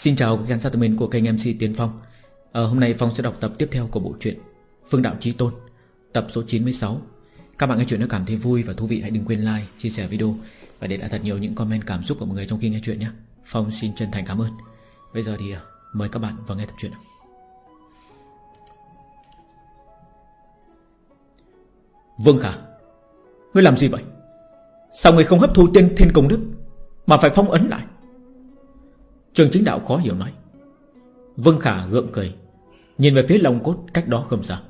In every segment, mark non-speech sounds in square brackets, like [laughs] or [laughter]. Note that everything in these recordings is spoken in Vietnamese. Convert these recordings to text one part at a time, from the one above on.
Xin chào các khán giả thân mến của kênh MC Tiến Phong. À, Hôm nay Phong sẽ đọc tập tiếp theo của bộ truyện Phương Đạo Chí Tôn Tập số 96 Các bạn nghe chuyện nếu cảm thấy vui và thú vị hãy đừng quên like, chia sẻ video Và để lại thật nhiều những comment cảm xúc của mọi người trong khi nghe chuyện nhé. Phong xin chân thành cảm ơn. Bây giờ thì ờ, mời các bạn vào nghe tập truyện Vương Khả Ngươi làm gì vậy? Sao ngươi không hấp thu tiên thiên công đức Mà phải phong ấn lại? Trường chính đạo khó hiểu nói. Vương Khả gượng cười, Nhìn về phía lòng cốt cách đó không xa.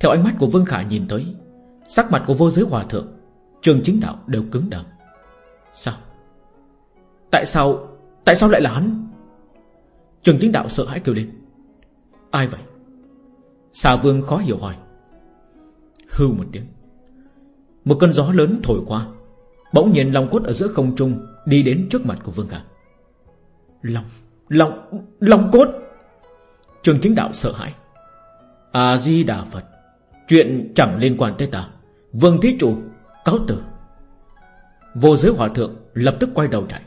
Theo ánh mắt của Vương Khả nhìn tới, Sắc mặt của vô giới hòa thượng, Trường chính đạo đều cứng đờ. Sao? Tại sao Tại sao lại là hắn? Trường chính đạo sợ hãi kêu lên. Ai vậy? Xà vương khó hiểu hỏi. Hư một tiếng. Một cơn gió lớn thổi qua, Bỗng nhiên lòng cốt ở giữa không trung Đi đến trước mặt của Vương Khả lòng lòng lòng cốt. Trường chính đạo sợ hãi. A-di-đà Phật, Chuyện chẳng liên quan tới ta. Vương thí chủ, Cáo tử Vô giới hòa thượng lập tức quay đầu chạy.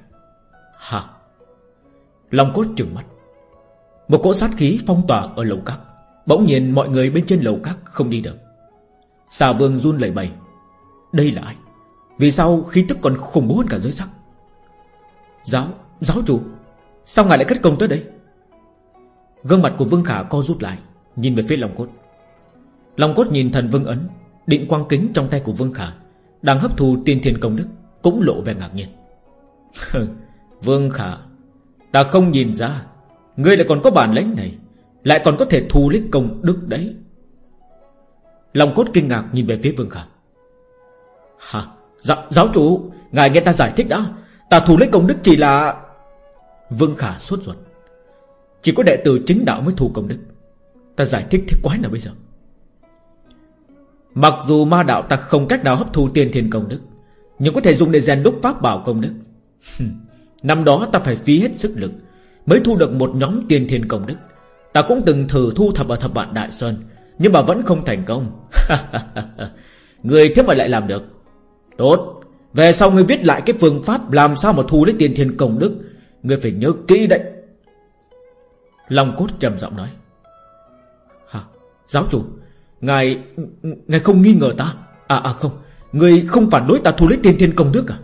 Hả lòng cốt trừng mắt. Một cỗ sát khí phong tỏa ở lầu các. Bỗng nhiên mọi người bên trên lầu các không đi được. Xà vương run lẩy bẩy. Đây là ai? Vì sao khí tức còn khủng bố hơn cả giới sắc? Giáo Giáo chủ Sao ngài lại cất công tới đây? Gương mặt của Vương Khả co rút lại, Nhìn về phía Long Cốt. Long Cốt nhìn thần Vương Ấn, Định quang kính trong tay của Vương Khả, Đang hấp thu tiên thiên công đức, Cũng lộ vẻ ngạc nhiên. Vương Khả, Ta không nhìn ra, Ngươi lại còn có bản lĩnh này, Lại còn có thể thu lấy công đức đấy. Long Cốt kinh ngạc nhìn về phía Vương Khả. Hả giáo chủ, Ngài nghe ta giải thích đã, Ta thu lấy công đức chỉ là Vương Khả sốt ruột. Chỉ có đệ tử chính đạo mới thu công đức. Ta giải thích thế quái nào bây giờ? Mặc dù ma đạo ta không cách nào hấp thu tiền thiên công đức, Nhưng có thể dùng để rèn đúc pháp bảo công đức. Năm đó ta phải phí hết sức lực Mới thu được một nhóm tiền thiên công đức. Ta cũng từng thử thu thập ở thập bạn Đại Sơn, Nhưng mà vẫn không thành công. [laughs] Người thế mà lại làm được. Tốt, Về sau ngươi viết lại cái phương pháp Làm sao mà thu lấy tiền thiên công đức Ngươi phải nhớ kỹ đấy. Long cốt trầm giọng nói. Hả? Giáo chủ, Ngài Ngài không nghi ngờ ta. À à không. Người không phản đối ta thu lấy tiền thiên công đức à?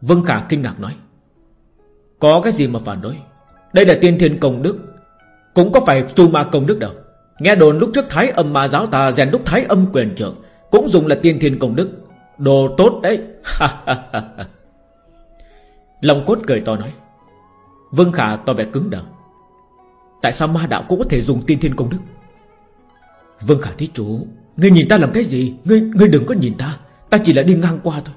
Vân Khả kinh ngạc nói. Có cái gì mà phản đối? Đây là tiên thiên công đức. Cũng có phải chu ma công đức đâu. Nghe đồn lúc trước thái âm ma giáo ta rèn đúc thái âm quyền trưởng Cũng dùng là tiên thiên công đức. Đồ tốt đấy. Long cốt cười to nói Vương Khả to vẻ cứng đờ. Tại sao ma đạo cũng có thể dùng tiên thiên công đức? Vương Khả thí chủ Ngươi nhìn ta làm cái gì? Ngươi, ngươi đừng có nhìn ta. Ta chỉ là đi ngang qua thôi.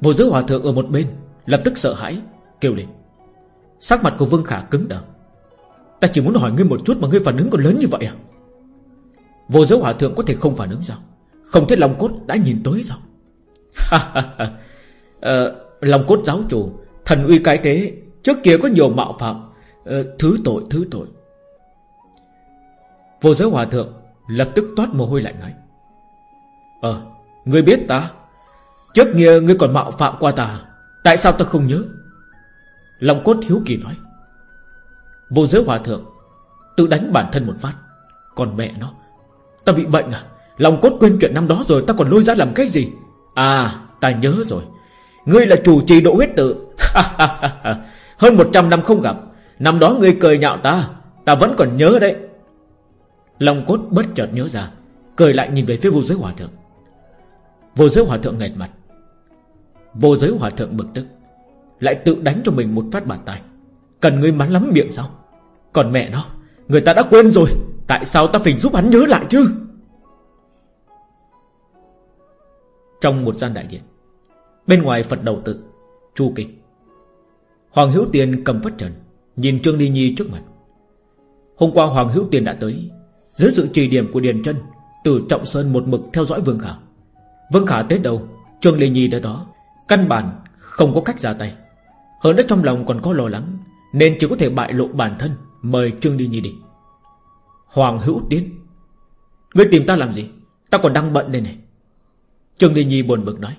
Vô giới hòa thượng ở một bên Lập tức sợ hãi Kêu lên. Sắc mặt của Vương Khả cứng đờ. Ta chỉ muốn hỏi ngươi một chút mà ngươi phản ứng còn lớn như vậy à? Vô giới hòa thượng có thể không phản ứng sao? Không thấy lòng cốt đã nhìn tới sao? [laughs] Ờ, Lòng cốt giáo chủ Thần uy cái thế Trước kia có nhiều mạo phạm ờ, Thứ tội thứ tội. Vô giới hòa thượng Lập tức toát mồ hôi lạnh nói Ờ Ngươi biết ta? Trước kia ngươi còn mạo phạm qua ta Tại sao ta không nhớ? Lòng cốt hiếu kỳ nói Vô giới hòa thượng Tự đánh bản thân một phát Còn mẹ nó Ta bị bệnh à? Lòng cốt quên chuyện năm đó rồi Ta còn lôi ra làm cái gì? À ta nhớ rồi. Ngươi là chủ trì độ huyết tự. [laughs] Hơn 100 năm không gặp. Năm đó ngươi cười nhạo ta. Ta vẫn còn nhớ đấy. Long cốt bất chợt nhớ ra. Cười lại nhìn về phía vô giới hòa thượng. Vô giới hòa thượng nghẹt mặt. Vô giới hòa thượng bực tức. Lại tự đánh cho mình một phát bàn tay. Cần ngươi mắn lắm miệng sao? Còn mẹ nó, Người ta đã quên rồi. Tại sao ta phải giúp hắn nhớ lại chứ? Trong một gian đại điện Bên ngoài Phật đầu tự, Chu Kinh. Hoàng Hữu Tiền cầm phất trần, Nhìn Trương Ly Nhi trước mặt. Hôm qua Hoàng Hữu Tiền đã tới. Dưới sự trì điểm của Điền chân Từ Trọng Sơn một mực theo dõi Vương Khả. Vương Khả tới đâu, Trương Ly Nhi tới đó. Căn bản không có cách ra tay. Hơn nữa trong lòng còn có lo lắng, Nên chỉ có thể bại lộ bản thân, Mời Trương Ly Nhi đi. Hoàng Hữu Tiến, Ngươi tìm ta làm gì? Ta còn đang bận đây này. Trương Ly Nhi buồn bực nói.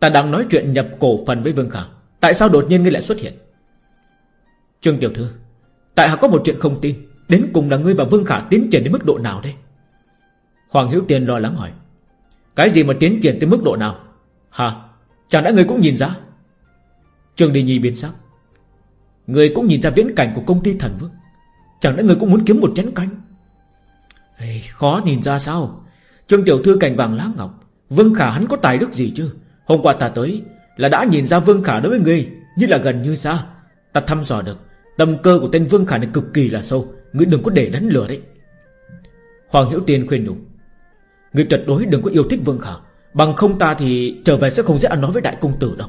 Ta đang nói chuyện nhập cổ phần với Vương Khả. Tại sao đột nhiên ngươi lại xuất hiện? Trương Tiểu Thư Tại hạ có một chuyện không tin. Đến cùng là ngươi và Vương Khả tiến triển đến mức độ nào đây? Hoàng Hữu Tiên lo lắng hỏi. Cái gì mà tiến triển tới mức độ nào? Hả? Chẳng đã ngươi cũng nhìn ra? Trương Đi Nhi biến sắc. Người cũng nhìn ra viễn cảnh của công ty thần vương. Chẳng lẽ người cũng muốn kiếm một chén canh? Ê, Khó nhìn ra sao? Trương Tiểu Thư cảnh vàng lá ngọc. Vương Khả hắn có tài đức gì chứ? Hôm qua ta tới Là đã nhìn ra Vương Khả đối với ngươi, Như là gần như xa. Ta thăm dò được, Tâm cơ của tên Vương Khả này cực kỳ là sâu, Ngươi đừng có để đánh lừa đấy. Hoàng Hiểu Tiên khuyên nhủ, Ngươi tuyệt đối đừng có yêu thích Vương Khả, Bằng không ta thì trở về sẽ không dễ ăn nói với đại công tử đâu.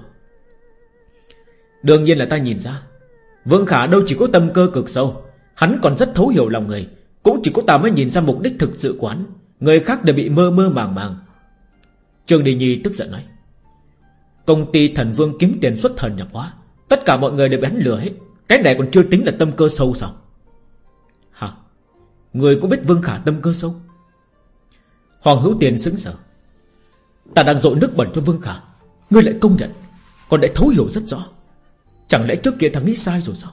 Đương nhiên là ta nhìn ra, Vương Khả đâu chỉ có tâm cơ cực sâu, Hắn còn rất thấu hiểu lòng người, Cũng chỉ có ta mới nhìn ra mục đích thực sự quán Người khác đều bị mơ mơ màng màng. Trường Đình Nhi tức giận nói Công ty thần vương kiếm tiền xuất thần nhập hóa. Tất cả mọi người đều bị hắn lừa hết. Cái này còn chưa tính là tâm cơ sâu sao? Hả? Người cũng biết Vương Khả tâm cơ sâu? Hoàng Hữu Tiền xứng sở Ta đang dội nước bẩn cho Vương Khả. Ngươi lại công nhận. Còn lại thấu hiểu rất rõ. Chẳng lẽ trước kia thằng nghĩ sai rồi sao?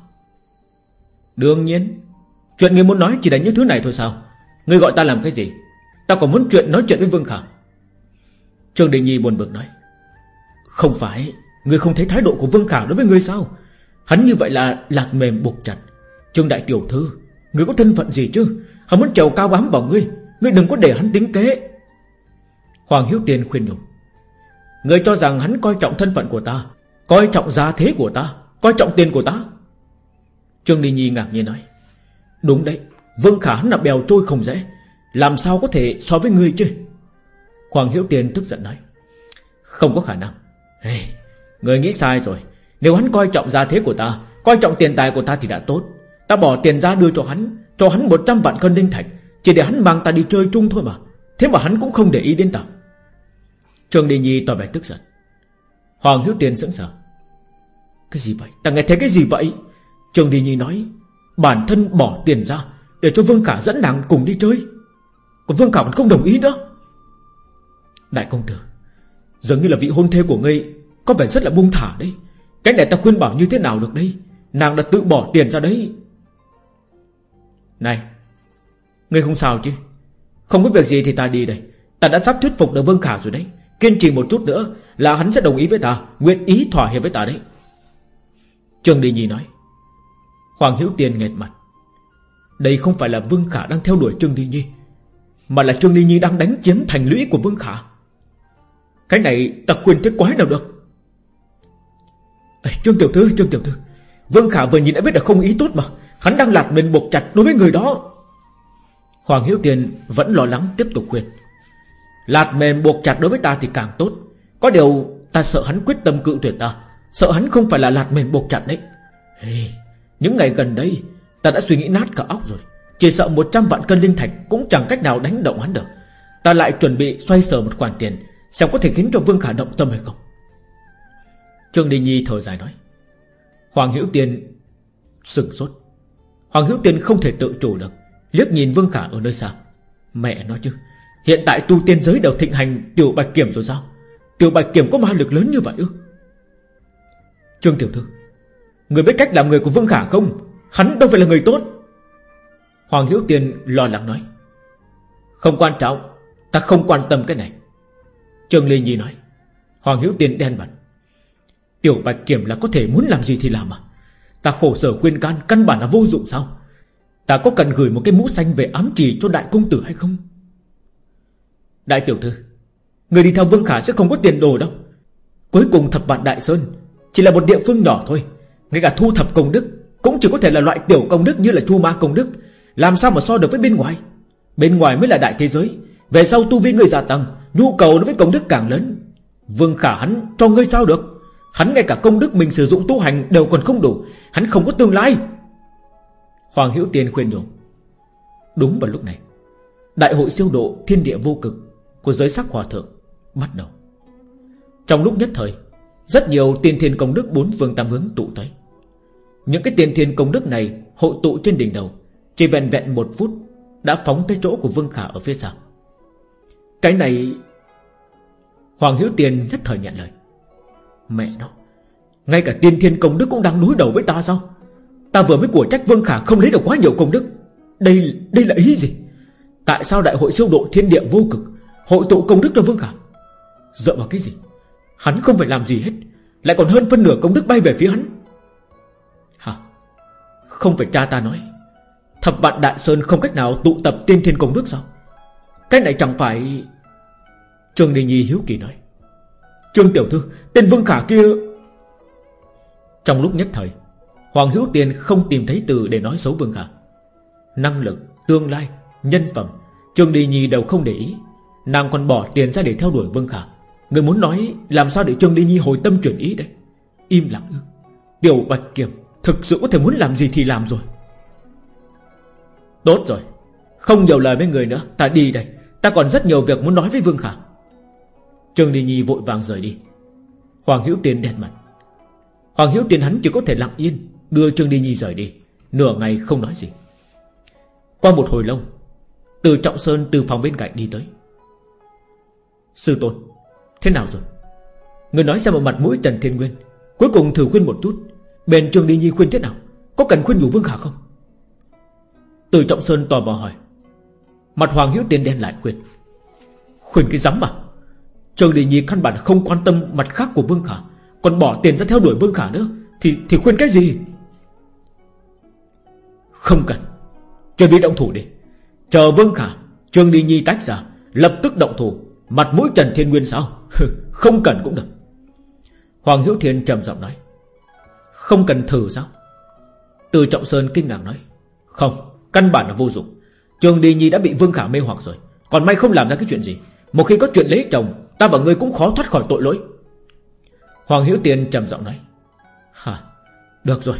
Đương nhiên. Chuyện ngươi muốn nói chỉ là những thứ này thôi sao? Ngươi gọi ta làm cái gì? Ta còn muốn chuyện nói chuyện với Vương Khả. Trương Đình Nhi buồn bực nói. Không phải Ngươi không thấy thái độ của Vương Khả đối với ngươi sao? Hắn như vậy là lạc mềm buộc chặt. Trương Đại Tiểu Thư Ngươi có thân phận gì chứ? Hắn muốn trèo cao bám vào ngươi Ngươi đừng có để hắn tính kế. Hoàng Hiếu Tiên khuyên nhủ Ngươi cho rằng hắn coi trọng thân phận của ta, Coi trọng gia thế của ta, Coi trọng tiền của ta. Trương Đình Nhi ngạc nhiên nói, Đúng đấy, Vương Khả hắn là bèo trôi không dễ Làm sao có thể so với ngươi chứ? Hoàng Hiếu Tiên tức giận nói, Không có khả năng hey, Người nghĩ sai rồi. Nếu hắn coi trọng gia thế của ta Coi trọng tiền tài của ta thì đã tốt. Ta bỏ tiền ra đưa cho hắn Cho hắn 100 vạn cân linh thạch Chỉ để hắn mang ta đi chơi chung thôi mà. Thế mà hắn cũng không để ý đến ta. Trương Đình Nhi tỏ vẻ tức giận. Hoàng Hiếu Tiên sững sờ. Cái gì vậy? Ta nghe thấy cái gì vậy? Trương Đình Nhi nói Bản thân bỏ tiền ra Để cho Vương Khả dẫn nàng cùng đi chơi. Còn Vương Khả vẫn không đồng ý nữa. Đại công tử Dường như là vị hôn thê của ngươi có vẻ rất là buông thả đấy. Cái này ta khuyên bảo như thế nào được đây? Nàng đã tự bỏ tiền ra đấy. Này, Ngươi không sao chứ? Không có việc gì thì ta đi đây. Ta đã sắp thuyết phục được Vương Khả rồi đấy. Kiên trì một chút nữa Là hắn sẽ đồng ý với ta, Nguyện ý thỏa hiệp với ta đấy. Trương Đi Nhi nói. Hoàng Hiếu Tiền nghẹt mặt. Đây không phải là Vương Khả đang theo đuổi Trương Đi Nhi, Mà là Trương Đi Nhi đang đánh chiếm thành lũy của Vương Khả. Cái này ta khuyên thế quái nào được? Trương Tiểu Thư Trương Tiểu Thư. Vương Khả vừa nhìn đã biết là không ý tốt mà. Hắn đang lạt mình buộc chặt đối với người đó. Hoàng Hiếu Tiền vẫn lo lắng tiếp tục khuyên. Lạt mềm buộc chặt đối với ta thì càng tốt. Có điều ta sợ hắn quyết tâm cự tuyệt ta. Sợ hắn không phải là lạt mềm buộc chặt đấy. Hey, Những ngày gần đây Ta đã suy nghĩ nát cả óc rồi. Chỉ sợ 100 vạn cân linh thạch Cũng chẳng cách nào đánh động hắn được. Ta lại chuẩn bị xoay sở một khoản tiền Xem có thể khiến cho Vương Khả động tâm hay không. Trương Đình Nhi thở dài nói, Hoàng Hữu Tiên Sừng sốt. Hoàng Hữu Tiên không thể tự chủ được, Liếc nhìn Vương Khả ở nơi xa. Mẹ nói chứ, Hiện tại tu tiên giới đều thịnh hành Tiểu Bạch Kiểm rồi sao? Tiểu Bạch Kiểm có ma lực lớn như vậy ư? Trương Tiểu Thư, Người biết cách làm người của Vương Khả không? Hắn đâu phải là người tốt. Hoàng Hiếu Tiên lo lắng nói, Không quan trọng, Ta không quan tâm cái này. Trương Lê Nhi nói, Hoàng Hiếu Tiên đen mặt. Tiểu Bạch Kiểm là có thể muốn làm gì thì làm à? Ta khổ sở khuyên can, Căn bản là vô dụng sao? Ta có cần gửi một cái mũ xanh về ám trì cho đại công tử hay không? Đại tiểu thư, Người đi theo Vương Khả sẽ không có tiền đồ đâu. Cuối cùng thập vạn Đại Sơn Chỉ là một địa phương nhỏ thôi. Ngay cả thu thập công đức Cũng chỉ có thể là loại tiểu công đức như là chu ma công đức. Làm sao mà so được với bên ngoài? Bên ngoài mới là đại thế giới. Về sau tu vi người gia tăng, Nhu cầu đối với công đức càng lớn. Vương Khả hắn cho ngươi sao được? Hắn ngay cả công đức mình sử dụng tu hành đều còn không đủ. Hắn không có tương lai. Hoàng Hữu Tiên khuyên nhủ. Đúng vào lúc này, Đại hội siêu độ thiên địa vô cực Của giới sắc hòa thượng Bắt đầu. Trong lúc nhất thời, Rất nhiều tiên thiên công đức bốn phương tam hướng tụ tới. Những cái tiên thiên công đức này Hội tụ trên đỉnh đầu, Chỉ vẹn vẹn một phút Đã phóng tới chỗ của Vương Khả ở phía sau. Cái này, Hoàng Hiếu Tiên nhất thời nhận lời. Mẹ nó, Ngay cả tiên thiên công đức cũng đang đối đầu với ta sao? Ta vừa mới của trách Vương Khả không lấy được quá nhiều công đức. Đây đây là ý gì? Tại sao đại hội siêu độ thiên địa vô cực, Hội tụ công đức cho Vương Khả? Dựa vào cái gì? Hắn không phải làm gì hết, Lại còn hơn phân nửa công đức bay về phía hắn. Hả? Không phải cha ta nói, Thập vạn Đại Sơn không cách nào tụ tập tiên thiên công đức sao? Cái này chẳng phải trường Đình Nhi hiếu kỳ nói. Trương Tiểu Thư Tên Vương Khả kia. Trong lúc nhất thời Hoàng Hữu Tiền không tìm thấy từ để nói xấu Vương Khả. Năng lực, tương lai, nhân phẩm Trương Đi Nhi đều không để ý. Nàng còn bỏ tiền ra để theo đuổi Vương Khả. Người muốn nói làm sao để Trương Đi Nhi hồi tâm chuyển ý đấy? Im lặng ư? Tiểu Bạch Kiểm Thực sự có thể muốn làm gì thì làm rồi. Tốt rồi Không nhiều lời với người nữa Ta đi đây. Ta còn rất nhiều việc muốn nói với Vương Khả. Trương Ly Nhi vội vàng rời đi. Hoàng Hữu Tiên đen mặt. Hoàng Hữu Tiên hắn chỉ có thể lặng yên Đưa Trương Ly Nhi rời đi. Nửa ngày không nói gì. Qua một hồi lâu, Từ Trọng Sơn từ phòng bên cạnh đi tới. Sư Tôn, Thế nào rồi? Người nói xem một mặt mũi Trần Thiên Nguyên, Cuối cùng thử khuyên một chút. Bên Trương Ly Nhi khuyên thế nào? Có cần khuyên nhủ Vương Khả không? Từ Trọng Sơn tò mò hỏi. Mặt Hoàng Hiếu Tiên đen lại khuyên. Khuyên cái rắm mà. Trường Đình Nhi căn bản không quan tâm mặt khác của Vương Khả. Còn bỏ tiền ra theo đuổi Vương Khả nữa, Thì thì khuyên cái gì? Không cần. Chuẩn bị động thủ đi. Chờ Vương Khả, Trường Đình Nhi tách ra, Lập tức động thủ, Mặt mũi Trần Thiên Nguyên sao? [laughs] Không cần cũng được. Hoàng Hữu Thiên trầm giọng nói. Không cần thử sao? Từ Trọng Sơn kinh ngạc nói. Không, Căn bản là vô dụng. Trường Đi Nhi đã bị Vương Khả mê hoặc rồi. Còn may không làm ra cái chuyện gì. Một khi có chuyện lấy chồng Ta và ngươi cũng khó thoát khỏi tội lỗi. Hoàng Hiếu Tiên trầm giọng nói, Hả? Được rồi.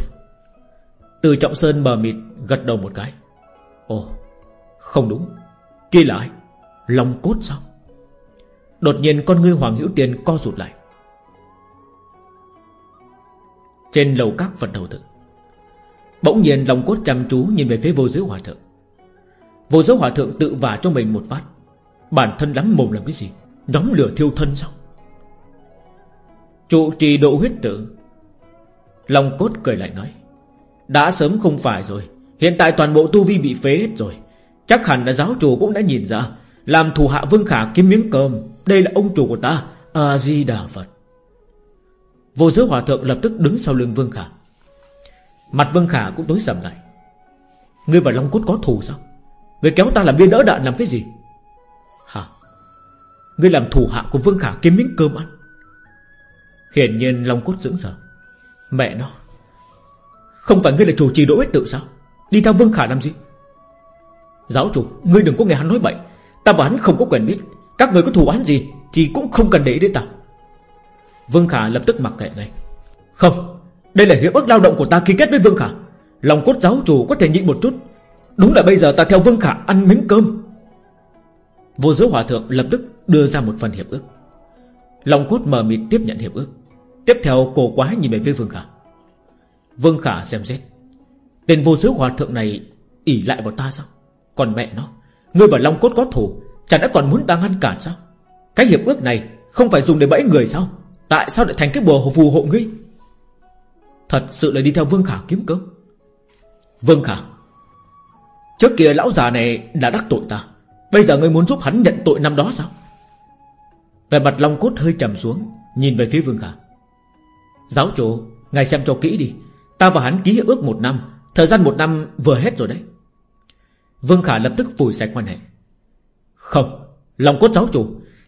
Từ Trọng Sơn mờ mịt gật đầu một cái. Ồ, Không đúng. Kia là ai? Long cốt sao? Đột nhiên con ngươi Hoàng Hiễu Tiên co rụt lại. Trên lầu các Phật đầu tự Bỗng nhiên lòng cốt chăm chú nhìn về phía vô giới hòa thượng. Vô giới hòa thượng tự vả cho mình một phát. Bản thân lắm mồm làm cái gì? Nóng lửa thiêu thân sao Trụ trì độ huyết tử. Long cốt cười lại nói, Đã sớm không phải rồi. Hiện tại toàn bộ tu vi bị phế hết rồi. Chắc hẳn là giáo chủ cũng đã nhìn ra, Làm thủ hạ vương khả kiếm miếng cơm. Đây là ông chủ của ta, A-di-đà Phật. Vô giới hòa thượng lập tức đứng sau lưng vương khả. Mặt vương khả cũng tối sầm lại. Ngươi và Long cốt có thù sao? Ngươi kéo ta làm biên đỡ đạn làm cái gì? Ngươi làm thủ hạ của Vương Khả kiếm miếng cơm ăn. Hiển nhiên Long Cốt dưỡng sợ Mẹ nó, Không phải ngươi là chủ trì đỗ ích tự sao? Đi theo Vương Khả làm gì? Giáo chủ, Ngươi đừng có nghe hắn nói bậy. Ta và hắn không có quyền biết. Các người có thù án gì Thì cũng không cần để ý đến ta. Vương Khả lập tức mặc kệ ngay. Không, Đây là hiệp ước lao động của ta ký kết với Vương Khả. Lòng cốt giáo chủ có thể nhịn một chút. Đúng là bây giờ ta theo Vương Khả ăn miếng cơm. Vô giới hòa thượng lập tức đưa ra một phần hiệp ước. Long cốt mờ mịt tiếp nhận hiệp ước. Tiếp theo cổ quá nhìn về phía Vương Khả. Vương Khả xem xét. Tên vô sứ hòa thượng này ỉ lại vào ta sao? Còn mẹ nó Ngươi và Long cốt có thù Chẳng đã còn muốn ta ngăn cản sao? Cái hiệp ước này không phải dùng để bẫy người sao? Tại sao lại thành cái bùa phù hộ ngươi? Thật sự là đi theo Vương Khả kiếm cớ, Vương Khả Trước kia lão già này đã đắc tội ta. Bây giờ ngươi muốn giúp hắn nhận tội năm đó sao? Về mặt Long Cốt hơi trầm xuống, Nhìn về phía Vương Khả Giáo chủ, Ngài xem cho kỹ đi. Ta và hắn ký hiệp ước một năm, Thời gian một năm vừa hết rồi đấy. Vương Khả lập tức phủi sạch quan hệ. Không, Long Cốt giáo chủ,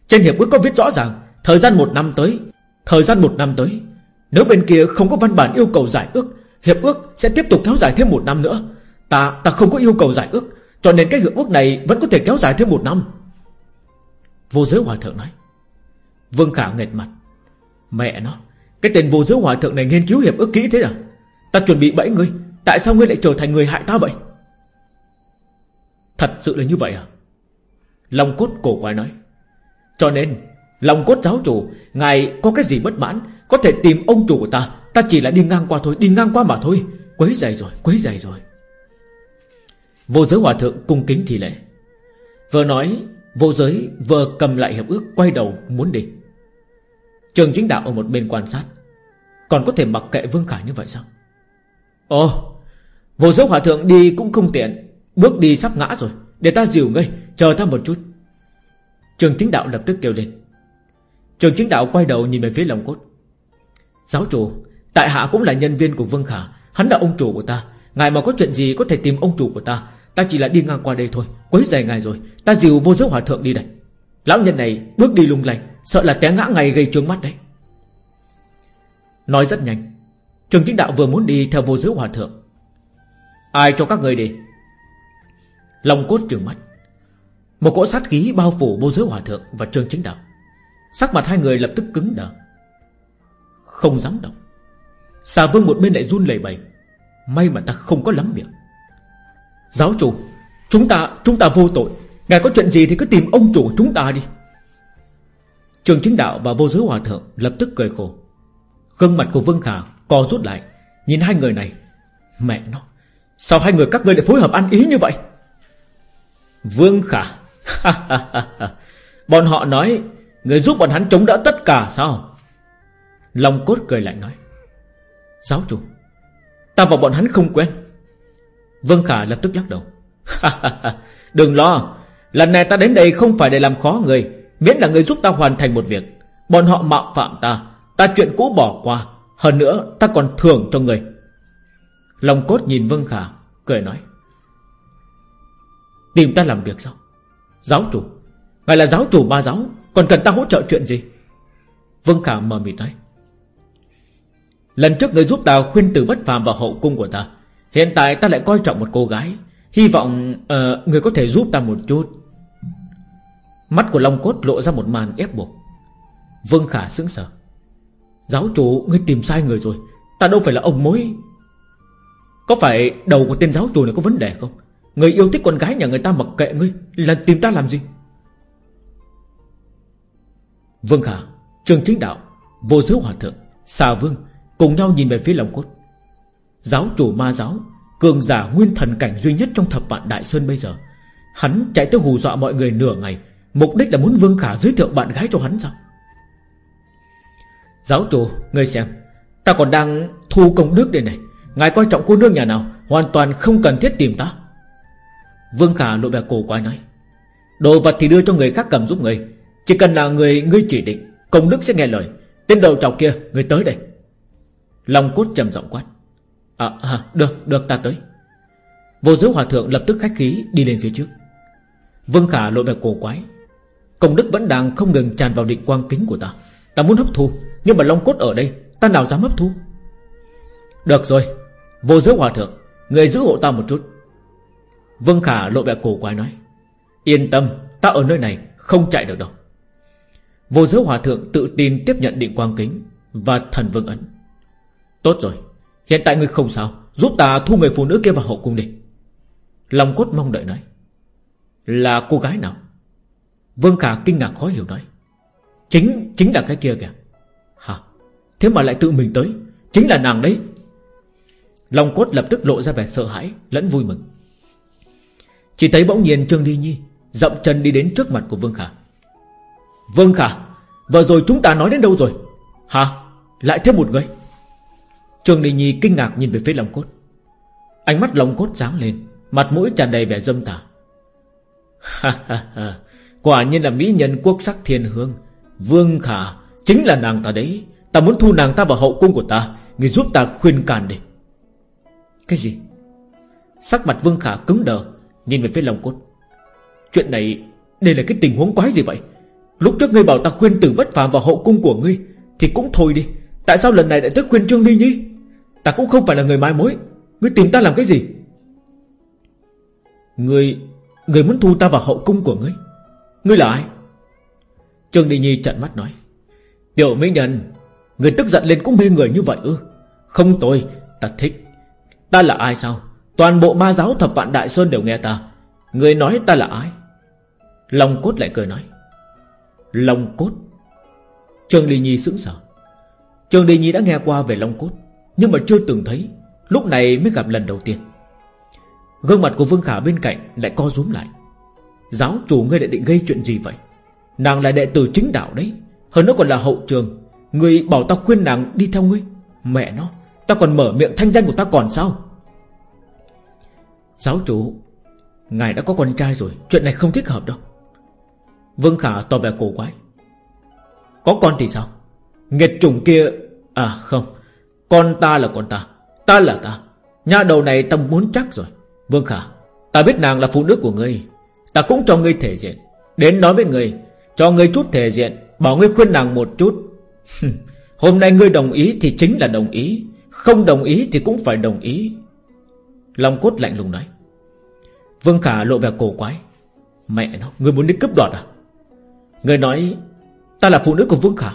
Trên hiệp ước có viết rõ ràng, Thời gian một năm tới, Thời gian một năm tới. Nếu bên kia không có văn bản yêu cầu giải ước, Hiệp ước sẽ tiếp tục kéo dài thêm một năm nữa. Ta ta không có yêu cầu giải ước, cho nên cái hiệp ước này vẫn có thể kéo dài thêm một năm. Vô giới hòa thượng nói. Vương Khả nghệt mặt. Mẹ nó, Cái tên vô giới hòa thượng này nghiên cứu hiệp ước kỹ thế à Ta chuẩn bị bẫy ngươi, Tại sao ngươi lại trở thành người hại ta vậy? Thật sự là như vậy à? Long cốt cổ quái nói. Cho nên, Long cốt giáo chủ, Ngài có cái gì bất mãn, Có thể tìm ông chủ của ta. Ta chỉ là đi ngang qua thôi, Đi ngang qua mà thôi. Quấy dày rồi, Quấy dày rồi. Vô giới hòa thượng cung kính thì lệ Vừa nói, Vô giới vừa cầm lại hiệp ước, Quay đầu muốn đi. Trường chính đạo ở một bên quan sát. Còn có thể mặc kệ Vương Khải như vậy sao? Ồ, Vô dốc hòa thượng đi cũng không tiện. Bước đi sắp ngã rồi, Để ta dìu ngươi, Chờ ta một chút. Trường chính đạo lập tức kêu lên. Trường chính đạo quay đầu nhìn về phía lòng cốt. Giáo chủ, Tại hạ cũng là nhân viên của Vương Khả. Hắn là ông chủ của ta. Ngài mà có chuyện gì có thể tìm ông chủ của ta. Ta chỉ là đi ngang qua đây thôi. Quấy rầy ngài rồi. Ta dìu vô giới hòa thượng đi đây. Lão nhân này bước đi lung lay. Sợ là té ngã ngày gây trướng mắt đấy. Nói rất nhanh Trường chính đạo vừa muốn đi theo vô giới hòa thượng. Ai cho các người đi? Lòng cốt trừng mắt. Một cỗ sát khí bao phủ vô giới hòa thượng Và trường chính đạo. Sắc mặt hai người lập tức cứng đờ. Không dám động. Xà vương một bên lại run lẩy bẩy. May mà ta không có lắm miệng. Giáo chủ, Chúng ta chúng ta vô tội. Ngài có chuyện gì thì cứ tìm ông chủ chúng ta đi. Trường chính đạo và vô giới hòa thượng Lập tức cười khổ. Gương mặt của Vương Khả co rút lại, Nhìn hai người này. Mẹ nó, Sao hai người các ngươi lại phối hợp ăn ý như vậy? Vương Khả Bọn họ nói, Người giúp bọn hắn chống đỡ tất cả sao? Long cốt cười lại nói, Giáo chủ, Ta và bọn hắn không quen. Vương Khả lập tức lắc đầu Đừng lo, Lần này ta đến đây không phải để làm khó người. Miễn là người giúp ta hoàn thành một việc. Bọn họ mạo phạm ta Ta chuyện cũ bỏ qua Hơn nữa ta còn thưởng cho người. Long cốt nhìn Vương Khả Cười nói Tìm ta làm việc sao? Giáo chủ Ngài là giáo chủ ba giáo Còn cần ta hỗ trợ chuyện gì? Vương Khả mờ mịt nói Lần trước người giúp ta khuyên từ bất phàm vào hậu cung của ta Hiện tại ta lại coi trọng một cô gái Hy vọng uh, người có thể giúp ta một chút. Mắt của Long Cốt lộ ra một màn ép buộc. Vương Khả sững sờ. Giáo chủ, ngươi tìm sai người rồi. Ta đâu phải là ông mối. Có phải đầu của tên giáo chủ này có vấn đề không? Người yêu thích con gái nhà người ta mặc kệ ngươi, Là tìm ta làm gì? Vương Khả, Trường chính đạo, Vô giới hòa thượng Xà vương Cùng nhau nhìn về phía lòng cốt. Giáo chủ ma giáo, Cường giả nguyên thần cảnh duy nhất trong thập vạn đại sơn bây giờ, Hắn chạy tới hù dọa mọi người nửa ngày Mục đích là muốn Vương Khả giới thiệu bạn gái cho hắn sao? Giáo chủ Ngươi xem Ta còn đang thu công đức đây này. Ngài coi trọng cô nương nhà nào Hoàn toàn không cần thiết tìm ta. Vương Khả lộ vẻ cổ quái nói Đồ vật thì đưa cho người khác cầm giúp người. Chỉ cần là người ngươi chỉ định Công đức sẽ nghe lời. Tên đầu trọc kia người tới đây. Long cốt trầm giọng quát À, à được được ta tới. Vô giới hòa thượng lập tức khách khí đi lên phía trước. Vương Khả lộ vẻ cổ quái Công đức vẫn đang không ngừng tràn vào định quang kính của ta. Ta muốn hấp thu, Nhưng mà Long cốt ở đây, Ta nào dám hấp thu? Được rồi, Vô giới hòa thượng, Người giữ hộ ta một chút. Vương Khả lộ vẻ cổ quái nói, Yên tâm, Ta ở nơi này không chạy được đâu. Vô giới hòa thượng tự tin tiếp nhận định quang kính Và thần vương ấn. Tốt rồi, Hiện tại ngươi không sao, Giúp ta thu người phụ nữ kia vào hậu cung đi. Long cốt mong đợi nói, Là cô gái nào? Vương Khả kinh ngạc khó hiểu nói, Chính chính là cái kia kìa. Hả? Thế mà lại tự mình tới? Chính là nàng đấy. Lòng cốt lập tức lộ ra vẻ sợ hãi, Lẫn vui mừng. Chỉ thấy bỗng nhiên Trương Ly Nhi Dậm chân đi đến trước mặt của Vương Khả. Vương Khả, Vừa rồi chúng ta nói đến đâu rồi? Hả? Lại thêm một người? Trương Ly Nhi kinh ngạc nhìn về phía lòng cốt. Ánh mắt lòng cốt sáng lên, Mặt mũi tràn đầy vẻ dâm tà. [laughs] Ha ha ha. Quả nhiên là mỹ nhân quốc sắc thiên hương. Vương Khả, Chính là nàng ta đấy. Ta muốn thu nàng ta vào hậu cung của ta, Người giúp ta khuyên cản đi. Cái gì? Sắc mặt Vương Khả cứng đờ, Nhìn về phía lòng cốt. Chuyện này, Đây là cái tình huống quái gì vậy? Lúc trước ngươi bảo ta khuyên tử bất phàm vào hậu cung của ngươi, Thì cũng thôi đi. Tại sao lần này lại tới khuyên Trương Ly Nhi Ta cũng không phải là người mai mối. Ngươi tìm ta làm cái gì? Ngươi Ngươi muốn thu ta vào hậu cung của ngươi? Ngươi là ai? Trương đình Nhi trận mắt nói. Tiểu mỹ nhân, Người tức giận lên cũng mê người như vậy ư? Không tôi Ta thích. Ta là ai sao? Toàn bộ ma giáo thập vạn đại sơn đều nghe ta. Người nói ta là ai? Long cốt lại cười nói. Long cốt? Trương đình Nhi sững sờ. Trương đình Nhi đã nghe qua về Long cốt, Nhưng mà chưa từng thấy. Lúc này mới gặp lần đầu tiên. Gương mặt của Vương Khả bên cạnh lại co rúm lại. Giáo chủ ngươi lại định gây chuyện gì vậy? Nàng là đệ tử chính đạo đấy. Hơn nữa còn là hậu trường. Ngươi bảo ta khuyên nàng đi theo ngươi. Mẹ nó, Ta còn mở miệng thanh danh của ta còn sao? Giáo chủ, Ngài đã có con trai rồi. Chuyện này không thích hợp đâu. Vương Khả tỏ vẻ cổ quái. Có con thì sao? Nghiệt trùng kia À không. Con ta là con ta. Ta là ta. Nhà đầu này ta muốn chắc rồi. Vương Khả, Ta biết nàng là phụ nữ của ngươi. Ta cũng cho ngươi thể diện. Đến nói với ngươi, Cho ngươi chút thể diện, Bảo ngươi khuyên nàng một chút. Hôm nay ngươi đồng ý thì chính là đồng ý, Không đồng ý thì cũng phải đồng ý. Long cốt lạnh lùng nói. Vương Khả lộ vẻ cổ quái. Mẹ nó, Ngươi muốn đi cướp đoạt à? Ngươi nói, Ta là phụ nữ của Vương Khả.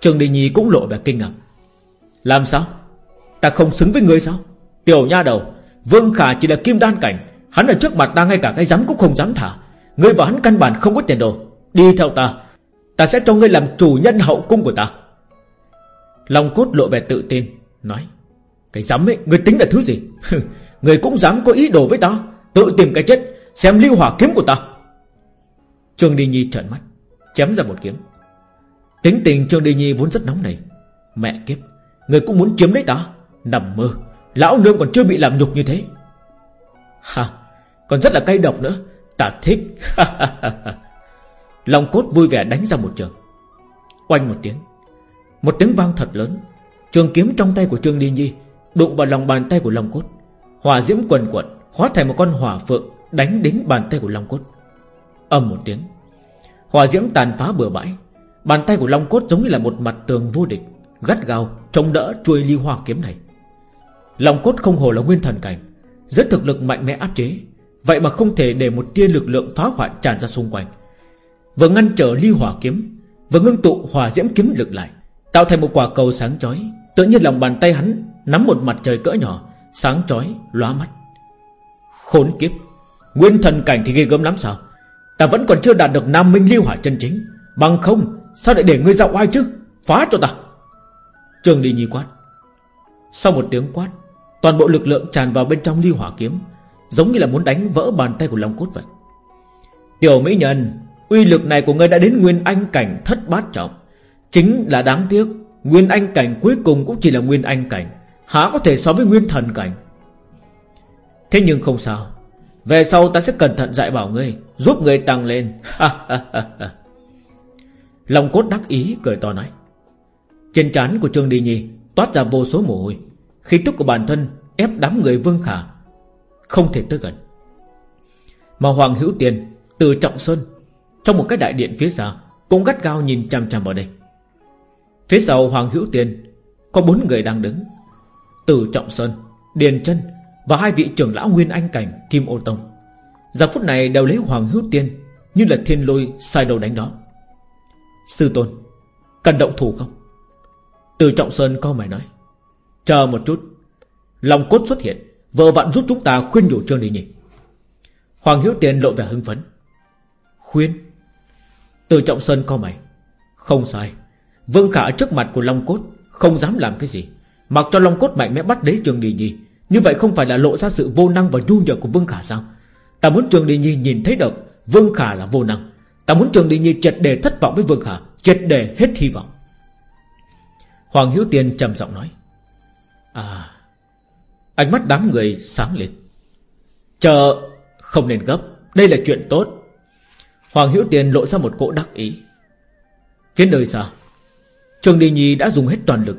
Trường Đình Nhi cũng lộ vẻ kinh ngạc. Làm sao? Ta không xứng với ngươi sao? Tiểu nha đầu, Vương Khả chỉ là kim đan cảnh Hắn ở trước mặt ta ngay cả cái dám cũng không dám thả. Ngươi và hắn căn bản không có tiền đồ. Đi theo ta. Ta sẽ cho ngươi làm chủ nhân hậu cung của ta. Long cốt lộ vẻ tự tin, Nói, Cái dám ấy, Ngươi tính là thứ gì? [laughs] Ngươi cũng dám có ý đồ với ta. Tự tìm cái chết, Xem lưu hỏa kiếm của ta. Trương Đi Nhi trợn mắt, Chém ra một kiếm. Tính tình Trương Đi Nhi vốn rất nóng này Mẹ kiếp, Người cũng muốn chiếm lấy ta. Nằm mơ, Lão nương còn chưa bị làm nhục như thế. Ha! Còn rất là cay độc nữa. Ta thích. [laughs] Long cốt vui vẻ đánh ra một trường. Oanh một tiếng. Một tiếng vang thật lớn. Trường kiếm trong tay của Trương Đi Nhi Đụng vào lòng bàn tay của Long cốt. Hỏa diễm quần quận Hóa thành một con hỏa phượng Đánh đến bàn tay của Long cốt. Âm một tiếng. Hỏa diễm tàn phá bừa bãi. Bàn tay của Long cốt giống như là một mặt tường vô địch, Gắt gao, chống đỡ chuôi ly hoa kiếm này. Long cốt không hồ là nguyên thần cảnh, Rất thực lực mạnh mẽ áp chế Vậy mà không thể để một tia lực lượng phá hoại tràn ra xung quanh. Vừa ngăn trở ly hỏa kiếm, Vừa ngưng tụ hỏa diễm kiếm lực lại, Tạo thành một quả cầu sáng chói. Tự nhiên lòng bàn tay hắn Nắm một mặt trời cỡ nhỏ, Sáng chói lóa mắt. Khốn kiếp! Nguyên thần cảnh thì ghê gớm lắm sao? Ta vẫn còn chưa đạt được nam minh ly hỏa chân chính. Bằng không, Sao lại để ngươi dạo oai chứ? Phá cho ta! Trường đi nhi quát. Sau một tiếng quát, Toàn bộ lực lượng tràn vào bên trong ly hỏa kiếm Giống như là muốn đánh vỡ bàn tay của Long Cốt vậy. Tiểu mỹ nhân, Uy lực này của ngươi đã đến Nguyên Anh cảnh thất bát trọng. Chính là đáng tiếc, Nguyên Anh cảnh cuối cùng cũng chỉ là Nguyên Anh cảnh. Há có thể so với Nguyên Thần cảnh? Thế nhưng không sao. Về sau ta sẽ cẩn thận dạy bảo ngươi, Giúp ngươi tăng lên. [laughs] Long cốt đắc ý cười to nói. Trên trán của Trương Đi Nhi Toát ra vô số mồ hôi. Khí tức của bản thân ép đám người Vương Khả không thể tới gần. Mà Hoàng Hữu Tiền Từ Trọng Sơn, Trong một cái đại điện phía xa Cũng gắt gao nhìn chằm chằm vào đây. Phía sau Hoàng Hữu Tiền Có bốn người đang đứng. Từ Trọng Sơn, Điền chân Và hai vị trưởng lão Nguyên Anh Cảnh Kim Ô Tông. Giờ phút này đều lấy Hoàng Hữu Tiên Như là thiên lôi sai đầu đánh đó. Sư Tôn, Cần động thủ không? Từ Trọng Sơn co mày nói. Chờ một chút, Lòng cốt xuất hiện. Vợ vặn giúp chúng ta khuyên nhủ Trương Đình nhỉ Hoàng Hiếu Tiền lộ vẻ hưng phấn. Khuyên? Từ Trọng Sơn co mày. Không sai. Vương Khả ở trước mặt của Long Cốt Không dám làm cái gì. Mặc cho Long Cốt mạnh mẽ bắt đế Trường Đình Nhi Như vậy không phải là lộ ra sự vô năng và nhu nhược của Vương Khả sao? Ta muốn Trường Đình Nhi nhìn thấy được Vương Khả là vô năng. Ta muốn Trường Đình Nhi triệt đề thất vọng với Vương Khả, Triệt đề hết hy vọng. Hoàng Hiếu Tiên trầm giọng nói. À Ánh mắt đám người sáng lên. Chờ, Không nên gấp. Đây là chuyện tốt. Hoàng hữu Tiền lộ ra một cỗ đắc ý. Phía nơi xa Trường Đi Nhi đã dùng hết toàn lực,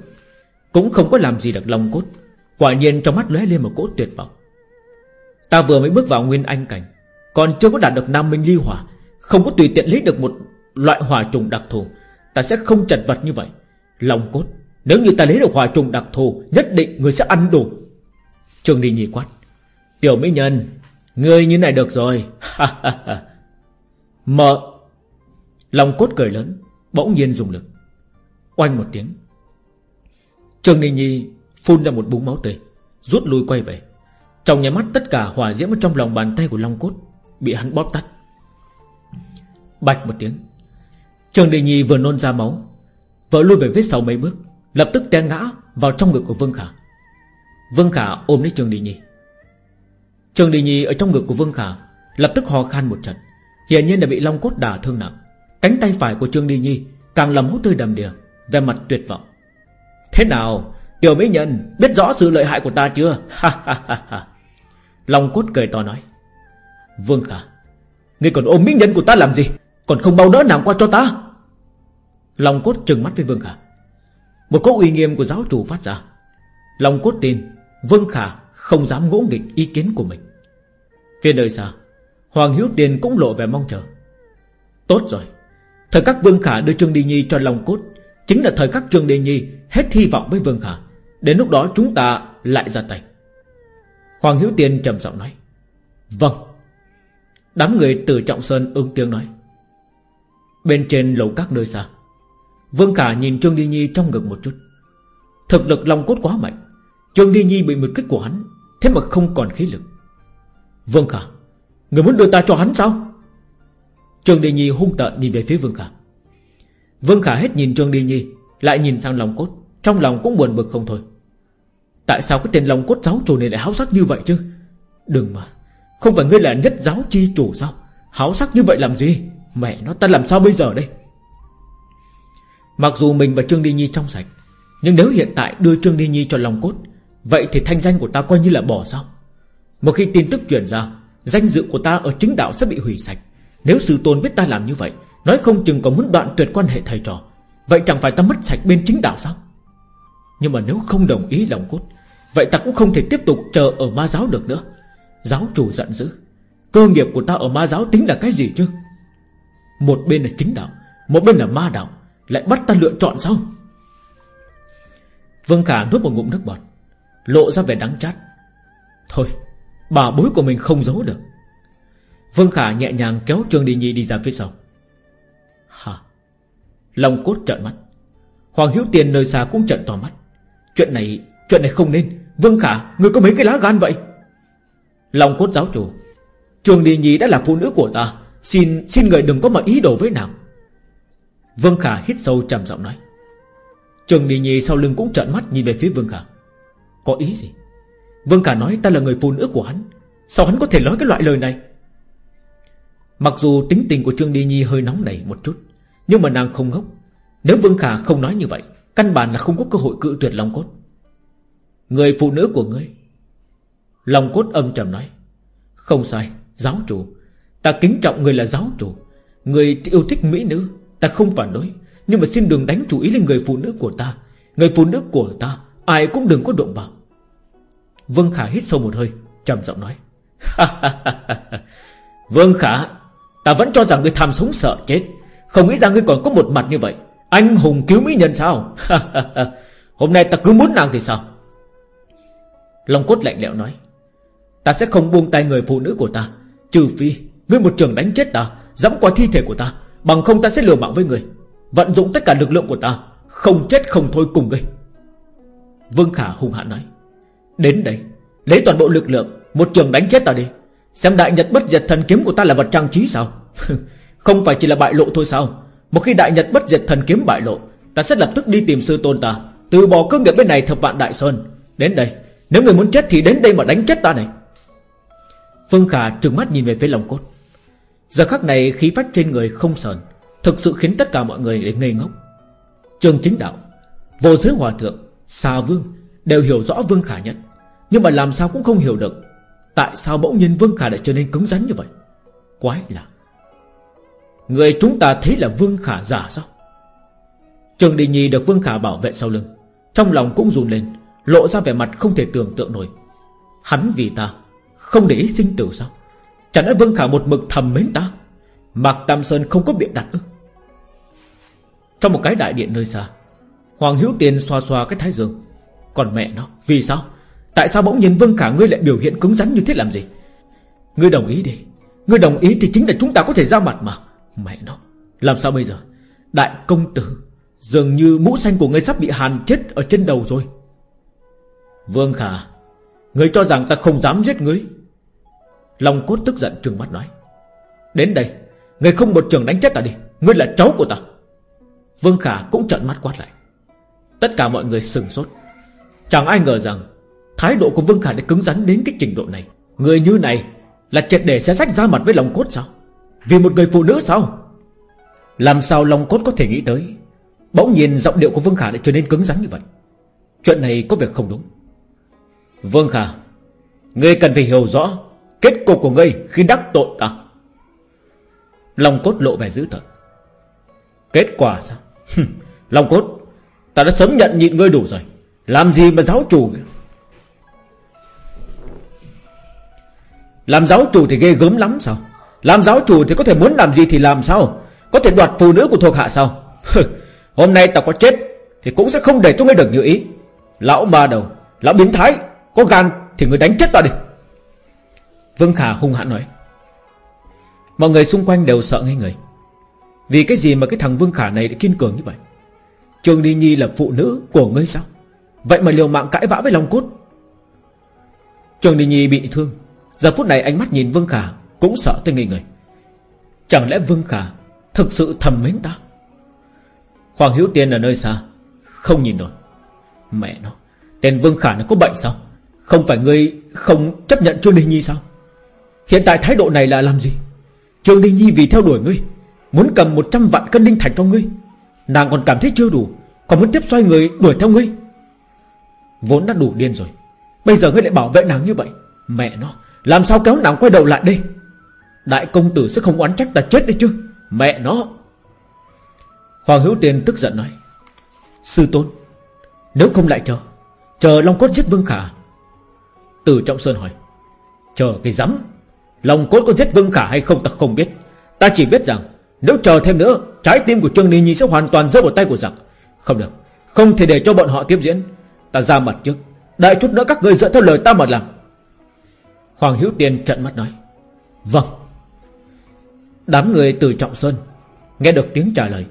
Cũng không có làm gì được Long Cốt. Quả nhiên trong mắt lóe lên một cỗ tuyệt vọng. Ta vừa mới bước vào Nguyên Anh Cảnh, Còn chưa có đạt được Nam Minh Ly Hỏa, Không có tùy tiện lấy được một loại hỏa trùng đặc thù, Ta sẽ không chật vật như vậy. Long Cốt, Nếu như ta lấy được hỏa trùng đặc thù, Nhất định người sẽ ăn đủ. Trương Đình Nhi quát. Tiểu mỹ nhân, Ngươi như này được rồi. [laughs] Mở. Lòng cốt cười lớn, Bỗng nhiên dùng lực. Oanh một tiếng. Trương Đình Nhi phun ra một búng máu tươi, Rút lui quay về. Trong nhà mắt tất cả hỏa diễm ở trong lòng bàn tay của Long Cốt Bị hắn bóp tắt Bạch một tiếng. Trường Đình Nhi vừa nôn ra máu Vợ lui về phía sau mấy bước, Lập tức té ngã vào trong ngực của Vương Khả. Vương Khả ôm lấy Trường Đi Nhi. Trường Đi Nhi ở trong ngực của Vương Khả Lập tức ho khan một trận. Hiện nhiên là bị long cốt đả thương nặng. Cánh tay phải của Trương Đi Nhi Càng làm hút tươi đầm đìa Về mặt tuyệt vọng. Thế nào? Tiểu mỹ nhân, biết rõ sự lợi hại của ta chưa? Long cốt cười to nói. Vương Khả, Ngươi còn ôm mỹ nhân của ta làm gì? Còn không bao đỡ nàng qua cho ta? Long cốt trừng mắt với Vương Khả. Một câu uy nghiêm của giáo chủ phát ra. Long cốt tin. Vương Khả không dám ngỗ nghịch ý kiến của mình. Phía nơi xa, Hoàng Hiếu Tiền cũng lộ vẻ mong chờ. Tốt rồi, Thời khắc Vương Khả đưa Trương Đi Nhi cho Long Cốt, Chính là thời khắc Trương Đi Nhi Hết hy vọng với Vương Khả, Đến lúc đó chúng ta lại ra tay. Hoàng Hiếu Tiền trầm giọng nói Vâng. Đám người từ Trọng Sơn ưng tiếng nói. Bên trên lầu các nơi xa, Vương Khả nhìn Trương Đi Nhi trong ngực một chút. Thực lực Long Cốt quá mạnh Trương Đi Nhi bị một kích của hắn, Thế mà không còn khí lực. Vương Khả, Người muốn đưa ta cho hắn sao? Trương Đi Nhi hung tợn nhìn về phía Vương Khả. Vương Khả hết nhìn Trương Đi Nhi, Lại nhìn sang lòng cốt. Trong lòng cũng buồn bực không thôi. Tại sao cái tên lòng cốt giáo chủ này lại háo sắc như vậy chứ? Đừng mà, Không phải ngươi là nhất giáo chi chủ sao? Háo sắc như vậy làm gì? Mẹ nó, ta làm sao bây giờ đây? Mặc dù mình và Trương Đi Nhi trong sạch, Nhưng nếu hiện tại đưa Trương Đi Nhi cho lòng cốt Vậy thì thanh danh của ta coi như là bỏ sao Một khi tin tức truyền ra, Danh dự của ta ở chính đạo sẽ bị hủy sạch. Nếu sư tôn biết ta làm như vậy, Nói không chừng còn muốn đoạn tuyệt quan hệ thầy trò. Vậy chẳng phải ta mất sạch bên chính đạo sao? Nhưng mà nếu không đồng ý lòng cốt, Vậy ta cũng không thể tiếp tục chờ ở ma giáo được nữa. Giáo chủ giận dữ. Cơ nghiệp của ta ở ma giáo tính là cái gì chứ? Một bên là chính đạo, Một bên là ma đạo. Lại bắt ta lựa chọn sao? Vương Khả nuốt một ngụm nước bọt. Lộ ra vẻ đắng chát. Thôi, Bà bối của mình không giấu được. Vương Khả nhẹ nhàng kéo Trương Đi Nhi đi ra phía sau. Hả Long cốt trợn mắt. Hoàng Hiếu Tiền nơi xa cũng trợn to mắt. Chuyện này Chuyện này không nên. Vương Khả, Người có mấy cái lá gan vậy? Long cốt giáo chủ Trường Đi Nhi đã là phụ nữ của ta. Xin xin người đừng có mà ý đồ với nàng. Vương Khả hít sâu trầm giọng nói. Trường Đi Nhi sau lưng cũng trợn mắt nhìn về phía Vương Khả. Có ý gì? Vương Khả nói ta là người phụ nữ của hắn. Sao hắn có thể nói cái loại lời này? Mặc dù tính tình của Trương Đi Nhi hơi nóng nảy một chút Nhưng mà nàng không ngốc. Nếu Vương Khả không nói như vậy Căn bản là không có cơ hội cự tuyệt Long Cốt. Người phụ nữ của ngươi. Long Cốt âm trầm nói Không sai, giáo chủ. Ta kính trọng người là giáo chủ. Người yêu thích mỹ nữ Ta không phản đối. Nhưng mà xin đừng đánh chủ ý lên người phụ nữ của ta. Người phụ nữ của ta Ai cũng đừng có động vào. Vương Khả hít sâu một hơi, trầm giọng nói. [laughs] Vương Khả, Ta vẫn cho rằng ngươi tham sống sợ chết. Không nghĩ rằng ngươi còn có một mặt như vậy. Anh hùng cứu mỹ nhân sao? [laughs] Hôm nay ta cứ muốn nàng thì sao? Long cốt lạnh lẽo nói. Ta sẽ không buông tay người phụ nữ của ta, Trừ phi Ngươi một trường đánh chết ta, Dẫm qua thi thể của ta. Bằng không ta sẽ liều mạng với ngươi, Vận dụng tất cả lực lượng của ta, Không chết không thôi cùng ngươi. Vương Khả hung hạn nói. Đến đây, Lấy toàn bộ lực lượng, Một trường đánh chết ta đi. Xem đại nhật bất diệt thần kiếm của ta là vật trang trí sao? [laughs] Không phải chỉ là bại lộ thôi sao? Một khi đại nhật bất diệt thần kiếm bại lộ, Ta sẽ lập tức đi tìm sư tôn ta, Từ bỏ cơ nghiệp bên này thập vạn đại sơn. Đến đây, Nếu người muốn chết thì đến đây mà đánh chết ta này. Phương Khả trừng mắt nhìn về phía lòng cốt. Giờ khắc này khí phát trên người không sờn, Thực sự khiến tất cả mọi người để ngây ngốc. Trường chính đạo, Vô giới hòa thượng Xà vương Đều hiểu rõ Vương Khả nhất, Nhưng mà làm sao cũng không hiểu được Tại sao bỗng nhiên Vương Khả lại trở nên cứng rắn như vậy. Quái lạ. Người chúng ta thấy là Vương Khả giả sao? Trường Đình Nhi được Vương Khả bảo vệ sau lưng, Trong lòng cũng run lên, Lộ ra vẻ mặt không thể tưởng tượng nổi. Hắn vì ta Không để ý sinh tử sao? Chẳng lẽ Vương Khả một mực thầm mến ta? Mạc Tam Sơn không có biện đặt ư? Trong một cái đại điện nơi xa Hoàng Hữu Tiền xoa xoa cái thái dương. Còn mẹ nó, Vì sao? Tại sao bỗng nhiên Vương Khả ngươi lại biểu hiện cứng rắn như thế làm gì? Ngươi đồng ý đi. Ngươi đồng ý thì chính là chúng ta có thể ra mặt mà. Mẹ nó, Làm sao bây giờ? Đại công tử, Dường như mũ xanh của ngươi sắp bị hàn chết ở trên đầu rồi. Vương Khả, Ngươi cho rằng ta không dám giết ngươi? Long cốt tức giận trừng mắt nói. Đến đây, Ngươi không một trường đánh chết ta đi. Ngươi là cháu của ta. Vương Khả cũng trợn mắt quát lại. Tất cả mọi người sừng sốt. Chẳng ai ngờ rằng, Thái độ của Vương Khả đã cứng rắn đến cái trình độ này. Người như này Là triệt để sẽ rách ra mặt với lòng cốt sao? Vì một người phụ nữ sao? Làm sao lòng cốt có thể nghĩ tới? Bỗng nhiên giọng điệu của Vương Khả lại trở nên cứng rắn như vậy. Chuyện này có việc không đúng. Vương Khả, Ngươi cần phải hiểu rõ Kết cục của ngươi khi đắc tội ta. Lòng cốt lộ vẻ dữ tợn. Kết quả sao? [laughs] Lòng cốt Ta đã sớm nhận nhịn ngươi đủ rồi. Làm gì mà giáo chủ? Làm giáo chủ thì ghê gớm lắm sao? Làm giáo chủ thì có thể muốn làm gì thì làm sao? Có thể đoạt phụ nữ của thuộc hạ sao? Hôm nay ta có chết Thì cũng sẽ không để cho ngươi được như ý. Lão ma đầu, Lão biến thái, Có gan thì ngươi đánh chết ta đi. Vương Khả hung hãn nói. Mọi người xung quanh đều sợ ngây người. Vì cái gì mà cái thằng Vương Khả này lại kiên cường như vậy? Trương Ly Nhi là phụ nữ của ngươi sao? Vậy mà liều mạng cãi vã với Long Cốt. Trương Ly Nhi bị thương. Giờ phút này ánh mắt nhìn Vương Khả Cũng sợ tới ngây người. Chẳng lẽ Vương Khả Thực sự thầm mến ta? Hoàng Hiếu Tiên ở nơi xa, Không nhìn nổi. Mẹ nó, Tên Vương Khả nó có bệnh sao? Không phải ngươi không chấp nhận Trương Đình Nhi sao? Hiện tại thái độ này là làm gì? Trương Đình Nhi vì theo đuổi ngươi, Muốn cầm 100 vạn cân linh thạch cho ngươi Nàng còn cảm thấy chưa đủ, Còn muốn tiếp xoay người đuổi theo ngươi. Vốn đã đủ điên rồi, Bây giờ ngươi lại bảo vệ nàng như vậy. Mẹ nó, Làm sao kéo nàng quay đầu lại đây? Đại công tử sẽ không oán trách ta chết đấy chứ? Mẹ nó! Hoàng Hữu Tiền tức giận nói. Sư tôn, Nếu không lại chờ Chờ Long Cốt giết Vương Khả. Từ Trọng Sơn hỏi. Chờ cái rắm? Long Cốt có giết Vương Khả hay không ta không biết. Ta chỉ biết rằng nếu chờ thêm nữa, Trái tim của Trương Ni Nhi sẽ hoàn toàn rơi vào tay của giặc. Không được, Không thể để cho bọn họ tiếp diễn. Ta ra mặt trước, Đợi chút nữa các người dựa theo lời ta mà làm. Hoàng Hữu Tiên trận mắt nói Vâng. Đám người từ Trọng Sơn Nghe được tiếng trả lời,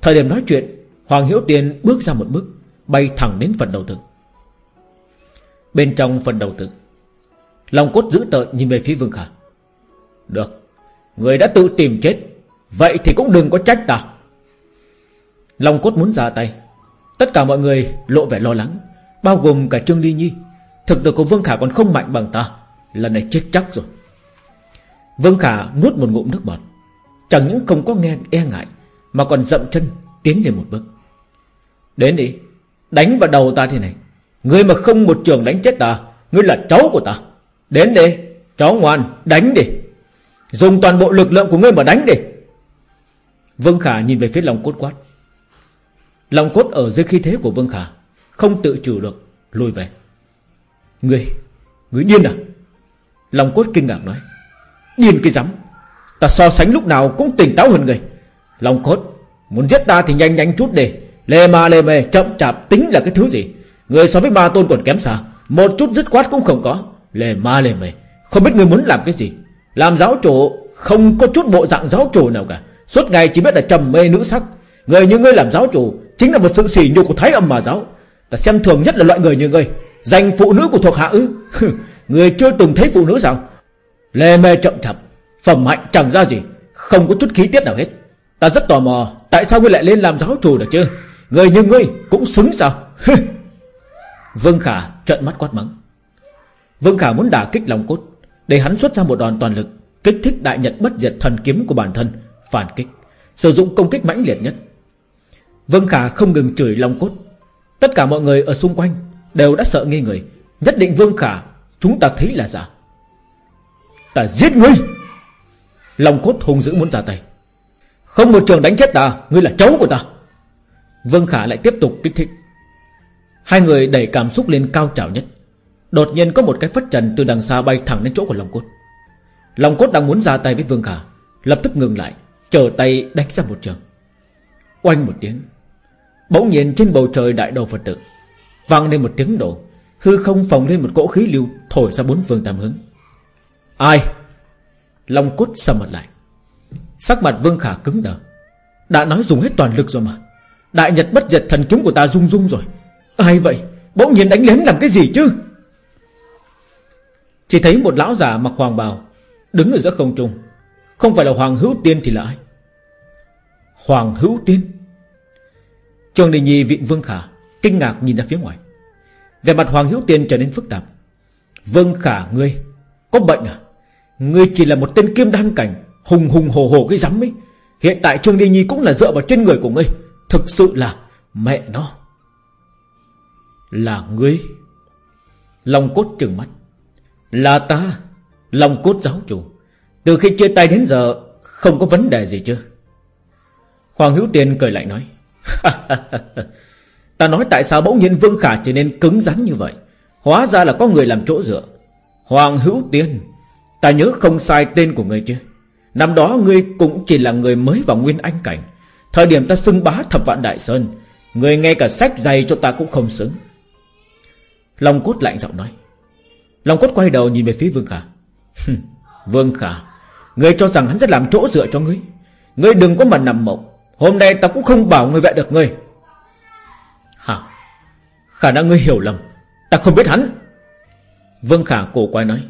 Thời điểm nói chuyện, Hoàng Hiếu Tiên bước ra một bước, Bay thẳng đến phần đầu tự Bên trong phần đầu tự Lòng cốt giữ tợn nhìn về phía Vương Khả. Được, Người đã tự tìm chết Vậy thì cũng đừng có trách ta. Long cốt muốn ra tay. Tất cả mọi người lộ vẻ lo lắng, Bao gồm cả Trương Ly Nhi. Thực lực của Vương Khả còn không mạnh bằng ta. Lần này chết chắc rồi. Vương Khả nuốt một ngụm nước bọt. Chẳng những không có nghe e ngại, Mà còn dậm chân tiến lên một bước. Đến đi, Đánh vào đầu ta thế này. Ngươi mà không một trường đánh chết ta, Ngươi là cháu của ta. Đến đi, Cháu ngoan, đánh đi. Dùng toàn bộ lực lượng của ngươi mà đánh đi. Vương Khả nhìn về phía lòng cốt quát. Lòng cốt ở dưới khí thế của Vương Khả, Không tự chủ được, Lùi về. Ngươi Ngươi điên à? Lòng cốt kinh ngạc nói. Điên cái rắm. Ta so sánh lúc nào cũng tỉnh táo hơn người. Long cốt, Muốn giết ta thì nhanh nhanh chút đi Lê ma lê mê chậm chạp tính là cái thứ gì? Người so với ma tôn còn kém xa. Một chút dứt quát cũng không có. Lê ma lê mê, Không biết người muốn làm cái gì. Làm giáo chủ, Không có chút bộ dạng giáo chủ nào cả. Suốt ngày chỉ biết là trầm mê nữ sắc. Người như ngươi làm giáo chủ Chính là một sự sỉ nhục của thái âm mà giáo. Ta xem thường nhất là loại người như ngươi Dành phụ nữ của thuộc hạ ư? Người chưa từng thấy phụ nữ sao? Lê mê chậm chạp Phẩm hạnh chẳng ra gì, Không có chút khí tiết nào hết. Ta rất tò mò, Tại sao ngươi lại lên làm giáo chủ được chứ? Người như ngươi cũng xứng sao? Vương Khả trợn mắt quát mắng. Vương Khả muốn đả kích lòng cốt, Để hắn xuất ra một đòn toàn lực, Kích thích đại nhật bất diệt thần kiếm của bản thân. Phản kích, Sử dụng công kích mãnh liệt nhất. Vương Khả không ngừng chửi long cốt. Tất cả mọi người ở xung quanh Đều đã sợ nghi người, Nhất định Vương Khả Chúng ta thấy là giả. Ta giết ngươi! Long cốt hung dữ muốn ra tay. Không một trường đánh chết ta, Ngươi là cháu của ta. Vương Khả lại tiếp tục kích thích. Hai người đẩy cảm xúc lên cao trào nhất. Đột nhiên có một cái phất trần Từ đằng xa bay thẳng đến chỗ của Long cốt. Long cốt đang muốn ra tay với Vương Khả, Lập tức ngừng lại. Chờ tay đánh ra một trường. Oanh một tiếng. Bỗng nhiên trên bầu trời đại đầu Phật tử, Vang lên một tiếng nổ. Hư không phồng lên một cỗ khí lưu, Thổi ra bốn phương tam hướng. Ai? Long cốt sầm mặt lại. Sắc mặt Vương Khả cứng đờ. Đã nói dùng hết toàn lực rồi mà. Đại Nhật bất diệt thần kiếm của ta rung rung rồi. Ai vậy? Bỗng nhiên đánh lén làm cái gì chứ? Chỉ thấy một lão già mặc hoàng bào, Đứng ở giữa không trung. Không phải là Hoàng Hữu Tiên thì là ai? Hoàng Hữu Tiên Trường Đình Nhi vịn Vương Khả Kinh ngạc nhìn ra phía ngoài. Về mặt Hoàng Hữu Tiên trở nên phức tạp. Vương Khả, ngươi, Có bệnh à? Ngươi chỉ là một tên kim đan cảnh, Hùng hùng hồ hồ cái rắm ấy. Hiện tại Trương Đình Nhi cũng là dựa vào trên người của ngươi. Thực sự là mẹ nó. Là ngươi. Lòng cốt trừng mắt. Là ta, lòng cốt giáo chủ. Từ khi chia tay đến giờ, Không có vấn đề gì chứ. Hoàng Hữu Tiên cười lại nói Ta nói tại sao bỗng nhiên Vương Khả trở nên cứng rắn như vậy? Hóa ra là có người làm chỗ dựa. Hoàng Hữu Tiên, Ta nhớ không sai tên của người chứ. Năm đó ngươi cũng chỉ là người mới vào Nguyên Anh Cảnh. Thời điểm ta xưng bá thập vạn Đại Sơn Người ngay cả sách dày cho ta cũng không xứng. Long cốt lạnh giọng nói. Long cốt quay đầu nhìn về phía Vương Khả. Vương Khả, Ngươi cho rằng hắn sẽ làm chỗ dựa cho ngươi? Ngươi đừng có mà nằm mộng. Hôm nay ta cũng không bảo người vệ được ngươi. Hả? Khả năng ngươi hiểu lầm. Ta không biết hắn. Vương Khả cổ quay nói.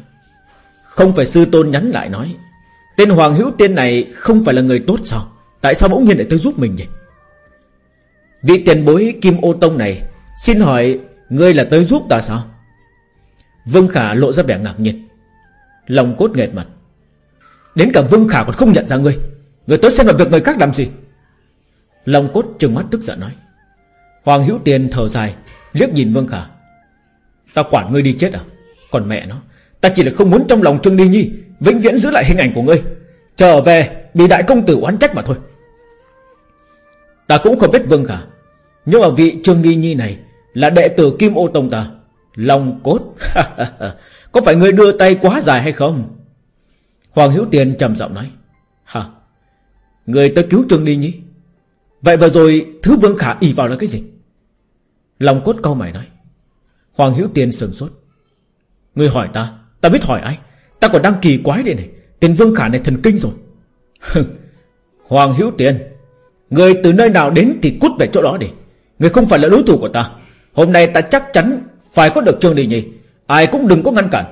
Không phải sư tôn nhắn lại nói. Tên Hoàng Hữu Tiên này không phải là người tốt sao? Tại sao bỗng nhiên lại tới giúp mình vậy Vị tiền bối Kim Ô Tông này, Xin hỏi Ngươi là tới giúp ta sao? Vương Khả lộ ra vẻ ngạc nhiên. Lòng cốt nghẹt mặt. Đến cả Vương Khả còn không nhận ra ngươi. Ngươi tới xem là việc người khác làm gì? Lòng cốt trừng mắt tức giận nói. Hoàng Hữu Tiền thở dài, liếc nhìn Vương Khả. Ta quản ngươi đi chết à? Còn mẹ nó, Ta chỉ là không muốn trong lòng Trương Đi Nhi Vĩnh viễn giữ lại hình ảnh của ngươi. Trở về, bị đại công tử oán trách mà thôi. Ta cũng không biết Vương Khả, Nhưng mà vị Trương Đi Nhi này Là đệ tử Kim Ô Tông ta, Long cốt. [laughs] Có phải ngươi đưa tay quá dài hay không? Hoàng Hữu Tiền trầm giọng nói. Hả? Người tới cứu Trương Đi Nhi? Vậy vừa rồi, thứ Vương Khả ỉ vào là cái gì? Lòng cốt câu mày nói. Hoàng Hữu Tiền sừng sốt. Người hỏi ta Ta biết hỏi ai? Ta còn đang kỳ quái đây này. Tên Vương Khả này thần kinh rồi. Hoàng Hữu Tiền Người từ nơi nào đến thì cút về chỗ đó đi. Người không phải là đối thủ của ta. Hôm nay ta chắc chắn Phải có được Trương Đình Nhi. Ai cũng đừng có ngăn cản.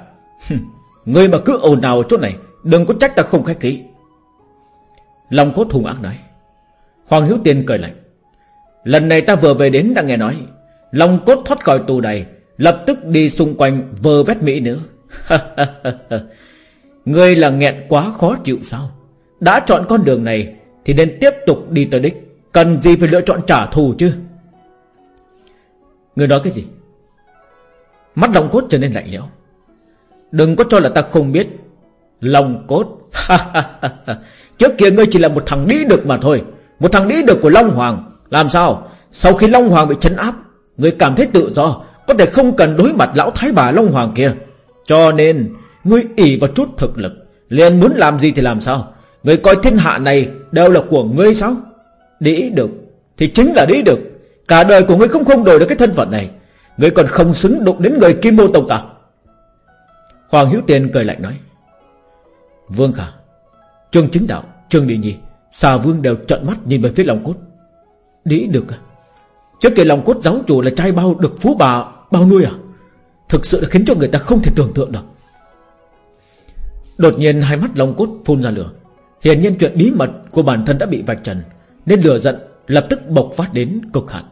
Người mà cứ ồn nào ở chỗ này, Đừng có trách ta không khách khí. Long cốt hùng ác nói. Hoàng Hiếu Tiên cười lạnh. Lần này ta vừa về đến đã nghe nói, Long cốt thoát khỏi tù đầy, Lập tức đi xung quanh vơ vét mỹ nữa [laughs] Ngươi là nghẹn quá khó chịu sao? Đã chọn con đường này Thì nên tiếp tục đi tới đích, Cần gì phải lựa chọn trả thù chứ? Ngươi nói cái gì? Mắt lòng cốt trở nên lạnh lẽo. Đừng có cho là ta không biết Lòng cốt. [laughs] Trước kia ngươi chỉ là một thằng đi được mà thôi. Một thằng đĩ được của Long Hoàng. Làm sao? Sau khi Long Hoàng bị chấn áp, người cảm thấy tự do, Có thể không cần đối mặt lão thái bà Long Hoàng kia. Cho nên, Ngươi ỉ vào chút thực lực. Liền muốn làm gì thì làm sao? Người coi thiên hạ này đều là của ngươi sao? Đĩ được, Thì chính là đĩ được. Cả đời của ngươi không không đổi được cái thân phận này. Ngươi còn không xứng đụng đến người Kim Mô Tông ta Hoàng Hiếu Tiên cười lạnh nói. Vương Khả, Trương Chính Đạo, Trương Đi Nhi Xà Vương đều trợn mắt nhìn về phía lòng cốt. Đĩ được à Trước kia lòng cốt giáo chủ là trai bao được phú bà Bao nuôi à? Thực sự là khiến cho người ta không thể tưởng tượng được. Đột nhiên hai mắt lòng cốt phun ra lửa. Hiển nhiên chuyện bí mật của bản thân đã bị vạch trần, Nên lửa giận lập tức bộc phát đến cực hạn.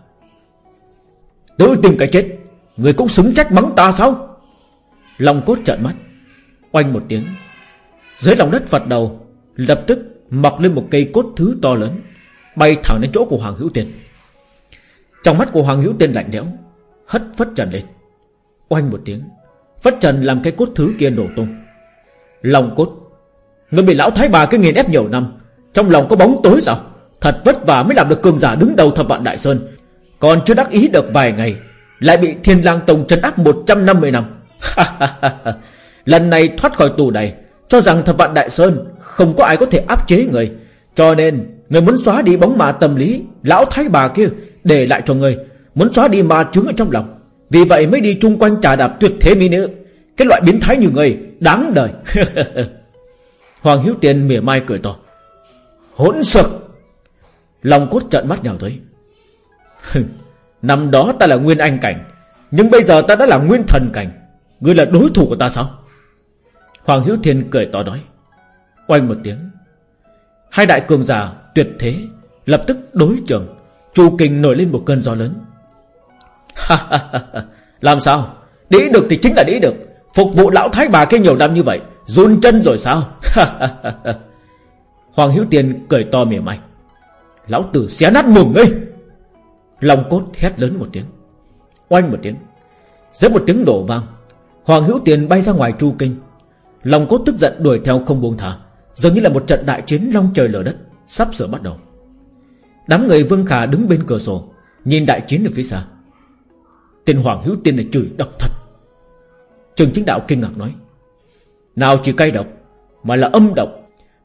Tôi tìm cái chết, Người cũng xứng trách mắng ta sao? Long cốt trợn mắt, Oanh một tiếng. Dưới lòng đất Phật đầu, Lập tức mọc lên một cây cốt thứ to lớn, Bay thẳng đến chỗ của Hoàng Hữu Tiên. Trong mắt của Hoàng Hữu Tiên lạnh lẽo, Hất phất trần lên. Oanh một tiếng, Phất trần làm cái cốt thứ kia nổ tung. Lòng cốt, Người bị lão thái bà cái nghiền ép nhiều năm, Trong lòng có bóng tối sao? Thật vất vả mới làm được cường giả đứng đầu thập vạn Đại Sơn. Còn chưa đắc ý được vài ngày, Lại bị thiên lang tông trấn áp 150 năm [laughs] Lần này thoát khỏi tù đầy cho rằng thập vạn Đại Sơn Không có ai có thể áp chế người. Cho nên, người muốn xóa đi bóng ma tâm lý, Lão thái bà kia, để lại cho người. Muốn xóa đi ma chứng ở trong lòng. Vì vậy mới đi chung quanh trà đạp tuyệt thế mỹ nữ. Cái loại biến thái như người, Đáng đời. [laughs] Hoàng Hiếu Tiên mỉa mai cười to. Hỗn sực Lòng cốt trận mắt nhào tới. [laughs] Năm đó ta là nguyên anh cảnh, Nhưng bây giờ ta đã là nguyên thần cảnh. Ngươi là đối thủ của ta sao? Hoàng Hiếu Thiên cười to nói. Oanh một tiếng. Hai đại cường giả tuyệt thế Lập tức đối trường, Chu Kinh nổi lên một cơn gió lớn. Làm sao? Đĩ được thì chính là đĩ được. Phục vụ lão thái bà kia nhiều năm như vậy, Run chân rồi sao? [laughs] Hoàng Hiếu Tiên cười to mỉa mai. Lão tử xé nát mồm ngươi. Long cốt hét lớn một tiếng. Oanh một tiếng. Dưới một tiếng đổ vang, Hoàng Hữu Tiền bay ra ngoài chu kinh Lòng cốt tức giận đuổi theo không buông thả Giống như là một trận đại chiến long trời lở đất, Sắp sửa bắt đầu. Đám người Vương Khả đứng bên cửa sổ, Nhìn đại chiến ở phía xa. Tên Hoàng Hữu Tiên này chửi độc thật. Trường chính đạo kinh ngạc nói, Nào chỉ cay độc Mà là âm độc,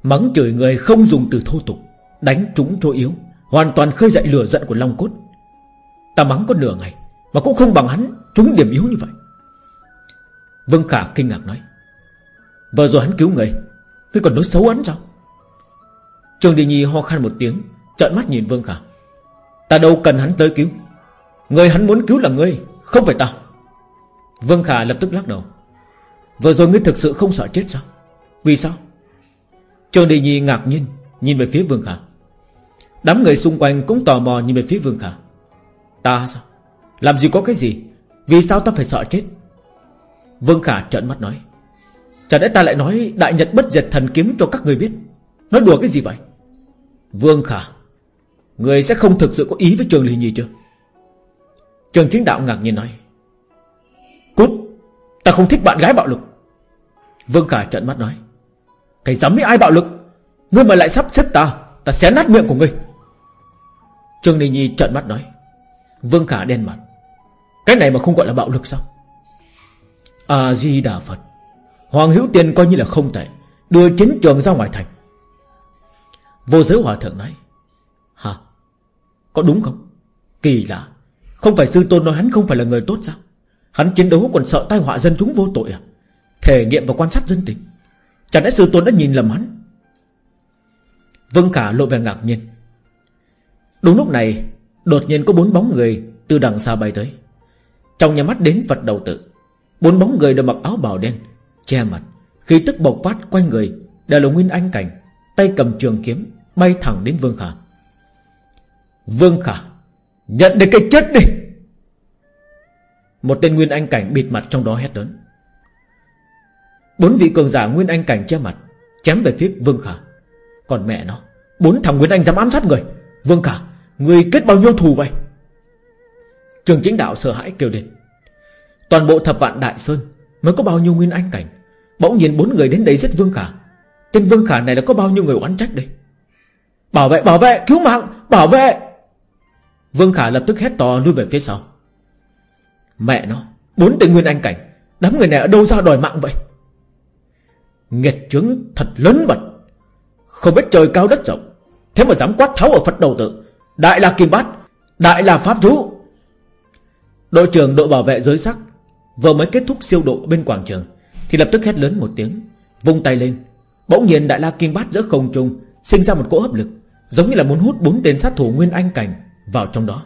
Mắng chửi người không dùng từ thô tục, Đánh trúng chỗ yếu, Hoàn toàn khơi dậy lửa giận của Long Cốt. Ta mắng có nửa ngày Mà cũng không bằng hắn trúng điểm yếu như vậy. Vương Khả kinh ngạc nói Vừa rồi hắn cứu người Ngươi còn nói xấu hắn sao? Trường Đi Nhi ho khan một tiếng, Trợn mắt nhìn Vương Khả. Ta đâu cần hắn tới cứu. Người hắn muốn cứu là ngươi Không phải ta. Vương Khả lập tức lắc đầu. Vừa rồi ngươi thực sự không sợ chết sao? Vì sao? Trường Đi Nhi ngạc nhiên, Nhìn về phía Vương Khả. Đám người xung quanh cũng tò mò nhìn về phía Vương Khả. Ta sao? Làm gì có cái gì? Vì sao ta phải sợ chết? Vương Khả trợn mắt nói. Chả lẽ ta lại nói Đại Nhật bất diệt thần kiếm cho các người biết? Nói đùa cái gì vậy? Vương Khả Người sẽ không thực sự có ý với Trường Ly Nhi chưa? Trường Chính Đạo ngạc nhiên nói. Cút Ta không thích bạn gái bạo lực. Vương Khả trợn mắt nói. Cái dám với ai bạo lực? Ngươi mà lại sắp xếp ta Ta xé nát miệng của ngươi. Trương Ly Nhi trợn mắt nói. Vương Khả đen mặt. Cái này mà không gọi là bạo lực sao? A-di-đà Phật Hoàng Hữu Tiên coi như là không tệ, Đưa chính trường ra ngoài thành. Vô giới hòa thượng nói, Hả? Có đúng không? Kỳ lạ. Không phải sư tôn nói hắn không phải là người tốt sao? Hắn chiến đấu còn sợ tai họa dân chúng vô tội à? Thể nghiệm và quan sát dân tình. Chẳng lẽ sư tôn đã nhìn lầm hắn? Vâng Khả lộ vẻ ngạc nhiên. Đúng lúc này, Đột nhiên có bốn bóng người Từ đằng xa bay tới. Trong nhà mắt đến Phật đầu tự Bốn bóng người đều mặc áo bào đen Che mặt. Khi tức bộc phát quanh người Đều là Nguyên Anh Cảnh, Tay cầm trường kiếm, Bay thẳng đến Vương Khả. Vương Khả, Nhận được cái chết đi! Một tên Nguyên Anh Cảnh bịt mặt trong đó hét lớn. Bốn vị cường giả Nguyên Anh Cảnh che mặt, Chém về phía Vương Khả. Còn mẹ nó, Bốn thằng Nguyên Anh dám ám sát người. Vương Khả, Người kết bao nhiêu thù vậy? Trường chính đạo sợ hãi kêu lên. Toàn bộ thập vạn đại sơn, Mới có bao nhiêu nguyên anh cảnh? Bỗng nhìn bốn người đến đây giết Vương Khả. Tên Vương Khả này là có bao nhiêu người oán trách đây? Bảo vệ bảo vệ, cứu mạng, Bảo vệ! Vương Khả lập tức hét to lui về phía sau. Mẹ nó, Bốn tên nguyên anh cảnh, Đám người này ở đâu ra đòi mạng vậy? Nghiệt chứng thật lớn mật Không biết trời cao đất rộng, Thế mà dám quát tháo ở Phật đầu tự. Đại là Kim Bát, Đại là Pháp Chú Đội trưởng đội bảo vệ giới sắc, Vừa mới kết thúc siêu độ bên quảng trường. Thì lập tức hét lớn một tiếng, Vung tay lên. Bỗng nhiên đại la kim bát giữa không trung, Sinh ra một cỗ hấp lực, Giống như là muốn hút bốn tên sát thủ nguyên anh cảnh Vào trong đó.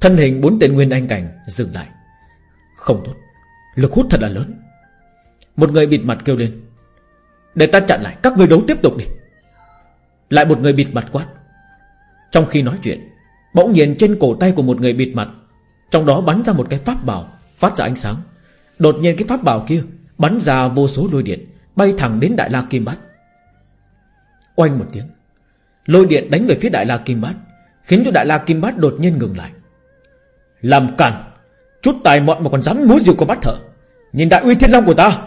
Thân hình bốn tên nguyên anh cảnh dừng lại. Không tốt, Lực hút thật là lớn. Một người bịt mặt kêu lên, Để ta chặn lại, các người đấu tiếp tục đi. Lại một người bịt mặt quát. Trong khi nói chuyện, Bỗng nhiên trên cổ tay của một người bịt mặt, Trong đó bắn ra một cái pháp bảo Phát ra ánh sáng. Đột nhiên cái pháp bảo kia Bắn ra vô số lôi điện, Bay thẳng đến Đại La Kim Bát. Oanh một tiếng, Lôi điện đánh về phía Đại La Kim Bát, Khiến cho Đại La Kim Bát đột nhiên ngừng lại. Làm cản Chút tài mọn mà còn dám múa diều của bát thở Nhìn đại uy thiên long của ta.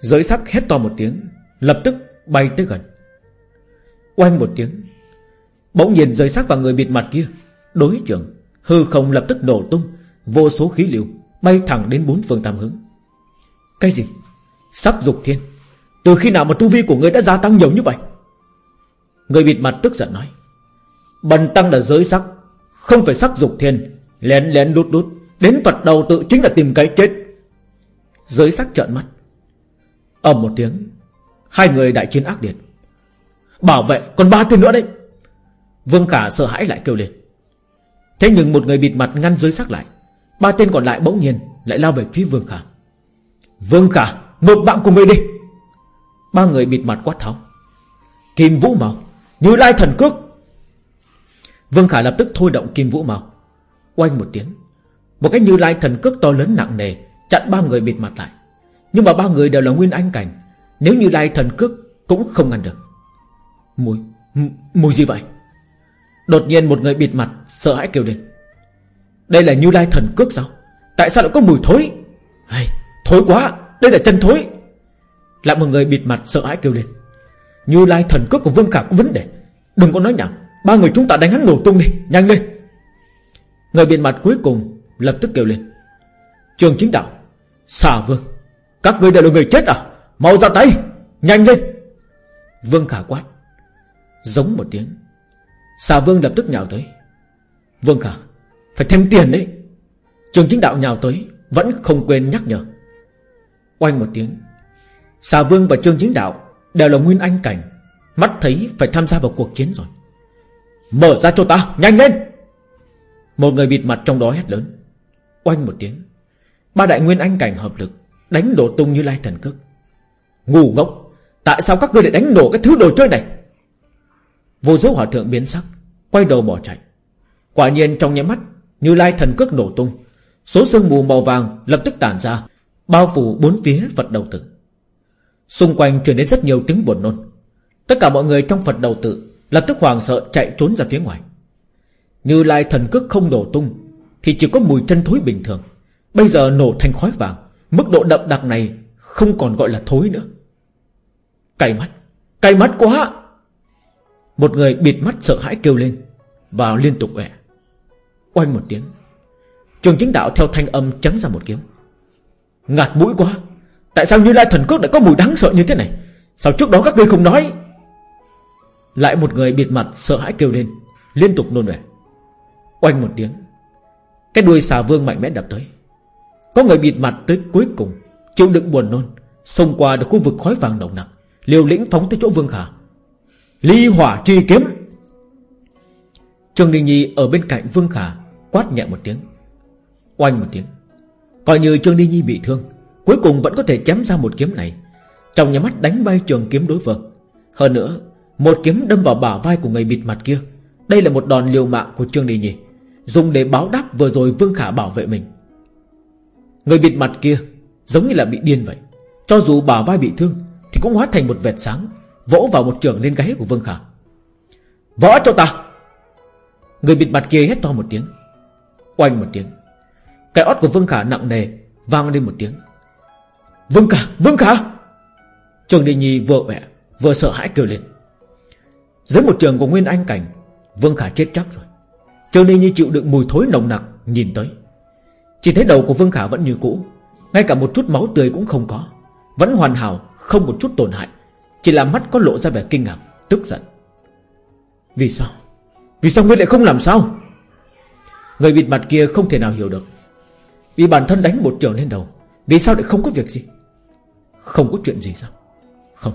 Giới sắc hét to một tiếng, Lập tức bay tới gần. Oanh một tiếng, Bỗng nhiên giới sắc và người bịt mặt kia, Đối trưởng, Hư không lập tức nổ tung, Vô số khí liều Bay thẳng đến bốn phương tam hướng. Cái gì? Sắc dục thiên. Từ khi nào mà tu vi của ngươi đã gia tăng nhiều như vậy? Người bịt mặt tức giận nói. Bần tăng là giới sắc, Không phải sắc dục thiên. Lén lén lút lút, Đến Phật đầu tự chính là tìm cái chết. Giới sắc trợn mắt. Ầm một tiếng, Hai người đại chiến ác liệt. Bảo vệ, còn ba tên nữa đấy. Vương Khả sợ hãi lại kêu lên. Thế nhưng một người bịt mặt ngăn giới sắc lại. Ba tên còn lại bỗng nhiên Lại lao về phía Vương Khả. Vương Khả, nộp mạng của người đi. Ba người bịt mặt quát tháo. Kim Vũ Màu Như Lai Thần Cước. Vương Khả lập tức thôi động Kim Vũ Màu Oanh một tiếng, Một cái Như Lai Thần Cước to lớn nặng nề Chặn ba người bịt mặt lại. Nhưng mà ba người đều là Nguyên Anh Cảnh, Nếu Như Lai Thần Cước cũng không ngăn được. Mùi Mùi gì vậy? Đột nhiên một người bịt mặt Sợ hãi kêu lên. Đây là Như Lai Thần Cước sao? Tại sao lại có mùi thối? Hey, Thối quá Đây là chân thối. Lại một người bịt mặt sợ hãi kêu lên. Như lai thần cước của Vương Khả có vấn đề. Đừng có nói nhảm Ba người chúng ta đánh hắn nổ tung đi Nhanh lên. Người bịt mặt cuối cùng lập tức kêu lên. Trường chính đạo Xà vương Các người đều là người chết à? Mau ra tay Nhanh lên. Vương Khả quát Giống một tiếng. Xà vương lập tức nhào tới. Vương Khả phải thêm tiền đấy. Trường chính đạo nhào tới, Vẫn không quên nhắc nhở. Oanh một tiếng, Xà vương và trương chính đạo Đều là nguyên anh cảnh, Mắt thấy phải tham gia vào cuộc chiến rồi. Mở ra cho ta, nhanh lên! Một người bịt mặt trong đó hét lớn. Oanh một tiếng, Ba đại nguyên anh cảnh hợp lực, Đánh đổ tung như lai thần cước. Ngu ngốc, Tại sao các ngươi lại đánh nổ cái thứ đồ chơi này? Vô dấu hỏa thượng biến sắc, Quay đầu bỏ chạy. Quả nhiên trong nháy mắt như lai thần cước nổ tung, Số sương mù màu vàng lập tức tản ra, Bao phủ bốn phía Phật đầu tử. Xung quanh truyền đến rất nhiều tiếng buồn nôn. Tất cả mọi người trong Phật đầu tử Lập tức hoàng sợ chạy trốn ra phía ngoài. Như lai thần cước không nổ tung Thì chỉ có mùi chân thối bình thường. Bây giờ nổ thành khói vàng, Mức độ đậm đặc này Không còn gọi là thối nữa. Cay mắt Cay mắt quá! Một người bịt mắt sợ hãi kêu lên Và liên tục ẹ Oanh một tiếng. Trường chính đạo theo thanh âm chấm ra một kiếm. Ngạt mũi quá. Tại sao Như Lai thần cốt lại có mùi đáng sợ như thế này? Sao trước đó các ngươi không nói? Lại một người bịt mặt sợ hãi kêu lên, Liên tục nôn về. Oanh một tiếng. Cái đuôi xà vương mạnh mẽ đập tới. Có người bịt mặt tới cuối cùng, Chịu đựng buồn nôn, Xông qua được khu vực khói vàng nồng nặng Liều lĩnh phóng tới chỗ Vương Khả Ly hỏa chi kiếm. Trương Đình Nhi ở bên cạnh Vương Khả Quát nhẹ một tiếng. Oanh một tiếng. Coi như Trương đi Nhi bị thương, Cuối cùng vẫn có thể chém ra một kiếm này. Trong nhà mắt đánh bay trường kiếm đối phương. Hơn nữa, Một kiếm đâm vào bả vai của người bịt mặt kia. Đây là một đòn liều mạng của Trương đi Nhi, Dùng để báo đáp vừa rồi Vương Khả bảo vệ mình. Người bịt mặt kia Giống như là bị điên vậy. Cho dù bả vai bị thương, Thì cũng hóa thành một vệt sáng, Vỗ vào một trường lên gáy của Vương Khả. Võ cho ta! Người bịt mặt kia hét to một tiếng. Oanh một tiếng. Cái ót của Vương Khả nặng nề, Vang lên một tiếng. Vương Khả Vương Khả! Trường Đình Nhi vừa mẹ Vừa sợ hãi kêu lên. Dưới một trường của Nguyên Anh Cảnh, Vương Khả chết chắc rồi. Trường Đình Nhi chịu đựng mùi thối nồng nặc, Nhìn tới. Chỉ thấy đầu của Vương Khả vẫn như cũ, Ngay cả một chút máu tươi cũng không có. Vẫn hoàn hảo, Không một chút tổn hại. Chỉ là mắt có lộ ra vẻ kinh ngạc, Tức giận. Vì sao? Vì sao ngươi lại không làm sao? Người bịt mặt kia không thể nào hiểu được. Vì bản thân đánh một trường lên đầu Vì sao lại không có việc gì? Không có chuyện gì sao? Không.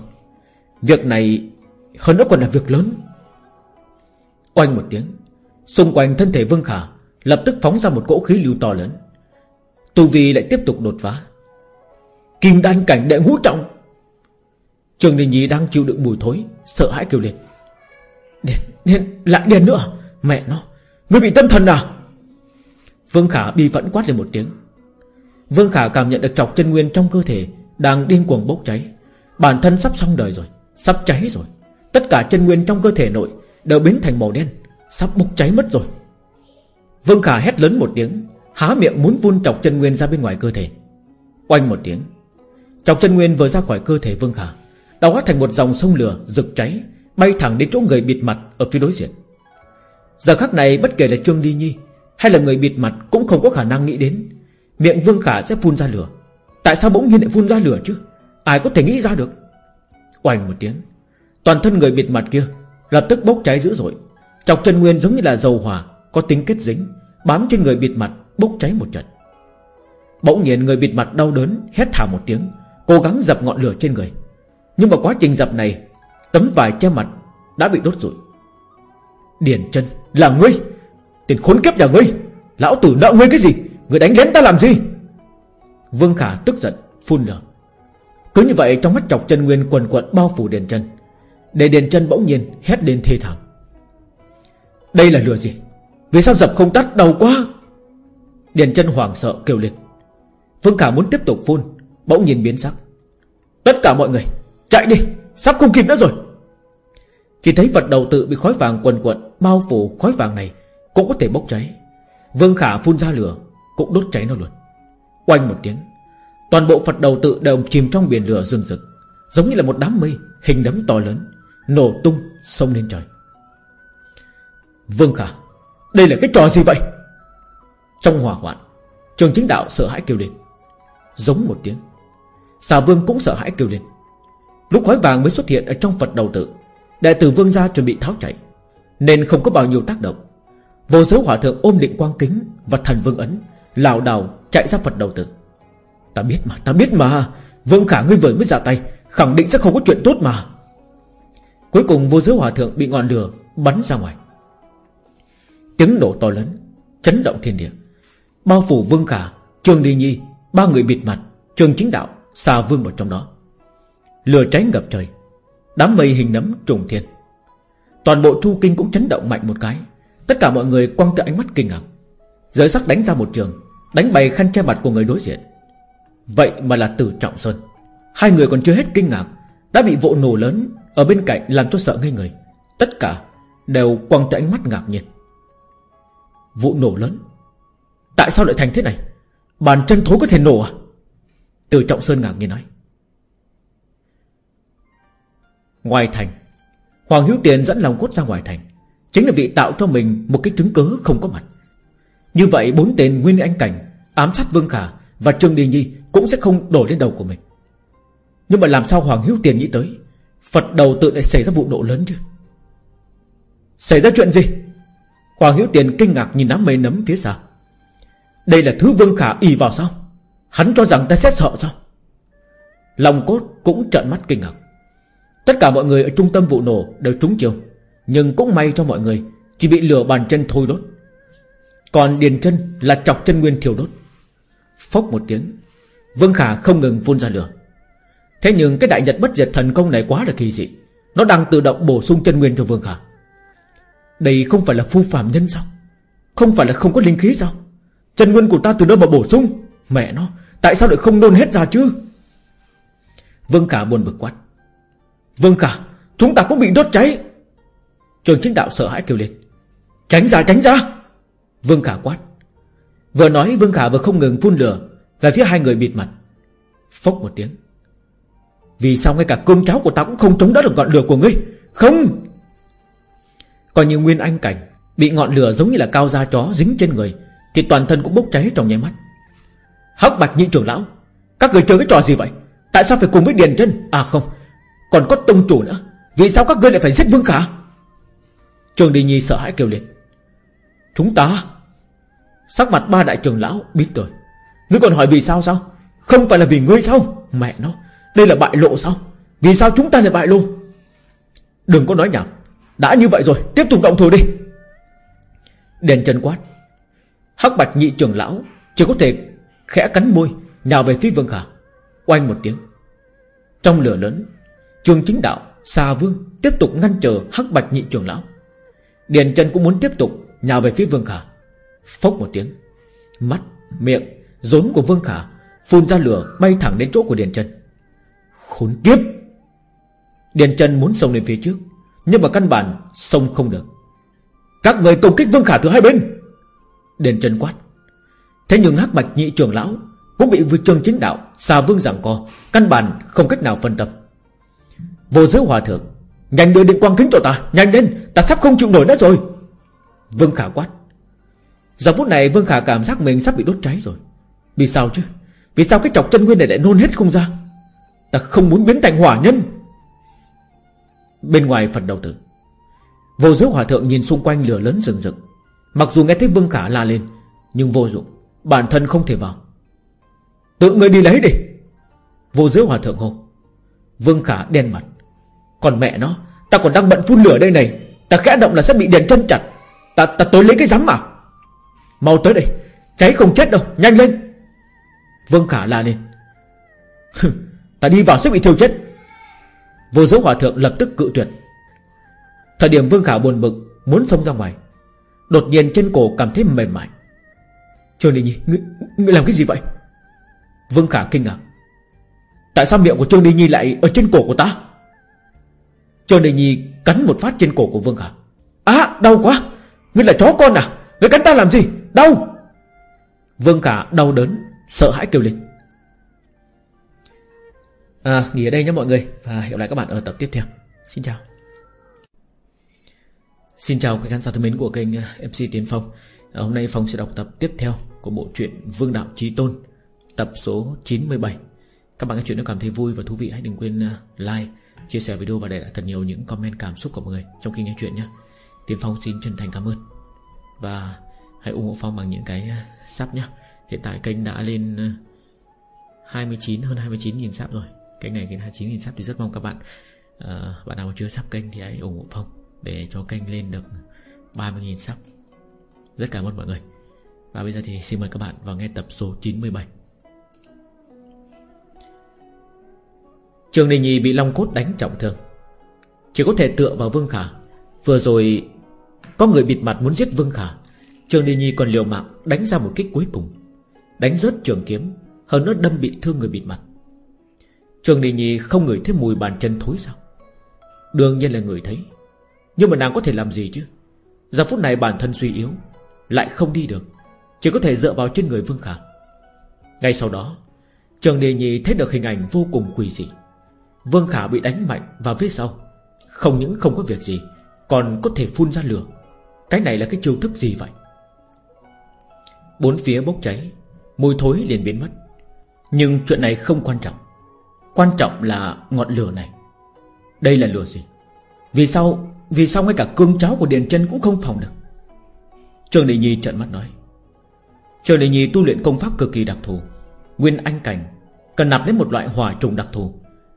Việc này hơn nữa còn là việc lớn. Oanh một tiếng Xung quanh thân thể Vương Khả Lập tức phóng ra một cỗ khí lưu to lớn. Tu Vi lại tiếp tục đột phá. Kim đan cảnh đệ ngũ trọng. Trường Đình Nhi đang chịu đựng mùi thối Sợ hãi kêu lên. Điền, điền, lại điên nữa à? Mẹ nó, ngươi bị tâm thần à? Vương Khả bi vẫn quát lên một tiếng. Vương Khả cảm nhận được trọc chân nguyên trong cơ thể Đang điên cuồng bốc cháy. Bản thân sắp xong đời rồi, Sắp cháy rồi. Tất cả chân nguyên trong cơ thể nội Đều biến thành màu đen, Sắp bốc cháy mất rồi. Vương Khả hét lớn một tiếng, Há miệng muốn vun trọc chân nguyên ra bên ngoài cơ thể. Oanh một tiếng, Trọc chân nguyên vừa ra khỏi cơ thể Vương Khả, đã hóa thành một dòng sông lửa rực cháy, Bay thẳng đến chỗ người bịt mặt ở phía đối diện. Giờ khắc này bất kể là Trương Đi Nhi hay là người bịt mặt Cũng không có khả năng nghĩ đến. Miệng Vương Khả sẽ phun ra lửa. Tại sao bỗng nhiên lại phun ra lửa chứ? Ai có thể nghĩ ra được? Oanh một tiếng. Toàn thân người bịt mặt kia Lập tức bốc cháy dữ dội. Chọc chân nguyên giống như là dầu hỏa, Có tính kết dính, Bám trên người bịt mặt bốc cháy một trận. Bỗng nhiên người bịt mặt đau đớn Hét thả một tiếng, Cố gắng dập ngọn lửa trên người. Nhưng mà quá trình dập này, Tấm vải che mặt đã bị đốt rụi. Điển chân là ngươi! Tiền khốn kiếp nhà ngươi. Lão tử nợ ngươi cái gì? Ngươi đánh lén ta làm gì? Vương Khả tức giận, phun lửa. Cứ như vậy, trong mắt chọc chân nguyên quần quận bao phủ đền chân. Để đền chân bỗng nhiên hét lên thê thảm. Đây là lửa gì? Vì sao dập không tắt, đau quá? Đền chân hoảng sợ kêu lên. Vương Khả muốn tiếp tục phun, Bỗng nhiên biến sắc. Tất cả mọi người, Chạy đi, Sắp không kịp nữa rồi. Chỉ thấy vật đầu tự bị khói vàng quần quận Bao phủ khói vàng này cũng có thể bốc cháy. Vương Khả phun ra lửa, Cũng đốt cháy nó luôn. Oanh một tiếng, Toàn bộ Phật đầu tự đều chìm trong biển lửa rừng rực, Giống như là một đám mây, Hình đấm to lớn, Nổ tung sông lên trời. Vương Khả, Đây là cái trò gì vậy? Trong hỏa hoạn, Trường chính đạo sợ hãi kêu lên. Giống một tiếng, Xà vương cũng sợ hãi kêu lên. Lúc khói vàng mới xuất hiện ở trong Phật đầu tự, Đệ tử vương gia chuẩn bị tháo chạy, Nên không có bao nhiêu tác động. Vô giới hỏa thượng ôm định quang kính Và thần vương ấn, lảo đảo chạy ra Phật đầu tử. Ta biết mà, ta biết mà. Vương khả ngươi vừa mới ra tay, Khẳng định sẽ không có chuyện tốt mà. Cuối cùng vô giới hỏa thượng bị ngọn lửa Bắn ra ngoài. Tiếng nổ to lớn, Chấn động thiên địa. Bao phủ vương khả Trường Đi Nhi, Ba người bịt mặt Trường chính đạo Xà vương vào trong đó. Lửa cháy ngập trời, Đám mây hình nấm trùng thiên. Toàn bộ thu kinh cũng chấn động mạnh một cái. Tất cả mọi người quăng tới ánh mắt kinh ngạc. Giới sắc đánh ra một trường, Đánh bay khăn che mặt của người đối diện. Vậy mà là tử trọng sơn. Hai người còn chưa hết kinh ngạc, Đã bị vụ nổ lớn Ở bên cạnh làm cho sợ ngây người. Tất cả đều quăng tới ánh mắt ngạc nhiên. Vụ nổ lớn? Tại sao lại thành thế này? Bàn chân thối có thể nổ à? Từ Trọng Sơn ngạc nhiên nói. Ngoài thành, Hoàng Hiếu Tiền dẫn lòng cốt ra ngoài thành. Chính là vị tạo cho mình một cái chứng cớ không có mặt. Như vậy, bốn tên Nguyên Anh Cảnh, Ám sát Vương Khả Và Trương Đi Nhi Cũng sẽ không đổ lên đầu của mình. Nhưng mà làm sao Hoàng Hiếu Tiền nghĩ tới? Phật đầu tự lại xảy ra vụ nổ lớn chứ? Xảy ra chuyện gì? Hoàng Hiếu Tiền kinh ngạc nhìn đám mây nấm phía xa. Đây là thứ Vương Khả ì vào sao? Hắn cho rằng ta sẽ sợ sao? Lòng cốt cũng trợn mắt kinh ngạc. Tất cả mọi người ở trung tâm vụ nổ Đều trúng chiều nhưng cũng may cho mọi người, Chỉ bị lửa bàn chân thôi đốt. Còn Điền chân là chọc chân nguyên thiêu đốt. Phốc một tiếng, Vương Khả không ngừng phun ra lửa. Thế nhưng cái đại nhật bất diệt thần công này quá là kỳ dị. Nó đang tự động bổ sung chân nguyên cho Vương Khả. Đây không phải là phu phạm nhân sao? Không phải là không có linh khí sao? Chân nguyên của ta từ đâu mà bổ sung? Mẹ nó, Tại sao lại không nôn hết ra chứ? Vương Khả buồn bực quát. Vương Khả, Chúng ta cũng bị đốt cháy. Trường chính đạo sợ hãi kêu lên. Tránh ra tránh ra! Vương Khả quát. Vừa nói, Vương Khả vừa không ngừng phun lửa, Về phía hai người bịt mặt. Phốc một tiếng. Vì sao ngay cả cơm cháo của ta cũng không chống đỡ được ngọn lửa của ngươi? Không! Còn như Nguyên Anh Cảnh, Bị ngọn lửa giống như là cao da chó dính trên người, Thì toàn thân cũng bốc cháy trong nháy mắt. Hắc bạch nhị trưởng lão, Các người chơi cái trò gì vậy? Tại sao phải cùng với Điền chân À không, Còn có tông chủ nữa. Vì sao các ngươi lại phải giết Vương Khả? Trường Đi Nhi sợ hãi kêu lên. Chúng ta? Sắc mặt ba đại trưởng lão biết rồi Ngươi còn hỏi vì sao sao? Không phải là vì ngươi sao? Mẹ nó, Đây là bại lộ sao? Vì sao chúng ta lại bại lộ? Đừng có nói nhảm. Đã như vậy rồi, Tiếp tục động thủ đi. Đèn chân quát. Hắc bạch nhị trưởng lão Chỉ có thể khẽ cắn môi, Nhào về phía Vương Khả. Oanh một tiếng. Trong lửa lớn, Trường chính đạo Xà Vương Tiếp tục ngăn chờ Hắc bạch nhị trưởng lão. Điền chân cũng muốn tiếp tục Nhào về phía Vương Khả. Phốc một tiếng Mắt, miệng, rốn của Vương Khả Phun ra lửa bay thẳng đến chỗ của Điền chân. Khốn kiếp! Điền chân muốn xông lên phía trước Nhưng mà căn bản xông không được. Các người công kích Vương Khả từ hai bên! Điền chân quát. Thế nhưng hắc bạch nhị trưởng lão Cũng bị vượt trường chính đạo Xà vương giảng co Căn bản không cách nào phân tâm. Vô giới hòa thượng Nhanh đưa định quang kính cho ta, Nhanh lên, Ta sắp không chịu nổi nữa rồi. Vương Khả quát. Giờ phút này Vương Khả cảm giác mình sắp bị đốt cháy rồi. Vì sao chứ? Vì sao cái chọc chân nguyên này lại nôn hết không ra? Ta không muốn biến thành hỏa nhân. Bên ngoài Phật đầu tử, Vô giới hòa thượng nhìn xung quanh lửa lớn rừng rực. Mặc dù nghe thấy Vương Khả la lên, Nhưng vô dụng, Bản thân không thể vào. Tự người đi lấy đi. Vô giới hòa thượng hô. Vương Khả đen mặt. Còn mẹ nó Ta còn đang bận phun lửa đây này. Ta khẽ động là sẽ bị điện chân chặt. Ta ta tới lấy cái rắm mà. Mau tới đây Cháy không chết đâu Nhanh lên. Vương Khả la lên Ta đi vào sẽ bị thiêu chết. Vô giới hòa thượng lập tức cự tuyệt. Thời điểm Vương Khả buồn bực Muốn xông ra ngoài Đột nhiên trên cổ cảm thấy mềm mại. Trương Đình Nhi ngươi, làm cái gì vậy? Vương Khả kinh ngạc. Tại sao miệng của Trương Đình Nhi lại ở trên cổ của ta? Cho nên Nhi cắn một phát trên cổ của Vương Khả À đau quá. Ngươi là chó con à? Ngươi cắn ta làm gì? Đau. Vương Khả đau đớn Sợ hãi kêu lên. À nghỉ ở đây nhé mọi người Và hẹn gặp lại các bạn ở tập tiếp theo. Xin chào. Xin chào các khán giả thân mến của kênh ờ, MC Tiến Phong. À, Hôm nay Phong sẽ đọc tập tiếp theo Của bộ truyện Vương Đạo Trí Tôn Tập số 97 Các bạn nghe chuyện nếu cảm thấy vui và thú vị Hãy đừng quên ờ, like, chia sẻ video Và để lại thật nhiều những comment cảm xúc của mọi người Trong khi nghe chuyện nhé. Tiến Phong xin chân thành cảm ơn. Và hãy ủng hộ Phong bằng những cái à, sắp nhé. Hiện tại kênh đã lên à, 29 hơn 29.000 sắp rồi. Kênh này đến 29.000 sắp thì rất mong các bạn uh, Bạn nào chưa sắp kênh thì hãy ủng hộ Phong Để cho kênh lên được 30.000 sắp. Rất cảm ơn mọi người. Và bây giờ thì xin mời các bạn vào nghe tập số 97 Trường Đình Nhi bị Long Cốt đánh trọng thương. Chỉ có thể tựa vào Vương Khả. Vừa rồi, Có người bịt mặt muốn giết Vương Khả. Trường Đình Nhi còn liều mạng đánh ra một kích cuối cùng. Đánh rớt trường kiếm, Hơn nữa đâm bị thương người bịt mặt. Trường Đình Nhi không ngửi thấy mùi bàn chân thối sao? Đương nhiên là người thấy. Nhưng mà nàng có thể làm gì chứ? Giờ phút này bản thân suy yếu, Lại không đi được. Chỉ có thể dựa vào trên người Vương Khả. Ngay sau đó, Trường Đình Nhi thấy được hình ảnh vô cùng quỷ dị. Vương Khả bị đánh mạnh vào phía sau. Không những không có việc gì, Còn có thể phun ra lửa. Cái này là cái chiêu thức gì vậy? Bốn phía bốc cháy, Mùi thối liền biến mất. Nhưng chuyện này không quan trọng. Quan trọng là ngọn lửa này. Đây là lửa gì? Vì sao Vì sao ngay cả cương cháo của Điền chân cũng không phòng được? Trường Đình Nhi trợn mắt nói. Trường Đình Nhi tu luyện công pháp cực kỳ đặc thù. Nguyên anh cảnh Cần nạp lấy một loại hỏa trùng đặc thù.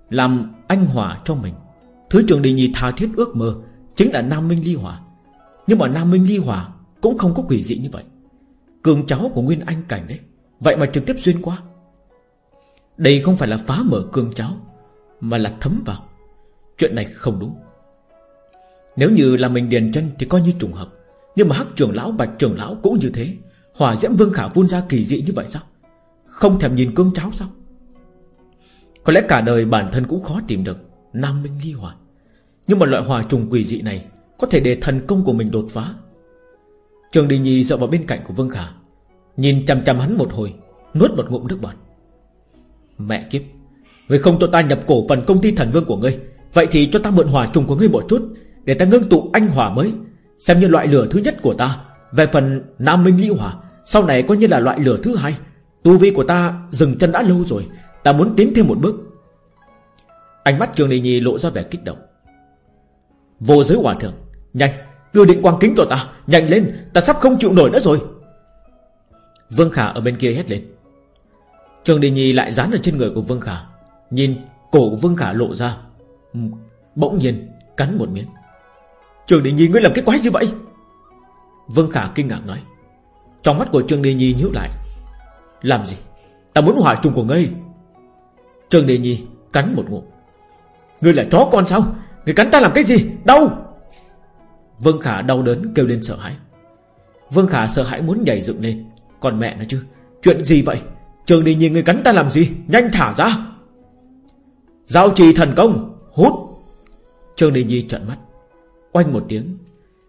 Làm anh hỏa cho mình. Thứ Trường Đình Nhi tha thiết ước mơ Chính là Nam Minh Ly Hỏa Nhưng mà Nam Minh Ly Hỏa Cũng không có quỷ dị như vậy. Cường cháu của Nguyên Anh Cảnh đấy, Vậy mà trực tiếp xuyên qua. Đây không phải là phá mở cường cháo Mà là thấm vào. Chuyện này không đúng. Nếu như là mình điền chân thì coi như trùng hợp. Nhưng mà hắc trưởng lão, bạch trưởng lão cũng như thế. Hỏa diễm vương khả vun ra kỳ dị như vậy sao? Không thèm nhìn cương cháo sao? Có lẽ cả đời bản thân cũng khó tìm được Nam Minh Ly Hỏa Nhưng mà loại hỏa trùng quỷ dị này Có thể để thần công của mình đột phá. Trường Đình Nhi dựa vào bên cạnh của Vương Khả, Nhìn chằm chằm hắn một hồi, Nuốt một ngụm nước bọt. Mẹ kiếp, người không cho ta nhập cổ phần công ty thần vương của ngươi, Vậy thì cho ta mượn hỏa trùng của ngươi một chút Để ta ngưng tụ anh hỏa mới, Xem như loại lửa thứ nhất của ta. Về phần Nam Minh ly Hỏa Sau này coi như là loại lửa thứ hai. Tu vi của ta dừng chân đã lâu rồi Ta muốn tiến thêm một bước. Ánh mắt Trường Đình Nhi lộ ra vẻ kích động. Vô giới hòa thượng, Nhanh, Đưa định quang kính cho ta, Nhanh lên, Ta sắp không chịu nổi nữa rồi. Vương Khả ở bên kia hét lên. Trường Đình Nhi lại dán ở trên người của Vương Khả, Nhìn cổ của Vương Khả lộ ra, Bỗng nhiên cắn một miếng. Trường Đình Nhi, ngươi làm cái quái gì vậy? Vương Khả kinh ngạc nói. Trong mắt của Trường Đình Nhi nhíu lại. Làm gì? Ta muốn hỏa trùng của ngươi. Trường Đề Nhi cắn một ngụm. Ngươi là chó con sao? Ngươi cắn ta làm cái gì? Đau! Vương Khả đau đớn kêu lên sợ hãi. Vương Khả sợ hãi muốn nhảy dựng lên. Còn mẹ nó chứ, Chuyện gì vậy? Trường Đình nhìn người cắn ta làm gì? Nhanh thả ra! Giao trì thần công, Hút! Trường Đình Nhi trợn mắt. Oanh một tiếng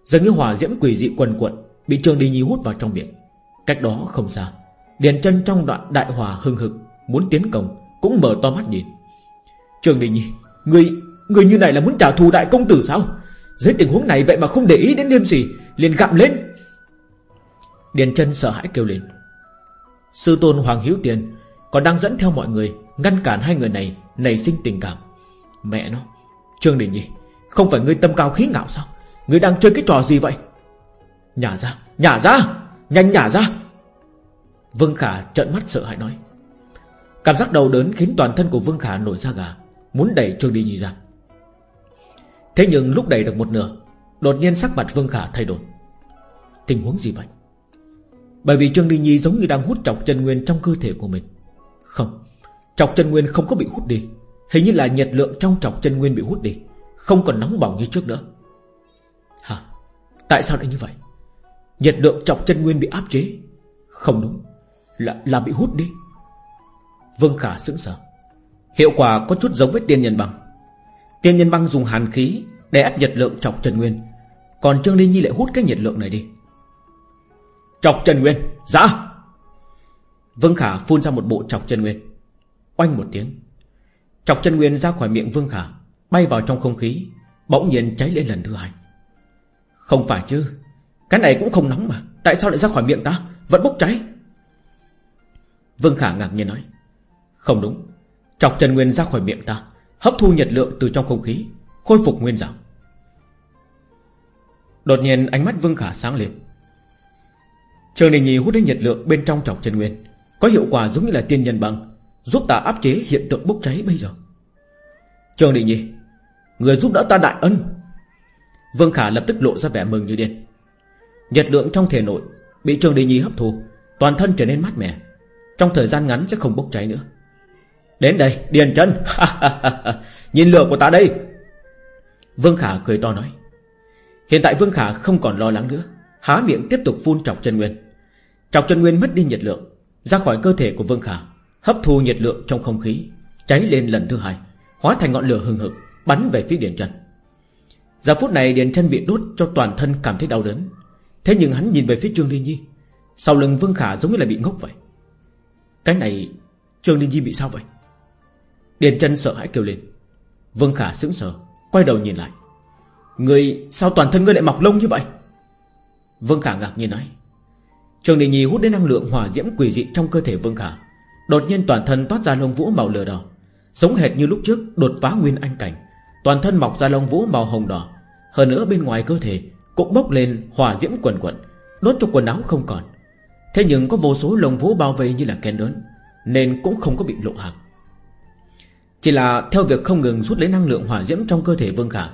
Dường như hỏa diễm quỷ dị quần quận Bị Trường Đình Nhi hút vào trong miệng. Cách đó không xa Điền chân trong đoạn đại hòa hưng hực Muốn tiến công. Cũng mở to mắt nhìn. Trường Đình Nhi Người, người như này là muốn trả thù đại công tử sao? Dưới tình huống này vậy mà không để ý đến liêm sỉ liền gặm lên. Điền chân sợ hãi kêu lên. Sư tôn Hoàng Hiếu Tiền Còn đang dẫn theo mọi người Ngăn cản hai người này nảy sinh tình cảm. Mẹ nó Trương Đình Nhi Không phải ngươi tâm cao khí ngạo sao? Ngươi đang chơi cái trò gì vậy? Nhả ra Nhả ra Nhanh nhả ra. Vương Khả trợn mắt sợ hãi nói. Cảm giác đau đớn khiến toàn thân của Vương Khả nổi ra gà Muốn đẩy Trương đi Nhi ra. Thế nhưng lúc đẩy được một nửa Đột nhiên sắc mặt Vương Khả thay đổi. Tình huống gì vậy? Bởi vì Trương đi Nhi giống như đang hút chọc chân nguyên trong cơ thể của mình. Không chọc chân nguyên không có bị hút đi. Hình như là nhiệt lượng trong chọc chân nguyên bị hút đi Không còn nóng bỏng như trước nữa. Hả? Tại sao lại như vậy? Nhiệt lượng chọc chân nguyên bị áp chế? Không đúng Là, là bị hút đi. Vương Khả sững sờ. Hiệu quả có chút giống với tiên nhân băng. Tiên nhân băng dùng hàn khí Để ép nhiệt lượng chọc Trần Nguyên. Còn Trương Linh Nhi lại hút cái nhiệt lượng này đi. Chọc Trần Nguyên. Ra Vương Khả phun ra một bộ chọc trần nguyên. Oanh một tiếng. Chọc trần nguyên ra khỏi miệng Vương Khả, Bay vào trong không khí, Bỗng nhiên cháy lên lần thứ hai. Không phải chứ, Cái này cũng không nóng mà, Tại sao lại ra khỏi miệng ta? Vẫn bốc cháy. Vương Khả ngạc nhiên nói. Không đúng. Chọc chân nguyên ra khỏi miệng ta, Hấp thu nhiệt lượng từ trong không khí, Khôi phục nguyên dạng. Đột nhiên ánh mắt Vương Khả sáng lên. Trường Đình Nhi hút đến nhiệt lượng bên trong chọc chân nguyên, Có hiệu quả giống như là tiên nhân băng, Giúp ta áp chế hiện tượng bốc cháy bây giờ. Trường Đình Nhi Người giúp đỡ ta đại ân. Vương Khả lập tức lộ ra vẻ mừng như điên. Nhiệt lượng trong thể nội Bị Trường Đình Nhi hấp thu, Toàn thân trở nên mát mẻ. Trong thời gian ngắn sẽ không bốc cháy nữa. Đến đây, Điền chân [laughs] Nhìn lửa của ta đây. Vương Khả cười to nói. Hiện tại Vương Khả không còn lo lắng nữa. Há miệng tiếp tục phun trọc chân nguyên. Trọc chân nguyên mất đi nhiệt lượng. Ra khỏi cơ thể của Vương Khả, Hấp thu nhiệt lượng trong không khí, Cháy lên lần thứ hai, Hóa thành ngọn lửa hừng hực, Bắn về phía Điền chân Giờ phút này Điền chân bị đốt cho toàn thân cảm thấy đau đớn. Thế nhưng hắn nhìn về phía Trương Ly Nhi. Sau lưng Vương Khả giống như là bị ngốc vậy. Cái này, Trương Ly Nhi bị sao vậy? Điền chân sợ hãi kêu lên. Vương Khả sững sờ, Quay đầu nhìn lại. Người sao toàn thân ngươi lại mọc lông như vậy? Vương Khả ngạc nhiên nói. Trường Đình Nhi hút đến năng lượng hỏa diễm quỷ dị trong cơ thể Vương Khả. Đột nhiên toàn thân toát ra lông vũ màu lửa đỏ. Giống hệt như lúc trước, đột phá nguyên anh cảnh. Toàn thân mọc ra lông vũ màu hồng đỏ. Hơn nữa bên ngoài cơ thể Cũng bốc lên hỏa diễm quần quần Đốt cho quần áo không còn. Thế nhưng có vô số lông vũ bao vây như là kén lớn Nên cũng không có bị lộ hàng chỉ là theo việc không ngừng rút lấy năng lượng hỏa diễm trong cơ thể Vương Khả,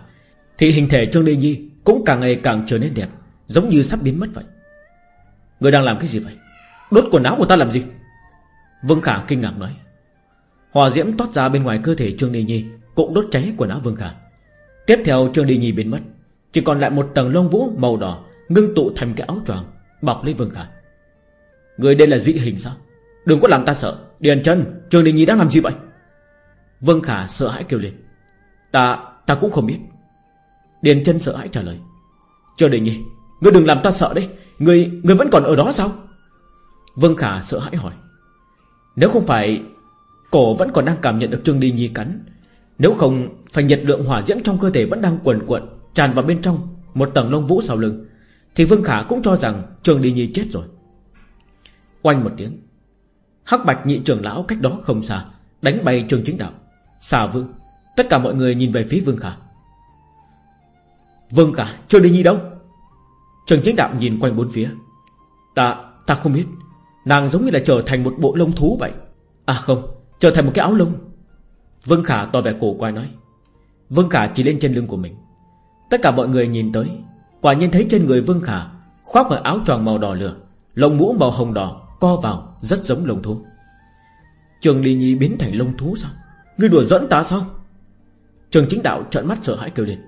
Thì hình thể Trương Lê Nhi Cũng càng ngày càng trở nên đẹp, Giống như sắp biến mất vậy. Người đang làm cái gì vậy? Đốt quần áo của ta làm gì? Vương Khả kinh ngạc nói. Hỏa diễm toát ra bên ngoài cơ thể Trương đê Nhi, Cũng đốt cháy quần áo Vương Khả. Tiếp theo Trương đê Nhi biến mất, Chỉ còn lại một tầng lông vũ màu đỏ Ngưng tụ thành cái áo choàng, Bọc lấy Vương Khả. Người đây là dị hình sao? Đừng có làm ta sợ, Điền chân Trương Đình Nhi đang làm gì vậy? Vương Khả sợ hãi kêu lên. Ta ta cũng không biết. Điền chân sợ hãi trả lời. Trương Đi Nhi Ngươi đừng làm ta sợ đấy. Ngươi, ngươi vẫn còn ở đó sao? Vương Khả sợ hãi hỏi. Nếu không phải Cổ vẫn còn đang cảm nhận được Trương Đi Nhi cắn Nếu không Phải nhiệt lượng hỏa diễm trong cơ thể vẫn đang quần cuộn Tràn vào bên trong Một tầng lông vũ sau lưng Thì Vương Khả cũng cho rằng Trương Đi Nhi chết rồi. Oanh một tiếng Hắc bạch nhị trưởng lão cách đó không xa Đánh bay trường chính đạo. Xà vương Tất cả mọi người nhìn về phía Vương Khả. Vương Khả chưa Đi Nhi đâu? Trần chính đạo nhìn quanh bốn phía. Ta, ta không biết. Nàng giống như là trở thành một bộ lông thú vậy. À không, trở thành một cái áo lông. Vương Khả to vẻ cổ quay nói. Vương Khả chỉ lên trên lưng của mình. Tất cả mọi người nhìn tới. Quả nhiên thấy trên người Vương Khả Khoác một áo tròn màu đỏ lửa Lông mũ màu hồng đỏ Co vào rất giống lông thú. Trường Ly Nhi biến thành lông thú sao? Ngươi đùa dẫn ta sao? Trường chính đạo trợn mắt sợ hãi kêu lên.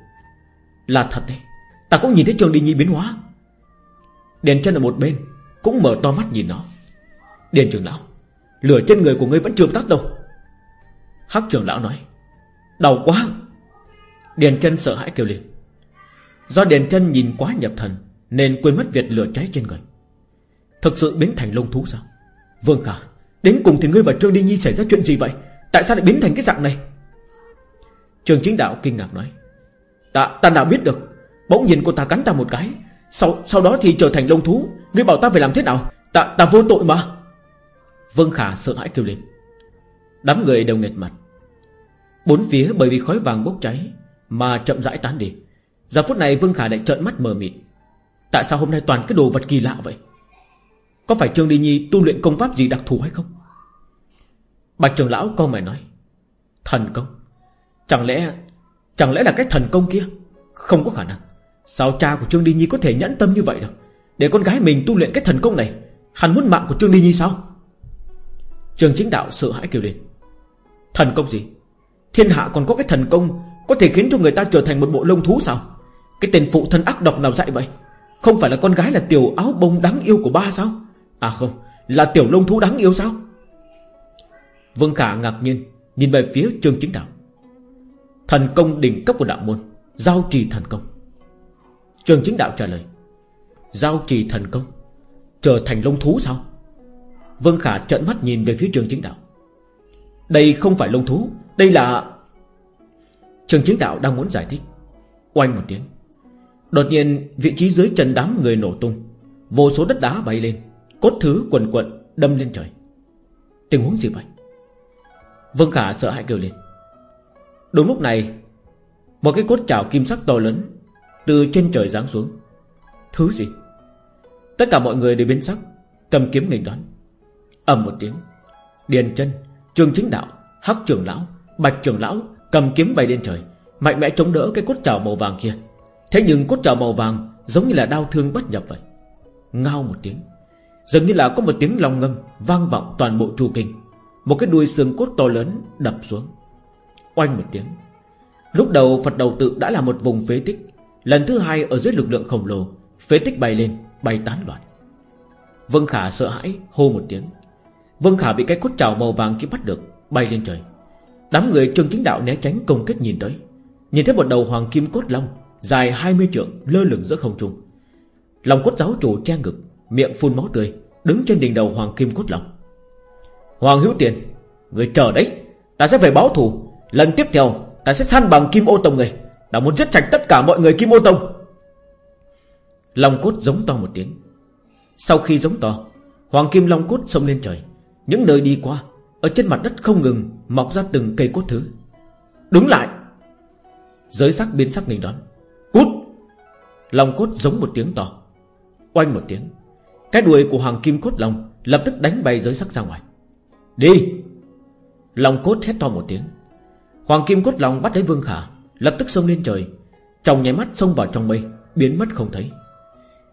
Là thật đấy. Ta cũng nhìn thấy Trường đi Nhi biến hóa. Đèn chân ở một bên, Cũng mở to mắt nhìn nó. Điền trường lão, Lửa trên người của ngươi vẫn chưa tắt đâu. Hắc trường lão nói, Đau quá. Điền chân sợ hãi kêu lên. Do Điền chân nhìn quá nhập thần, Nên quên mất việc lửa cháy trên người. Thực sự biến thành lông thú sao? Vương Khả, Đến cùng thì ngươi và Trương Đi Nhi xảy ra chuyện gì vậy? Tại sao lại biến thành cái dạng này? Trường chính đạo kinh ngạc nói. Ta, ta nào biết được Bỗng nhiên cô ta cắn ta một cái. Sau sau đó thì trở thành lông thú. Ngươi bảo ta phải làm thế nào? Ta, ta vô tội mà. Vương Khả sợ hãi kêu lên. Đám người đều nghệt mặt. Bốn phía bởi vì khói vàng bốc cháy Mà chậm rãi tán đi. Giờ phút này Vương Khả lại trợn mắt mờ mịt. Tại sao hôm nay toàn cái đồ vật kỳ lạ vậy? Có phải Trương Đi Nhi tu luyện công pháp gì đặc thù hay không? Bạch trưởng lão câu mày nói, Thần công, Chẳng lẽ Chẳng lẽ là cái thần công kia? Không có khả năng. Sao cha của Trương Đi Nhi có thể nhẫn tâm như vậy được Để con gái mình tu luyện cái thần công này, Hắn muốn mạng của Trương Đi Nhi sao? Trường chính đạo sợ hãi kêu lên, Thần công gì? Thiên hạ còn có cái thần công Có thể khiến cho người ta trở thành một bộ lông thú sao? Cái tên phụ thân ác độc nào dạy vậy? Không phải là con gái là tiểu áo bông đáng yêu của ba sao? À không, Là tiểu lông thú đáng yêu sao? Vương Khả ngạc nhiên, Nhìn về phía trường chính đạo. Thần công đỉnh cấp của đạo môn, Giao trì thần công. Trường chính đạo trả lời, Giao trì thần công, Trở thành lông thú sao? Vương Khả trợn mắt nhìn về phía trường chính đạo. Đây không phải lông thú, Đây là Trường chính đạo đang muốn giải thích. Oanh một tiếng. Đột nhiên, vị trí dưới chân đám người nổ tung. Vô số đất đá bay lên, Cốt thứ quần quận đâm lên trời. Tình huống gì vậy? Vương Khả sợ hãi kêu lên. Đúng lúc này, Một cái cốt chảo kim sắc to lớn Từ trên trời giáng xuống. Thứ gì? Tất cả mọi người đều biến sắc, Cầm kiếm nghênh đón. Ầm một tiếng, Điền chân, Trường chính đạo, Hắc trường lão, Bạch trường lão Cầm kiếm bay lên trời, Mạnh mẽ chống đỡ cái cốt trào màu vàng kia. Thế nhưng cốt trào màu vàng Giống như là đau thương bất nhập vậy. Ngao một tiếng, Dường như là có một tiếng lòng ngâm Vang vọng toàn bộ tru kinh. Một cái đuôi xương cốt to lớn đập xuống. Oanh một tiếng. Lúc đầu Phật đầu tự đã là một vùng phế tích. Lần thứ hai ở dưới lực lượng khổng lồ, Phế tích bay lên, Bay tán loạn. Vân Khả sợ hãi, hô một tiếng. Vân Khả bị cái cốt trào màu vàng kia bắt được, Bay lên trời. Đám người trường chính đạo né tránh công kích nhìn tới. Nhìn thấy một đầu hoàng kim cốt long, Dài 20 trượng, lơ lửng giữa không trung. Lòng cốt giáo chủ che ngực, Miệng phun máu tươi, Đứng trên đỉnh đầu hoàng kim cốt long. Hoàng hữu tiền, Người chờ đấy. Ta sẽ phải báo thù. Lần tiếp theo, ta sẽ săn bằng kim ô tông người. Ta muốn giết sạch tất cả mọi người kim ô tông. Long cốt giống to một tiếng. Sau khi giống to, Hoàng kim long cốt xông lên trời. Những nơi đi qua, Ở trên mặt đất không ngừng Mọc ra từng cây cốt thứ. Đứng lại! Giới sắc biến sắc nghênh đón. Cút! Long cốt giống một tiếng to. Oanh một tiếng. Cái đuôi của hoàng kim cốt long Lập tức đánh bay giới sắc ra ngoài. Đi. Lòng cốt hét to một tiếng. Hoàng kim cốt lòng bắt lấy vương khả, Lập tức xông lên trời. Trong nháy mắt xông vào trong mây, Biến mất không thấy.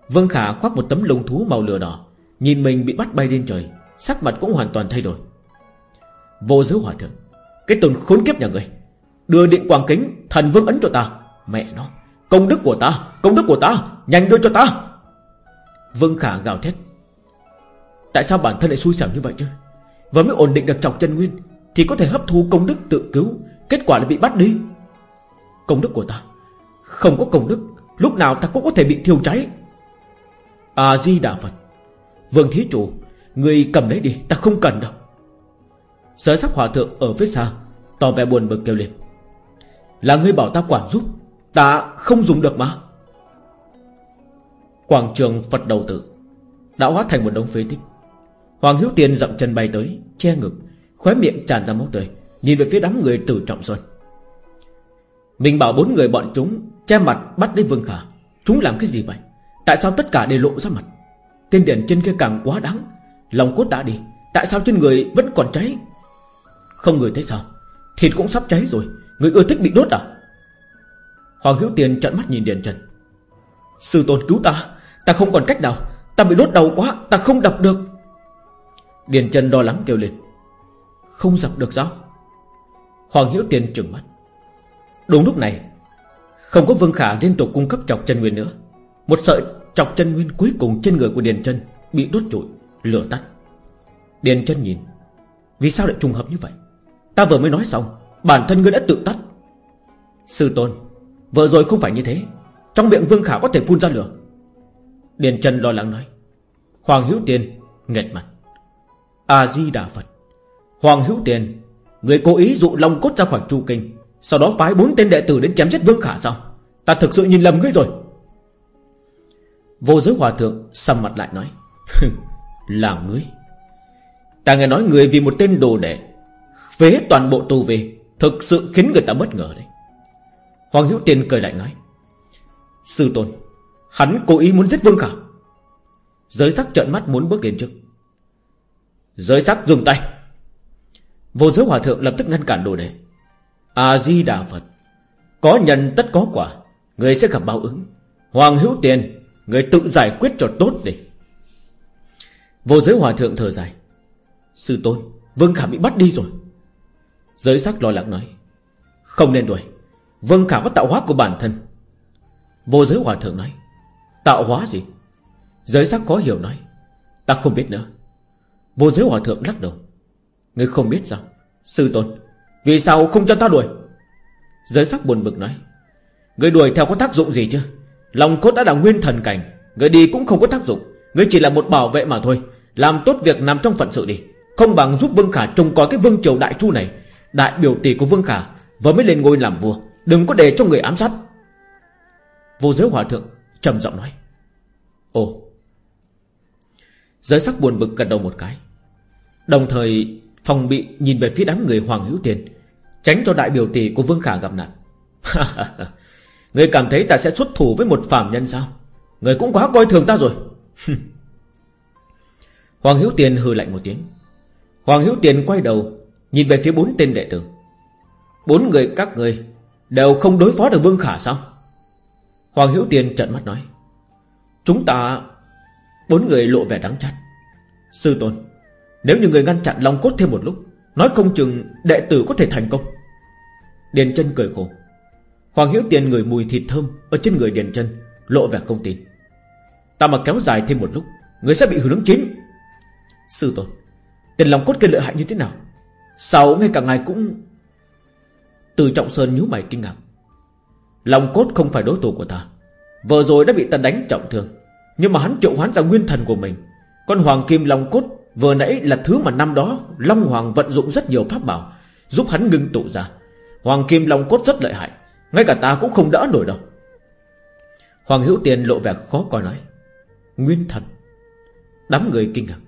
Vương khả khoác một tấm lông thú màu lửa đỏ, Nhìn mình bị bắt bay lên trời, Sắc mặt cũng hoàn toàn thay đổi. Vô giới hòa thượng, Cái tồn khốn kiếp nhà người Đưa điện quang kính, thần vương ấn cho ta. Mẹ nó, Công đức của ta, Công đức của ta, Nhanh đưa cho ta. Vương Khả gào thét. Tại sao bản thân lại xui xẻo như vậy chứ? Và mới ổn định được trọng chân nguyên, Thì có thể hấp thu công đức tự cứu. Kết quả là bị bắt đi. Công đức của ta? Không có công đức, Lúc nào ta cũng có thể bị thiêu cháy. A-di-đà Phật Vương Thí Chủ, Người cầm lấy đi, ta không cần đâu. Sở sắc hòa thượng ở phía xa, Tỏ vẻ buồn bực kêu lên. Là ngươi bảo ta quản giúp, Ta không dùng được mà. Quảng trường Phật đầu tử Đã hóa thành một đống phế tích. Hoàng Hiếu Tiên dậm chân bay tới, Che ngực, Khóe miệng tràn ra máu tươi, Nhìn về phía đám người tử trọng xuân Mình bảo bốn người bọn chúng Che mặt bắt lấy Vương Khả. Chúng làm cái gì vậy? Tại sao tất cả đều lộ ra mặt? Tên điển trên kia càng quá đáng. Lòng cốt đã đi, Tại sao trên người vẫn còn cháy? Không người thấy sao? Thịt cũng sắp cháy rồi, Người ưa thích bị đốt à? Hoàng Hữu Tiền trợn mắt nhìn Điền Trần Sư tôn cứu ta Ta không còn cách nào, Ta bị đốt đầu quá, Ta không đập được. Điền chân lo lắng kêu lên. Không dập được sao? Hoàng Hiếu Tiền trừng mắt. Đúng lúc này, Không có Vương Khả liên tục cung cấp chọc chân nguyên nữa. Một sợi chọc chân nguyên cuối cùng trên người của Điền chân Bị đốt trụi, Lửa tắt. Điền chân nhìn, Vì sao lại trùng hợp như vậy? Ta vừa mới nói xong, Bản thân ngươi đã tự tắt. Sư tôn vợ rồi không phải như thế. Trong miệng Vương Khả có thể phun ra lửa. Điền chân lo lắng nói. Hoàng Hữu Tiền nghẹt mặt. A-di-đà Phật. Hoàng Hữu Tiền, Người cố ý dụ Long Cốt ra khỏi tru kinh, Sau đó phái bốn tên đệ tử đến chém giết Vương Khả sao? Ta thực sự nhìn lầm ngươi rồi. Vô giới hòa thượng sầm mặt lại nói Là ngươi. Ta nghe nói người vì một tên đồ đệ, Phế toàn bộ tu về Thực sự khiến người ta bất ngờ đấy. Hoàng Hữu Tiên cười lại nói, Sư tôn, Hắn cố ý muốn giết Vương Khả. Giới sắc trợn mắt muốn bước đến trước. Giới sắc dùng tay. Vô giới hòa thượng lập tức ngăn cản đồ đệ. A-di-đà Phật, Có nhân tất có quả, Người sẽ gặp báo ứng. Hoàng hữu tiền, Người tự giải quyết cho tốt đi. Vô giới hòa thượng thở dài. Sư tôn, Vương Khả bị bắt đi rồi. Giới sắc lo lắng nói. Không nên đuổi. Vương Khả có tạo hóa của bản thân. Vô giới hòa thượng nói. Tạo hóa gì? Giới sắc khó hiểu nói. Ta không biết nữa. Vô giới hòa thượng lắc đầu. Ngươi không biết sao? Sư tôn, Vì sao không cho ta đuổi? Giới sắc buồn bực nói. Ngươi đuổi theo có tác dụng gì chứ? Lòng cốt đã là nguyên thần cảnh, Ngươi đi cũng không có tác dụng. Ngươi chỉ là một bảo vệ mà thôi. Làm tốt việc nằm trong phận sự đi. Không bằng giúp Vương Khả trông coi cái vương triều đại chu này. Đại biểu tỷ của Vương Khả, Vừa mới lên ngôi làm vua. Đừng có để cho người ám sát. Vô giới hòa thượng trầm giọng nói. Ồ. Giới sắc buồn bực gật đầu một cái. Đồng thời, phòng bị nhìn về phía đám người Hoàng Hữu Tiền, Tránh cho đại biểu tỷ của Vương Khả gặp nạn. [laughs] Người cảm thấy ta sẽ xuất thủ với một phàm nhân sao? Người cũng quá coi thường ta rồi. [laughs] Hoàng Hữu Tiền hừ lạnh một tiếng. Hoàng Hữu Tiền quay đầu, Nhìn về phía bốn tên đệ tử. Bốn người các người Đều không đối phó được Vương Khả sao? Hoàng Hữu Tiền trợn mắt nói. Chúng ta, Bốn người lộ vẻ đáng trách. Sư tôn nếu như người ngăn chặn Long Cốt thêm một lúc, Nói không chừng đệ tử có thể thành công. Điền chân cười khổ. Hoàng Hiếu Tiền người mùi thịt thơm Ở trên người Điền chân, Lộ vẻ không tin. Ta mà kéo dài thêm một lúc, Người sẽ bị hư nướng chín Sư tôn Tiền Long cốt kia lợi hại như thế nào? Sao ngay cả ngài cũng Từ Trọng Sơn nhíu mày kinh ngạc. Long cốt không phải đối thủ của ta. Vừa rồi đã bị ta đánh trọng thương. Nhưng mà hắn triệu hoán ra nguyên thần của mình. Con Hoàng Kim Long Cốt Vừa nãy là thứ mà năm đó Long Hoàng vận dụng rất nhiều pháp bảo, Giúp hắn ngưng tụ ra. Hoàng Kim Long Cốt rất lợi hại, Ngay cả ta cũng không đỡ nổi đâu. Hoàng Hữu Tiền lộ vẻ khó coi nói, Nguyên thần. Đám người kinh ngạc.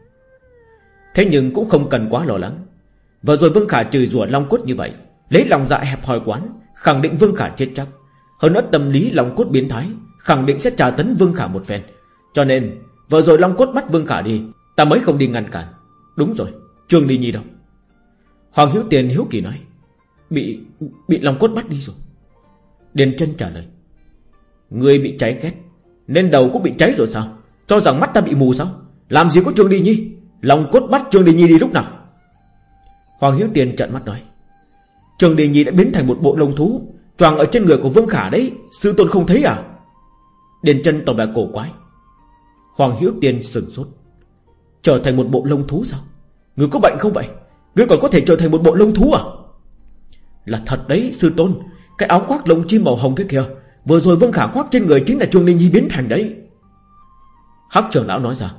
Thế nhưng cũng không cần quá lo lắng. Vừa rồi Vương Khả chửi rủa Long Cốt như vậy, Lấy lòng dạ hẹp hòi quán, Khẳng định Vương Khả chết chắc. Hơn nữa tâm lý Long Cốt biến thái, Khẳng định sẽ trả tấn Vương Khả một phen. Cho nên, vừa rồi Long Cốt bắt Vương Khả đi Ta mới không đi ngăn cản. Đúng rồi, Trương Ly Nhi đâu? Hoàng Hiếu Tiền hiếu kỳ nói. Bị bị Long Cốt bắt đi rồi. Điền chân trả lời. Người bị cháy ghét, Nên đầu cũng bị cháy rồi sao? Cho rằng mắt ta bị mù sao? Làm gì có Trương Ly Nhi? Long Cốt bắt Trương Ly Nhi đi lúc nào? Hoàng Hiếu Tiền trận mắt nói. Trương Ly Nhi đã biến thành một bộ lông thú, Choàng ở trên người của Vương Khả đấy. Sư tôn không thấy à? Điền chân tỏ vẻ cổ quái. Hoàng Hiếu Tiền sừng sốt. Trở thành một bộ lông thú sao? Người có bệnh không vậy? Người còn có thể trở thành một bộ lông thú à? Là thật đấy, sư tôn. Cái áo khoác lông chim màu hồng kia kìa. Vừa rồi Vương Khả khoác trên người chính là Trương Ninh Nhi biến thành đấy. Hắc trưởng lão nói ra.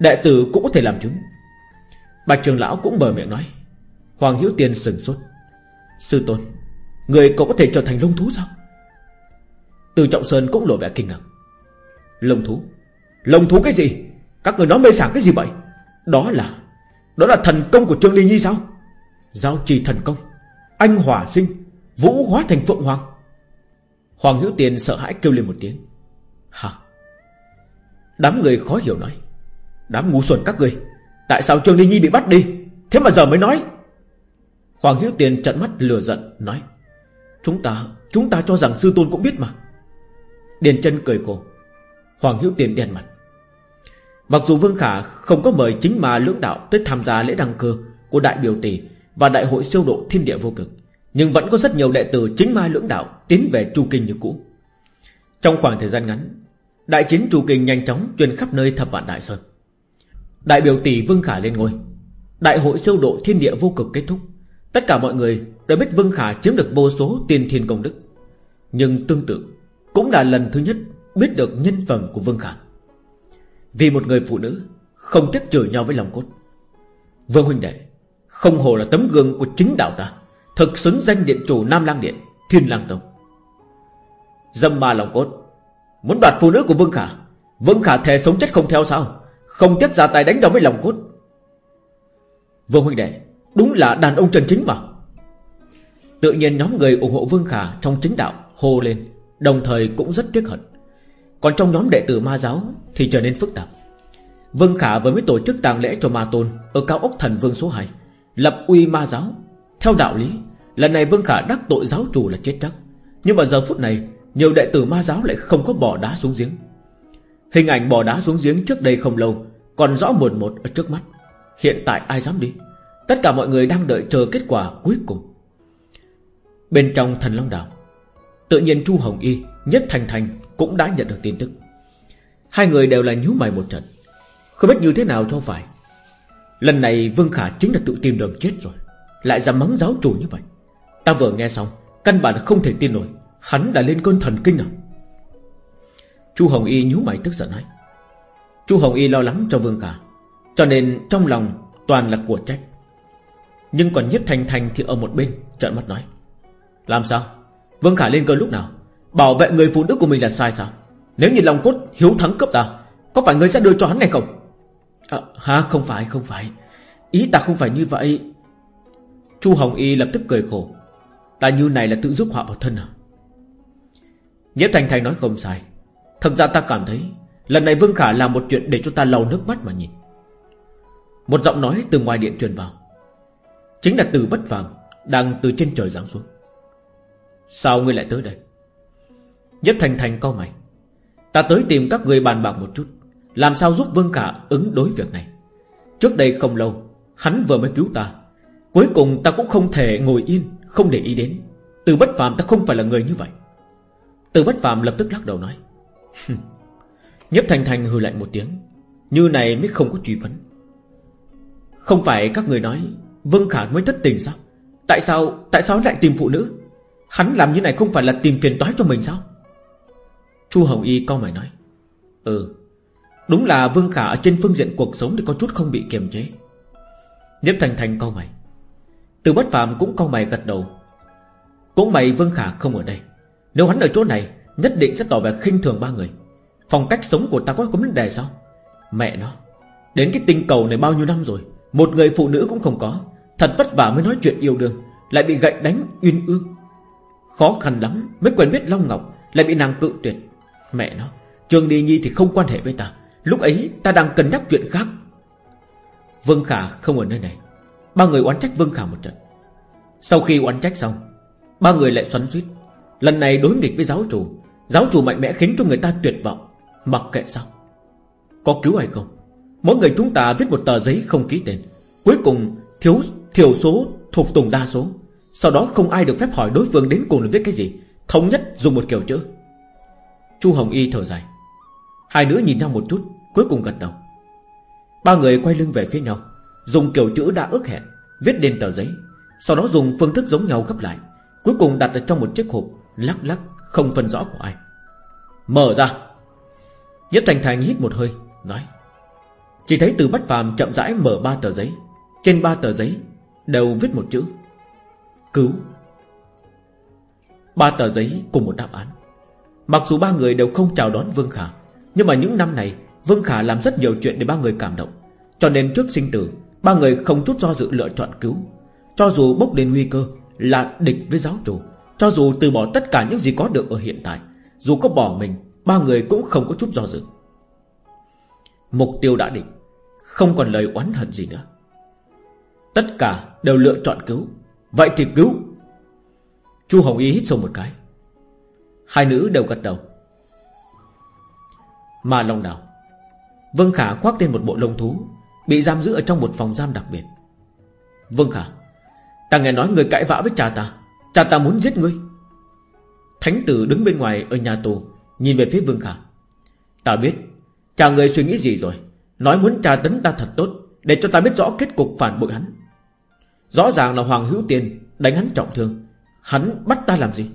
Đệ tử cũng có thể làm chứng. Bạch trưởng lão cũng bờ miệng nói. Hoàng Hiếu Tiên sừng sốt. Sư tôn, Người cậu có thể trở thành lông thú sao? Từ Trọng Sơn cũng lộ vẻ kinh ngạc. Lông thú? Lông thú cái gì? Các người nói mê sảng cái gì vậy? Đó là Đó là thần công của Trương Ly Nhi sao? Giao trì thần công, Anh hỏa sinh, Vũ hóa thành phượng hoàng. Hoàng Hữu Tiền sợ hãi kêu lên một tiếng. Hả? Đám người khó hiểu nói. Đám ngu xuẩn các người, Tại sao Trương Ly Nhi bị bắt đi? Thế mà giờ mới nói. Hoàng Hữu Tiền trận mắt lừa giận, nói. Chúng ta Chúng ta cho rằng sư tôn cũng biết mà. Điền chân cười khổ. Hoàng Hữu Tiền đen mặt. Mặc dù Vương Khả không có mời chính mà lưỡng đạo Tới tham gia lễ đăng cơ Của đại biểu tỷ Và đại hội siêu độ thiên địa vô cực, Nhưng vẫn có rất nhiều đệ tử chính ma lưỡng đạo Tiến về Chu Kinh như cũ. Trong khoảng thời gian ngắn, Đại chiến Chu Kinh nhanh chóng truyền khắp nơi thập vạn đại sơn. Đại biểu tỷ Vương Khả lên ngôi. Đại hội siêu độ thiên địa vô cực kết thúc. Tất cả mọi người đã biết Vương Khả chiếm được vô số tiền thiên công đức. Nhưng tương tự, Cũng là lần thứ nhất biết được nhân phẩm của Vương Khả. Vì một người phụ nữ Không tiếc chửi nhau với lòng cốt. Vương huynh đệ, Không hồ là tấm gương của chính đạo ta, Thực xứng danh điện chủ Nam Lang Điện, Thiên Lang Tông. Dâm ma lòng cốt, Muốn đoạt phụ nữ của Vương Khả Vương Khả thề sống chết không theo sao? Không tiếc ra tay đánh nhau với lòng cốt. Vương huynh đệ, Đúng là đàn ông chân chính mà. Tự nhiên nhóm người ủng hộ Vương Khả Trong chính đạo hô lên, Đồng thời cũng rất tiếc hận. Còn trong nhóm đệ tử ma giáo Thì trở nên phức tạp. Vương Khả vừa mới tổ chức tàng lễ cho ma tôn Ở cao ốc thần vương số 2 Lập uy ma giáo. Theo đạo lý, Lần này Vương Khả đắc tội giáo chủ là chết chắc. Nhưng mà giờ phút này, Nhiều đệ tử ma giáo lại không có bỏ đá xuống giếng. Hình ảnh bỏ đá xuống giếng trước đây không lâu, Còn rõ một một ở trước mắt. Hiện tại ai dám đi? Tất cả mọi người đang đợi chờ kết quả cuối cùng. Bên trong thần Long Đảo, Tự nhiên Chu Hồng Y, Nhất Thành Thành cũng đã nhận được tin tức. Hai người đều là nhíu mày một trận. Không biết như thế nào cho phải. Lần này Vương Khả chính là tự tìm đường chết rồi, Lại dám mắng giáo chủ như vậy. Ta vừa nghe xong, Căn bản không thể tin nổi, Hắn đã lên cơn thần kinh à? Chu Hồng Y nhíu mày tức giận nói. Chu Hồng Y lo lắng cho Vương Khả, Cho nên trong lòng toàn là của trách. Nhưng còn nhiếp thành thành thì ở một bên, Trợn mắt nói. Làm sao? Vương Khả lên cơn lúc nào? Bảo vệ người phụ nữ của mình là sai sao? Nếu như lòng cốt hiếu thắng cấp ta Có phải người sẽ đưa cho hắn này không? À, Hả không phải không phải. Ý ta không phải như vậy. Chu Hồng Y lập tức cười khổ. Ta như này là tự giúp họa vào thân à? Nhiếp Thành Thành nói không sai. Thật ra ta cảm thấy Lần này Vương Khả làm một chuyện để cho ta lau nước mắt mà nhìn. Một giọng nói từ ngoài điện truyền vào. Chính là từ bất phàm Đang từ trên trời giáng xuống. Sao ngươi lại tới đây? Nhất Thành Thành câu mày. Ta tới tìm các người bàn bạc một chút, Làm sao giúp Vương Khả ứng đối việc này. Trước đây không lâu, Hắn vừa mới cứu ta. Cuối cùng ta cũng không thể ngồi yên, Không để ý đến. Từ bất phàm ta không phải là người như vậy. Từ bất phàm lập tức lắc đầu nói Nhất Thành Thành hừ lạnh một tiếng, Như này mới không có truy vấn. Không phải các người nói Vương Khả mới thất tình sao? Tại sao Tại sao lại tìm phụ nữ? Hắn làm như này không phải là tìm phiền toái cho mình sao? Chu Hồng Y câu mày nói Ừ Đúng là Vương Khả ở trên phương diện cuộc sống Thì có chút không bị kiềm chế. Nhếp Thành Thành câu mày, Từ bất phàm cũng câu mày gật đầu. Cũng mày Vương Khả không ở đây. Nếu hắn ở chỗ này, Nhất định sẽ tỏ vẻ khinh thường ba người. Phong cách sống của ta có có vấn đề sao? Mẹ nó, Đến cái tinh cầu này bao nhiêu năm rồi, Một người phụ nữ cũng không có. Thật vất vả mới nói chuyện yêu đương, Lại bị gậy đánh uyên ương. Khó khăn lắm mới quen biết Long Ngọc, Lại bị nàng cự tuyệt. Mẹ nó Trường Đi Nhi thì không quan hệ với ta. Lúc ấy ta đang cân nhắc chuyện khác. Vương Khả không ở nơi này. Ba người oán trách Vương Khả một trận. Sau khi oán trách xong, Ba người lại xoắn suýt Lần này đối nghịch với giáo chủ. Giáo chủ mạnh mẽ khiến cho người ta tuyệt vọng. Mặc kệ sao? Có cứu hay không? Mỗi người chúng ta viết một tờ giấy không ký tên. Cuối cùng, thiếu, thiểu số thuộc tùng đa số. Sau đó không ai được phép hỏi đối phương đến cùng là viết cái gì. Thống nhất dùng một kiểu chữ. Chu Hồng Y thở dài. Hai đứa nhìn nhau một chút, Cuối cùng gật đầu. Ba người quay lưng về phía nhau, Dùng kiểu chữ đã ước hẹn, Viết lên tờ giấy, Sau đó dùng phương thức giống nhau gấp lại, Cuối cùng đặt ở trong một chiếc hộp, Lắc lắc, không phân rõ của ai. Mở ra. Nhất Thành Thành hít một hơi, Nói, Chỉ thấy từ bắt phàm chậm rãi mở ba tờ giấy, Trên ba tờ giấy Đều viết một chữ, Cứu. Ba tờ giấy cùng một đáp án. Mặc dù ba người đều không chào đón Vương Khả, Nhưng mà những năm này, Vương Khả làm rất nhiều chuyện để ba người cảm động. Cho nên trước sinh tử, Ba người không chút do dự lựa chọn cứu. Cho dù bốc lên nguy cơ, Là địch với giáo chủ, Cho dù từ bỏ tất cả những gì có được ở hiện tại, Dù có bỏ mình, Ba người cũng không có chút do dự. Mục tiêu đã định, Không còn lời oán hận gì nữa. Tất cả đều lựa chọn cứu. Vậy thì cứu. Chu Hồng Y hít sâu một cái. Hai nữ đều gật đầu. Mà Long Đào. Vương Khả khoác lên một bộ lông thú, Bị giam giữ ở trong một phòng giam đặc biệt. Vương Khả, Ta nghe nói người cãi vã với cha ta. Cha ta muốn giết ngươi. Thánh tử đứng bên ngoài ở nhà tù, Nhìn về phía Vương Khả. Ta biết, Cha người suy nghĩ gì rồi. Nói muốn tra tấn ta thật tốt, Để cho ta biết rõ kết cục phản bội hắn. Rõ ràng là Hoàng Hữu Tiên Đánh hắn trọng thương. Hắn bắt ta làm gì?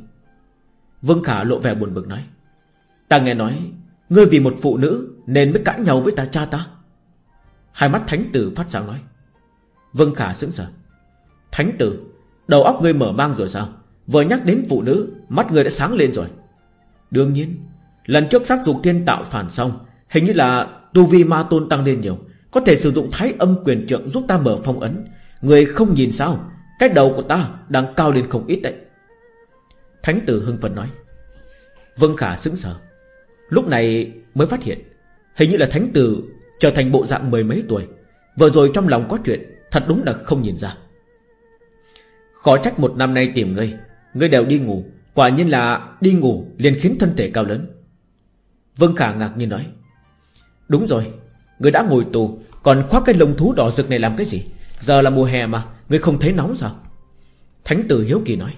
Vương Khả lộ vẻ buồn bực nói, Ta nghe nói, Ngươi vì một phụ nữ Nên mới cãi nhau với ta cha ta. Hai mắt thánh tử phát sáng nói, Vương Khả sững sờ. Thánh tử, Đầu óc ngươi mở mang rồi sao? Vừa nhắc đến phụ nữ, Mắt ngươi đã sáng lên rồi. Đương nhiên, Lần trước sắc dục thiên tạo phản xong, Hình như là tu vi ma tôn tăng lên nhiều, Có thể sử dụng thái âm quyền trượng giúp ta mở phong ấn. Người không nhìn sao? Cái đầu của ta đang cao lên không ít đấy. Thánh tử hưng phấn nói. Vương Khả sững sờ. Lúc này mới phát hiện, Hình như là thánh tử trở thành bộ dạng mười mấy tuổi. Vừa rồi trong lòng có chuyện, Thật đúng là không nhìn ra. Khó trách một năm nay tìm ngươi Ngươi đều đi ngủ, Quả nhiên là đi ngủ liền khiến thân thể cao lớn. Vương Khả ngạc nhiên nói. Đúng rồi, Ngươi đã ngồi tù, Còn khoác cái lông thú đỏ rực này làm cái gì? Giờ là mùa hè mà, Ngươi không thấy nóng sao? Thánh tử hiếu kỳ nói.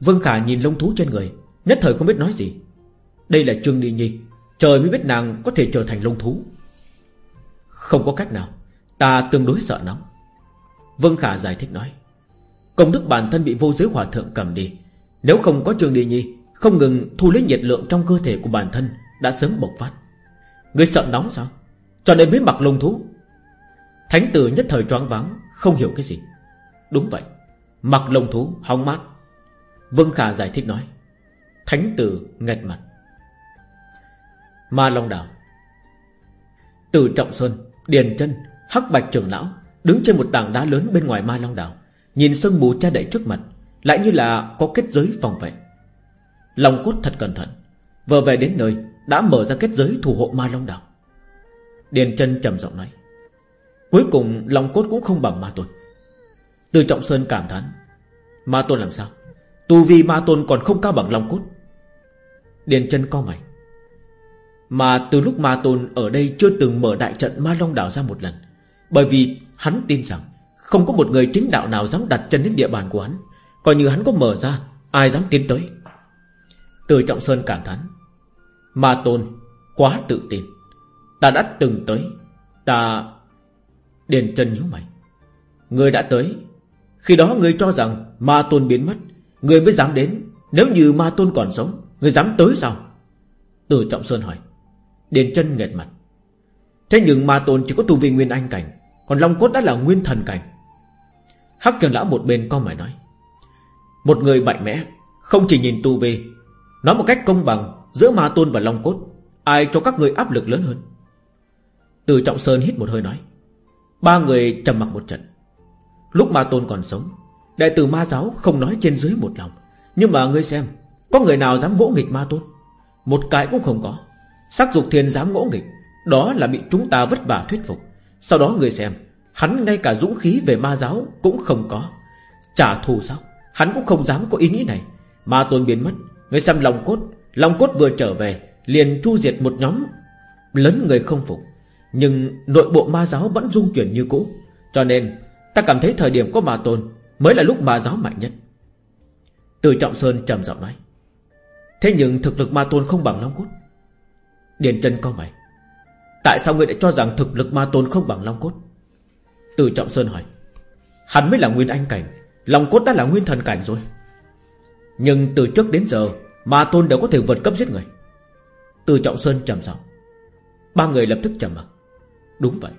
Vương Khả nhìn lông thú trên người, Nhất thời không biết nói gì. Đây là Trương Đi Nhi, Trời mới biết nàng có thể trở thành lông thú. Không có cách nào, Ta tương đối sợ nóng Vương Khả giải thích nói, Công đức bản thân bị vô giới hòa thượng cầm đi. Nếu không có Trương Đi Nhi, Không ngừng thu lấy nhiệt lượng trong cơ thể của bản thân Đã sớm bộc phát. Người sợ nóng sao? Cho nên mới mặc lông thú. Thánh tử nhất thời choáng váng, Không hiểu cái gì. Đúng vậy, Mặc lông thú, hóng mát. Vân Khả giải thích nói, Thánh tử nghẹt mặt. Ma Long Đảo. Từ Trọng Xuân Điền chân Hắc Bạch Trường lão Đứng trên một tảng đá lớn bên ngoài Ma Long Đảo, Nhìn sương mù che đậy trước mặt, Lại như là có kết giới phòng vệ. Long cốt thật cẩn thận, Vừa về đến nơi, Đã mở ra kết giới thủ hộ Ma Long Đảo. Điền chân trầm giọng nói, Cuối cùng Long cốt cũng không bằng Ma Tôn. Từ Trọng Sơn cảm thán, Ma Tôn làm sao? Tu vi Ma Tôn còn không cao bằng Long cốt. Điền chân co mày. Mà từ lúc Ma Tôn ở đây Chưa từng mở đại trận Ma Long Đảo ra một lần, Bởi vì hắn tin rằng Không có một người chính đạo nào dám đặt chân đến địa bàn của hắn, Coi như hắn có mở ra, Ai dám tiến tới. Từ Trọng Sơn cảm thán, Ma Tôn quá tự tin, Ta đã từng tới, Ta Điền chân nhíu mày, Người đã tới, Khi đó người cho rằng Ma Tôn biến mất Người mới dám đến. Nếu như Ma Tôn còn sống, Người dám tới sao? Từ Trọng Sơn hỏi. Điền chân nghẹt mặt. Thế nhưng Ma Tôn chỉ có tu vi Nguyên Anh Cảnh, Còn Long Cốt đã là Nguyên Thần Cảnh. Hắc Trường Lão một bên co mày nói. Một người mạnh mẽ, Không chỉ nhìn tu vi, Nói một cách công bằng Giữa Ma Tôn và Long Cốt, Ai cho các người áp lực lớn hơn? Từ Trọng Sơn hít một hơi nói. Ba người trầm mặc một trận. Lúc Ma Tôn còn sống Đệ tử Ma Giáo không nói trên dưới một lòng. Nhưng mà ngươi xem, Có người nào dám ngỗ nghịch Ma Tôn? Một cái cũng không có. Sắc dục thiên dám ngỗ nghịch, Đó là bị chúng ta vất vả thuyết phục. Sau đó người xem, Hắn ngay cả dũng khí về ma giáo cũng không có. Trả thù sao? Hắn cũng không dám có ý nghĩ này. Ma tôn biến mất Người xem lòng cốt. Lòng cốt vừa trở về, Liền chu diệt một nhóm Lớn người không phục. Nhưng nội bộ ma giáo vẫn dung chuyển như cũ. Cho nên, ta cảm thấy thời điểm có ma tôn Mới là lúc ma giáo mạnh nhất. Từ Trọng Sơn trầm giọng nói, Thế nhưng thực lực ma tôn không bằng Long Cốt. Điền chân co mày, Tại sao ngươi lại cho rằng thực lực ma tôn không bằng Long Cốt? Từ Trọng Sơn hỏi, Hắn mới là Nguyên Anh Cảnh, Long Cốt đã là Nguyên Thần Cảnh rồi. Nhưng từ trước đến giờ, Ma tôn đều có thể vượt cấp giết người. Từ Trọng Sơn trầm giọng, Ba người lập tức trầm mặc. Đúng vậy,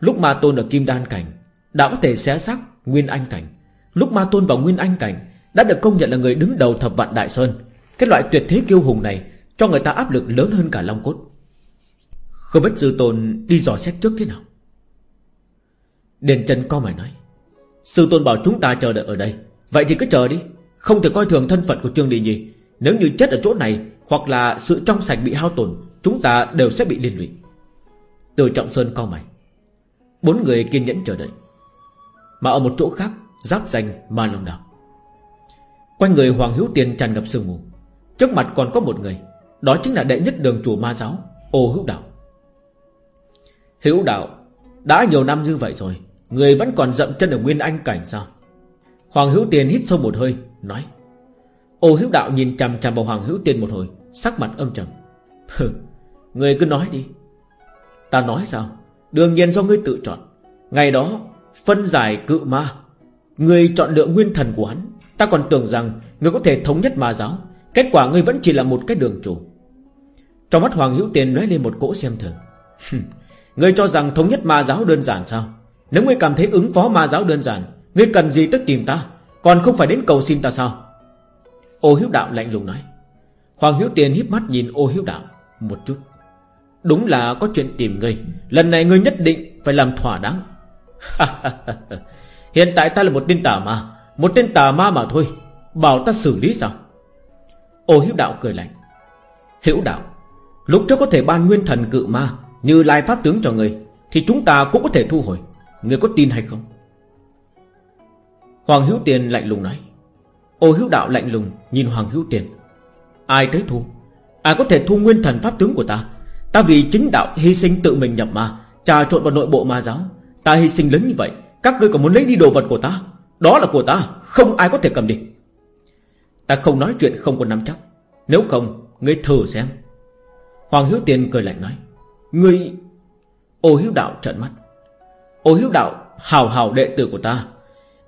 Lúc Ma tôn ở Kim Đan Cảnh, Đã có thể xé xác Nguyên Anh Cảnh Lúc Ma tôn vào Nguyên Anh Cảnh Đã được công nhận là người đứng đầu thập vạn Đại Sơn, Cái loại tuyệt thế kiêu hùng này Cho người ta áp lực lớn hơn cả Long Cốt. Không biết Sư Tôn đi dò xét trước thế nào? Đền Trần co mày nói Sư Tôn bảo chúng ta chờ đợi ở đây. Vậy thì cứ chờ đi, Không thể coi thường thân phận của Trương Đình Nhi. Nếu như chết ở chỗ này Hoặc là sự trong sạch bị hao tổn, Chúng ta đều sẽ bị liên lụy. Từ Trọng Sơn co mày, Bốn người kiên nhẫn chờ đợi. Mà ở một chỗ khác Giáp danh Ma Long Đảo Quanh người Hoàng Hữu Tiên tràn ngập sương mù. Trước mặt còn có một người, Đó chính là đệ nhất đường chủ ma giáo, Ô Hữu Đạo. Hữu Đạo, Đã nhiều năm như vậy rồi, Người vẫn còn dậm chân ở Nguyên Anh Cảnh sao? Hoàng Hữu Tiên hít sâu một hơi, Nói. Ô Hữu Đạo nhìn chằm chằm vào Hoàng Hữu Tiên một hồi, Sắc mặt âm trầm. [laughs] Người cứ nói đi. Ta nói sao? Đương nhiên do ngươi tự chọn. Ngày đó, Phân giải cự ma Người chọn lựa nguyên thần của hắn, Ta còn tưởng rằng Người có thể thống nhất ma giáo. Kết quả ngươi vẫn chỉ là một cái đường chủ. Trong mắt Hoàng Hữu Tiền nói lên một cỗ xem thường. Ngươi cho rằng thống nhất ma giáo đơn giản sao? Nếu ngươi cảm thấy ứng phó ma giáo đơn giản, Ngươi cần gì tức tìm ta? Còn không phải đến cầu xin ta sao? Ô hiếu đạo lạnh lùng nói. Hoàng Hiếu Tiền híp mắt nhìn ô hiếu đạo Một chút. Đúng là có chuyện tìm ngươi. Lần này ngươi nhất định phải làm thỏa đáng. Hiện tại ta là một tên tà ma, Một tên tà ma mà thôi. Bảo ta xử lý sao? Ô hiếu đạo cười lạnh. Hiểu đạo, Lúc trước có thể ban nguyên thần cự ma Như lai pháp tướng cho người, Thì chúng ta cũng có thể thu hồi. Người có tin hay không? Hoàng Hiếu Tiền lạnh lùng nói. Ô hiếu đạo lạnh lùng nhìn Hoàng Hiếu Tiền. Ai tới thu? Ai có thể thu nguyên thần pháp tướng của ta? Ta vì chính đạo hy sinh tự mình nhập ma, Trà trộn vào nội bộ ma giáo. Ta hy sinh lớn như vậy các ngươi còn muốn lấy đi đồ vật của ta? Đó là của ta, Không ai có thể cầm đi. Ta không nói chuyện không có nắm chắc. Nếu không, Ngươi thử xem. Hoàng Hiếu Tiền cười lạnh nói, Ngươi Ô Hiếu Đạo trợn mắt. Ô Hiếu Đạo, hào hào đệ tử của ta.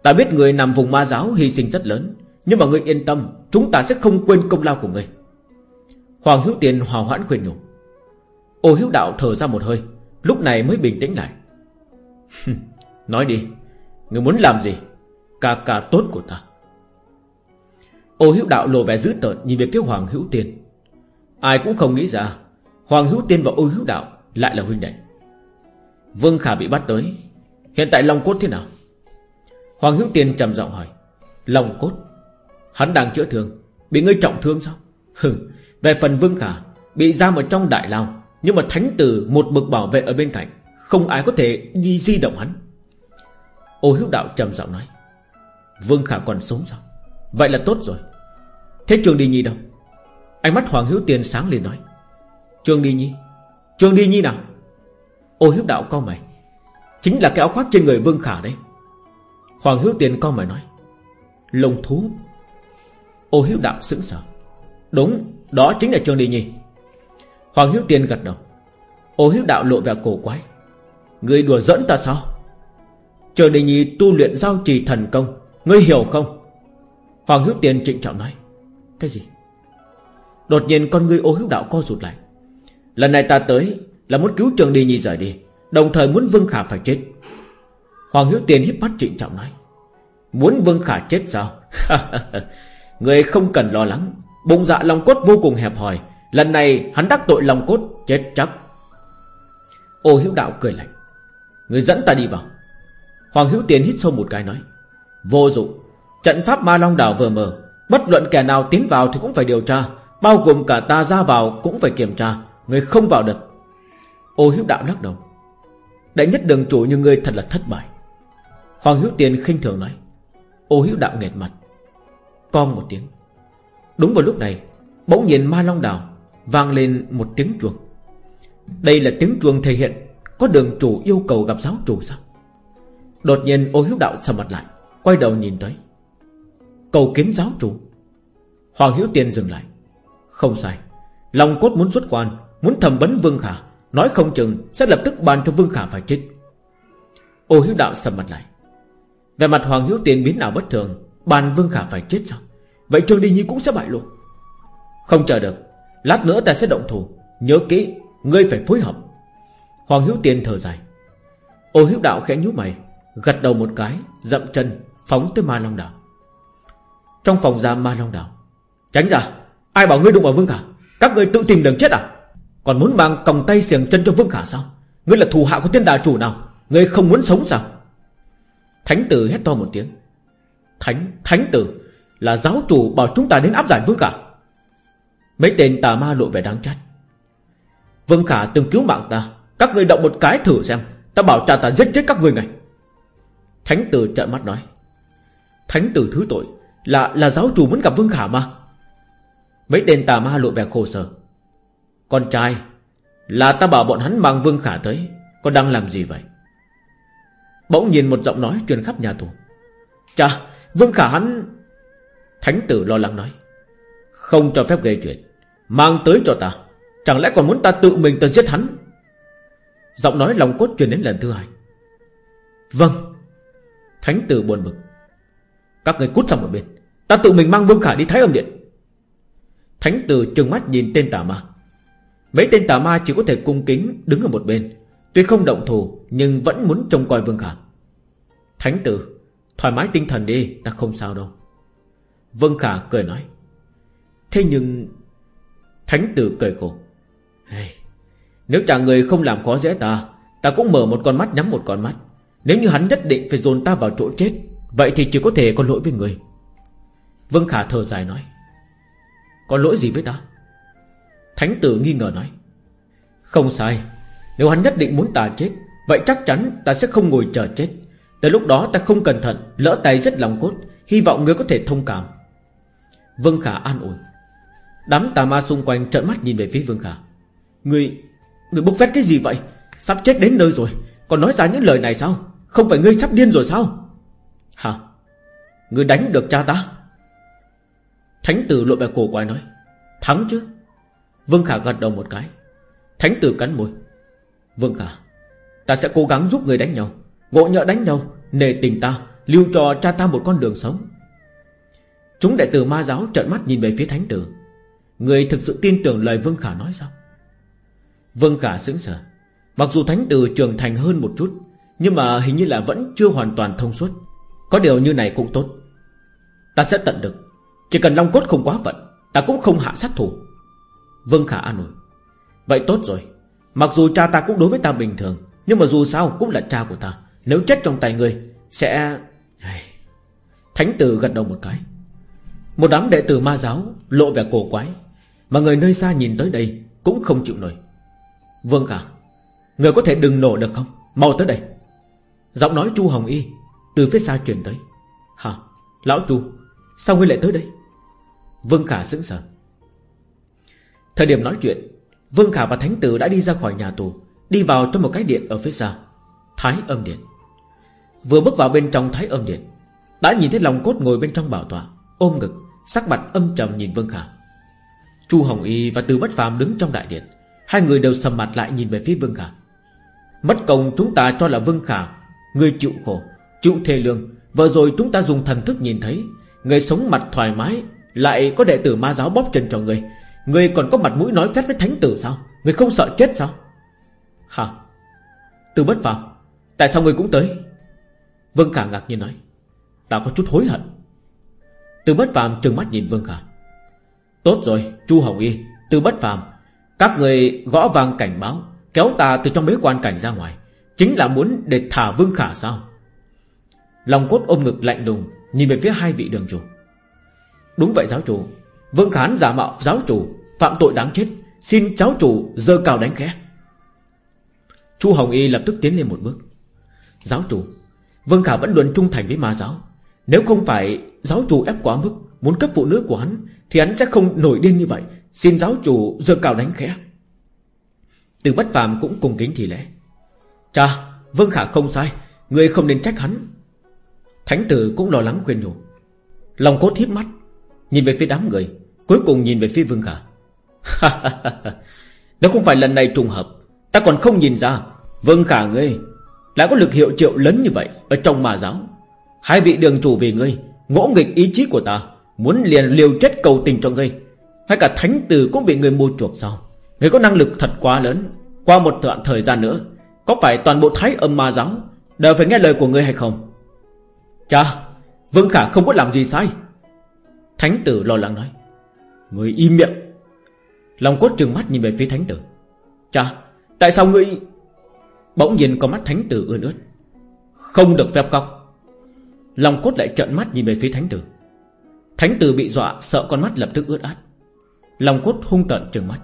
Ta biết người nằm vùng ma giáo hy sinh rất lớn, Nhưng mà ngươi yên tâm, Chúng ta sẽ không quên công lao của ngươi. Hoàng Hiếu Tiền hòa hoãn khuyên nhủ. Ô Hiếu Đạo thở ra một hơi, Lúc này mới bình tĩnh lại. [laughs] Nói đi, Người muốn làm gì? Ca ca tốt của ta. Ô hữu đạo lộ vẻ dữ tợn Nhìn về phía Hoàng hữu tiên. Ai cũng không nghĩ ra, Hoàng hữu tiên và ô hữu đạo lại là huynh đệ. Vương Khả bị bắt tới, Hiện tại Long Cốt thế nào? Hoàng hữu tiên trầm giọng hỏi. Long Cốt? Hắn đang chữa thương, Bị ngươi trọng thương sao? Hừ, Về phần Vương Khả, Bị giam ở trong đại lao, Nhưng mà thánh tử một bực bảo vệ ở bên cạnh, Không ai có thể đi di động hắn. Ô hữu đạo trầm giọng nói, Vương Khả còn sống sao? Vậy là tốt rồi. Thế Trường Đi Nhi đâu? Ánh mắt Hoàng Hữu Tiền sáng lên nói Trường Đi Nhi Trường Đi Nhi nào? Ô hữu đạo co mày, Chính là cái áo khoác trên người Vương Khả đấy. Hoàng Hữu Tiền co mày nói, Lông thú. Ô hữu đạo sững sờ, Đúng, đó chính là Trường Đi Nhi. Hoàng Hữu Tiền gật đầu, Ô hữu đạo lộ vẻ cổ quái, Người đùa dẫn ta sao? Chờ đề Nhi tu luyện giao trì thần công, Ngươi hiểu không? Hoàng Hữu Tiền trịnh trọng nói, Cái gì? Đột nhiên con ngươi ô hữu đạo co rụt lại. Lần này ta tới là muốn cứu Trường Đi Nhi rời đi, Đồng thời muốn Vương Khả phải chết. Hoàng Hữu Tiền hiếp mắt trịnh trọng nói, Muốn Vương Khả chết sao? [laughs] Người không cần lo lắng, Bụng dạ lòng cốt vô cùng hẹp hòi, Lần này hắn đắc tội lòng cốt, Chết chắc. Ô hữu đạo cười lạnh Người dẫn ta đi vào. Hoàng hữu Tiến hít sâu một cái nói, Vô dụng. Trận pháp ma long đảo vừa mở, Bất luận kẻ nào tiến vào thì cũng phải điều tra, Bao gồm cả ta ra vào cũng phải kiểm tra, Người không vào được. Ô hiếu đạo lắc đầu, Đại nhất đường chủ như ngươi thật là thất bại. Hoàng Hữu Tiến khinh thường nói, Ô hiếu đạo nghẹt mặt, Con một tiếng. Đúng vào lúc này, Bỗng nhiên ma long đảo Vang lên một tiếng chuông. Đây là tiếng chuông thể hiện Có đường chủ yêu cầu gặp giáo chủ sao? Đột nhiên ô hiếu đạo sầm mặt lại, Quay đầu nhìn tới. Cầu kiến giáo chủ. Hoàng Hiếu Tiên dừng lại. Không sai, Lòng cốt muốn xuất quan, Muốn thẩm vấn Vương Khả, Nói không chừng sẽ lập tức ban cho Vương Khả phải chết. Ô Hiếu Đạo sầm mặt lại. Về mặt Hoàng Hiếu Tiên biến nào bất thường, Ban Vương Khả phải chết sao? Vậy Trương Đi Nhi cũng sẽ bại lộ. Không chờ được, Lát nữa ta sẽ động thủ, Nhớ kỹ, Ngươi phải phối hợp. Hoàng Hiếu Tiên thở dài. Ô Hiếu Đạo khẽ nhíu mày Gật đầu một cái Dậm chân Phóng tới Ma Long Đảo. Trong phòng giam Ma Long Đảo Tránh ra Ai bảo ngươi đụng vào Vương Khả? Các ngươi tự tìm đường chết à? Còn muốn mang còng tay xiềng chân cho Vương Khả sao? Ngươi là thù hạ của tiên đà chủ nào? Ngươi không muốn sống sao? Thánh tử hét to một tiếng. Thánh, thánh tử Là giáo chủ bảo chúng ta đến áp giải Vương Khả. Mấy tên tà ma lộ vẻ đáng trách. Vương Khả từng cứu mạng ta Các ngươi động một cái thử xem Ta bảo cha ta giết chết các ngươi ngay. Thánh tử trợn mắt nói, Thánh tử thứ tội Là là giáo chủ muốn gặp Vương Khả mà. Mấy tên tà ma lộ vẻ khổ sở. Con trai, Là ta bảo bọn hắn mang Vương Khả tới Con đang làm gì vậy? Bỗng nhìn một giọng nói truyền khắp nhà tù. Chà, Vương Khả hắn Thánh tử lo lắng nói, Không cho phép gây chuyện, Mang tới cho ta, Chẳng lẽ còn muốn ta tự mình tới giết hắn? Giọng nói lòng cốt truyền đến lần thứ hai. Vâng. Thánh tử buồn bực. Các người cút sang một bên. Ta tự mình mang Vương Khả đi Thái âm điện. Thánh tử trừng mắt nhìn tên tà ma. Mấy tên tà ma chỉ có thể cung kính Đứng ở một bên. Tuy không động thủ Nhưng vẫn muốn trông coi Vương Khả Thánh tử Thoải mái tinh thần đi Ta không sao đâu. Vương Khả cười nói. Thế nhưng Thánh tử cười khổ. Hey, Nếu chàng người không làm khó dễ ta Ta cũng mở một con mắt nhắm một con mắt nếu như hắn nhất định phải dồn ta vào chỗ chết, Vậy thì chỉ có thể có lỗi với người. Vương Khả thở dài nói, Có lỗi gì với ta? Thánh tử nghi ngờ nói, Không sai, Nếu hắn nhất định muốn ta chết, Vậy chắc chắn ta sẽ không ngồi chờ chết. Tới lúc đó ta không cẩn thận, Lỡ tay rất lòng cốt, Hy vọng người có thể thông cảm. Vương Khả an ủi, Đám tà ma xung quanh trợn mắt nhìn về phía Vương Khả. Người Người bốc phét cái gì vậy? Sắp chết đến nơi rồi, Còn nói ra những lời này sao? Không phải ngươi sắp điên rồi sao? Hả? Ngươi đánh được cha ta? Thánh tử lộ vẻ cổ quái nói. Thắng chứ. Vương Khả gật đầu một cái. Thánh tử cắn môi. Vương Khả, Ta sẽ cố gắng giúp người đánh nhau. Ngộ nhỡ đánh nhau, Nề tình ta, Lưu cho cha ta một con đường sống. Chúng đệ tử ma giáo trợn mắt nhìn về phía thánh tử. Người thực sự tin tưởng lời Vương Khả nói sao? Vương Khả sững sờ. Mặc dù thánh tử trưởng thành hơn một chút nhưng mà hình như là vẫn chưa hoàn toàn thông suốt. Có điều như này cũng tốt. Ta sẽ tận được. Chỉ cần Long Cốt không quá vận Ta cũng không hạ sát thủ. Vâng Khả an ủi. Vậy tốt rồi. Mặc dù cha ta cũng đối với ta bình thường, Nhưng mà dù sao cũng là cha của ta. Nếu chết trong tay người Sẽ Thánh tử gật đầu một cái. Một đám đệ tử ma giáo lộ vẻ cổ quái, Mà người nơi xa nhìn tới đây Cũng không chịu nổi. Vương khả, Người có thể đừng nổ được không? Mau tới đây. Giọng nói Chu Hồng Y Từ phía xa truyền tới. Hả, Lão Chu, Sao ngươi lại tới đây? Vương Khả sững sờ. Thời điểm nói chuyện, Vương Khả và Thánh Tử đã đi ra khỏi nhà tù, Đi vào trong một cái điện ở phía xa, Thái âm điện. Vừa bước vào bên trong thái âm điện, Đã nhìn thấy lòng cốt ngồi bên trong bảo tọa, Ôm ngực, Sắc mặt âm trầm nhìn Vương Khả. Chu Hồng Y và Từ Bất Phàm đứng trong đại điện, Hai người đều sầm mặt lại nhìn về phía Vương Khả. Mất công chúng ta cho là Vương Khả Người chịu khổ, Chịu thề lương. Vừa rồi chúng ta dùng thần thức nhìn thấy, Người sống mặt thoải mái, Lại có đệ tử ma giáo bóp chân cho người. Người còn có mặt mũi nói phép với thánh tử sao? Người không sợ chết sao? Hả? Từ bất vào. Tại sao người cũng tới? Vương Khả ngạc nhiên nói. Ta có chút hối hận. Từ bất phàm trừng mắt nhìn Vương Khả. Tốt rồi, Chu Hồng Y. Từ bất phàm Các người gõ vàng cảnh báo, Kéo ta từ trong bế quan cảnh ra ngoài. Chính là muốn để thả Vương Khả sao? Lòng cốt ôm ngực lạnh đùng Nhìn về phía hai vị đường chủ. Đúng vậy, giáo chủ. Vương Khán giả mạo giáo chủ, Phạm tội đáng chết. Xin giáo chủ dơ cao đánh khẽ. Chu Hồng Y lập tức tiến lên một bước. Giáo chủ, Vương Khả vẫn luôn trung thành với ma giáo. Nếu không phải giáo chủ ép quá mức, Muốn cấp phụ nữ của hắn, Thì hắn sẽ không nổi điên như vậy. Xin giáo chủ dơ cao đánh khẽ. Từ bất phàm cũng cùng kính thì lễ. Cha, Vương Khả không sai. Người không nên trách hắn. Thánh tử cũng lo lắng khuyên nhủ. Lòng cốt hiếp mắt, Nhìn về phía đám người, Cuối cùng nhìn về phía Vương Khả. Nếu không phải lần này trùng hợp, Ta còn không nhìn ra. Vương Khả ngươi, Lại có lực hiệu triệu lớn như vậy Ở trong mà giáo. Hai vị đường chủ vì ngươi, Ngỗ nghịch ý chí của ta, Muốn liền liều chết cầu tình cho ngươi. Hay cả thánh tử cũng bị người mua chuộc sao? Ngươi có năng lực thật quá lớn, Qua một đoạn thời gian nữa có phải toàn bộ thái âm ma giáo Đều phải nghe lời của ngươi hay không? Cha Vương Khả không có làm gì sai. Thánh tử lo lắng nói. Người im miệng. Lòng cốt trừng mắt nhìn về phía thánh tử. Cha Tại sao ngươi Bỗng nhiên có mắt thánh tử ươn ướt? Không được phép khóc. Lòng cốt lại trợn mắt nhìn về phía thánh tử. Thánh tử bị dọa, sợ con mắt lập tức ướt át. Lòng cốt hung tợn trừng mắt.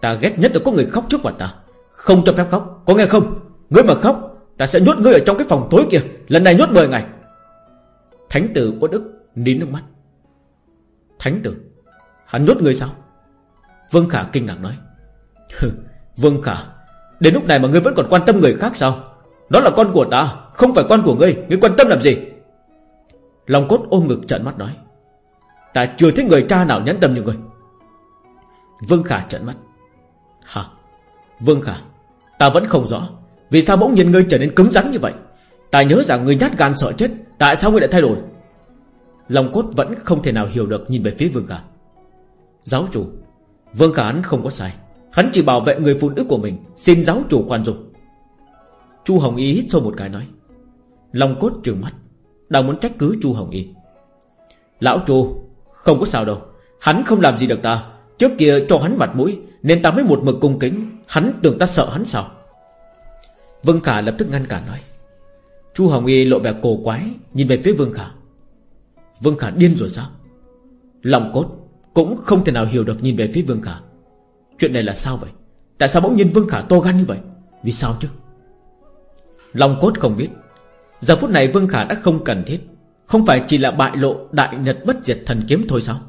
Ta ghét nhất là có người khóc trước mặt ta. Không cho phép khóc. Có nghe không? Ngươi mà khóc, Ta sẽ nhốt ngươi ở trong cái phòng tối kia. Lần này nhốt 10 ngày. Thánh tử uất ức, nín nước mắt. Thánh tử, Hắn nhốt ngươi sao? Vương Khả kinh ngạc nói. Vương Khả, Đến lúc này mà ngươi vẫn còn quan tâm người khác sao? Đó là con của ta, Không phải con của ngươi. Ngươi quan tâm làm gì? Lòng cốt ôm ngực trợn mắt nói. Ta chưa thấy người cha nào nhẫn tâm như ngươi. Vương Khả trợn mắt. Hả? Vương Khả, Ta vẫn không rõ. Vì sao bỗng nhiên ngươi trở nên cứng rắn như vậy? Ta nhớ rằng ngươi nhát gan sợ chết. Tại sao ngươi lại thay đổi? Lòng cốt vẫn không thể nào hiểu được Nhìn về phía Vương Khả. Giáo chủ, Vương Khả hắn không có sai. Hắn chỉ bảo vệ người phụ nữ của mình. Xin giáo chủ khoan dung. Chu Hồng Y hít sâu một cái nói. Lòng cốt trừng mắt. Đang muốn trách cứ Chu Hồng Y. Lão Chu, Không có sao đâu. Hắn không làm gì được ta. Trước kia cho hắn mặt mũi, Nên ta mới một mực cung kính. Hắn tưởng ta sợ hắn sao? Vương Khả lập tức ngăn cản nói. Chu Hồng Y lộ vẻ cổ quái, Nhìn về phía Vương Khả. Vương Khả điên rồi sao? Lòng cốt cũng không thể nào hiểu được nhìn về phía Vương Khả. Chuyện này là sao vậy? Tại sao bỗng nhiên Vương Khả to gan như vậy? Vì sao chứ? Lòng cốt không biết. Giờ phút này Vương Khả đã không cần thiết. Không phải chỉ là bại lộ đại nhật bất diệt thần kiếm thôi sao?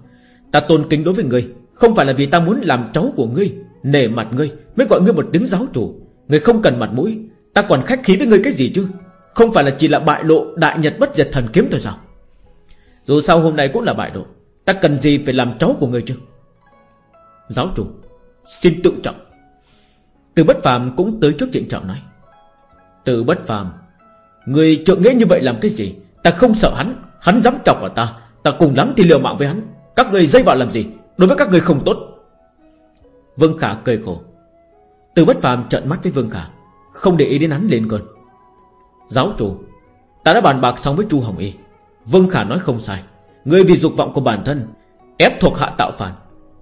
Ta tôn kính đối với ngươi Không phải là vì ta muốn làm cháu của ngươi. Nể mặt ngươi, Mới gọi ngươi một tiếng giáo chủ. Ngươi không cần mặt mũi, Ta còn khách khí với ngươi cái gì chứ? Không phải là chỉ là bại lộ đại nhật bất diệt thần kiếm thôi sao? Dù sao hôm nay cũng là bại lộ, Ta cần gì phải làm cháu của ngươi chứ? Giáo chủ, Xin tự trọng. Từ bất phàm cũng tới trước trịnh trọng nói. Từ bất phàm, Người trượng nghĩa như vậy làm cái gì? Ta không sợ hắn Hắn dám chọc vào ta. Ta cùng lắm thì liều mạng với hắn. Các người dây vào làm gì? Đối với các người không tốt. Vương Khả cười khổ. Từ bất phàm trợn mắt với Vương Khả, Không để ý đến hắn lên cơn. Giáo chủ, Ta đã bàn bạc xong với Chu Hồng Y. Vương Khả nói không sai. Người vì dục vọng của bản thân, Ép thuộc hạ tạo phản.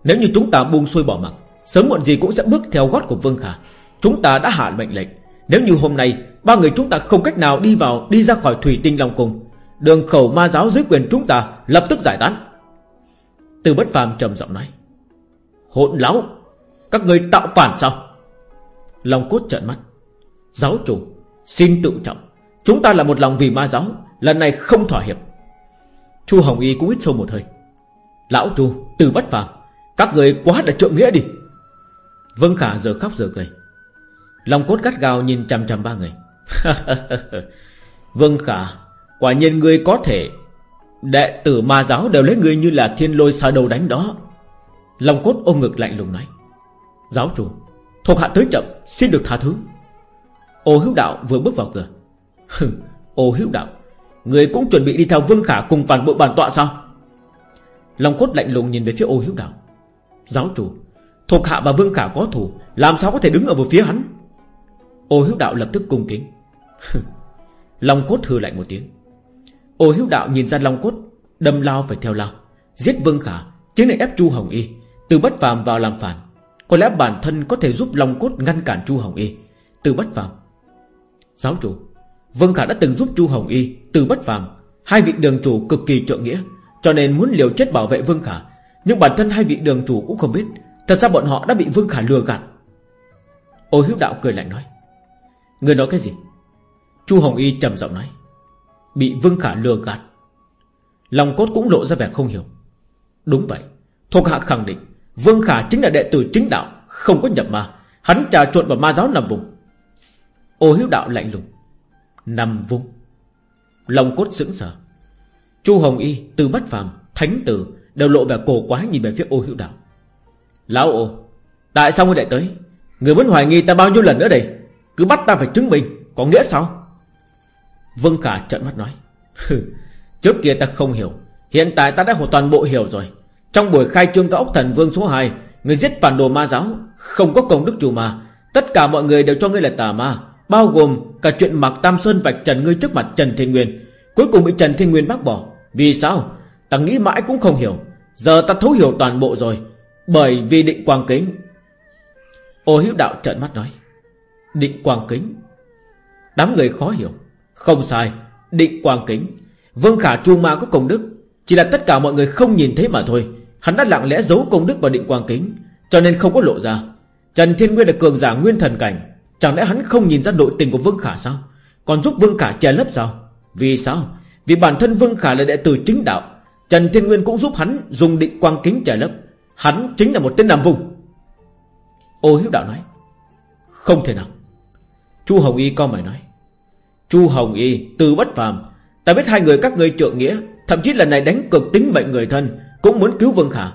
Nếu như chúng ta buông xuôi bỏ mặc, Sớm muộn gì cũng sẽ bước theo gót của Vương Khả. Chúng ta đã hạ mệnh lệnh. Nếu như hôm nay, Ba người chúng ta không cách nào đi vào, Đi ra khỏi thủy tinh Long Cung, Đường khẩu ma giáo dưới quyền chúng ta Lập tức giải tán. Từ bất phàm trầm giọng nói. Hỗn láo các người tạo phản sao? Long cốt trợn mắt. Giáo chủ, Xin tự trọng. Chúng ta là một lòng vì ma giáo, Lần này không thỏa hiệp. Chu Hồng Y cũng hít sâu một hơi. Lão Chu, từ bất phàm. Các người quá là trượng nghĩa đi. Vân Khả giờ khóc giờ cười. Long cốt gắt gao nhìn chằm chằm ba người. [laughs] Vân Khả, Quả nhiên người có thể. Đệ tử ma giáo đều lấy người như là thiên lôi xa đầu đánh đó. Long cốt ôm ngực lạnh lùng nói. Giáo chủ, Thuộc hạ tới chậm, Xin được tha thứ. Ô hữu đạo vừa bước vào cửa. [laughs] Ô hữu đạo, Người cũng chuẩn bị đi theo Vương Khả cùng phản bộ bản tọa sao? Long cốt lạnh lùng nhìn về phía ô hữu đạo. Giáo chủ, Thuộc hạ và Vương Khả có thù, Làm sao có thể đứng ở một phía hắn? Ô hữu đạo lập tức cung kính. [laughs] Long cốt hư lạnh một tiếng. Ô hữu đạo nhìn ra Long cốt, Đâm lao phải theo lao, Giết Vương Khả Chính là ép Chu Hồng Y, Từ bất phàm vào làm phản. Có lẽ bản thân có thể giúp Long cốt ngăn cản Chu Hồng Y. Từ bất phàm. Giáo chủ. Vương Khả đã từng giúp Chu Hồng Y Từ bất phàm. Hai vị đường chủ cực kỳ trợ nghĩa, Cho nên muốn liều chết bảo vệ Vương Khả. Nhưng bản thân hai vị đường chủ cũng không biết, Thật ra bọn họ đã bị Vương Khả lừa gạt. Ô hiếu đạo cười lạnh nói, Người nói cái gì? Chu Hồng Y trầm giọng nói, Bị Vương Khả lừa gạt. Lòng cốt cũng lộ ra vẻ không hiểu. Đúng vậy, Thuộc hạ khẳng định Vương Khả chính là đệ tử chính đạo Không có nhập ma. Hắn trà trộn vào ma giáo nằm vùng. Ô hiếu đạo lạnh lùng. Nằm vùng. Lòng cốt sững sờ. Chu Hồng Y, Từ Bất Phàm, Thánh Tử Đều lộ vẻ cổ quá nhìn về phía ô hiếu đạo. Lão ô Tại sao ngươi lại tới? Người muốn hoài nghi ta bao nhiêu lần nữa đây? Cứ bắt ta phải chứng minh Có nghĩa sao? Vương Khả trợn mắt nói. [laughs] Trước kia ta không hiểu Hiện tại ta đã hoàn toàn bộ hiểu rồi. Trong buổi khai trương các ốc thần vương số 2 Người giết phản đồ ma giáo, Không có công đức chủ mà. Tất cả mọi người đều cho ngươi là tà ma, Bao gồm cả chuyện mặc Tam Sơn vạch trần ngươi trước mặt Trần Thiên Nguyên. Cuối cùng bị Trần Thiên Nguyên bác bỏ. Vì sao? Ta nghĩ mãi cũng không hiểu. Giờ ta thấu hiểu toàn bộ rồi. Bởi vì định quang kính. Ô hiếu đạo trợn mắt nói, Định quang kính? Đám người khó hiểu. Không sai, Định quang kính. Vương Khả Chu Ma có công đức, Chỉ là tất cả mọi người không nhìn thấy mà thôi. Hắn đã lặng lẽ giấu công đức và định quang kính, Cho nên không có lộ ra. Trần Thiên Nguyên là cường giả nguyên thần cảnh, Chẳng lẽ hắn không nhìn ra nội tình của Vương Khả sao? Còn giúp Vương Khả che lấp sao? Vì sao? Vì bản thân Vương Khả là đệ tử chính đạo, Trần Thiên Nguyên cũng giúp hắn dùng định quang kính che lấp. Hắn chính là một tên nằm vùng. Ô hiếu đạo nói, Không thể nào. Chu Hồng Y co mày nói, Chu Hồng Y từ bất phàm. Ta biết hai người các ngươi trượng nghĩa, Thậm chí lần này đánh cực tính mệnh người thân cũng muốn cứu Vương Khả.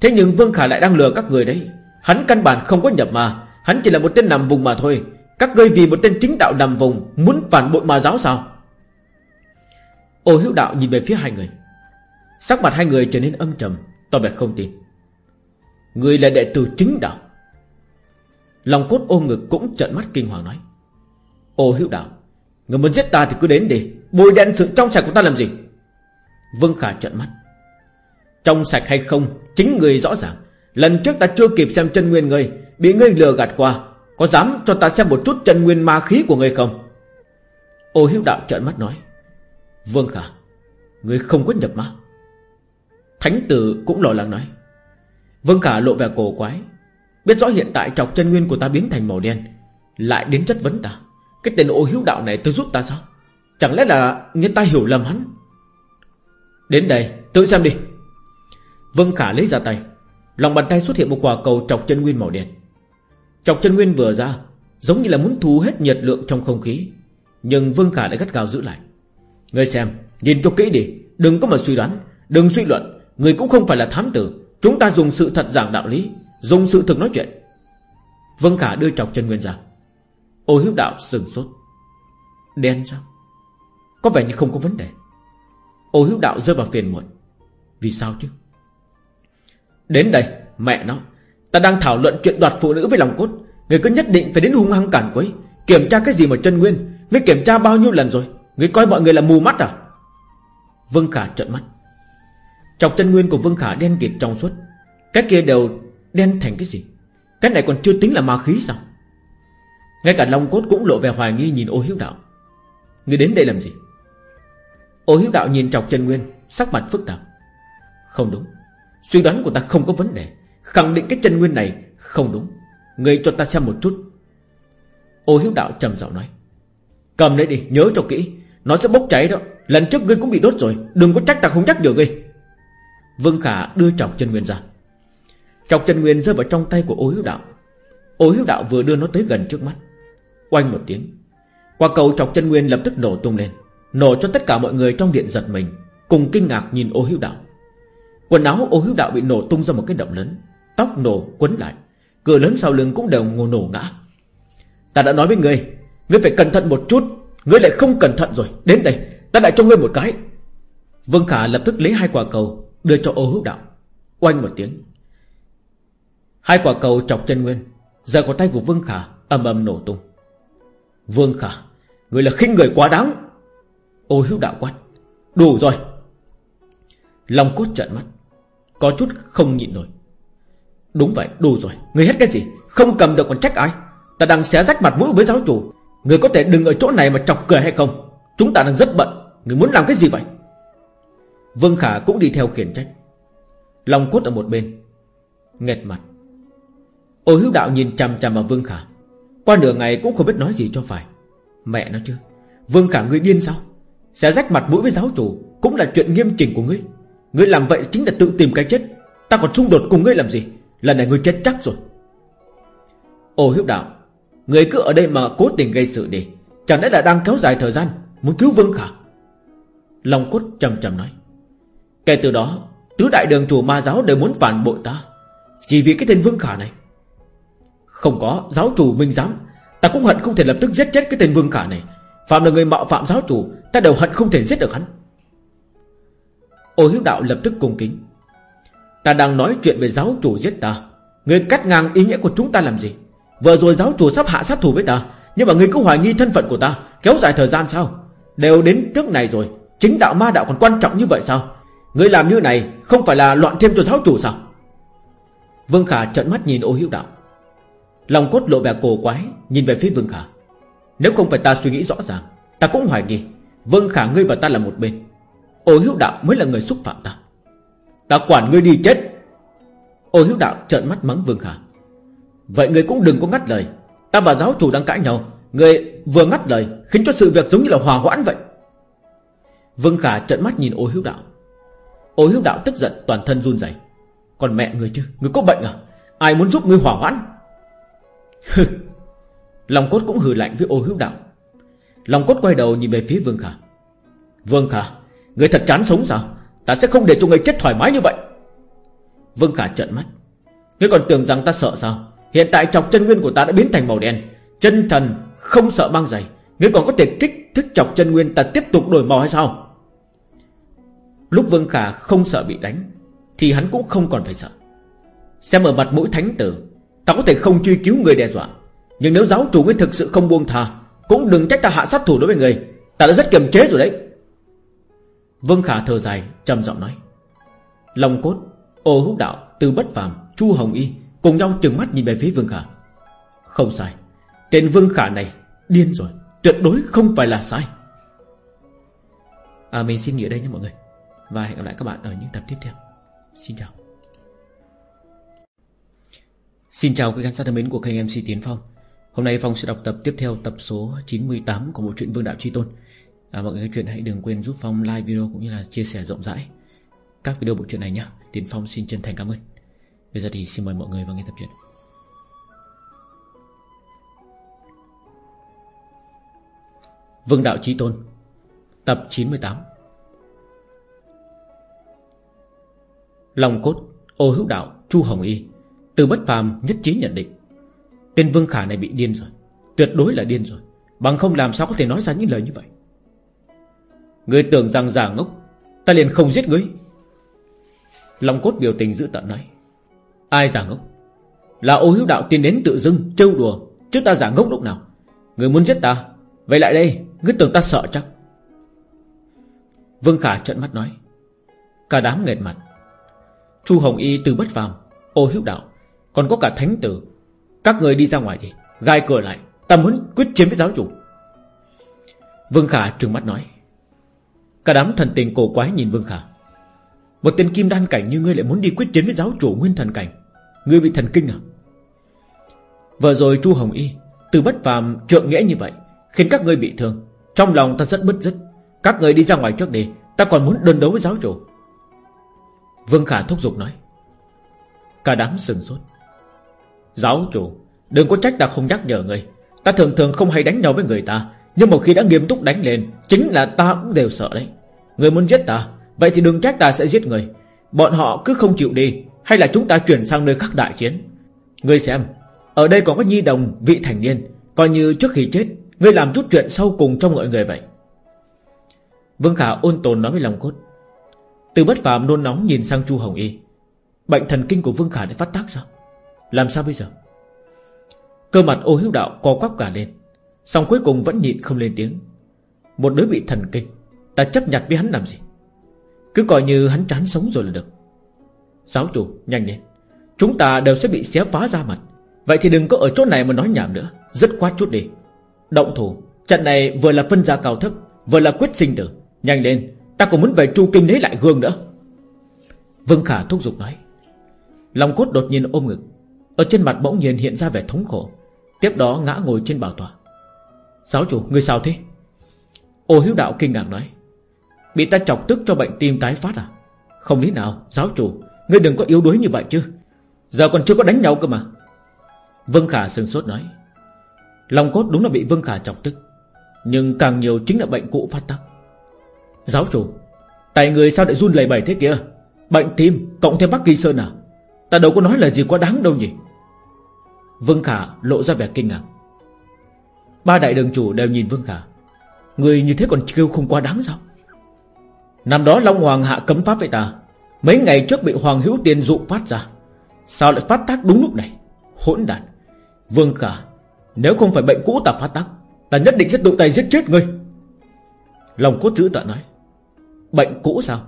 Thế nhưng Vương Khả lại đang lừa các người đấy. Hắn căn bản không có nhập mà Hắn chỉ là một tên nằm vùng mà thôi. Các ngươi vì một tên chính đạo nằm vùng, Muốn phản bội mà giáo sao? Ô hữu đạo nhìn về phía hai người. Sắc mặt hai người trở nên âm trầm, Tỏ vẻ không tin. Người là đệ tử chính đạo. Lòng cốt ô ngực cũng trợn mắt kinh hoàng nói. Ô hữu đạo, Người muốn giết ta thì cứ đến đi. Bồi đen sự trong sạch của ta làm gì? Vương Khả trợn mắt. Trong sạch hay không, Chính người rõ ràng. Lần trước ta chưa kịp xem chân nguyên người Bị ngươi lừa gạt qua. Có dám cho ta xem một chút chân nguyên ma khí của ngươi không? Ô hiếu đạo trợn mắt nói, Vương Khả, Ngươi không có nhập ma. Thánh tử cũng lo lắng nói, Vương Khả lộ vẻ cổ quái. Biết rõ hiện tại trọc chân nguyên của ta biến thành màu đen, Lại đến chất vấn ta. Cái tên ô hiếu đạo này tôi giúp ta sao? Chẳng lẽ là người ta hiểu lầm hắn? Đến đây, tự xem đi. Vương Khả lấy ra tay. Lòng bàn tay xuất hiện một quả cầu trọc chân nguyên màu đen. Trọc chân nguyên vừa ra, Giống như là muốn thu hết nhiệt lượng trong không khí. Nhưng Vương Khả lại gắt gao giữ lại. Ngươi xem, Nhìn cho kỹ đi, Đừng có mà suy đoán, Đừng suy luận. Người cũng không phải là thám tử, Chúng ta dùng sự thật giảng đạo lý, Dùng sự thực nói chuyện. Vương Khả đưa trọc chân nguyên ra. Ô hiếu đạo sừng sốt. Đen sao? Có vẻ như không có vấn đề. Ô hiếu đạo rơi vào phiền muộn. Vì sao chứ? Đến đây, mẹ nó, Ta đang thảo luận chuyện đoạt phụ nữ với lòng cốt. Người cứ nhất định phải đến hung hăng cản quấy, Kiểm tra cái gì mà chân nguyên Người kiểm tra bao nhiêu lần rồi. Người coi mọi người là mù mắt à? Vương Khả trợn mắt. Chọc chân nguyên của Vương Khả đen kịt trong suốt. Cái kia đều đen thành cái gì? Cái này còn chưa tính là ma khí sao? Ngay cả Long Cốt cũng lộ vẻ hoài nghi nhìn ô hiếu đạo. Người đến đây làm gì? Ô hiếu đạo nhìn chọc chân nguyên, Sắc mặt phức tạp. Không đúng. Suy đoán của ta không có vấn đề. Khẳng định cái chân nguyên này không đúng. Người cho ta xem một chút. Ô hiếu đạo trầm giọng nói. Cầm lấy đi, nhớ cho kỹ. Nó sẽ bốc cháy đó. Lần trước ngươi cũng bị đốt rồi. Đừng có trách ta không nhắc nhở ngươi. Vương Khả đưa chọc chân nguyên ra. Chọc chân nguyên rơi vào trong tay của ô hiếu đạo. Ô hiếu đạo vừa đưa nó tới gần trước mắt. Oanh một tiếng. Quả cầu chọc chân nguyên lập tức nổ tung lên. Nổ cho tất cả mọi người trong điện giật mình. Cùng kinh ngạc nhìn ô hiếu đạo. Quần áo ô hữu đạo bị nổ tung ra một cái động lớn. Tóc nổ quấn lại. Cửa lớn sau lưng cũng đều ngồi nổ ngã. Ta đã nói với ngươi Ngươi phải cẩn thận một chút. Ngươi lại không cẩn thận rồi. Đến đây, Ta lại cho ngươi một cái. Vương Khả lập tức lấy hai quả cầu, Đưa cho ô hữu đạo. Oanh một tiếng. Hai quả cầu chọc chân nguyên. Giờ có tay của Vương Khả ầm ầm nổ tung. Vương Khả, Người là khinh người quá đáng. Ô hữu đạo quát. Đủ rồi. Long cốt trợn mắt. Có chút không nhịn nổi. Đúng vậy, đủ rồi. Người hết cái gì? Không cầm được còn trách ai? Ta đang xé rách mặt mũi với giáo chủ. Người có thể đừng ở chỗ này mà chọc cười hay không? Chúng ta đang rất bận. Người muốn làm cái gì vậy? Vương Khả cũng đi theo khiển trách. Long cốt ở một bên, Nghẹt mặt. Ô hiếu đạo nhìn chằm chằm vào Vương Khả. Qua nửa ngày cũng không biết nói gì cho phải. Mẹ nó chứ. Vương Khả, ngươi điên sao? Sẽ rách mặt mũi với giáo chủ Cũng là chuyện nghiêm chỉnh của ngươi. Ngươi làm vậy chính là tự tìm cái chết. Ta còn xung đột cùng ngươi làm gì? Lần này ngươi chết chắc rồi. Ô hiếu đạo, Người cứ ở đây mà cố tình gây sự đi. Chẳng lẽ là đang kéo dài thời gian, Muốn cứu Vương Khả? Long cốt trầm trầm nói. Kể từ đó, Tứ đại đường chủ ma giáo đều muốn phản bội ta. Chỉ vì cái tên Vương Khả này. Không có giáo chủ minh giám, Ta cũng hận không thể lập tức giết chết cái tên Vương Khả này. Phạm là người mạo phạm giáo chủ, Ta đều hận không thể giết được hắn. Ô hiếu đạo lập tức cung kính. Ta đang nói chuyện về giáo chủ giết ta. Người cắt ngang ý nghĩa của chúng ta làm gì? Vừa rồi giáo chủ sắp hạ sát thủ với ta, Nhưng mà người cứ hoài nghi thân phận của ta, Kéo dài thời gian sao? Đều đến trước này rồi, Chính đạo ma đạo còn quan trọng như vậy sao? Người làm như này không phải là loạn thêm cho giáo chủ sao? Vương Khả trợn mắt nhìn ô hiếu đạo. Lòng cốt lộ vẻ cổ quái, Nhìn về phía Vương Khả. Nếu không phải ta suy nghĩ rõ ràng, Ta cũng hoài nghi. Vương Khả, ngươi và ta là một bên. Ô hiếu đạo mới là người xúc phạm ta. Ta quản ngươi đi chết. Ô hiếu đạo trợn mắt mắng Vương Khả Vậy ngươi cũng đừng có ngắt lời. Ta và giáo chủ đang cãi nhau. Ngươi vừa ngắt lời, Khiến cho sự việc giống như là hòa hoãn vậy. Vương Khả trợn mắt nhìn ô hiếu đạo. Ô hiếu đạo tức giận, toàn thân run rẩy. Còn mẹ người chứ? Người có bệnh à? Ai muốn giúp người hỏa hoãn? Hừ. Lòng cốt cũng hừ lạnh với ô hiếu đạo. Lòng cốt quay đầu nhìn về phía Vương Khả Vương Khả Người thật chán sống sao? Ta sẽ không để cho người chết thoải mái như vậy. Vương Khả trợn mắt. Ngươi còn tưởng rằng ta sợ sao? Hiện tại chọc chân nguyên của ta đã biến thành màu đen. Chân thần không sợ mang giày. Ngươi còn có thể kích thích chọc chân nguyên ta tiếp tục đổi màu hay sao? Lúc Vương Khả không sợ bị đánh, Thì hắn cũng không còn phải sợ. Xem ở mặt mũi thánh tử, Ta có thể không truy cứu người đe dọa. Nhưng nếu giáo chủ ngươi thực sự không buông tha, Cũng đừng trách ta hạ sát thủ đối với người. Ta đã rất kiềm chế rồi đấy. Vương Khả thở dài, trầm giọng nói. Long cốt, Ô húc đạo Từ bất phàm, Chu Hồng Y Cùng nhau trừng mắt nhìn về phía Vương Khả. Không sai, Tên Vương Khả này Điên rồi, Tuyệt đối không phải là sai. À mình xin nghỉ ở đây nha mọi người. Và hẹn gặp lại các bạn ở những tập tiếp theo. Xin chào. Xin chào quý khán giả thân mến của kênh MC Tiến Phong. Hôm nay Phong sẽ đọc tập tiếp theo, tập số 98 của bộ truyện Vương Đạo Tri Tôn à, Mọi người nghe chuyện hãy đừng quên giúp Phong like video cũng như là chia sẻ rộng rãi Các video bộ truyện này nhé Tiến Phong xin chân thành cảm ơn. Bây giờ thì xin mời mọi người vào nghe tập truyện. Vương Đạo Chí Tôn Tập 98 Lòng cốt Ô hữu đạo Chu Hồng Y Từ bất phàm nhất trí nhận định Tên Vương Khả này bị điên rồi Tuyệt đối là điên rồi Bằng không làm sao có thể nói ra những lời như vậy. Người tưởng rằng giả ngốc, Ta liền không giết ngươi. Lòng cốt biểu tình giữ tận nói, Ai giả ngốc? Là ô hữu đạo tiên đến tự dưng, trêu đùa, Chứ ta giả ngốc lúc nào? Người muốn giết ta, Vậy lại đây, Ngươi tưởng ta sợ chắc. Vương Khả trợn mắt nói, Cả đám nghệt mặt. Chu Hồng Y từ bất phàm, Ô hữu đạo, Còn có cả thánh tử. Các người đi ra ngoài đi, Gai cửa lại, Ta muốn quyết chiến với giáo chủ. Vương Khả trừng mắt nói Cả đám thần tình cổ quái nhìn Vương Khả. Một tên kim đan cảnh như ngươi lại muốn đi quyết chiến với giáo chủ nguyên thần cảnh. Ngươi bị thần kinh à? Vừa rồi Chu Hồng Y, Từ bất phàm trượng nghĩa như vậy, Khiến các ngươi bị thương. Trong lòng ta rất bứt rứt. Các ngươi đi ra ngoài trước đi, Ta còn muốn đơn đấu với giáo chủ. Vương Khả thúc giục nói. Cả đám sừng sốt. Giáo chủ, Đừng có trách ta không nhắc nhở người Ta thường thường không hay đánh nhau với người ta, Nhưng một khi đã nghiêm túc đánh lên, Chính là ta cũng đều sợ đấy. Người muốn giết ta, Vậy thì đừng trách ta sẽ giết người. Bọn họ cứ không chịu đi, Hay là chúng ta chuyển sang nơi khác đại chiến? Ngươi xem, Ở đây còn có nhi đồng, vị thành niên. Coi như trước khi chết, Ngươi làm chút chuyện sâu cùng trong mọi người vậy. Vương Khả ôn tồn nói với lòng cốt. Từ bất phàm nôn nóng nhìn sang Chu Hồng Y. Bệnh thần kinh của Vương Khả đã phát tác sao? Làm sao bây giờ? Cơ mặt ô hiếu đạo co quắp cả lên. Xong cuối cùng vẫn nhịn không lên tiếng. Một đứa bị thần kinh. Ta chấp nhặt với hắn làm gì? Cứ coi như hắn chán sống rồi là được. Giáo chủ, nhanh lên. Chúng ta đều sẽ bị xé phá ra mặt. Vậy thì đừng có ở chỗ này mà nói nhảm nữa. Rất khoát chút đi. Động thủ. Trận này vừa là phân gia cao thấp, Vừa là quyết sinh tử. Nhanh lên. Ta còn muốn về tru kinh lấy lại gương nữa. Vương Khả thúc giục nói. Lòng cốt đột nhiên ôm ngực. Ở trên mặt bỗng nhiên hiện ra vẻ thống khổ. Tiếp đó ngã ngồi trên bảo tòa. Giáo chủ, người sao thế? Ô hiếu đạo kinh ngạc nói. Bị ta chọc tức cho bệnh tim tái phát à? Không lý nào, giáo chủ, Ngươi đừng có yếu đuối như vậy chứ. Giờ còn chưa có đánh nhau cơ mà. Vương Khả sừng sốt nói Lòng cốt đúng là bị Vương Khả chọc tức, Nhưng càng nhiều chính là bệnh cũ phát tác. Giáo chủ, Tại người sao lại run lẩy bẩy thế kia? Bệnh tim, cộng thêm Bắc Kỳ Sơn à? Ta đâu có nói là gì quá đáng đâu nhỉ? Vương Khả lộ ra vẻ kinh ngạc. Ba đại đường chủ đều nhìn Vương Khả. Người như thế còn kêu không quá đáng sao? Năm đó Long Hoàng hạ cấm pháp với ta. Mấy ngày trước bị Hoàng Hữu Tiên dụ phát ra. Sao lại phát tác đúng lúc này? Hỗn đản. Vương Khả, Nếu không phải bệnh cũ ta phát tác, Ta nhất định sẽ tự tay giết chết ngươi. Lòng cốt giữ tận nói, Bệnh cũ sao?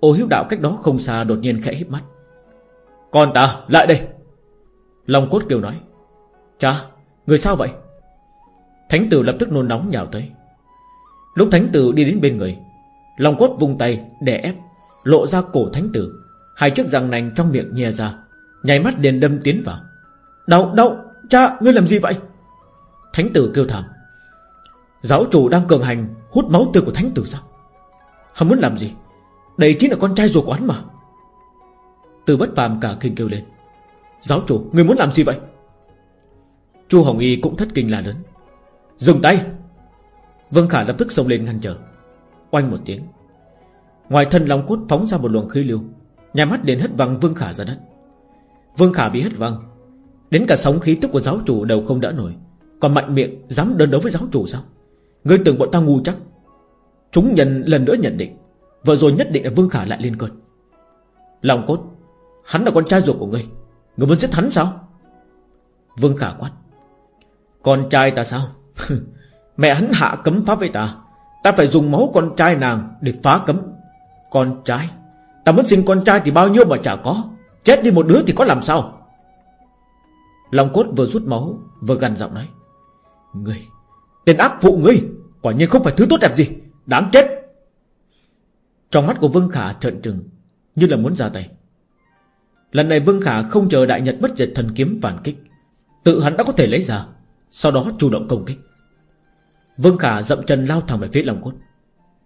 Ô hiếu đạo cách đó không xa đột nhiên khẽ hít mắt. Con ta, lại đây. Long cốt kêu nói, Cha, người sao vậy? Thánh tử lập tức nôn nóng nhào tới. Lúc thánh tử đi đến bên người Long cốt vung tay, đè ép, Lộ ra cổ thánh tử. Hai chiếc răng nành trong miệng nhè ra Nhảy mắt liền đâm tiến vào. Đau đau, cha, ngươi làm gì vậy? Thánh tử kêu thảm. Giáo chủ đang cường hành Hút máu tươi của thánh tử sao? Hắn muốn làm gì? Đây chính là con trai ruột của hắn mà. Từ bất phàm cả kinh kêu lên. Giáo chủ người muốn làm gì vậy? Chu Hồng Y cũng thất kinh là lớn. Dừng tay! Vương Khả lập tức xông lên ngăn trở. Oanh một tiếng. Ngoài thân Long cốt phóng ra một luồng khí lưu Nhà mắt đến hất văng Vương Khả ra đất. Vương Khả bị hất văng. Đến cả sóng khí tức của giáo chủ đều không đỡ nổi. Còn mạnh miệng dám đơn đấu với giáo chủ sao? Ngươi tưởng bọn ta ngu chắc? Chúng nhận lần nữa nhận định, Vừa rồi nhất định là Vương Khả lại lên cơn. Long cốt Hắn là con trai ruột của ngươi. Ngươi muốn giết hắn sao? Vương Khả quát. Con trai ta sao? [laughs] Mẹ hắn hạ cấm pháp với ta. Ta phải dùng máu con trai nàng để phá cấm. Con trai, Ta muốn sinh con trai thì bao nhiêu mà chả có. Chết đi một đứa thì có làm sao? Long cốt vừa rút máu, Vừa gần giọng nói. Ngươi, Tên ác phụ ngươi, Quả nhiên không phải thứ tốt đẹp gì. Đáng chết. Trong mắt của Vương Khả trợn trừng, Như là muốn ra tay. Lần này Vương Khả không chờ đại nhật bất diệt thần kiếm phản kích, Tự hắn đã có thể lấy ra, Sau đó chủ động công kích. Vương Khả dậm chân lao thẳng về phía lòng cốt.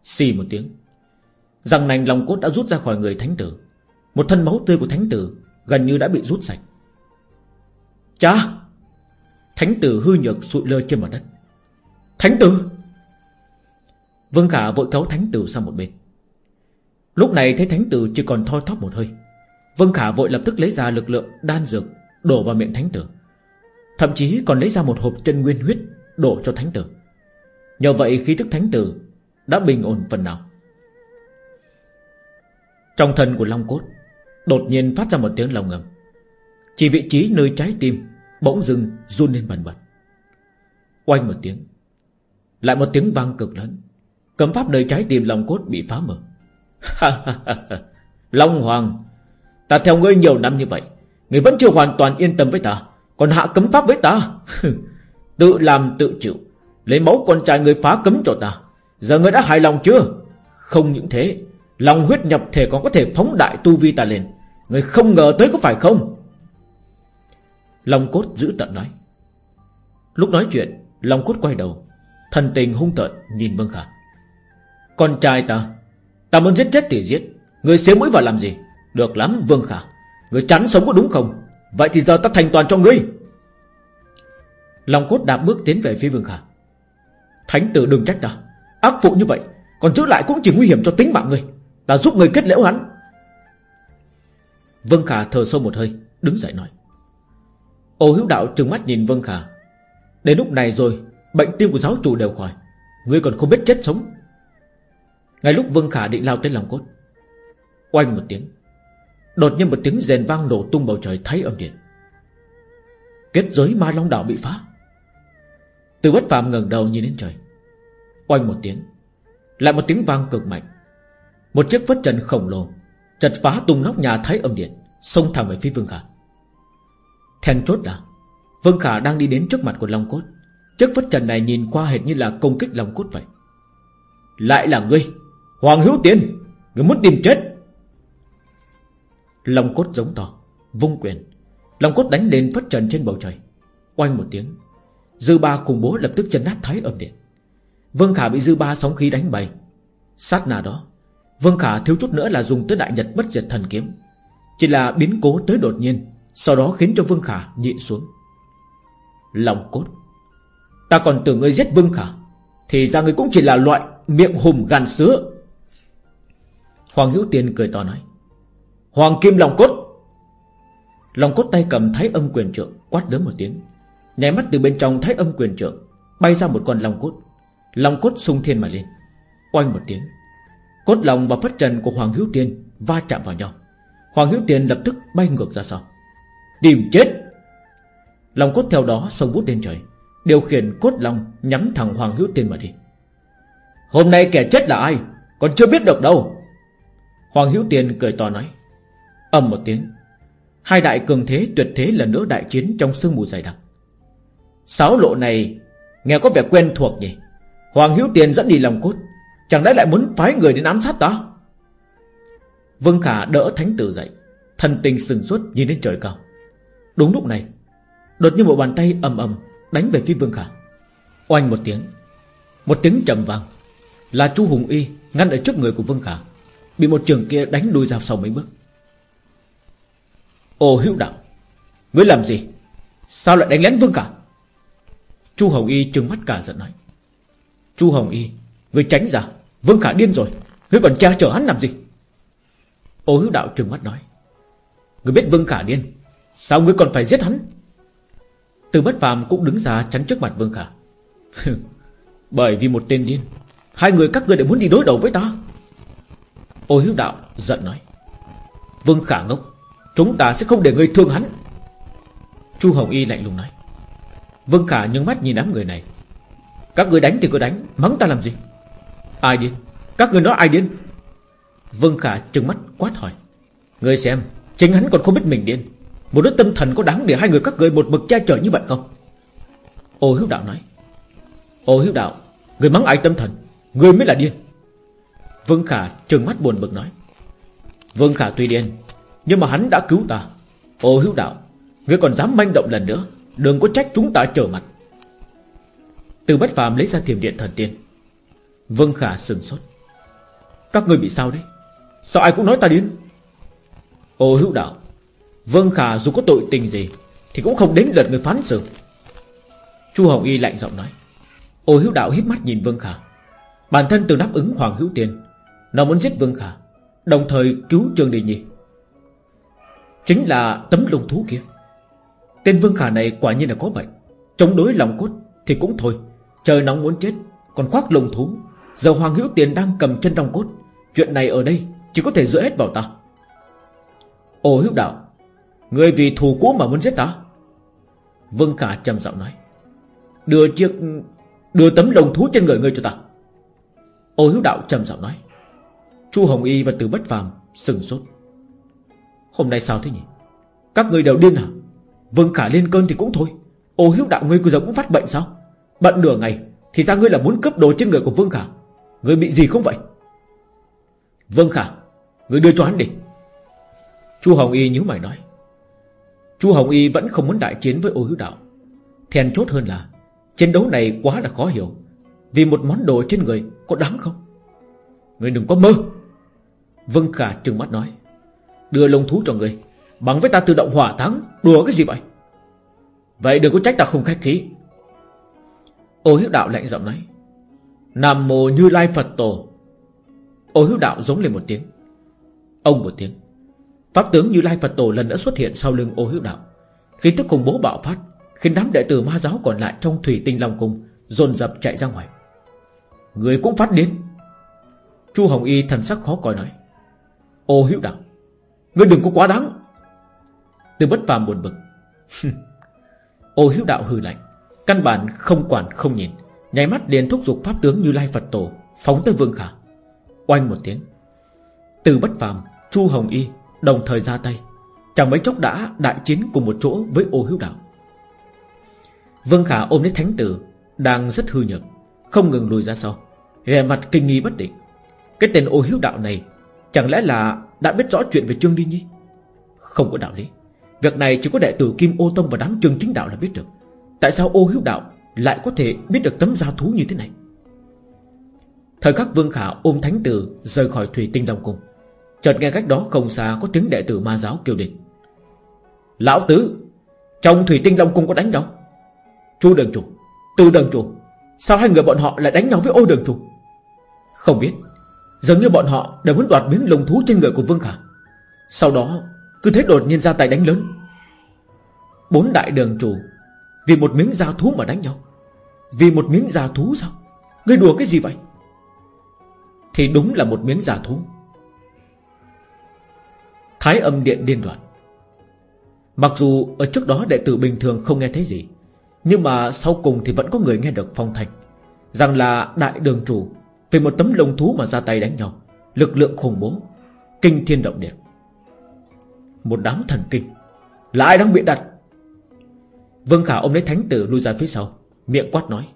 Xì một tiếng. Răng nành lòng cốt đã rút ra khỏi người thánh tử. Một thân máu tươi của thánh tử Gần như đã bị rút sạch. Cha! Thánh tử hư nhược sụi lơ trên mặt đất. Thánh tử! Vương Khả vội kéo thánh tử sang một bên. Lúc này thấy thánh tử chỉ còn thoi thóp một hơi. Vương Khả vội lập tức lấy ra lực lượng đan dược Đổ vào miệng thánh tử. Thậm chí còn lấy ra một hộp chân nguyên huyết Đổ cho thánh tử. Nhờ vậy khí thức thánh tử Đã bình ổn phần nào. Trong thân của Long Cốt, Đột nhiên phát ra một tiếng lòng ngầm. Chỉ vị trí nơi trái tim Bỗng dưng run lên bần bật. Oanh một tiếng, Lại một tiếng vang cực lớn. Cấm pháp nơi trái tim long cốt bị phá mở. Long Hoàng, Ta theo ngươi nhiều năm như vậy, Ngươi vẫn chưa hoàn toàn yên tâm với ta, Còn hạ cấm pháp với ta. [laughs] Tự làm tự chịu. Lấy máu con trai người phá cấm cho ta. Giờ người đã hài lòng chưa? Không những thế, Lòng huyết nhập thể còn có thể phóng đại tu vi ta lên. Người không ngờ tới có phải không? Long cốt giữ tận nói. Lúc nói chuyện, Long cốt quay đầu, Thần tình hung tợn nhìn Vương Khả. Con trai ta Ta muốn giết chết thì giết. Người xế mũi vào làm gì? Được lắm, Vương Khả. Người chắn sống có đúng không? Vậy thì giờ ta thành toàn cho ngươi. Long cốt đạp bước tiến về phía Vương Khả. Thánh tử đừng trách ta. Ác phụ như vậy, Còn giữ lại cũng chỉ nguy hiểm cho tính mạng ngươi Ta giúp người kết liễu hắn. Vương Khả thở sâu một hơi, Đứng dậy nói. Ô hữu đạo trừng mắt nhìn Vương Khả. Đến lúc này rồi, Bệnh tim của giáo chủ đều khỏi. Ngươi còn không biết chết sống. Ngay lúc Vương Khả định lao tới lòng cốt, Oanh một tiếng. Đột nhiên một tiếng rèn vang nổ tung bầu trời, thấy âm điện. Kết giới ma long đảo bị phá. Từ bất phàm ngẩng đầu nhìn lên trời. Oanh một tiếng. Lại một tiếng vang cực mạnh. Một chiếc vất trần khổng lồ, Chật phá tung nóc nhà thái âm điện, Xông thẳng về phía Vương Khả. Then chốt là Vương Khả đang đi đến trước mặt của Long Cốt. Chiếc vất trần này nhìn qua hệt như là công kích Long Cốt vậy. Lại là ngươi, Hoàng Hữu Tiên, Ngươi muốn tìm chết. Long Cốt giống to, Vung quyền. Long Cốt đánh lên vất trần trên bầu trời. Oanh một tiếng Dư ba khủng bố lập tức chân nát thái âm điện. Vương Khả bị dư ba sóng khí đánh bay. Sát nà đó, Vương Khả thiếu chút nữa là dùng tới đại nhật bất diệt thần kiếm. Chỉ là biến cố tới đột nhiên, Sau đó khiến cho Vương Khả nhịn xuống. Lòng cốt. Ta còn tưởng ngươi giết Vương Khả, Thì ra ngươi cũng chỉ là loại miệng hùm gan sứa. Hoàng Hữu Tiên cười to nói, Hoàng Kim Lòng Cốt. Lòng cốt tay cầm thái âm quyền trượng, Quát lớn một tiếng. Nháy mắt từ bên trong thái âm quyền trưởng, Bay ra một con long cốt. Long cốt sung thiên mà lên, Oanh một tiếng. Cốt lòng và phất trần của Hoàng Hữu Tiên Va chạm vào nhau. Hoàng Hữu Tiên lập tức bay ngược ra sau. Tìm chết! Long cốt theo đó sông vút lên trời, Điều khiển cốt long nhắm thẳng Hoàng Hữu Tiên mà đi. Hôm nay kẻ chết là ai? Còn chưa biết được đâu. Hoàng Hữu Tiên cười to nói. Ầm một tiếng. Hai đại cường thế tuyệt thế lần nữa đại chiến trong sương mù dày đặc. Sáo lộ này, Nghe có vẻ quen thuộc nhỉ? Hoàng Hữu Tiên dẫn đi lòng cốt, Chẳng lẽ lại muốn phái người đến ám sát ta? Vương Khả đỡ thánh tử dậy, Thần tình sừng suốt nhìn lên trời cao. Đúng lúc này, Đột nhiên một bàn tay ầm ầm Đánh về phía Vương Khả. Oanh một tiếng Một tiếng trầm vang, Là Chu Hùng Y ngăn ở trước người của Vương Khả, Bị một trường kia đánh đuôi ra sau mấy bước. Ô hữu đạo, Ngươi làm gì? Sao lại đánh lén Vương Khả? Chu Hồng Y trừng mắt cả giận nói. Chu Hồng Y, người tránh ra. Vương Khả điên rồi. Ngươi còn che chở hắn làm gì? Ô hữu đạo trừng mắt nói. Ngươi biết Vương Khả điên. Sao ngươi còn phải giết hắn? Từ bất phàm cũng đứng ra chắn trước mặt Vương Khả. [laughs] Bởi vì một tên điên, Hai người các ngươi đều muốn đi đối đầu với ta. Ô hữu đạo giận nói. Vương Khả ngốc, Chúng ta sẽ không để ngươi thương hắn. Chu Hồng Y lạnh lùng nói. Vương Khả nhướng mắt nhìn đám người này. Các người đánh thì cứ đánh, Mắng ta làm gì? Ai điên? Các người nói ai điên? Vương Khả trừng mắt quát hỏi. Người xem, Chính hắn còn không biết mình điên. Một đứa tâm thần có đáng để hai người các người một mực che chở như vậy không? Ô hiếu đạo nói. Ô hiếu đạo Người mắng ai tâm thần? Người mới là điên. Vương Khả trừng mắt buồn bực nói. Vương Khả tuy điên, Nhưng mà hắn đã cứu ta. Ô hiếu đạo người còn dám manh động lần nữa. Đừng có trách chúng ta trở mặt. Từ bất phàm lấy ra thiềm điện thần tiên. Vương Khả sừng sốt. Các người bị sao đấy? Sao ai cũng nói ta điên? Ô hữu đạo, Vương Khả dù có tội tình gì Thì cũng không đến lượt người phán xử. Chu Hồng Y lạnh giọng nói. Ô hữu đạo hít mắt nhìn Vương Khả. Bản thân từ đáp ứng Hoàng Hữu Tiên. Nó muốn giết Vương Khả, Đồng thời cứu Trương Đình Nhi. Chính là tấm lông thú kia. Tên Vương Khả này quả nhiên là có bệnh. Chống đối lòng cốt thì cũng thôi. Trời nóng muốn chết, Còn khoác lồng thú. Giờ Hoàng Hữu Tiền đang cầm chân trong cốt. Chuyện này ở đây chỉ có thể dựa hết vào ta. Ô Hữu Đạo, Người vì thù cũ mà muốn giết ta? Vương Khả trầm giọng nói. Đưa chiếc, Đưa tấm lồng thú trên người ngươi cho ta. Ô hiếu đạo trầm giọng nói. Chu Hồng Y và Từ Bất Phàm sừng sốt. Hôm nay sao thế nhỉ? Các người đều điên à? Vương Khả lên cơn thì cũng thôi. Ô hiếu đạo ngươi cứ giờ cũng phát bệnh sao? Bận nửa ngày Thì ra ngươi là muốn cướp đồ trên người của Vương Khả. Ngươi bị gì không vậy? Vương Khả, Ngươi đưa cho hắn đi. Chu Hồng Y nhíu mày nói. Chu Hồng Y vẫn không muốn đại chiến với ô hiếu đạo. Thèn chốt hơn là, Chiến đấu này quá là khó hiểu. Vì một món đồ trên người có đáng không? Ngươi đừng có mơ. Vương Khả trừng mắt nói. Đưa lông thú cho ngươi. Bằng với ta tự động hỏa thắng Đùa cái gì vậy? Vậy đừng có trách ta không khách khí. Ô hiếu đạo lạnh giọng nói. Nam mô như lai Phật tổ. Ô hiếu đạo giống lên một tiếng. Ông một tiếng. Pháp tướng như lai Phật tổ lần nữa xuất hiện sau lưng ô hiếu đạo. Khi tức khủng bố bạo phát, Khiến đám đệ tử ma giáo còn lại trong thủy tinh long cung dồn dập chạy ra ngoài. Người cũng phát điên. Chu Hồng Y thần sắc khó coi nói. Ô hiếu đạo, Ngươi đừng có quá đáng. Từ bất phàm buồn bực. [laughs] Ô hiếu đạo hừ lạnh. Căn bản không quản không nhìn. Nháy mắt liền thúc giục pháp tướng như lai Phật tổ Phóng tới Vương Khả. Oanh một tiếng. Từ bất phàm, Chu Hồng Y Đồng thời ra tay. Chẳng mấy chốc đã đại chiến cùng một chỗ với ô hiếu đạo. Vương Khả ôm lấy thánh tử Đang rất hư nhược Không ngừng lùi ra sau. Vẻ mặt kinh nghi bất định. Cái tên ô hiếu đạo này Chẳng lẽ là đã biết rõ chuyện về Trương Ly Nhi? Không có đạo lý. Việc này chỉ có đệ tử Kim Ô Tông và đám trường Chính Đạo là biết được. Tại sao ô hiếu đạo lại có thể biết được tấm gia thú như thế này? Thời khắc Vương Khả ôm thánh tử Rời khỏi thủy tinh Long Cung, Chợt nghe cách đó không xa có tiếng đệ tử ma giáo kêu đến Lão Tứ, Trong thủy tinh Long Cung có đánh nhau? Chu đường chủ Từ đường chủ, Sao hai người bọn họ lại đánh nhau với ô đường chủ? Không biết, Dường như bọn họ đều muốn đoạt miếng lồng thú trên người của Vương Khả. Sau đó cứ thế đột nhiên ra tay đánh lớn. Bốn đại đường chủ, Vì một miếng da thú mà đánh nhau. Vì một miếng da thú sao? Ngươi đùa cái gì vậy? Thì đúng là một miếng da thú. Thái âm điện điên đoạn Mặc dù ở trước đó đệ tử bình thường không nghe thấy gì, Nhưng mà sau cùng thì vẫn có người nghe được phong thanh. Rằng là đại đường chủ Vì một tấm lông thú mà ra tay đánh nhau. Lực lượng khủng bố, Kinh thiên động địa. Một đám thần kinh Là ai đang bị đặt. Vương Khả ôm lấy thánh tử lui ra phía sau, Miệng quát nói.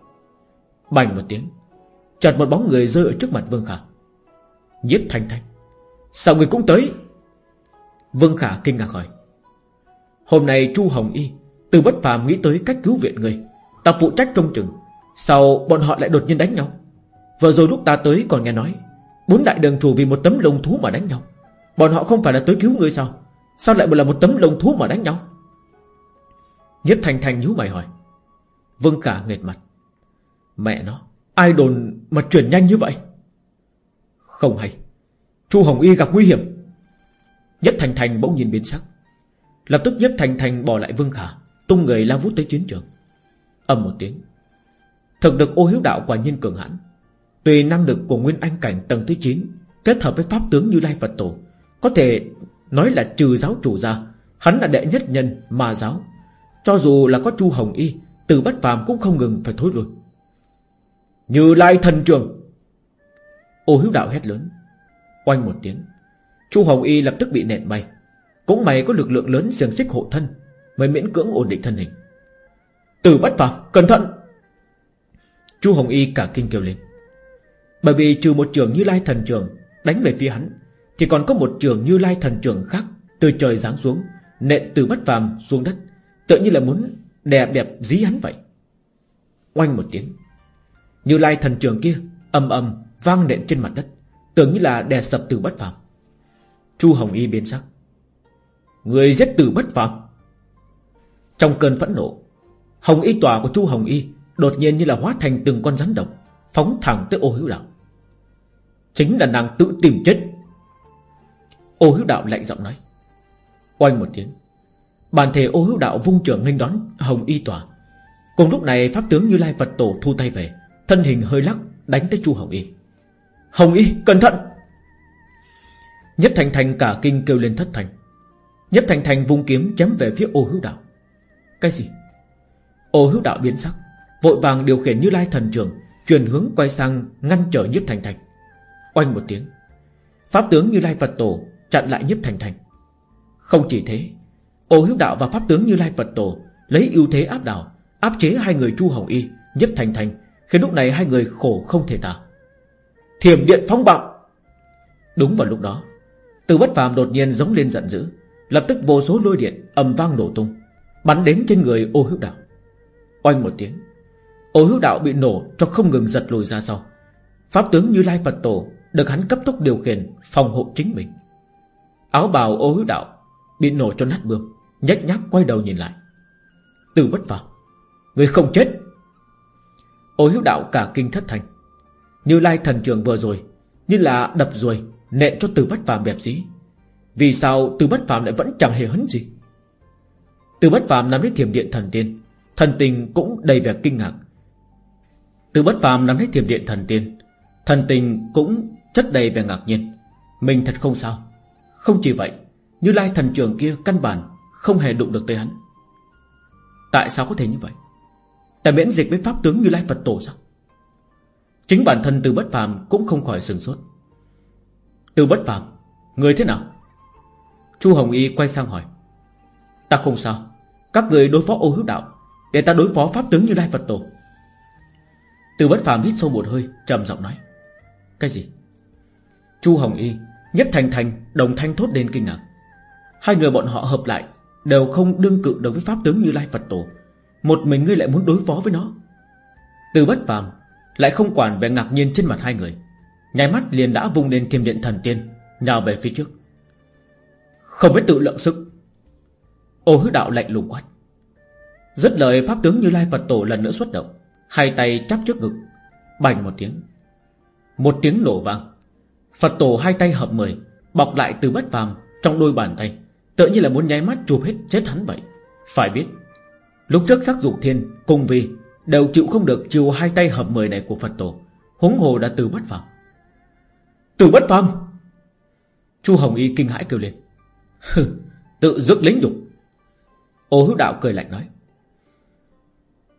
Bành một tiếng, Chợt một bóng người rơi ở trước mặt Vương Khả. Nhiếp thanh thanh, Sao người cũng tới? Vương Khả kinh ngạc hỏi. Hôm nay Chu Hồng Y, Từ bất phàm nghĩ tới cách cứu viện người, Ta phụ trách công trường, Sao bọn họ lại đột nhiên đánh nhau? Vừa rồi lúc ta tới còn nghe nói, Bốn đại đường chủ vì một tấm lông thú mà đánh nhau, Bọn họ không phải là tới cứu người sao? Sao lại là một tấm lông thú mà đánh nhau? Nhất Thành Thành nhíu mày hỏi. Vương Khả nghệt mặt. Mẹ nó, Ai đồn mà chuyển nhanh như vậy? Không hay. Chu Hồng Y gặp nguy hiểm. Nhất Thành Thành bỗng nhìn biến sắc. Lập tức Nhất Thành Thành bỏ lại Vương Khả, Tung người lao vút tới chiến trường. Âm một tiếng. Thực lực ô hiếu đạo quả nhiên cường hãn. Tùy năng lực của Nguyên Anh Cảnh tầng thứ 9 Kết hợp với Pháp tướng Như Lai Phật Tổ, Có thể nói là trừ giáo chủ ra, Hắn là đệ nhất nhân mà giáo. Cho dù là có Chu Hồng Y, Từ bất phàm cũng không ngừng phải thối lui. Như Lai thần trường. Ô hiếu đạo hét lớn. Oanh một tiếng, Chu Hồng Y lập tức bị nện bay. Cũng may có lực lượng lớn xiềng xích hộ thân, Mới miễn cưỡng ổn định thân hình. Từ bất phàm, cẩn thận! Chu Hồng Y cả kinh kêu lên. Bởi vì trừ một trường như lai thần trường Đánh về phía hắn thì còn có một trường như lai thần trường khác, Từ trời giáng xuống, Nện từ bất phàm xuống đất. Tự như là muốn đè đẹp dí hắn vậy. Oanh một tiếng, Như lai thần trường kia ầm ầm vang nện trên mặt đất, Tưởng như là đè sập từ bất phàm. Chu Hồng Y biến sắc. Người giết từ bất phàm. Trong cơn phẫn nộ, Hồng Y tòa của Chu Hồng Y Đột nhiên như là hóa thành từng con rắn độc, Phóng thẳng tới ô hữu đạo. Chính là nàng tự tìm chết. Ô hữu đạo lạnh giọng nói. Oanh một tiếng, Bản thể ô hữu đạo vung trưởng nghênh đón Hồng Y tòa. Cùng lúc này, pháp tướng như lai Phật tổ thu tay về, Thân hình hơi lắc, đánh tới Chu Hồng Y. Hồng Y, cẩn thận! Nhất Thành Thành cả kinh kêu lên thất thành. Nhất Thành Thành vung kiếm chém về phía ô hữu đạo. Cái gì? Ô hữu đạo biến sắc, Vội vàng điều khiển như lai thần trường Chuyển hướng quay sang ngăn trở Nhất thành thành. Oanh một tiếng, Pháp tướng như lai Phật tổ chặn lại nhiếp thành thành. Không chỉ thế, Ô hiếu đạo và pháp tướng như lai Phật tổ Lấy ưu thế áp đảo, Áp chế hai người Chu Hồng Y Nhiếp thành thành, Khiến lúc này hai người khổ không thể tả. Thiểm điện phong bạo! Đúng vào lúc đó, Từ bất phàm đột nhiên giống lên giận dữ, Lập tức vô số lôi điện ầm vang nổ tung, Bắn đến trên người ô hữu đạo. Oanh một tiếng, Ô hữu đạo bị nổ cho không ngừng giật lùi ra sau. Pháp tướng như Lai Phật Tổ Được hắn cấp tốc điều khiển, phòng hộ chính mình. Áo bào ô hữu đạo Bị nổ cho nát bươm Nhách nhác quay đầu nhìn lại. Từ bất phàm, Người không chết. Ô hữu đạo cả kinh thất thành. Như Lai thần trường vừa rồi, Như là đập ruồi Nện cho từ bất phàm bẹp dí. Vì sao từ bất phàm lại vẫn chẳng hề hấn gì? Từ bất phàm nắm lấy thiềm điện thần tiên, Thần tình cũng đầy vẻ kinh ngạc. Từ bất phàm nắm lấy thiềm điện thần tiên, Thần tình cũng chất đầy vẻ ngạc nhiên. Mình thật không sao. Không chỉ vậy, Như lai thần trường kia căn bản Không hề đụng được tới hắn. Tại sao có thể như vậy? Tại miễn dịch với pháp tướng như lai Phật tổ sao? Chính bản thân từ bất phàm Cũng không khỏi sừng sốt. Từ bất phàm, Người thế nào? Chu Hồng Y quay sang hỏi. Ta không sao. Các người đối phó ô hữu đạo, Để ta đối phó pháp tướng như lai Phật tổ. Từ bất phàm hít sâu một hơi, trầm giọng nói. Cái gì? Chu Hồng Y Nhất Thành Thành Đồng Thanh thốt lên kinh ngạc. Hai người bọn họ hợp lại, Đều không đương cự đối với pháp tướng như lai Phật tổ. Một mình ngươi lại muốn đối phó với nó. Từ bất phàm Lại không quản vẻ ngạc nhiên trên mặt hai người. Nháy mắt liền đã vung lên thiềm điện thần tiên, Nhào về phía trước. Không biết tự lượng sức. Ô hứa đạo lạnh lùng quát. Rất lời, pháp tướng như lai Phật tổ lần nữa xuất động, Hai tay chắp trước ngực, Bành một tiếng. Một tiếng nổ vang. Phật tổ hai tay hợp mười Bọc lại từ bất phàm trong đôi bàn tay. Tự như là muốn nháy mắt chụp hết chết hắn vậy. Phải biết, Lúc trước sắc dục thiên cùng vi, Đều chịu không được chiều hai tay hợp mười này của Phật tổ. Huống hồ đã từ bất phàm. Từ bất phàm? Chu Hồng Y kinh hãi kêu lên. Tự dứt lính dục. Ô hữu đạo cười lạnh nói.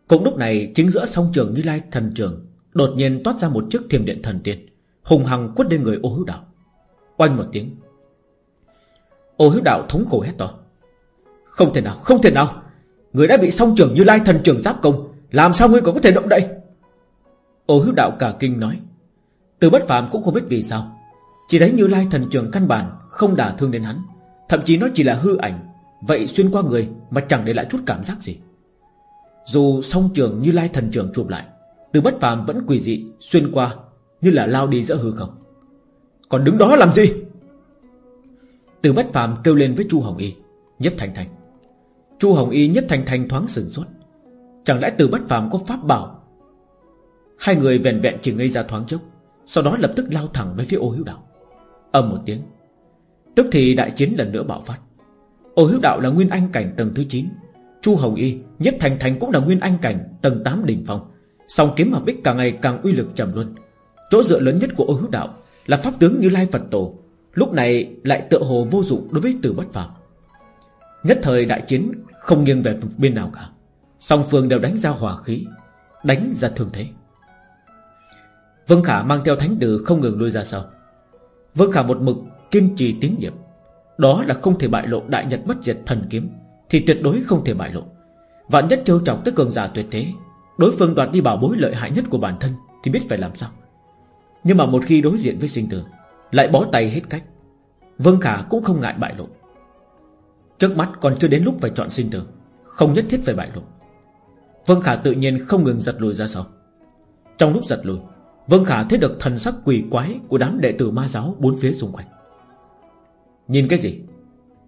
Cũng lúc này chính giữa song trường như lai thần trường Đột nhiên toát ra một chiếc thiềm điện thần tiên. Hùng hằng quất lên người ô hữu đạo. Oanh một tiếng. Ô hữu đạo thống khổ hét to. Không thể nào, không thể nào. Người đã bị song trưởng như lai thần trưởng giáp công, Làm sao ngươi còn có thể động đậy? Ô hữu đạo cả kinh nói. Từ bất phàm cũng không biết vì sao. Chỉ thấy như lai thần trưởng căn bản Không đả thương đến hắn. Thậm chí nó chỉ là hư ảnh, Vậy xuyên qua người mà chẳng để lại chút cảm giác gì. Dù song trường như lai thần trưởng chụp lại, Từ bất phàm vẫn quỳ dị Xuyên qua như là lao đi giữa hư không. Còn đứng đó làm gì? Từ bất phàm kêu lên với Chu Hồng Y, Nhất Thành Thành. Chu Hồng Y, Nhất Thành Thành thoáng sửng sốt. Chẳng lẽ từ bất phàm có pháp bảo? Hai người vẹn vẹn chỉ ngây ra thoáng chốc, Sau đó lập tức lao thẳng về phía ô hữu đạo. Âm một tiếng. Tức thì đại chiến lần nữa bạo phát. Ô hữu đạo là nguyên anh cảnh tầng thứ 9 Chu Hồng Y, Nhất Thành Thành cũng là nguyên anh cảnh tầng 8 đỉnh phong. Song kiếm hợp bích càng ngày càng uy lực trầm luân Chỗ dựa lớn nhất của ô hữu đạo Là pháp tướng như Lai Phật Tổ, Lúc này lại tựa hồ vô dụng đối với từ bất phàm. Nhất thời đại chiến Không nghiêng về bên nào cả, Song phương đều đánh ra hỏa khí, Đánh ra thường thế. Vương Khả mang theo thánh tử không ngừng lui ra sau. Vương Khả một mực kiên trì tín nhiệm, Đó là không thể bại lộ đại nhật bất diệt thần kiếm, Thì tuyệt đối không thể bại lộ. Vạn nhất châu trọng tới cường giả tuyệt thế, Đối phương đoạt đi bảo bối lợi hại nhất của bản thân Thì biết phải làm sao? Nhưng mà một khi đối diện với sinh tử, Lại bó tay hết cách. Vương Khả cũng không ngại bại lộ. Trước mắt còn chưa đến lúc phải chọn sinh tử, Không nhất thiết phải bại lộ. Vương Khả tự nhiên không ngừng giật lùi ra sau. Trong lúc giật lùi, Vương Khả thấy được thần sắc quỷ quái Của đám đệ tử ma giáo bốn phía xung quanh. Nhìn cái gì?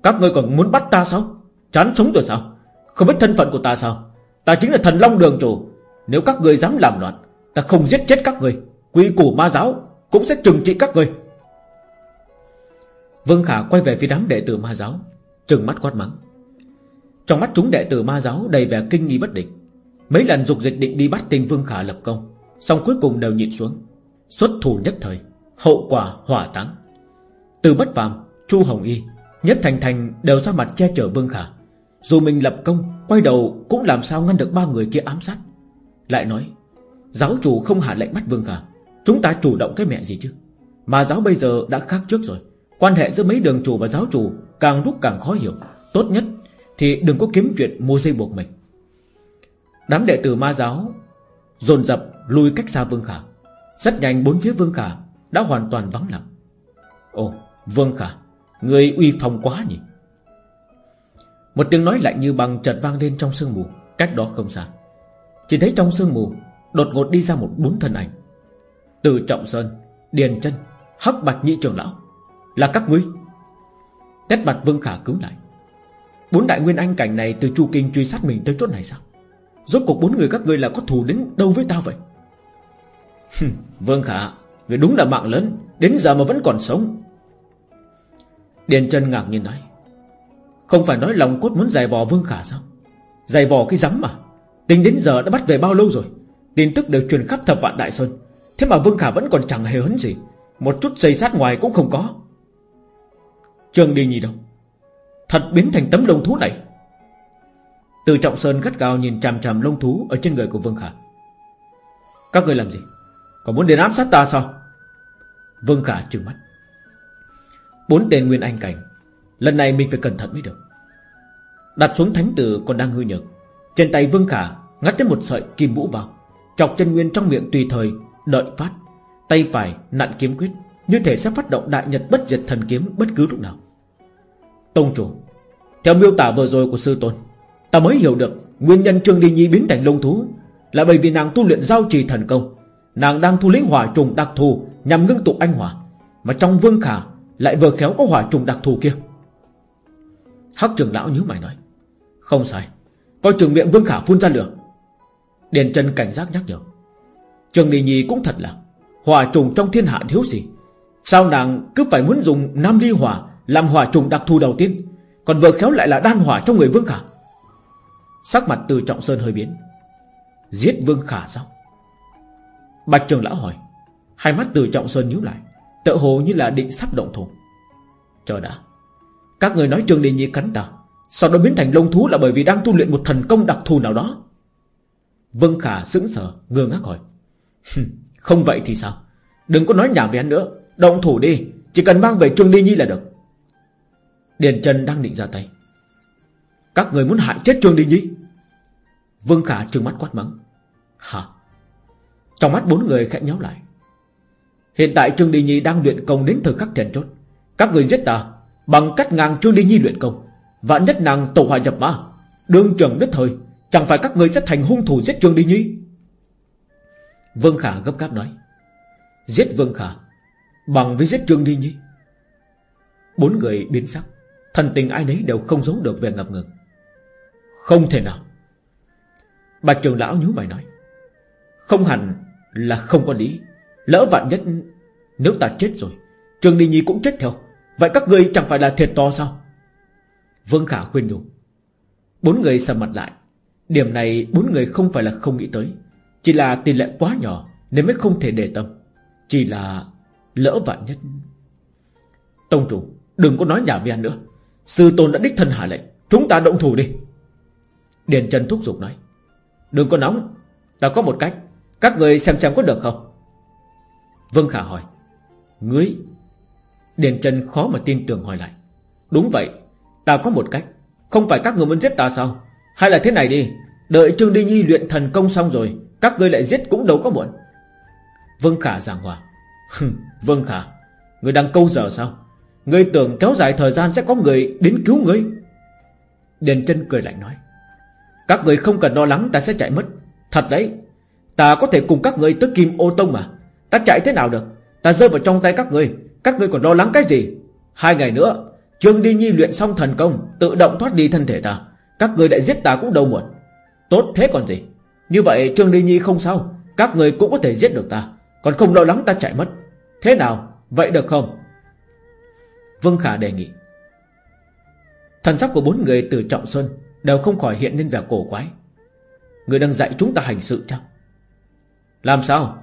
Các ngươi còn muốn bắt ta sao? Chán sống rồi sao? Không biết thân phận của ta sao? Ta chính là thần long đường chủ. Nếu các ngươi dám làm loạn, Ta không giết chết các ngươi. Quy củ ma giáo Cũng sẽ trừng trị các người. Vương Khả quay về phía đám đệ tử ma giáo Trừng mắt quát mắng. Trong mắt chúng đệ tử ma giáo đầy vẻ kinh nghi bất định Mấy lần dục dịch định đi bắt tình Vương Khả lập công Xong cuối cùng đều nhịn xuống Xuất thủ nhất thời Hậu quả hỏa táng. Từ bất phàm, Chu Hồng Y Nhất Thành Thành đều ra mặt che chở Vương Khả. Dù mình lập công Quay đầu cũng làm sao ngăn được ba người kia ám sát. Lại nói Giáo chủ không hạ lệnh bắt Vương Khả. Chúng ta chủ động cái mẹ gì chứ? Mà giáo bây giờ đã khác trước rồi. Quan hệ giữa mấy đường chủ và giáo chủ Càng lúc càng khó hiểu. Tốt nhất thì đừng có kiếm chuyện mua dây buộc mình. Đám đệ tử ma giáo dồn dập lui cách xa Vương Khả. Rất nhanh bốn phía Vương Khả Đã hoàn toàn vắng lặng. Ồ, Vương Khả, Người uy phong quá nhỉ? Một tiếng nói lạnh như băng chợt vang lên trong sương mù, Cách đó không xa. Chỉ thấy trong sương mù Đột ngột đi ra một bốn thân ảnh. Từ Trọng Sơn, Điền chân Hắc Bạch Nhị Trường Lão, Là các ngươi. Tết mặt Vương Khả cứu lại. Bốn đại nguyên anh cảnh này từ Chu Kinh truy sát mình tới chỗ này sao? Rốt cuộc bốn người các ngươi là có thù đến đâu với tao vậy? Vương Khả Người đúng là mạng lớn, Đến giờ mà vẫn còn sống. Điền chân ngạc nhiên nói. Không phải nói lòng cốt muốn giày vò Vương Khả sao? Giày vò cái rắm mà. Tính đến giờ đã bắt về bao lâu rồi? Tin tức đều truyền khắp thập vạn Đại Sơn. Thế mà Vương Khả vẫn còn chẳng hề hấn gì. Một chút dây sát ngoài cũng không có. Trường đi nhì đâu? Thật biến thành tấm lông thú này. Từ Trọng Sơn gắt gao nhìn chằm chằm lông thú Ở trên người của Vương Khả. Các người làm gì? Còn muốn đến ám sát ta sao? Vương Khả trừng mắt. Bốn tên Nguyên Anh Cảnh, Lần này mình phải cẩn thận mới được. Đặt xuống thánh tử còn đang hư nhược. Trên tay Vương Khả ngắt đến một sợi kim vũ vào. Chọc chân nguyên trong miệng tùy thời Đợi phát. Tay phải nặn kiếm quyết, Như thể sẽ phát động đại nhật bất diệt thần kiếm bất cứ lúc nào. Tông chủ, Theo miêu tả vừa rồi của sư tôn, Ta mới hiểu được Nguyên nhân Trương Đi Nhi biến thành lông thú Là bởi vì nàng tu luyện giao trì thần công. Nàng đang thu lĩnh hỏa trùng đặc thù Nhằm ngưng tụ anh hỏa, Mà trong vương khả lại vừa khéo có hỏa trùng đặc thù kia. Hắc trưởng lão nhíu mày nói, Không sai, Coi trường miệng vương khả phun ra lửa. Điền chân cảnh giác nhắc nhở Trường Đi Nhi cũng thật là Hỏa trùng trong thiên hạ thiếu gì? Sao nàng cứ phải muốn dùng Nam ly hỏa Làm hỏa trùng đặc thù đầu tiên, Còn vừa khéo lại là đan hỏa trong người Vương Khả? Sắc mặt từ Trọng Sơn hơi biến. Giết Vương Khả sao? Bạch trường lão hỏi. Hai mắt từ Trọng Sơn nhíu lại Tự hồ như là định sắp động thủ. Chờ đã. Các người nói Trường Đi Nhi cắn ta Sau đó biến thành lông thú là bởi vì đang tu luyện một thần công đặc thù nào đó? Vương Khả sững sờ, ngơ ngác hỏi. Không vậy thì sao? Đừng có nói nhảm với hắn nữa. Động thủ đi. Chỉ cần mang về Trương Ly Nhi là được. Điền Trần đang định ra tay. Các người muốn hại chết Trương Ly Nhi? Vương Khả trừng mắt quát mắng. Hả? Trong mắt bốn người khẽ nhéo lại. Hiện tại Trương Ly Nhi đang luyện công đến thời khắc then chốt. Các người giết ta Bằng cách ngang Trương Ly Nhi luyện công. Vạn nhất nàng tổ hòa nhập ma. Đương trưởng đất thời. Chẳng phải các người sẽ thành hung thủ giết Trương Đi Nhi? Vương Khả gấp gáp nói. Giết Vương Khả Bằng với giết Trương Ly Nhi. Bốn người biến sắc, Thần tình ai nấy đều không giấu được về ngập ngừng. Không thể nào. Bạch trường lão nhú mày nói. Không hẳn là không có lý. Lỡ vạn nhất Nếu ta chết rồi, Trương Ly Nhi cũng chết theo. Vậy các ngươi chẳng phải là thiệt to sao? Vương Khả khuyên nhủ. Bốn người sầm mặt lại. Điểm này bốn người không phải là không nghĩ tới. Chỉ là tỷ lệ quá nhỏ Nên mới không thể để tâm. Chỉ là lỡ vạn nhất. Tông chủ, Đừng có nói nhảm với anh nữa. Sư tôn đã đích thân hạ lệnh, Chúng ta động thủ đi. Điền Trần thúc giục nói, Đừng có nóng, Ta có một cách, Các người xem xem có được không? Vân Khả hỏi, Ngươi? Điền Trần khó mà tin tưởng hỏi lại, Đúng vậy, Ta có một cách, Không phải các người muốn giết ta sao? Hay là thế này đi Đợi Trương Đi Nhi luyện thần công xong rồi, Các ngươi lại giết cũng đâu có muộn. Vương Khả giảng hòa. Vương Khả Người đang câu giờ sao? Người tưởng kéo dài thời gian sẽ có người đến cứu ngươi? Đền chân cười lạnh nói. Các người không cần lo lắng, ta sẽ chạy mất. Thật đấy, Ta có thể cùng các người tới Kim Ô Tông mà. Ta chạy thế nào được? Ta rơi vào trong tay các người Các người còn lo lắng cái gì? Hai ngày nữa, Trương Đi Nhi luyện xong thần công, Tự động thoát đi thân thể ta. Các người đã giết ta cũng đâu muộn. Tốt thế còn gì? Như vậy Trương Ly Nhi không sao. Các người cũng có thể giết được ta. Còn không lo lắng ta chạy mất. Thế nào? Vậy được không? Vương Khả đề nghị. Thần sắc của bốn người từ Trọng Xuân Đều không khỏi hiện lên vẻ cổ quái. Người đang dạy chúng ta hành sự chăng Làm sao?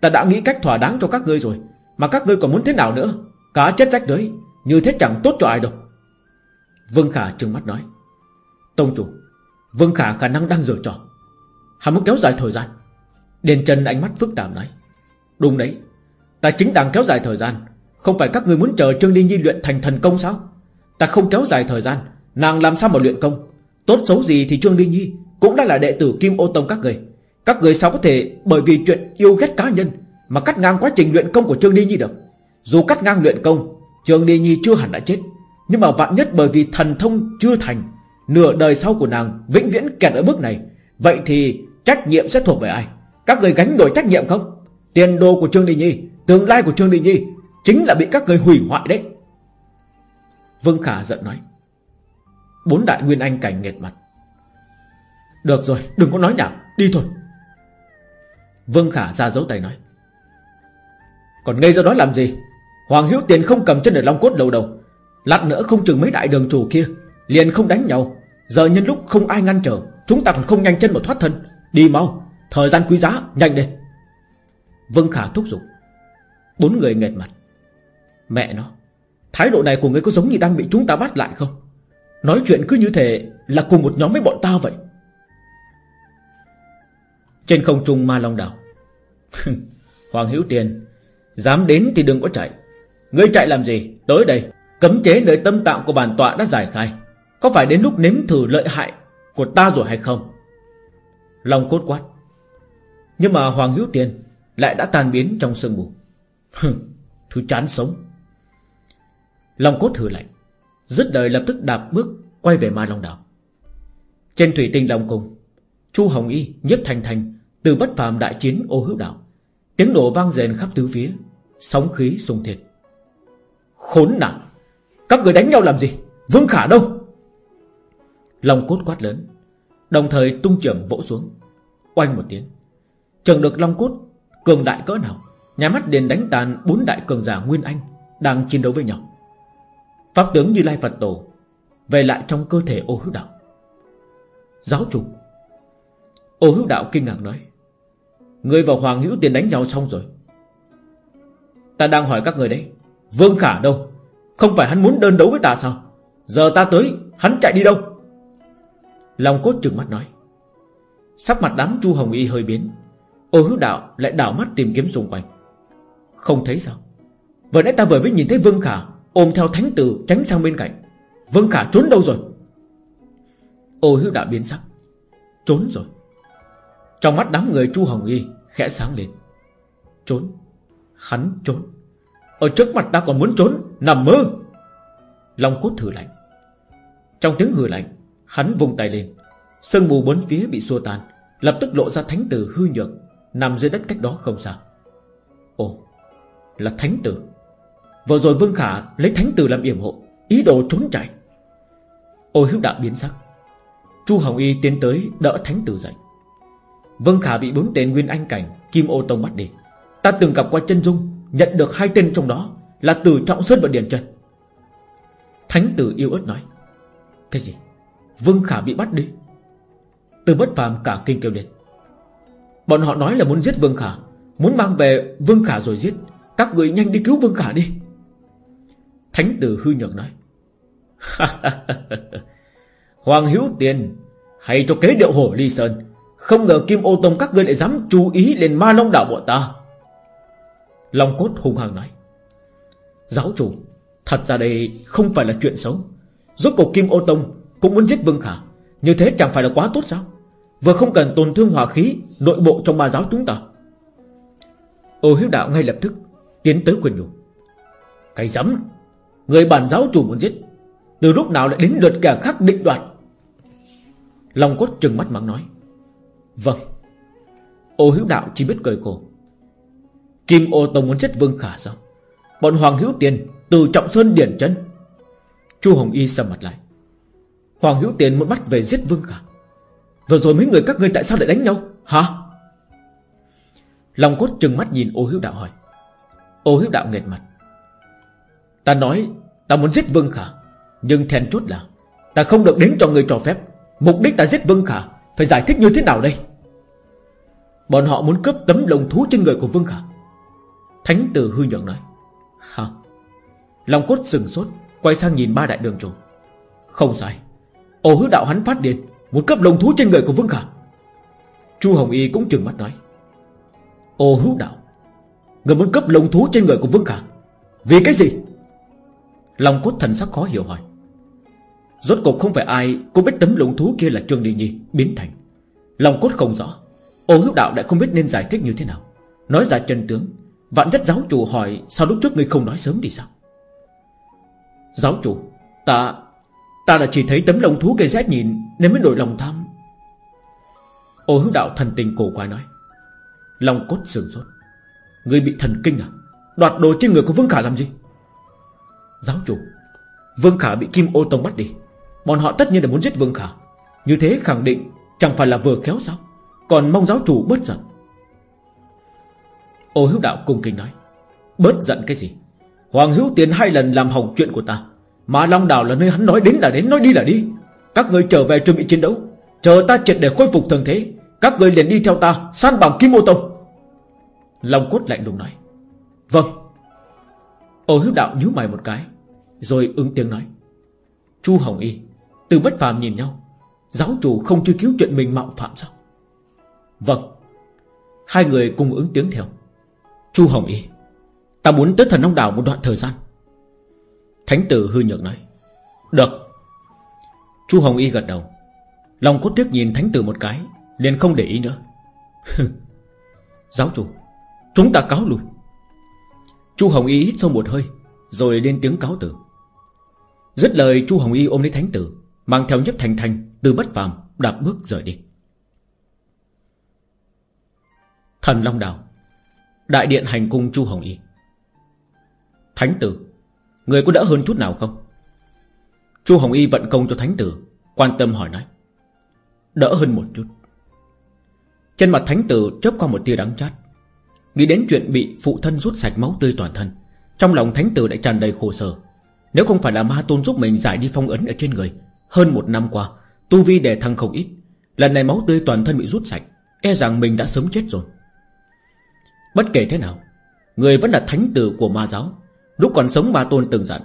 Ta đã nghĩ cách thỏa đáng cho các ngươi rồi. Mà các ngươi còn muốn thế nào nữa? Cá chết rách đấy Như thế chẳng tốt cho ai đâu. Vương Khả trừng mắt nói. Tông chủ Vương Khả khả năng đang dở trò. Hắn muốn kéo dài thời gian. Điền Trần ánh mắt phức tạp nói. Đúng đấy. Ta chính đang kéo dài thời gian. Không phải các người muốn chờ Trương Ly Nhi luyện thành thần công sao? Ta không kéo dài thời gian. Nàng làm sao mà luyện công? Tốt xấu gì thì Trương Ly Nhi Cũng đã là đệ tử Kim Ô Tông các người. Các người sao có thể bởi vì chuyện yêu ghét cá nhân Mà cắt ngang quá trình luyện công của Trương Ly Nhi được? Dù cắt ngang luyện công, Trương Ly Nhi chưa hẳn đã chết. Nhưng mà vạn nhất bởi vì thần thông chưa thành Nửa đời sau của nàng Vĩnh viễn kẹt ở bước này. Vậy thì trách nhiệm sẽ thuộc về ai? Các người gánh nổi trách nhiệm không? Tiền đồ của Trương đình Nhi, Tương lai của Trương đình Nhi Chính là bị các người hủy hoại đấy. Vương Khả giận nói. Bốn đại nguyên anh cảnh nghệt mặt. Được rồi, đừng có nói nhảm, Đi thôi. Vương Khả ra dấu tay nói. Còn ngây ra đó làm gì? Hoàng Hiếu Tiền không cầm chân để Long Cốt lâu đầu Lát nữa không chừng mấy đại đường chủ kia Liền không đánh nhau. Giờ nhân lúc không ai ngăn trở, Chúng ta còn không nhanh chân mà thoát thân. Đi mau, Thời gian quý giá, Nhanh lên. Vân Khả thúc giục. Bốn người nghẹt mặt. Mẹ nó, Thái độ này của người có giống như đang bị chúng ta bắt lại không? Nói chuyện cứ như thế Là cùng một nhóm với bọn ta vậy. Trên không trung ma long đảo. [laughs] Hoàng Hiếu Tiền, Dám đến thì đừng có chạy. Ngươi chạy làm gì? Tới đây, Cấm chế nơi tâm tạng của bản tọa đã giải khai. Có phải đến lúc nếm thử lợi hại Của ta rồi hay không? Long cốt quát. Nhưng mà Hoàng Hiếu tiên Lại đã tan biến trong sương mù. Thứ chán sống. Long cốt thử lạnh. Dứt đời lập tức đạp bước Quay về Ma Long Đảo. Trên thủy tinh Long Cung, Chu Hồng Y nhất thành thành Từ bất phàm đại chiến ô hữu đảo. Tiếng nổ vang rền khắp tứ phía, Sóng khí sùng thiệt Khốn nạn! Các người đánh nhau làm gì? Vương Khả đâu? Long cốt quát lớn. Đồng thời tung trưởng vỗ xuống. Oanh một tiếng. Trường được Long cốt Cường đại cỡ nào? Nhà mắt liền đánh tàn bốn đại cường giả Nguyên Anh Đang chiến đấu với nhau. Pháp tướng Như Lai Phật Tổ Về lại trong cơ thể ô hữu đạo. Giáo chủ. Ô hữu đạo kinh ngạc nói. Người và Hoàng Hữu Tiền đánh nhau xong rồi. Ta đang hỏi các người đấy. Vương Khả đâu? Không phải hắn muốn đơn đấu với ta sao? Giờ ta tới, hắn chạy đi đâu? Lòng cốt trừng mắt nói. Sắc mặt đám Chu Hồng Y hơi biến. Ô hữu đạo lại đảo mắt tìm kiếm xung quanh. Không thấy sao? Vừa nãy ta vừa mới nhìn thấy Vương Khả Ôm theo thánh tử tránh sang bên cạnh. Vương Khả trốn đâu rồi? Ô hữu đạo biến sắc. Trốn rồi. Trong mắt đám người Chu Hồng Y khẽ sáng lên. Trốn. Hắn trốn. Ở trước mặt ta còn muốn trốn? Nằm mơ. Long cốt thử lạnh. Trong tiếng hừ lạnh Hắn vùng tay lên. Sương mù bốn phía bị xua tan, Lập tức lộ ra thánh tử hư nhược, Nằm dưới đất cách đó không xa. Ồ, Là thánh tử. Vừa rồi Vương Khả lấy thánh tử làm yểm hộ, Ý đồ trốn chạy. Ôi hữu đạo biến sắc. Chu Hồng Y tiến tới đỡ thánh tử dậy. Vương Khả bị bốn tên Nguyên Anh Cảnh, Kim ô tông bắt đi. Ta từng gặp qua chân dung, Nhận được hai tên trong đó, Là Tử Trọng Sơn và Điền Trần. Thánh tử yêu ớt nói, Cái gì? Vương Khả bị bắt đi. Từ bất phàm cả kinh kêu lên. Bọn họ nói là muốn giết Vương Khả, Muốn mang về Vương Khả rồi giết. Các người nhanh đi cứu Vương Khả đi. Thánh tử hư nhược nói. [laughs] Hoàng Hiếu Tiền Hay cho kế điệu hổ ly sơn. Không ngờ Kim ô tông các ngươi lại dám chú ý lên ma long đảo bọn ta. Long cốt hung hăng nói. Giáo chủ, Thật ra đây không phải là chuyện xấu. Rốt cuộc Kim ô tông cũng muốn giết Vương Khả. Như thế chẳng phải là quá tốt sao? Vừa không cần tổn thương hòa khí, Nội bộ trong ma giáo chúng ta. Ô hiếu đạo ngay lập tức Tiến tới quyền nhủ. Cái dám Người bản giáo chủ muốn giết. Từ lúc nào lại đến lượt kẻ khác định đoạt? Long cốt trừng mắt mắng nói. Vâng. Ô hiếu đạo chỉ biết cười khổ. Kim ô tông muốn giết vương khả sao? Bọn Hoàng Hữu Tiền Từ Trọng Sơn Điển chân Chu Hồng Y sầm mặt lại. Hoàng Hữu Tiền muốn bắt về giết vương khả. Vừa rồi mấy người các ngươi tại sao lại đánh nhau? Hả? Long cốt trừng mắt nhìn ô hữu đạo hỏi. Ô hữu đạo nghệt mặt. Ta nói, Ta muốn giết Vương Khả, Nhưng then chốt là, Ta không được đến cho người trò phép. Mục đích ta giết Vương Khả, Phải giải thích như thế nào đây? Bọn họ muốn cướp tấm lồng thú trên người của Vương Khả. Thánh tử hư nhượng nói. Hả? Long cốt sừng sốt, Quay sang nhìn ba đại đường chủ. Không sai. Ổ hứa đạo hắn phát điên, Muốn cấp lồng thú trên người của Vương Khả. Chu Hồng Y cũng trừng mắt nói, Ô hữu đạo, Người muốn cấp lồng thú trên người của Vương Khả, Vì cái gì? Long cốt thần sắc khó hiểu hỏi, Rốt cuộc không phải ai cũng biết tấm lồng thú kia là Trương Đi Nhi Biến thành. Long cốt không rõ, Ô hữu đạo lại không biết nên giải thích như thế nào. Nói ra chân tướng, Vạn nhất giáo chủ hỏi, Sao lúc trước người không nói sớm thì sao? Giáo chủ, Ta Ta là chỉ thấy tấm lông thú gây rét nhìn, Nên mới nổi lòng tham. Ô hữu đạo thần tình cổ quái nói, lòng cốt sườn sốt. Người bị thần kinh à? Đoạt đồ trên người của Vương Khả làm gì? Giáo chủ, Vương Khả bị Kim Ô Tông bắt đi. Bọn họ tất nhiên là muốn giết Vương Khả. Như thế khẳng định chẳng phải là vừa khéo sao? Còn mong giáo chủ bớt giận. Ô hữu đạo cung kinh nói, Bớt giận cái gì? Hoàng hữu tiền hai lần làm hỏng chuyện của ta. Mà Long Đảo là nơi hắn nói đến là đến, Nói đi là đi. Các người trở về chuẩn bị chiến đấu. Chờ ta triệt để khôi phục thường thế, Các người liền đi theo ta San bằng Kim Ô Tông. Long cốt lạnh lùng nói Vâng. Ô hữu đạo nhíu mày một cái, Rồi ứng tiếng nói, Chu Hồng Y, Từ bất phàm nhìn nhau, Giáo chủ không chưa cứu chuyện mình mạo phạm sao? Vâng. Hai người cùng ứng tiếng theo, Chu Hồng Y, Ta muốn tới thần Long Đảo một đoạn thời gian. Thánh tử hư nhược nói, Được. Chu Hồng Y gật đầu Long cốt tiếc nhìn thánh tử một cái, liền không để ý nữa. [laughs] Giáo chủ, Chúng ta cáo lui. Chu Hồng Y hít sâu một hơi, Rồi lên tiếng cáo tử Dứt lời, Chu Hồng Y ôm lấy thánh tử, Mang theo nhấp thành thành Từ bất phàm đạp bước rời đi. Thần Long Đảo, Đại điện hành cung Chu Hồng Y. Thánh tử Người có đỡ hơn chút nào không? Chu Hồng Y vận công cho thánh tử, Quan tâm hỏi nói. Đỡ hơn một chút. Trên mặt thánh tử chớp qua một tia đắng chát. Nghĩ đến chuyện bị phụ thân rút sạch máu tươi toàn thân, Trong lòng thánh tử đã tràn đầy khổ sở. Nếu không phải là ma tôn giúp mình giải đi phong ấn ở trên người, Hơn một năm qua, Tu vi đề thăng không ít. Lần này máu tươi toàn thân bị rút sạch E rằng mình đã sớm chết rồi. Bất kể thế nào, Người vẫn là thánh tử của ma giáo Lúc còn sống ma tôn từng dặn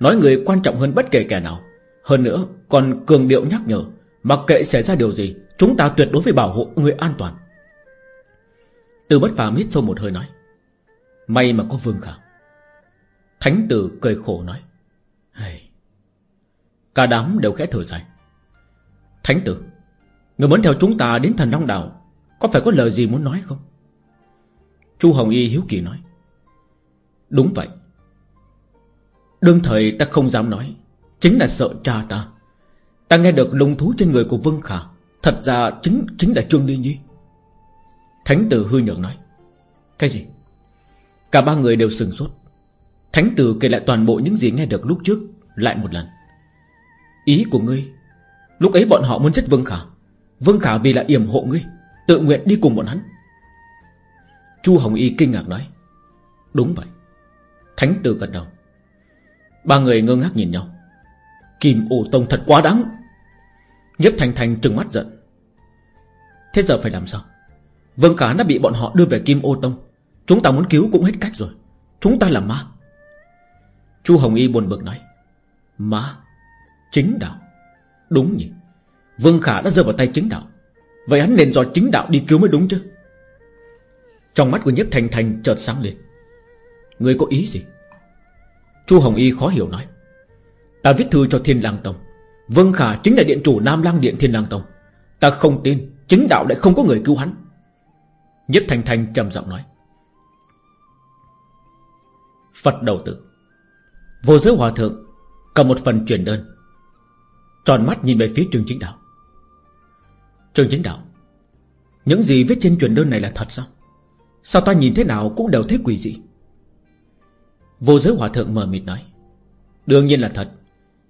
Nói người quan trọng hơn bất kể kẻ nào. Hơn nữa, còn cường điệu nhắc nhở, Mặc kệ xảy ra điều gì, Chúng ta tuyệt đối phải bảo hộ người an toàn. Từ bất phàm hít sâu một hơi nói, May mà có vương khả Thánh tử cười khổ nói hey. Cả đám đều khẽ thở dài. Thánh tử, Người muốn theo chúng ta đến thần Long Đảo, Có phải có lời gì muốn nói không? Chu Hồng Y hiếu kỳ nói, Đúng vậy Đương thời ta không dám nói, Chính là sợ cha ta. Ta nghe được lông thú trên người của Vương Khả, Thật ra chính chính là Trương Ly Nhi. Thánh tử hư nhượng nói, Cái gì? Cả ba người đều sừng sốt. Thánh tử kể lại toàn bộ những gì nghe được lúc trước Lại một lần. Ý của ngươi, Lúc ấy bọn họ muốn giết Vương Khả. Vương Khả vì là yểm hộ ngươi, Tự nguyện đi cùng bọn hắn. Chu Hồng Y kinh ngạc nói, Đúng vậy. Thánh tử gật đầu. Ba người ngơ ngác nhìn nhau. Kim ủ tông thật quá đáng. Nhếp Thành Thành trừng mắt giận. Thế giờ phải làm sao? Vương Khả đã bị bọn họ đưa về Kim Ô Tông. Chúng ta muốn cứu cũng hết cách rồi. Chúng ta là ma. Chu Hồng Y buồn bực nói. Ma? Chính đạo. Đúng nhỉ. Vương Khả đã rơi vào tay chính đạo. Vậy hắn nên do chính đạo đi cứu mới đúng chứ. Trong mắt của Nhếp Thành Thành chợt sáng lên. Người có ý gì? Chu Hồng Y khó hiểu nói. Ta viết thư cho Thiên Lang Tông. Vương Khả chính là điện chủ Nam Lang Điện Thiên Lang Tông. Ta không tin Chính đạo lại không có người cứu hắn. Nhất Thanh Thanh trầm giọng nói. Phật đầu tử. Vô giới hòa thượng, Cầm một phần truyền đơn. Tròn mắt nhìn về phía trường chính đạo. Trường chính đạo, Những gì viết trên truyền đơn này là thật sao? Sao ta nhìn thế nào cũng đều thấy quỷ dị? Vô giới hòa thượng mờ mịt nói Đương nhiên là thật.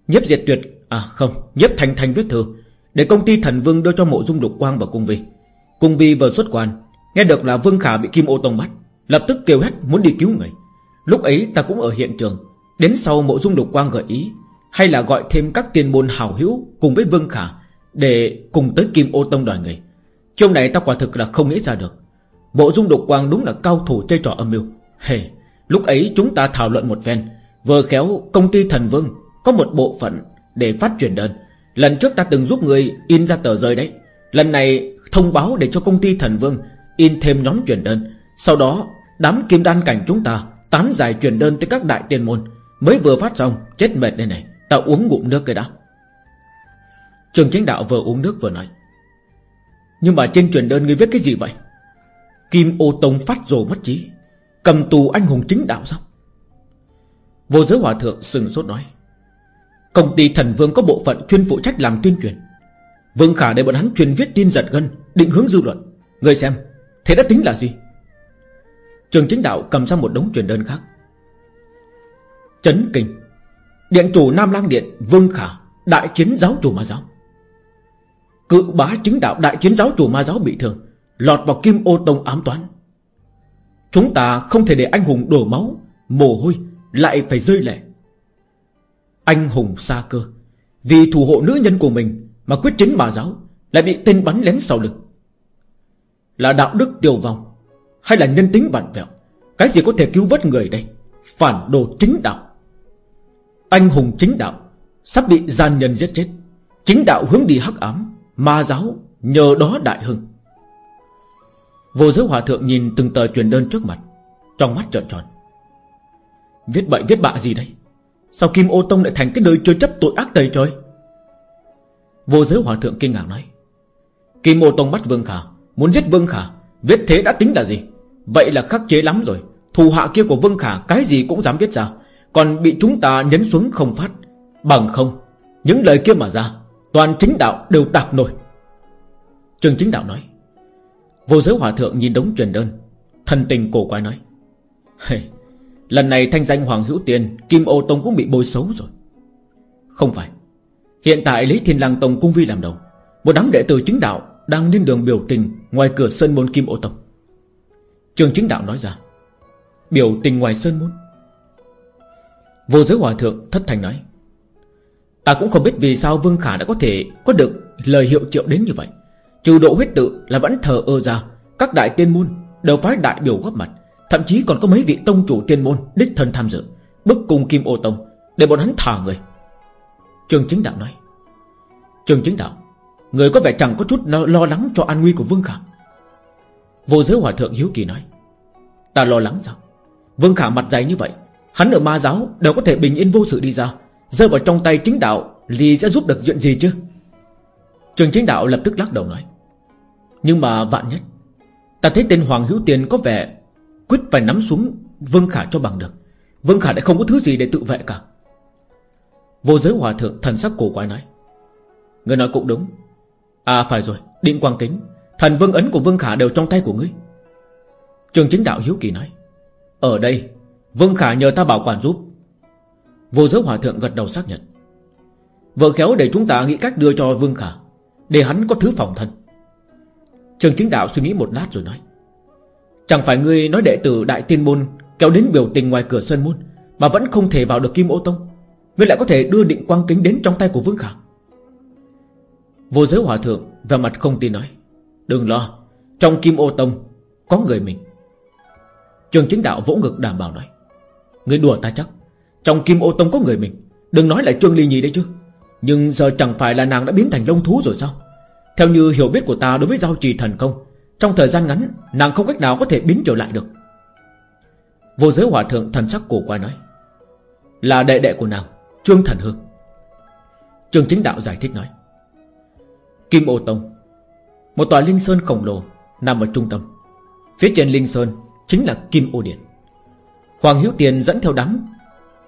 Nhếp diệt tuyệt À không Nhếp thành thành viết thư Để công ty thần vương đưa cho mộ dung đục quang và cung vi. Cung vi vừa xuất quan Nghe được là Vương Khả bị Kim Ô Tông bắt Lập tức kêu hét muốn đi cứu người. Lúc ấy ta cũng ở hiện trường Đến sau mộ dung đục quang gợi ý Hay là gọi thêm các tiền môn hào hữu Cùng với Vương Khả Để cùng tới Kim Ô Tông đòi người. Trong này ta quả thực là không nghĩ ra được. Bộ dung đục quang đúng là cao thủ chơi trò âm mưu. Hề hey, Lúc ấy chúng ta thảo luận một ven Vừa khéo công ty thần vương Có một bộ phận để phát truyền đơn. Lần trước ta từng giúp người in ra tờ rơi đấy. Lần này thông báo để cho công ty thần vương In thêm nhóm truyền đơn. Sau đó, Đám kim đan cảnh chúng ta Tán giải truyền đơn tới các đại tiên môn. Mới vừa phát xong, chết mệt đây này. Ta uống ngụm nước cái đã. Trường chính đạo vừa uống nước vừa nói. Nhưng mà trên truyền đơn người viết cái gì vậy? Kim ô tông phát rồ mất trí. Cầm tù anh hùng chính đạo sao? Vô giới hòa thượng sừng sốt nói. Công ty thần vương có bộ phận chuyên phụ trách làm tuyên truyền. Vương Khả để bọn hắn truyền viết tin giật gân, Định hướng dư luận. Người xem, Thế đã tính là gì? Trường chính đạo cầm ra một đống truyền đơn khác. Chấn kinh. Điện chủ Nam Lang Điện, Vương Khả, Đại chiến giáo chủ ma giáo. Cự bá chính đạo đại chiến giáo chủ ma giáo bị thương, Lọt vào kim ô tông ám toán. Chúng ta không thể để anh hùng đổ máu, Mồ hôi, Lại phải rơi lệ. Anh hùng xa cơ, Vì thủ hộ nữ nhân của mình Mà quyết chiến ma giáo, Lại bị tên bắn lén sau lực. Là đạo đức tiêu vong, hay là nhân tính bản vẹo, Cái gì có thể cứu vớt người đây? Phản đồ chính đạo. Anh hùng chính đạo, Sắp bị gian nhân giết chết. Chính đạo hướng đi hắc ám, Ma giáo nhờ đó đại hưng. Vô giới hòa thượng nhìn từng tờ truyền đơn trước mặt, Trong mắt trợn tròn. Viết bậy, viết bạ gì đây? Sao Kim Ô Tông lại thành cái nơi chơi chấp tội ác tày trời? Vô giới hòa thượng kinh ngạc nói, Kim Ô Tông bắt Vương Khả, Muốn giết Vương Khả, Viết thế đã tính là gì? Vậy là khắc chế lắm rồi Thù hạ kia của Vương Khả cái gì cũng dám viết ra, Còn bị chúng ta nhấn xuống không phát. Bằng không, Những lời kia mà ra, Toàn chính đạo đều tạc nổi. Trường chính đạo nói Vô giới hòa thượng nhìn đống truyền đơn. Thần tình cổ quái nói. Hey, Lần này thanh danh Hoàng Hữu Tiền Kim Ô Tông cũng bị bôi xấu rồi. Không phải. Hiện tại lấy Thiên Lang Tông cung vi làm đầu. Một đám đệ tử chính đạo Đang lên đường biểu tình Ngoài cửa sân môn Kim Ô Tông. Trường chính đạo nói ra. Biểu tình ngoài sơn môn. Vô giới hòa thượng thất thành nói. Ta cũng không biết vì sao Vương Khả đã có thể Có được lời hiệu triệu đến như vậy. Trừ độ huyết tự là vẫn thờ ơ ra, Các đại tiên môn đều phái đại biểu góp mặt, Thậm chí còn có mấy vị tông chủ tiên môn Đích thân tham dự, Bức cùng Kim Ô Tông Để bọn hắn thả người. Trường chính đạo nói, Trường chính đạo, Người có vẻ chẳng có chút lo lắng cho an nguy của Vương Khả. Vô giới hòa thượng hiếu kỳ nói, Ta lo lắng sao? Vương Khả mặt dày như vậy, Hắn ở ma giáo đều có thể bình yên vô sự đi ra, Rơi vào trong tay chính đạo Thì sẽ giúp được chuyện gì chứ? Trường chính đạo lập tức lắc đầu nói nhưng mà vạn nhất, Ta thấy tên Hoàng Hữu Tiền có vẻ Quyết phải nắm xuống Vương Khả cho bằng được. Vương Khả lại không có thứ gì để tự vệ cả. Vô giới hòa thượng thần sắc cổ quái nói Người nói cũng đúng. À phải rồi, Định quang kính, Thần vương ấn của Vương Khả đều trong tay của ngươi. Trường chính đạo hiếu kỳ nói, Ở đây, Vương Khả nhờ ta bảo quản giúp. Vô giới hòa thượng gật đầu xác nhận, Vợ khéo để chúng ta nghĩ cách đưa cho Vương Khả, Để hắn có thứ phòng thân. Trường chính đạo suy nghĩ một lát rồi nói, Chẳng phải ngươi nói đệ tử Đại Tiên Môn Kéo đến biểu tình ngoài cửa sân môn Mà vẫn không thể vào được Kim Ô Tông? Ngươi lại có thể đưa định quang kính đến trong tay của Vương Khả? Vô giới hòa thượng Và mặt không tin nói, Đừng lo, Trong Kim Ô Tông Có người mình. Trường chính đạo vỗ ngực đảm bảo nói, ngươi đùa ta chắc, Trong Kim Ô Tông có người mình, Đừng nói là Trương Ly Nhi đấy chứ. Nhưng giờ chẳng phải là nàng đã biến thành lông thú rồi sao? Theo như hiểu biết của ta đối với giao trì thần công, Trong thời gian ngắn, Nàng không cách nào có thể biến trở lại được. Vô giới hòa thượng thần sắc cổ quái nói, Là đệ đệ của nàng, Trương Thần Hương. Trương chính đạo giải thích nói, Kim Ô Tông, một tòa linh sơn khổng lồ Nằm ở trung tâm. Phía trên linh sơn chính là Kim Ô Điện. Hoàng Hiếu Tiền dẫn theo đám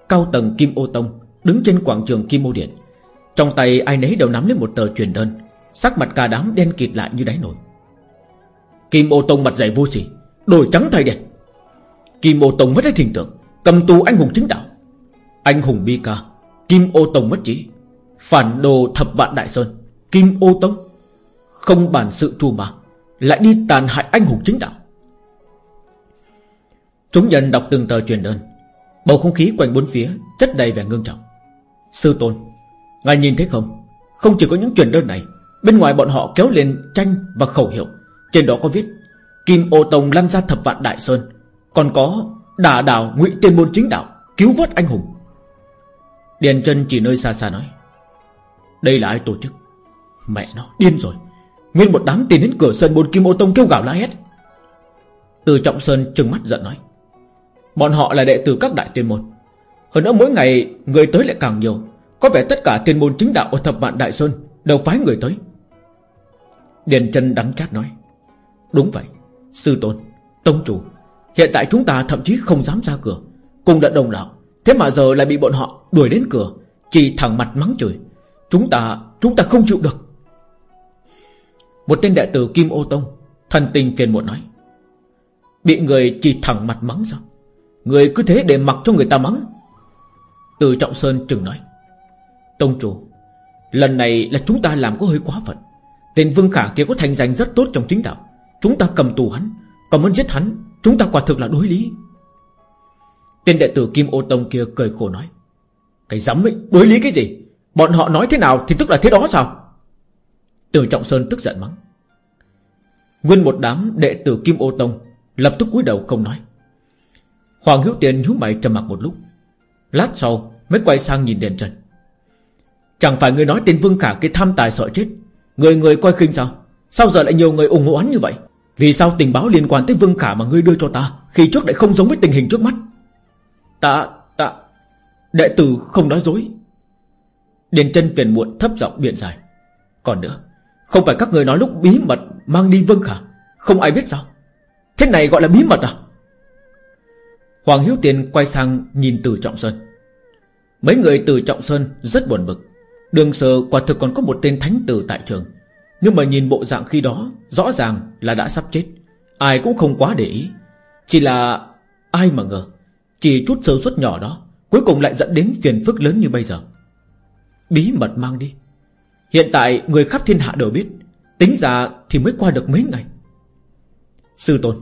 Cao tầng Kim Ô Tông Đứng trên quảng trường Kim Ô Điện. Trong tay ai nấy đều nắm lấy một tờ truyền đơn. Sắc mặt cả đám đen kịt lại như đáy nổi Kim Ô Tông mặt dày vô sỉ Đổi trắng thay đen. Kim Ô Tông mất hết hình tượng, Cầm tù anh hùng chính đạo. Anh hùng bi ca, Kim Ô Tông mất trí. Phản đồ thập vạn đại sơn, Kim Ô Tông. Không bản sự trù mà, Lại đi tàn hại anh hùng chính đạo. Chúng nhân đọc từng tờ truyền đơn, Bầu không khí quanh bốn phía Chất đầy vẻ ngưng trọng. Sư tôn, Ngài nhìn thấy không? Không chỉ có những truyền đơn này Bên ngoài bọn họ kéo lên tranh và khẩu hiệu. Trên đó có viết, Kim ô tông lăn ra thập vạn đại sơn, Còn có đả đảo ngụy tiên môn chính đạo, Cứu vớt anh hùng. Điền chân chỉ nơi xa xa nói, Đây là ai tổ chức? Mẹ nó, điên rồi. Nguyên một đám tìm đến cửa sân môn kim ô tông kêu gào la hét. Từ Trọng Sơn trừng mắt giận nói, Bọn họ là đệ tử các đại tiên môn. Hơn nữa mỗi ngày người tới lại càng nhiều. Có vẻ tất cả tiên môn chính đạo ở thập vạn Đại Sơn Đều phái người tới. Điền chân đắng chát nói, Đúng vậy, Sư tôn, Tông chủ, Hiện tại chúng ta thậm chí không dám ra cửa, Cùng đã đồng lão Thế mà giờ lại bị bọn họ đuổi đến cửa, Chỉ thẳng mặt mắng chửi, Chúng ta Chúng ta không chịu được. Một tên đệ tử Kim Ô Tông, Thần tình phiền muộn nói, Bị người chỉ thẳng mặt mắng sao? Người cứ thế để mặc cho người ta mắng. Từ Trọng Sơn chừng nói, Tông chủ, Lần này là chúng ta làm có hơi quá phận Tên Vương Khả kia có thành danh rất tốt trong chính đạo. Chúng ta cầm tù hắn, Còn muốn giết hắn, Chúng ta quả thực là đối lý. Tên đệ tử Kim Ô Tông kia cười khổ nói, Cái dám ấy, Đối lý cái gì? Bọn họ nói thế nào thì tức là thế đó sao? Từ Trọng Sơn tức giận mắng. Nguyên một đám đệ tử Kim Ô Tông Lập tức cúi đầu không nói. Hoàng Hữu Tiền nhíu mày trầm mặc một lúc, Lát sau mới quay sang nhìn đèn Trần. Chẳng phải người nói tên Vương Khả kia tham tài sợ chết Người người coi khinh sao? Sao giờ lại nhiều người ủng hộ hắn như vậy? Vì sao tình báo liên quan tới Vương Khả mà ngươi đưa cho ta Khi trước lại không giống với tình hình trước mắt? Ta, ta Đệ tử không nói dối. Điền chân phiền muộn thấp giọng biện giải. Còn nữa Không phải các người nói lúc bí mật Mang đi Vương Khả Không ai biết sao? Thế này gọi là bí mật à? Hoàng Hiếu Tiền quay sang nhìn từ Trọng Sơn. Mấy người từ Trọng Sơn rất buồn bực. Đường sờ quả thực còn có một tên thánh tử tại trường. Nhưng mà nhìn bộ dạng khi đó, Rõ ràng là đã sắp chết. Ai cũng không quá để ý. Chỉ là ai mà ngờ, Chỉ chút sơ suất nhỏ đó, Cuối cùng lại dẫn đến phiền phức lớn như bây giờ. Bí mật mang đi. Hiện tại người khắp thiên hạ đều biết, Tính ra thì mới qua được mấy ngày. Sư tôn,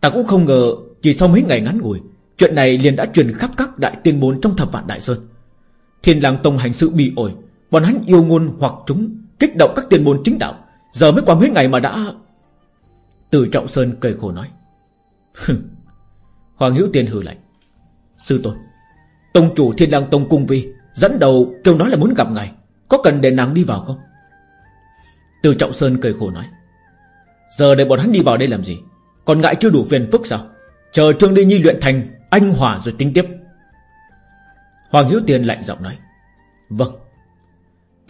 Ta cũng không ngờ Chỉ sau mấy ngày ngắn ngủi, Chuyện này liền đã truyền khắp các đại tiên môn trong thập vạn đại sơn. Thiên lang tông hành sự bị ổi Bọn hắn yêu ngôn hoặc chúng, Kích động các tiền môn chính đạo. Giờ mới qua mấy ngày mà đã Từ Trọng Sơn cười khổ nói. Hoàng Hữu Tiên hừ lạnh. Sư tôn, Tông chủ Thiên lang Tông Cung Vi Dẫn đầu kêu nói là muốn gặp ngài. Có cần để nàng đi vào không? Từ Trọng Sơn cười khổ nói. Giờ để bọn hắn đi vào đây làm gì? Còn ngại chưa đủ phiền phức sao? Chờ Trương Ly Nhi luyện thành Anh hòa rồi tính tiếp. Hoàng Hiếu Tiên lạnh giọng nói. Vâng.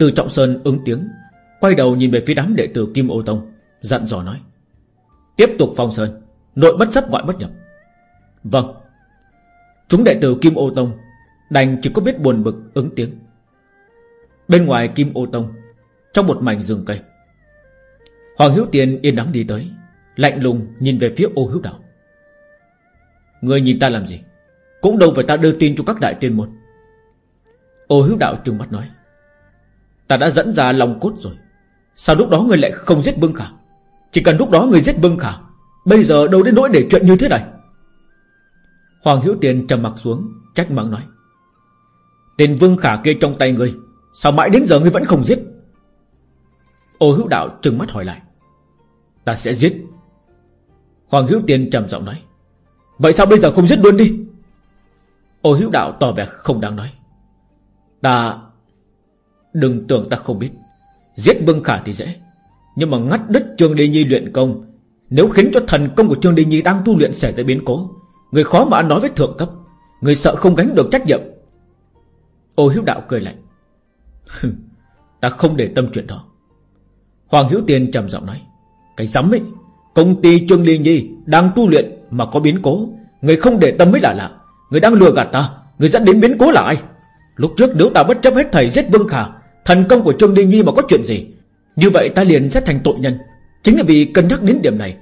Từ Trọng Sơn ứng tiếng, Quay đầu nhìn về phía đám đệ tử Kim Ô Tông, Dặn dò nói, Tiếp tục phong sơn, Nội bất chấp gọi bất nhập. Vâng. Chúng đệ tử Kim Ô Tông Đành chỉ có biết buồn bực ứng tiếng. Bên ngoài Kim Ô Tông, Trong một mảnh rừng cây, Hoàng Hiếu Tiên yên đắng đi tới, Lạnh lùng nhìn về phía ô hữu đạo. Người nhìn ta làm gì? Cũng đâu phải ta đưa tin cho các đại tiên môn. Ô hữu đạo trừng mắt nói Ta đã dẫn ra lòng cốt rồi. Sao lúc đó người lại không giết Vương Khả? Chỉ cần lúc đó người giết Vương Khả Bây giờ đâu đến nỗi để chuyện như thế này? Hoàng Hữu Tiên trầm mặt xuống Trách mắng nói. Tên Vương Khả kia trong tay người, Sao mãi đến giờ người vẫn không giết? Ô hữu đạo trừng mắt hỏi lại. Ta sẽ giết. Hoàng hữu tiên trầm giọng nói. Vậy sao bây giờ không giết luôn đi? Ô hữu đạo tỏ vẻ không đáng nói. Ta Đừng tưởng ta không biết. Giết Vương Khả thì dễ, Nhưng mà ngắt đứt Trương Đi Nhi luyện công, Nếu khiến cho thần công của Trương Đi Nhi đang tu luyện xảy ra biến cố, Người khó mà ăn nói với thượng cấp, Người sợ không gánh được trách nhiệm. Ô hiếu đạo cười lạnh. Ta không để tâm chuyện đó. Hoàng Hiếu Tiên trầm giọng nói, Cái giấm ấy, Công ty Trương Ly Nhi đang tu luyện Mà có biến cố, Người không để tâm mới là lạ. Người đang lừa gạt ta, Người dẫn đến biến cố là ai? Lúc trước nếu ta bất chấp hết thầy giết Vương Khả Thần công của Trương đinh Nhi mà có chuyện gì? Như vậy ta liền sẽ thành tội nhân. Chính là vì cân nhắc đến điểm này.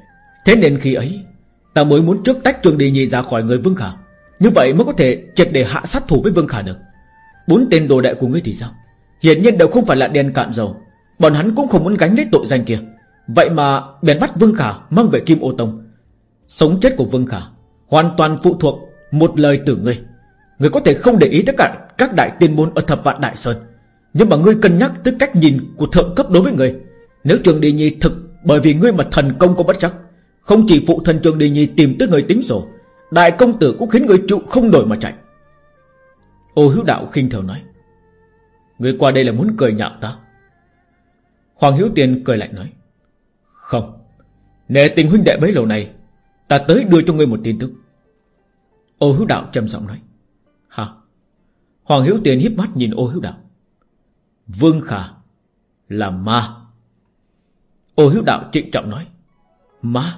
Thế nên khi ấy, Ta mới muốn trước tách Trương đinh Nhi ra khỏi người Vương Khả. Như vậy mới có thể triệt để hạ sát thủ với Vương Khả được. Bốn tên đồ đệ của ngươi thì sao? Hiển nhiên đều không phải là đèn cạn dầu. Bọn hắn cũng không muốn gánh lấy tội danh kia. Vậy mà bèn bắt Vương Khả Mang về Kim Ô Tông. Sống chết của Vương Khả Hoàn toàn phụ thuộc một lời từ ngươi. Người có thể không để ý tất cả các đại tiên môn Ở thập vạn Đại Sơn. Nhưng mà ngươi cân nhắc tới cách nhìn của thượng cấp đối với ngươi Nếu Trường Đi Nhi thực Bởi vì ngươi mà thần công có bất chắc, Không chỉ phụ thân Trường Đi Nhi tìm tới người tính sổ, Đại công tử cũng khiến người trụ không nổi mà chạy. Ô hữu đạo khinh thường nói, Người qua đây là muốn cười nhạo ta? Hoàng Hiếu Tiên cười lạnh nói, Không, Nể tình huynh đệ bấy lâu này, Ta tới đưa cho ngươi một tin tức. Ô hiếu đạo trầm giọng nói, Hả? Hoàng hiếu tiền hiếp mắt nhìn ô hiếu đạo. Vương khả Là ma. Ô hiếu đạo trịnh trọng nói, Ma?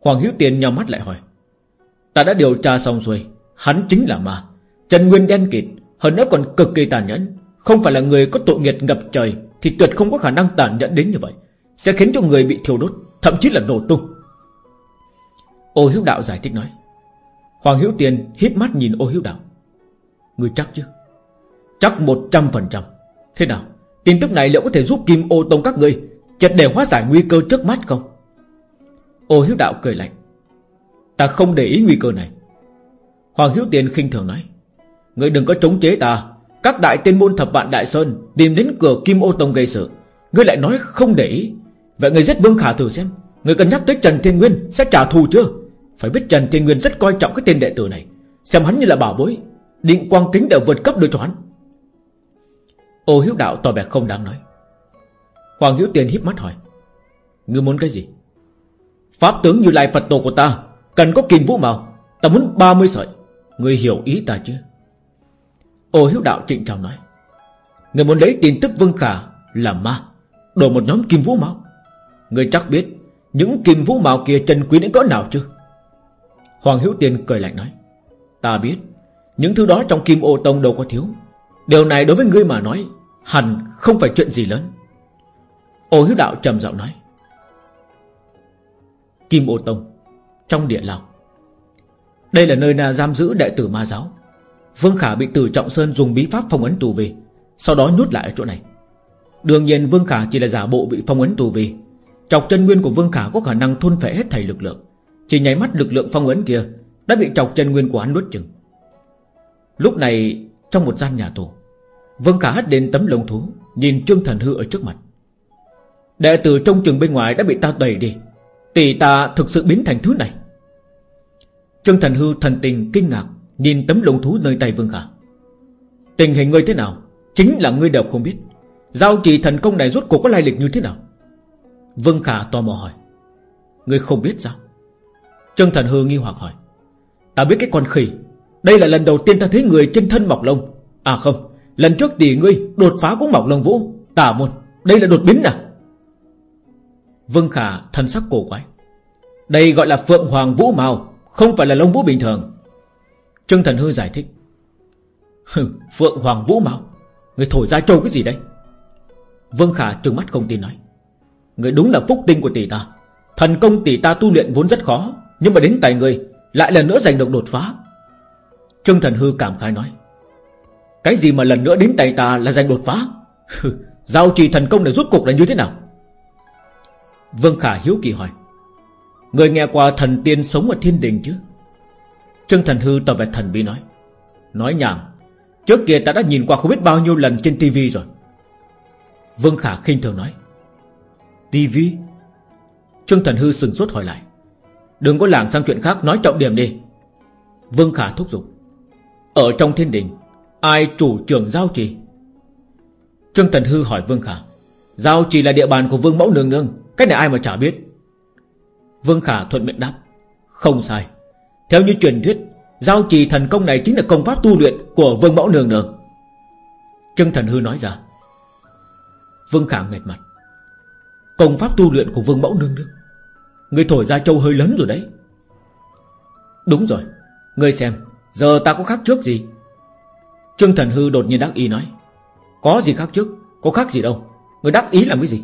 Hoàng hiếu tiền nhau mắt lại hỏi, Ta đã điều tra xong rồi, Hắn chính là ma. Trần Nguyên đen kịt, Hơn nữa còn cực kỳ tàn nhẫn. Không phải là người có tội nghiệp ngập trời Thì tuyệt không có khả năng tàn nhẫn đến như vậy. Sẽ khiến cho người bị thiêu đốt, Thậm chí là nổ tung. Ô hiếu đạo giải thích nói, Hoàng hiếu tiền hít mắt nhìn ô hiếu đạo. Người chắc chứ? Chắc một trăm phần trăm. Thế nào? Tin tức này liệu có thể giúp Kim ô tông các người Chật để hóa giải nguy cơ trước mắt không? Ô hiếu đạo cười lạnh. Ta không để ý nguy cơ này. Hoàng hiếu tiền khinh thường nói. Người đừng có chống chế ta. Các đại tiên môn thập vạn đại sơn Tìm đến cửa Kim ô tông gây sự. Ngươi lại nói không để ý. Vậy người giết Vương Khả thử xem. Người cần nhắc tới Trần Thiên Nguyên sẽ trả thù chưa? Phải biết Trần Thiên Nguyên rất coi trọng cái tên đệ tử này. Xem hắn như là bảo bối. Định quang kính đều vượt cấp đưa cho hắn. Ô hiếu đạo tỏ vẻ không đáng nói. Hoàng hiếu tiền híp mắt hỏi, Ngươi muốn cái gì? Pháp tướng như lai Phật tổ của ta, Cần có kim vũ màu, Ta muốn 30 sợi. Ngươi hiểu ý ta chứ Ô hiếu đạo trịnh trọng nói, Ngươi muốn lấy tin tức Vương Khả là ma, Đổi một nhóm kim vũ màu. Ngươi chắc biết Những kim vũ màu kia trần quý đến cỡ nào chứ Hoàng Hiếu Tiên cười lạnh nói, Ta biết, Những thứ đó trong kim ô tông đâu có thiếu. Điều này đối với ngươi mà nói Hẳn không phải chuyện gì lớn. Ô Hiếu Đạo trầm giọng nói. Kim ô tông, Trong địa lao. Đây là nơi nào giam giữ đệ tử ma giáo. Vương Khả bị Tử Trọng Sơn dùng bí pháp phong ấn tù về, Sau đó nhốt lại ở chỗ này. Đương nhiên Vương Khả chỉ là giả bộ bị phong ấn tù về. Chọc chân nguyên của Vương Khả có khả năng thôn phệ hết thảy lực lượng. Chỉ nháy mắt lực lượng phong ấn kia Đã bị chọc chân nguyên của hắn nuốt chừng Lúc này, Trong một gian nhà tù Vương Khả hất đến tấm lông thú, Nhìn Trương Thần Hư ở trước mặt. Đệ tử trong trường bên ngoài đã bị ta đẩy đi. Tỷ ta thực sự biến thành thứ này. Trương Thần Hư thần tình kinh ngạc, Nhìn tấm lông thú nơi tay Vương Khả Tình hình ngươi thế nào? Chính là ngươi đều không biết. Giao trì thần công này rốt cuộc có lai lịch như thế nào? Vương Khả tò mò hỏi. Ngươi không biết sao? Trương Thần Hư nghi hoặc hỏi. Ta biết cái con khỉ. Đây là lần đầu tiên ta thấy người trên thân mọc lông. À không Lần trước tỷ ngươi đột phá cũng mọc lông vũ. Tả môn, Đây là đột biến à? Vương Khả thân sắc cổ quái. Đây gọi là Phượng Hoàng Vũ Màu Không phải là lông vũ bình thường. Trương Thần Hư giải thích. Phượng Hoàng Vũ Màu Người thổi ra trâu cái gì đây? Vương Khả trừng mắt không tin nói. Người đúng là phúc tinh của tỷ ta. Thần công tỷ ta tu luyện vốn rất khó, Nhưng mà đến tay người Lại lần nữa giành được đột phá. Trương Thần Hư cảm khái nói. Cái gì mà lần nữa đến tay ta là giành đột phá? Giao trì thần công này rút cục là như thế nào? Vương Khả hiếu kỳ hỏi. Người nghe qua thần tiên sống ở thiên đình chứ? Trương Thần Hư tỏ vẻ thần bí nói. Nói nhảm, Trước kia ta đã nhìn qua không biết bao nhiêu lần trên tivi rồi. Vương Khả khinh thường nói. Tivi Trương Thần Hư sừng sốt hỏi lại. Đừng có lảng sang chuyện khác, nói trọng điểm đi. Vương Khả thúc giục. Ở trong thiên đình Ai chủ trưởng giao trì? Trương Thần Hư hỏi Vương Khả. Giao trì là địa bàn của Vương Mẫu Nương Nương Cách này ai mà chả biết? Vương Khả thuận miệng đáp. Không sai. Theo như truyền thuyết, Giao trì thần công này chính là công pháp tu luyện Của Vương Mẫu Nương Nương. Trương Thần Hư nói ra. Vương Khả nghẹt mặt. Công pháp tu luyện của Vương Mẫu Nương Nương? Người thổi ra châu hơi lớn rồi đấy. Đúng rồi. Người xem, Giờ ta có khác trước gì? Trương Thần Hư đột nhiên đắc ý nói, Có gì khác trước? Có khác gì đâu? Người đắc ý làm cái gì?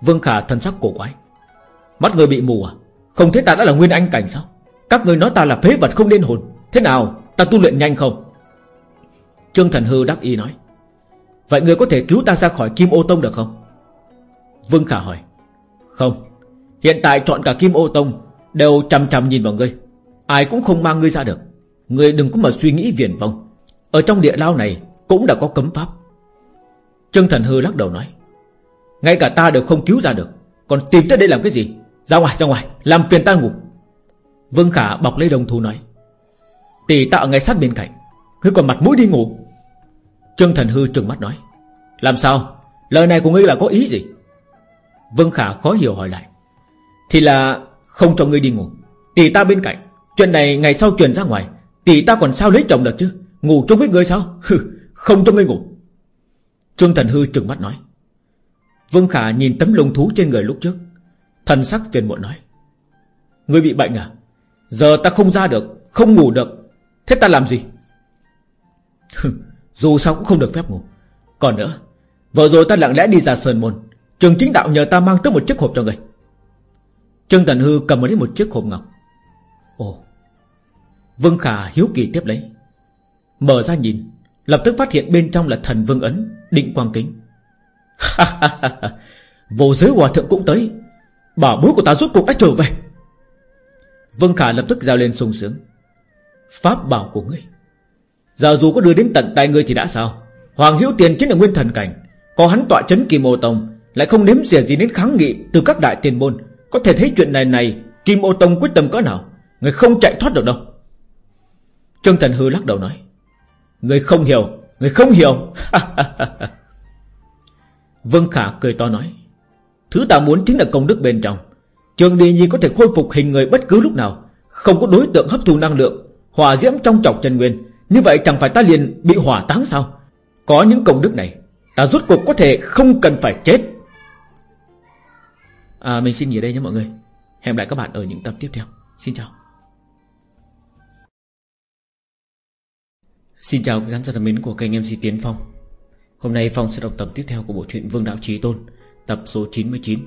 Vương Khả thân sắc cổ quái, Mắt người bị mù à? Không thấy ta đã là nguyên anh cảnh sao? Các người nói ta là phế vật không nên hồn. Thế nào? Ta tu luyện nhanh không? Trương Thần Hư đắc ý nói, Vậy người có thể cứu ta ra khỏi Kim Ô Tông được không? Vương Khả hỏi, Không. Hiện tại chọn cả Kim Ô Tông Đều chằm chằm nhìn vào ngươi. Ai cũng không mang ngươi ra được. Ngươi đừng có mà suy nghĩ viển vông. Ở trong địa lao này cũng đã có cấm pháp. Trương Thần Hư lắc đầu nói, Ngay cả ta đều không cứu ra được, Còn tìm tới đây làm cái gì? Ra ngoài ra ngoài, làm phiền ta ngủ. Vương Khả bọc lấy đồng thu nói, Tỷ ta ở ngay sát bên cạnh, Ngươi còn mặt mũi đi ngủ. Trương Thần Hư trừng mắt nói, Làm sao? Lời này của ngươi là có ý gì? Vương Khả khó hiểu hỏi lại, Thì là Không cho ngươi đi ngủ, Tỷ ta bên cạnh, Chuyện này ngày sau truyền ra ngoài, Tỷ ta còn sao lấy chồng được chứ? Ngủ chung với người sao? Hừ, Không cho ngươi ngủ. Trương Thần Hư trừng mắt nói. Vương Khả nhìn tấm lông thú trên người lúc trước. Thần sắc phiền muộn nói. Ngươi bị bệnh à? Giờ ta không ra được Không ngủ được. Thế ta làm gì? Dù sao cũng không được phép ngủ. Còn nữa Vừa rồi ta lặng lẽ đi ra Sơn Môn. Trường chính đạo nhờ ta mang tới một chiếc hộp cho người Trương Thần Hư cầm lấy một chiếc hộp ngọc. Ồ. Vương Khả hiếu kỳ tiếp lấy. Mở ra nhìn, Lập tức phát hiện bên trong là thần vương ấn, Định quang kính. [laughs] Vô giới hòa thượng cũng tới. Bảo bối của ta rốt cuộc đã trở về. Vương Khả lập tức giao lên sung sướng. Pháp bảo của ngươi. Giờ dù có đưa đến tận tay ngươi thì đã sao? Hoàng Hiếu Tiền chính là nguyên thần cảnh. Có hắn tọa chấn Kim Ô Tông, Lại không nếm rỉa gì đến kháng nghị từ các đại tiền môn. Có thể thấy chuyện này này, Kim Ô Tông quyết tâm cỡ nào? Người không chạy thoát được đâu. Trương Thần Hư lắc đầu nói. Người không hiểu Người không hiểu. [laughs] Vương Khả cười to nói Thứ ta muốn chính là công đức bên trong. Trường Địa Nhi có thể khôi phục hình người bất cứ lúc nào Không có đối tượng hấp thu năng lượng Hỏa diễm trong chọc chân nguyên. Như vậy chẳng phải ta liền bị hỏa táng sao? Có những công đức này Ta rốt cuộc có thể không cần phải chết. À, Mình xin nghỉ đây nhé mọi người. Hẹn lại các bạn ở những tập tiếp theo. Xin chào. Xin chào các khán giả thân mến của kênh MC Tiến Phong. Hôm nay Phong sẽ đọc tập tiếp theo của bộ truyện Vương Đạo Trí Tôn Tập số 99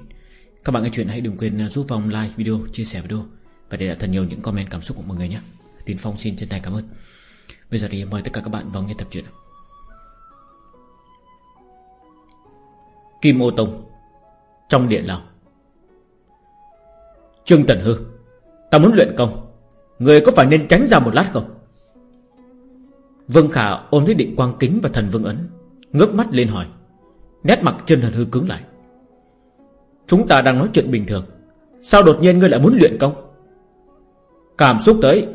Các bạn nghe chuyện hãy đừng quên à, giúp Phong like video, chia sẻ video. Và để lại thật nhiều những comment cảm xúc của mọi người nhé. Tiến Phong xin chân thành cảm ơn. Bây giờ thì mời tất cả các bạn vào nghe tập truyện Kim Ô Tông Trong điện Lào. Trương Tần Hư Ta muốn luyện công. Người có phải nên tránh ra một lát không? Vương Khả ôm lấy định quang kính và thần vương ấn, Ngước mắt lên hỏi. Nét mặt chân thần hư cứng lại. Chúng ta đang nói chuyện bình thường, Sao đột nhiên ngươi lại muốn luyện công? Cảm xúc tới,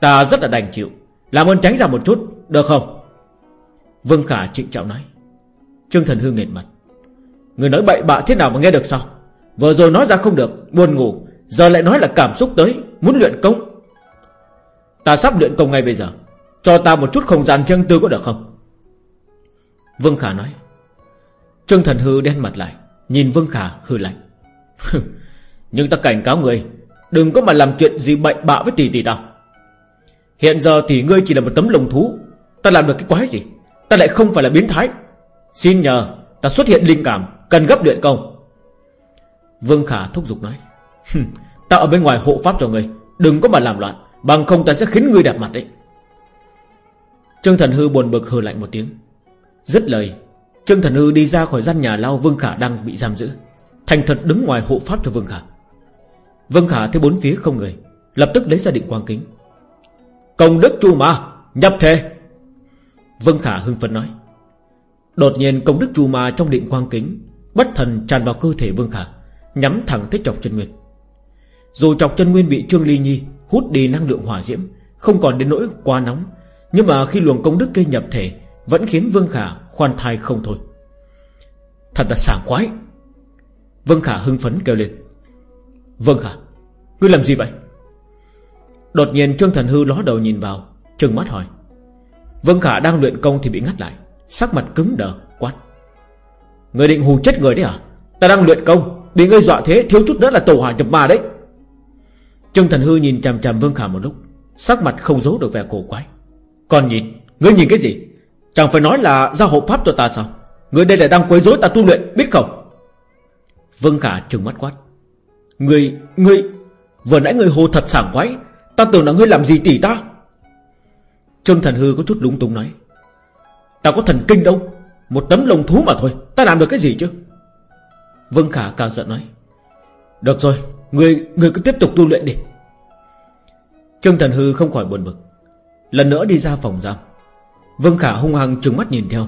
Ta rất là đành chịu, Làm ơn tránh ra một chút, Được không? Vương Khả trịnh trọng nói. Trương Thần Hư nghệt mặt. Người nói bậy bạ thế nào mà nghe được sao? Vừa rồi nói ra không được, Buồn ngủ, Giờ lại nói là cảm xúc tới, Muốn luyện công. Ta sắp luyện công ngay bây giờ. Cho ta một chút không gian riêng tư có được không? Vương Khả nói. Trương Thần Hư đen mặt lại, Nhìn Vương Khả hư lạnh. [laughs] Nhưng ta cảnh cáo người, Đừng có mà làm chuyện gì bệnh bạ với tỷ tỷ ta. Hiện giờ thì ngươi chỉ là một tấm lồng thú, Ta làm được cái quái gì? Ta lại không phải là biến thái. Xin nhờ, ta xuất hiện linh cảm, Cần gấp luyện công. Vương Khả thúc giục nói. [laughs] Ta ở bên ngoài hộ pháp cho ngươi, Đừng có mà làm loạn, Bằng không ta sẽ khiến ngươi đẹp mặt đấy. Trương Thần Hư buồn bực hừ lạnh một tiếng. Dứt lời, Trương Thần Hư đi ra khỏi gian nhà lao Vương Khả đang bị giam giữ. Thành thật đứng ngoài hộ pháp cho Vương Khả. Vương Khả thấy bốn phía không người, Lập tức lấy ra định quang kính. Công đức chu ma, Nhập thể. Vương Khả hưng phấn nói. Đột nhiên công đức chu ma trong định quang kính Bất thần tràn vào cơ thể Vương Khả, Nhắm thẳng tới chọc chân nguyên. Dù chọc chân nguyên bị Trương Ly Nhi Hút đi năng lượng hỏa diễm, Không còn đến nỗi quá nóng nhưng mà khi luồng công đức cây nhập thể, Vẫn khiến Vương Khả khoan thai không thôi. Thật là sảng khoái. Vương Khả hưng phấn kêu lên. Vương Khả, Ngươi làm gì vậy? Đột nhiên Trương Thần Hư ló đầu nhìn vào, Trừng mắt hỏi. Vương Khả đang luyện công thì bị ngắt lại, Sắc mặt cứng đờ, quát. Người định hù chết người đấy à? Ta đang luyện công, Bị ngươi dọa thế, thiếu chút nữa là tổ hỏa nhập ma đấy. Trương Thần Hư nhìn chằm chằm Vương Khả một lúc, Sắc mặt không giấu được vẻ cổ quái. Còn nhìn Ngươi nhìn cái gì? Chẳng phải nói là giao hộ pháp cho ta sao? Ngươi đây là đang quấy rối ta tu luyện biết không? Vương Khả trừng mắt quát. Ngươi Ngươi Vừa nãy ngươi hồ thật sảng quái Ta tưởng là ngươi làm gì tỉ ta? Trương Thần Hư có chút lúng túng nói. Ta có thần kinh đâu Một tấm lồng thú mà thôi Ta làm được cái gì chứ? Vương Khả càng giận nói. Được rồi Người, người cứ tiếp tục tu luyện đi. Trương Thần Hư không khỏi buồn bực. Lần nữa đi ra phòng giam. Vương Khả hung hăng trừng mắt nhìn theo.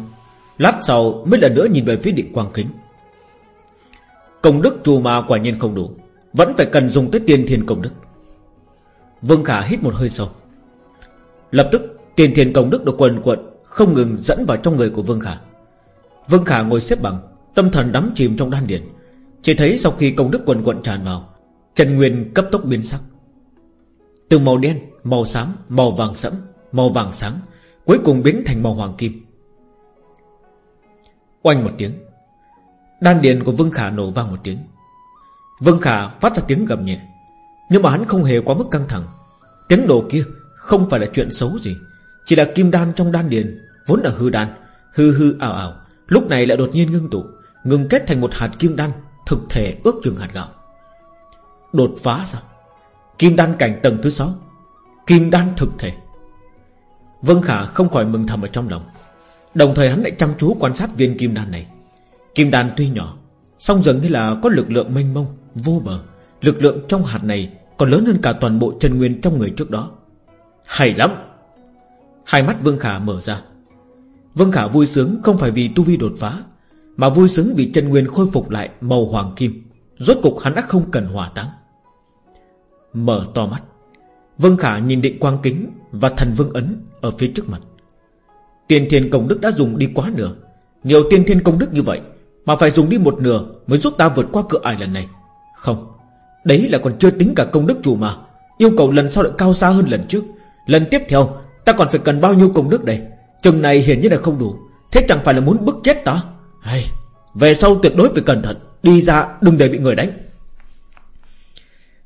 Lát sau mới lần nữa nhìn về phía định quang kính. Công đức trù mà quả nhiên không đủ. Vẫn phải cần dùng tới tiên thiên công đức. Vương Khả hít một hơi sâu. Lập tức tiên thiên công đức được quần quận Không ngừng dẫn vào trong người của Vương Khả. Vương Khả ngồi xếp bằng Tâm thần đắm chìm trong đan điển Chỉ thấy sau khi công đức quần quận tràn vào Trần Nguyên cấp tốc biến sắc. Từ màu đen, màu xám, màu vàng sẫm Màu vàng sáng, Cuối cùng biến thành màu hoàng kim. Oanh một tiếng, Đan điền của Vương Khả nổ vang một tiếng. Vương Khả phát ra tiếng gầm nhẹ, Nhưng mà hắn không hề quá mức căng thẳng. Tiếng nổ kia không phải là chuyện xấu gì, Chỉ là kim đan trong đan điền, Vốn là hư đan, Hư hư ảo ảo, Lúc này lại đột nhiên ngưng tụ Ngừng kết thành một hạt kim đan Thực thể ước chừng hạt gạo. Đột phá sao? Kim đan cảnh tầng thứ sáu, Kim đan thực thể. Vân Khả không khỏi mừng thầm ở trong lòng. Đồng thời hắn lại chăm chú quan sát viên kim đan này. Kim đan tuy nhỏ, song dường như là có lực lượng mênh mông, Vô bờ. Lực lượng trong hạt này còn lớn hơn cả toàn bộ chân nguyên trong người trước đó. Hay lắm! Hai mắt Vương Khả mở ra. Vương Khả vui sướng không phải vì tu vi đột phá, Mà vui sướng vì chân nguyên khôi phục lại màu hoàng kim. Rốt cục hắn đã không cần hỏa táng. Mở to mắt. Vương Khả nhìn định quang kính và thần vương ấn ở phía trước mặt. Tiên thiên công đức đã dùng đi quá nửa. Nhiều tiên thiên công đức như vậy Mà phải dùng đi một nửa Mới giúp ta vượt qua cửa ải lần này. Không, Đấy là còn chưa tính cả công đức chủ mà. Yêu cầu lần sau lại cao xa hơn lần trước. Lần tiếp theo, Ta còn phải cần bao nhiêu công đức đây? Chừng này hiển nhiên là không đủ. Thế chẳng phải là muốn bức chết ta? Hay, Về sau tuyệt đối phải cẩn thận. Đi ra, đừng để bị người đánh.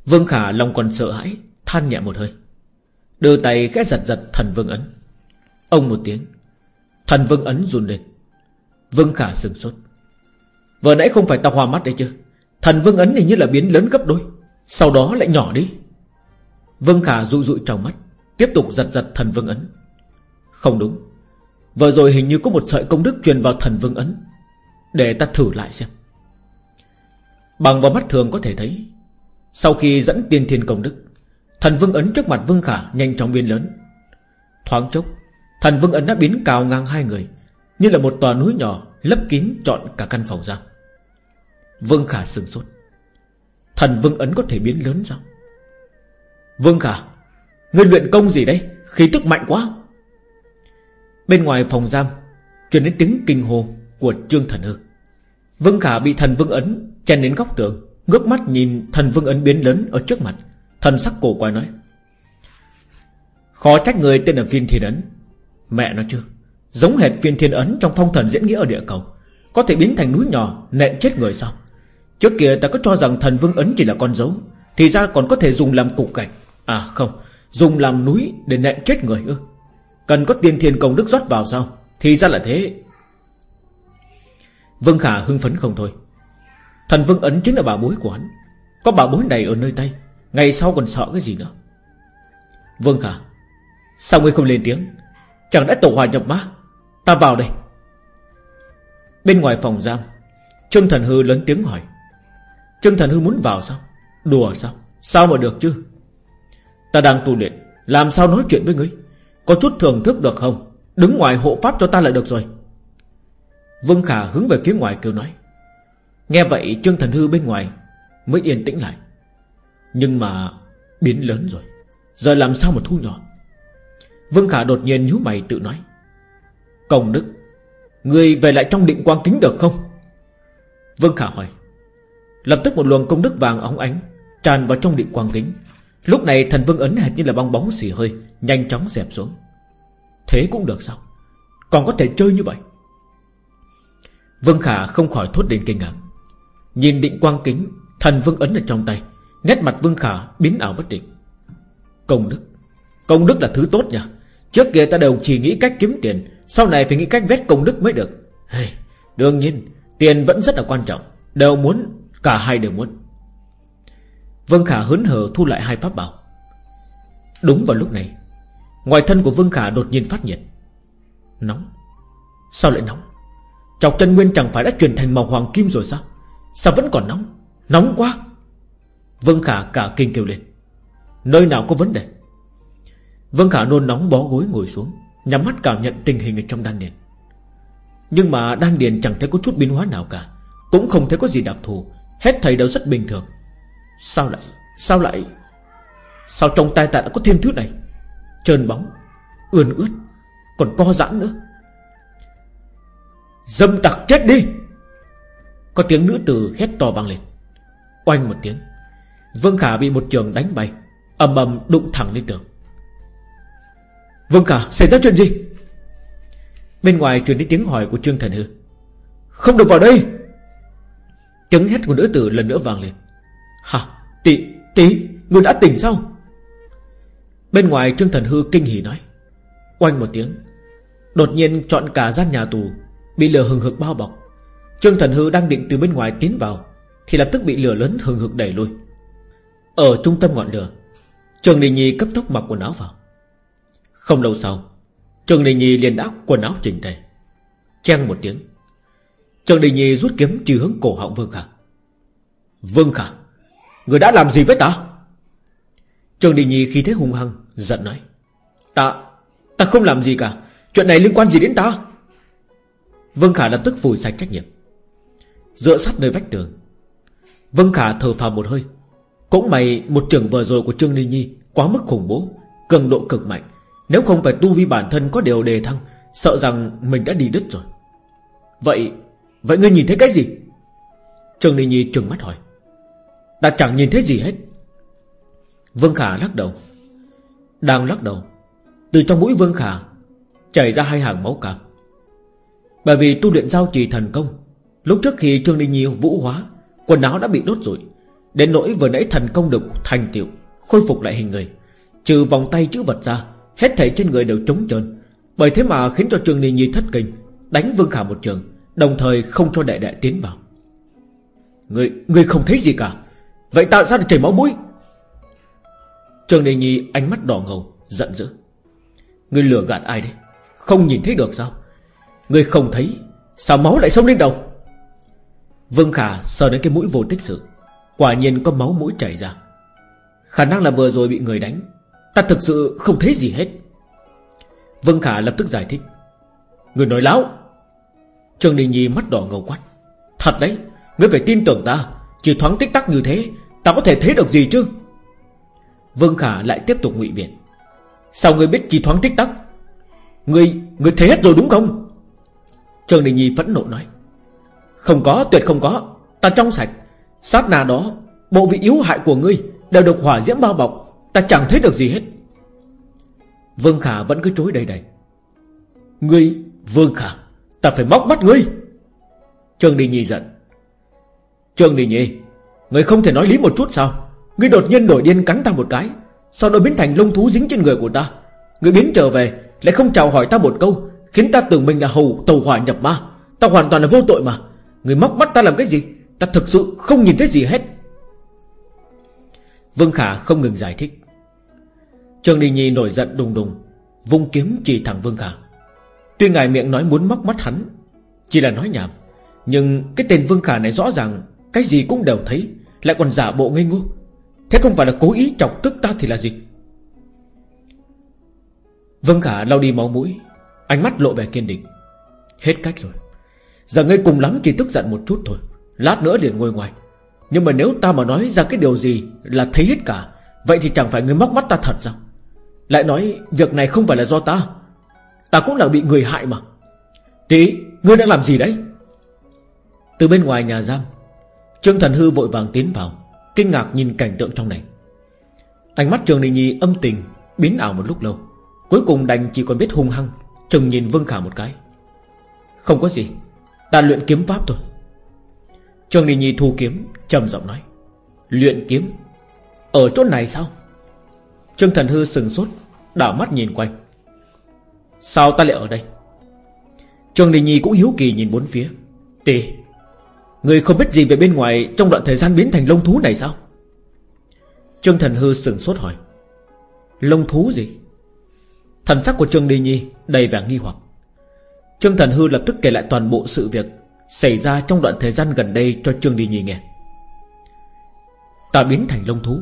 Vương Khả lòng còn sợ hãi, Than nhẹ một hơi. Đưa tay khẽ giật giật thần vương ấn. Ông một tiếng, Thần vương ấn run lên. Vương Khả sừng sốt. Vừa nãy không phải ta hoa mắt đấy chứ? Thần vương ấn hình như là biến lớn gấp đôi, Sau đó lại nhỏ đi. Vương Khả dụi dụi trong mắt, Tiếp tục giật giật thần vương ấn. Không đúng. Vừa rồi hình như có một sợi công đức truyền vào thần vương ấn. Để ta thử lại xem. Bằng vào mắt thường có thể thấy, Sau khi dẫn tiên thiên công đức Thần vương ấn trước mặt Vương Khả nhanh chóng biến lớn. Thoáng chốc, Thần vương ấn đã biến cao ngang hai người, Như là một tòa núi nhỏ Lấp kín trọn cả căn phòng ra. Vương Khả sừng sốt. Thần vương ấn có thể biến lớn sao? Vương Khả, Ngươi luyện công gì đấy? Khí tức mạnh quá. Bên ngoài phòng giam, Truyền đến tiếng kinh hồ của Trương Thần Hư. Vương Khả bị thần vương ấn Chen đến góc tường, Ngước mắt nhìn thần vương ấn biến lớn ở trước mặt. Thần sắc cổ quái nói, Khó trách người tên là phiên thiên ấn. Mẹ nó chưa Giống hệt phiên thiên ấn trong phong thần diễn nghĩa ở địa cầu, Có thể biến thành núi nhỏ, Nện chết người sao? Trước kia ta có cho rằng thần vương ấn chỉ là con dấu, Thì ra còn có thể dùng làm cục gạch À không, Dùng làm núi để nện chết người ư? Cần có tiên thiên công đức rót vào sao? Thì ra là thế. Vương Khả hưng phấn không thôi. Thần vương ấn chính là bà bối của hắn, Có bà bối này ở nơi tay Ngày sau còn sợ cái gì nữa? Vương Khả Sao ngươi không lên tiếng? Chẳng đã tổ hòa nhập má Ta vào đây. Bên ngoài phòng giam, Trương Thần Hư lớn tiếng hỏi. Trương Thần Hư muốn vào sao? Đùa sao? Sao mà được chứ? Ta đang tu luyện, Làm sao nói chuyện với ngươi? Có chút thưởng thức được không? Đứng ngoài hộ pháp cho ta là được rồi. Vương Khả hướng về phía ngoài kêu nói. Nghe vậy, Trương Thần Hư bên ngoài Mới yên tĩnh lại. Nhưng mà biến lớn rồi. Giờ làm sao mà thu nhỏ? Vương Khả đột nhiên nhíu mày tự nói. Công đức, Người về lại trong định quang kính được không? Vương Khả hỏi. Lập tức một luồng công đức vàng óng ánh Tràn vào trong định quang kính. Lúc này thần vương ấn hệt như là bong bóng xì hơi, Nhanh chóng dẹp xuống. Thế cũng được sao? Còn có thể chơi như vậy? Vương Khả không khỏi thốt đến kinh ngạc. Nhìn định quang kính, Thần vương ấn ở trong tay Nét mặt Vương Khả biến ảo bất định. Công đức. Công đức là thứ tốt nha Trước kia ta đều chỉ nghĩ cách kiếm tiền Sau này phải nghĩ cách vét công đức mới được. Hey, Đương nhiên Tiền vẫn rất là quan trọng Đều muốn Cả hai đều muốn. Vương Khả hớn hở thu lại hai pháp bảo. Đúng vào lúc này Ngoài thân của Vương Khả đột nhiên phát nhiệt. Nóng. Sao lại nóng? Chọc chân nguyên chẳng phải đã chuyển thành màu hoàng kim rồi sao? Sao vẫn còn nóng? Nóng quá. Vương Khả, cả kinh kêu lên. Nơi nào có vấn đề? Vương Khả nôn nóng bó gối ngồi xuống, Nhắm mắt cảm nhận tình hình ở trong đan điền. Nhưng mà đan điền chẳng thấy có chút biến hóa nào cả, Cũng không thấy có gì đặc thù, Hết thầy đều rất bình thường. Sao lại Sao lại, Sao trong tay ta đã có thêm thứ này? Trơn bóng, Ươn ướt, Còn co giãn nữa. Dâm tặc chết đi! Có tiếng nữ tử hét to vang lên. Oanh một tiếng Vương Khả bị một trường đánh bay, ầm ầm đụng thẳng lên tường. Vương Khả, xảy ra chuyện gì? Bên ngoài truyền đến tiếng hỏi của Trương Thần Hư. Không được vào đây! Tiếng hét của nữ tử lần nữa vang lên. Hả? Tỷ tỷ, Người đã tỉnh sao? Bên ngoài Trương Thần Hư kinh hỉ nói. Oanh một tiếng, Đột nhiên chọn cả gian nhà tù Bị lửa hừng hực bao bọc. Trương Thần Hư đang định từ bên ngoài tiến vào, Thì lập tức bị lửa lớn hừng hực đẩy lui ở trung tâm ngọn lửa, Trường Đình Nhi cấp tốc mặc quần áo vào. Không lâu sau, Trường Đình Nhi liền đã quần áo chỉnh tề chen một tiếng. Trường Đình Nhi rút kiếm trừ hướng cổ họng Vương Khả. Vương Khả, Người đã làm gì với ta? Trường Đình Nhi khi thế hung hăng, Giận nói. Ta Ta không làm gì cả, Chuyện này liên quan gì đến ta? Vương Khả lập tức vùi sạch trách nhiệm. Dựa sát nơi vách tường, Vương Khả thở phào một hơi cũng mày một trường vừa rồi của Trương Ninh Nhi Quá mức khủng bố, Cường độ cực mạnh. Nếu không phải tu vi bản thân có điều đề thăng, Sợ rằng mình đã đi đứt rồi. Vậy Vậy ngươi nhìn thấy cái gì? Trương Ninh Nhi trừng mắt hỏi. Ta chẳng nhìn thấy gì hết. Vương Khả lắc đầu. Đang lắc đầu, Từ trong mũi Vương Khả Chảy ra hai hàng máu cam. Bởi vì tu luyện giao trì thần công, Lúc trước khi Trương Ninh Nhi vũ hóa, Quần áo đã bị đốt rồi Đến nỗi vừa nãy thần công được thành tựu Khôi phục lại hình người. Trừ vòng tay chữ vật ra Hết thảy trên người đều trống trơn. Bởi thế mà khiến cho Trương ni Nhi thất kinh Đánh Vương Khả một trường Đồng thời không cho đệ đệ tiến vào. Người, người không thấy gì cả. Vậy tạo sao được chảy máu mũi? Trương ni Nhi ánh mắt đỏ ngầu Giận dữ. Người lừa gạt ai đấy? Không nhìn thấy được sao? Người không thấy Sao máu lại xông lên đầu? Vương Khả sờ đến cái mũi vô tích sự. Quả nhiên có máu mũi chảy ra. Khả năng là vừa rồi bị người đánh. Ta thực sự không thấy gì hết. Vương Khả lập tức giải thích. Người nói láo. Trương Đình Nhi mắt đỏ ngầu quát. Thật đấy Ngươi phải tin tưởng ta. Chỉ thoáng tích tắc như thế Ta có thể thấy được gì chứ? Vương Khả lại tiếp tục ngụy biện. Sao ngươi biết chỉ thoáng tích tắc? Ngươi, ngươi thấy hết rồi đúng không? Trương Đình Nhi phẫn nộ nói. Không có, tuyệt không có. Ta trong sạch. Sát nà đó Bộ vị yếu hại của ngươi Đều được hỏa diễm bao bọc Ta chẳng thấy được gì hết. Vương Khả vẫn cứ chối đầy đầy Ngươi, Vương Khả Ta phải móc mắt ngươi. Trương Đình Nhi giận. Trương Đình Nhi Ngươi không thể nói lý một chút sao? Ngươi đột nhiên nổi điên cắn ta một cái Sau đó biến thành lông thú dính trên người của ta. Ngươi biến trở về Lại không chào hỏi ta một câu Khiến ta tưởng mình là hầu tàu hỏa nhập ma. Ta hoàn toàn là vô tội mà. Ngươi móc mắt ta làm cái gì? Ta thực sự không nhìn thấy gì hết. Vương Khả không ngừng giải thích. Trường Đình Nhi nổi giận đùng đùng, Vung kiếm chỉ thẳng Vương Khả. Tuy ngài miệng nói muốn móc mắt hắn, Chỉ là nói nhảm, Nhưng cái tên Vương Khả này rõ ràng Cái gì cũng đều thấy, Lại còn giả bộ ngây ngô. Thế không phải là cố ý chọc tức ta thì là gì? Vương Khả lau đi máu mũi, Ánh mắt lộ vẻ kiên định. Hết cách rồi. Giờ ngươi cùng lắm chỉ tức giận một chút thôi. Lát nữa liền ngồi ngoài. Nhưng mà nếu ta mà nói ra cái điều gì Là thấy hết cả, Vậy thì chẳng phải người móc mắt ta thật sao? Lại nói việc này không phải là do ta. Ta cũng là bị người hại mà. Tí ngươi đang làm gì đấy? Từ bên ngoài nhà giam Trương Thần Hư vội vàng tiến vào, Kinh ngạc nhìn cảnh tượng trong này. Ánh mắt Trường Đình Nhi âm tình, Biến ảo một lúc lâu. Cuối cùng đành chỉ còn biết hung hăng Trừng nhìn Vương Khả một cái. Không có gì, Ta luyện kiếm pháp thôi. Trương Đình Nhi thu kiếm, trầm giọng nói, Luyện kiếm? Ở chỗ này sao? Trương Thần Hư sừng sốt, Đảo mắt nhìn quanh. Sao ta lại ở đây? Trương Đình Nhi cũng hiếu kỳ nhìn bốn phía. Tì Người không biết gì về bên ngoài Trong đoạn thời gian biến thành lông thú này sao? Trương Thần Hư sừng sốt hỏi. Lông thú gì? Thần sắc của Trương Đi Nhi đầy vẻ nghi hoặc. Trương Thần Hư lập tức kể lại toàn bộ sự việc Xảy ra trong đoạn thời gian gần đây cho Trương Đi Nhi nghe. Ta biến thành lông thú,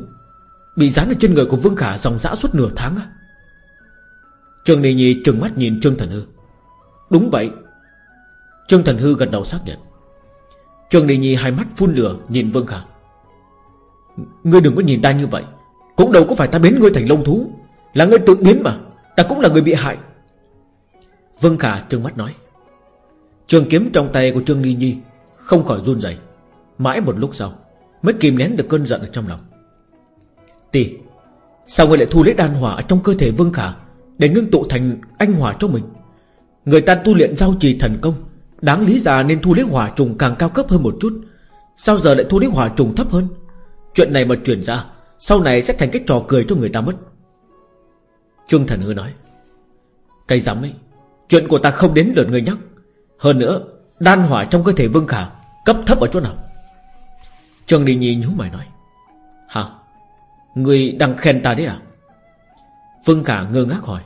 Bị dán ở trên người của Vương Khả dòng dã suốt nửa tháng á. Trương Đi Nhi trừng mắt nhìn Trương Thần Hư. Đúng vậy. Trương Thần Hư gật đầu xác nhận. Trương đi Nhi hai mắt phun lửa nhìn Vương Khả. Ngươi đừng có nhìn ta như vậy. Cũng đâu có phải ta biến ngươi thành lông thú. Là ngươi tự biến mà. Ta cũng là người bị hại. Vương Khả trừng mắt nói. Trường kiếm trong tay của Trương Ly Nhi Không khỏi run rẩy. Mãi một lúc sau, Mới kìm nén được cơn giận ở trong lòng. Tỷ, Sao người lại thu lấy đan hỏa trong cơ thể Vương Khả Để ngưng tụ thành anh hỏa cho mình? Người ta tu luyện giao trì thần công, Đáng lý ra nên thu lấy hỏa trùng càng cao cấp hơn một chút. Sao giờ lại thu lấy hỏa trùng thấp hơn? Chuyện này mà truyền ra, Sau này sẽ thành cái trò cười cho người ta mất. Trương Thần Hư nói. Cây dám ấy, Chuyện của ta không đến lượt người nhắc. Hơn nữa, Đan hỏa trong cơ thể Vương Khả Cấp thấp ở chỗ nào? Trương Đình Nhi nhú mày nói, Hả? Người đang khen ta đấy à? Vương Khả ngơ ngác hỏi,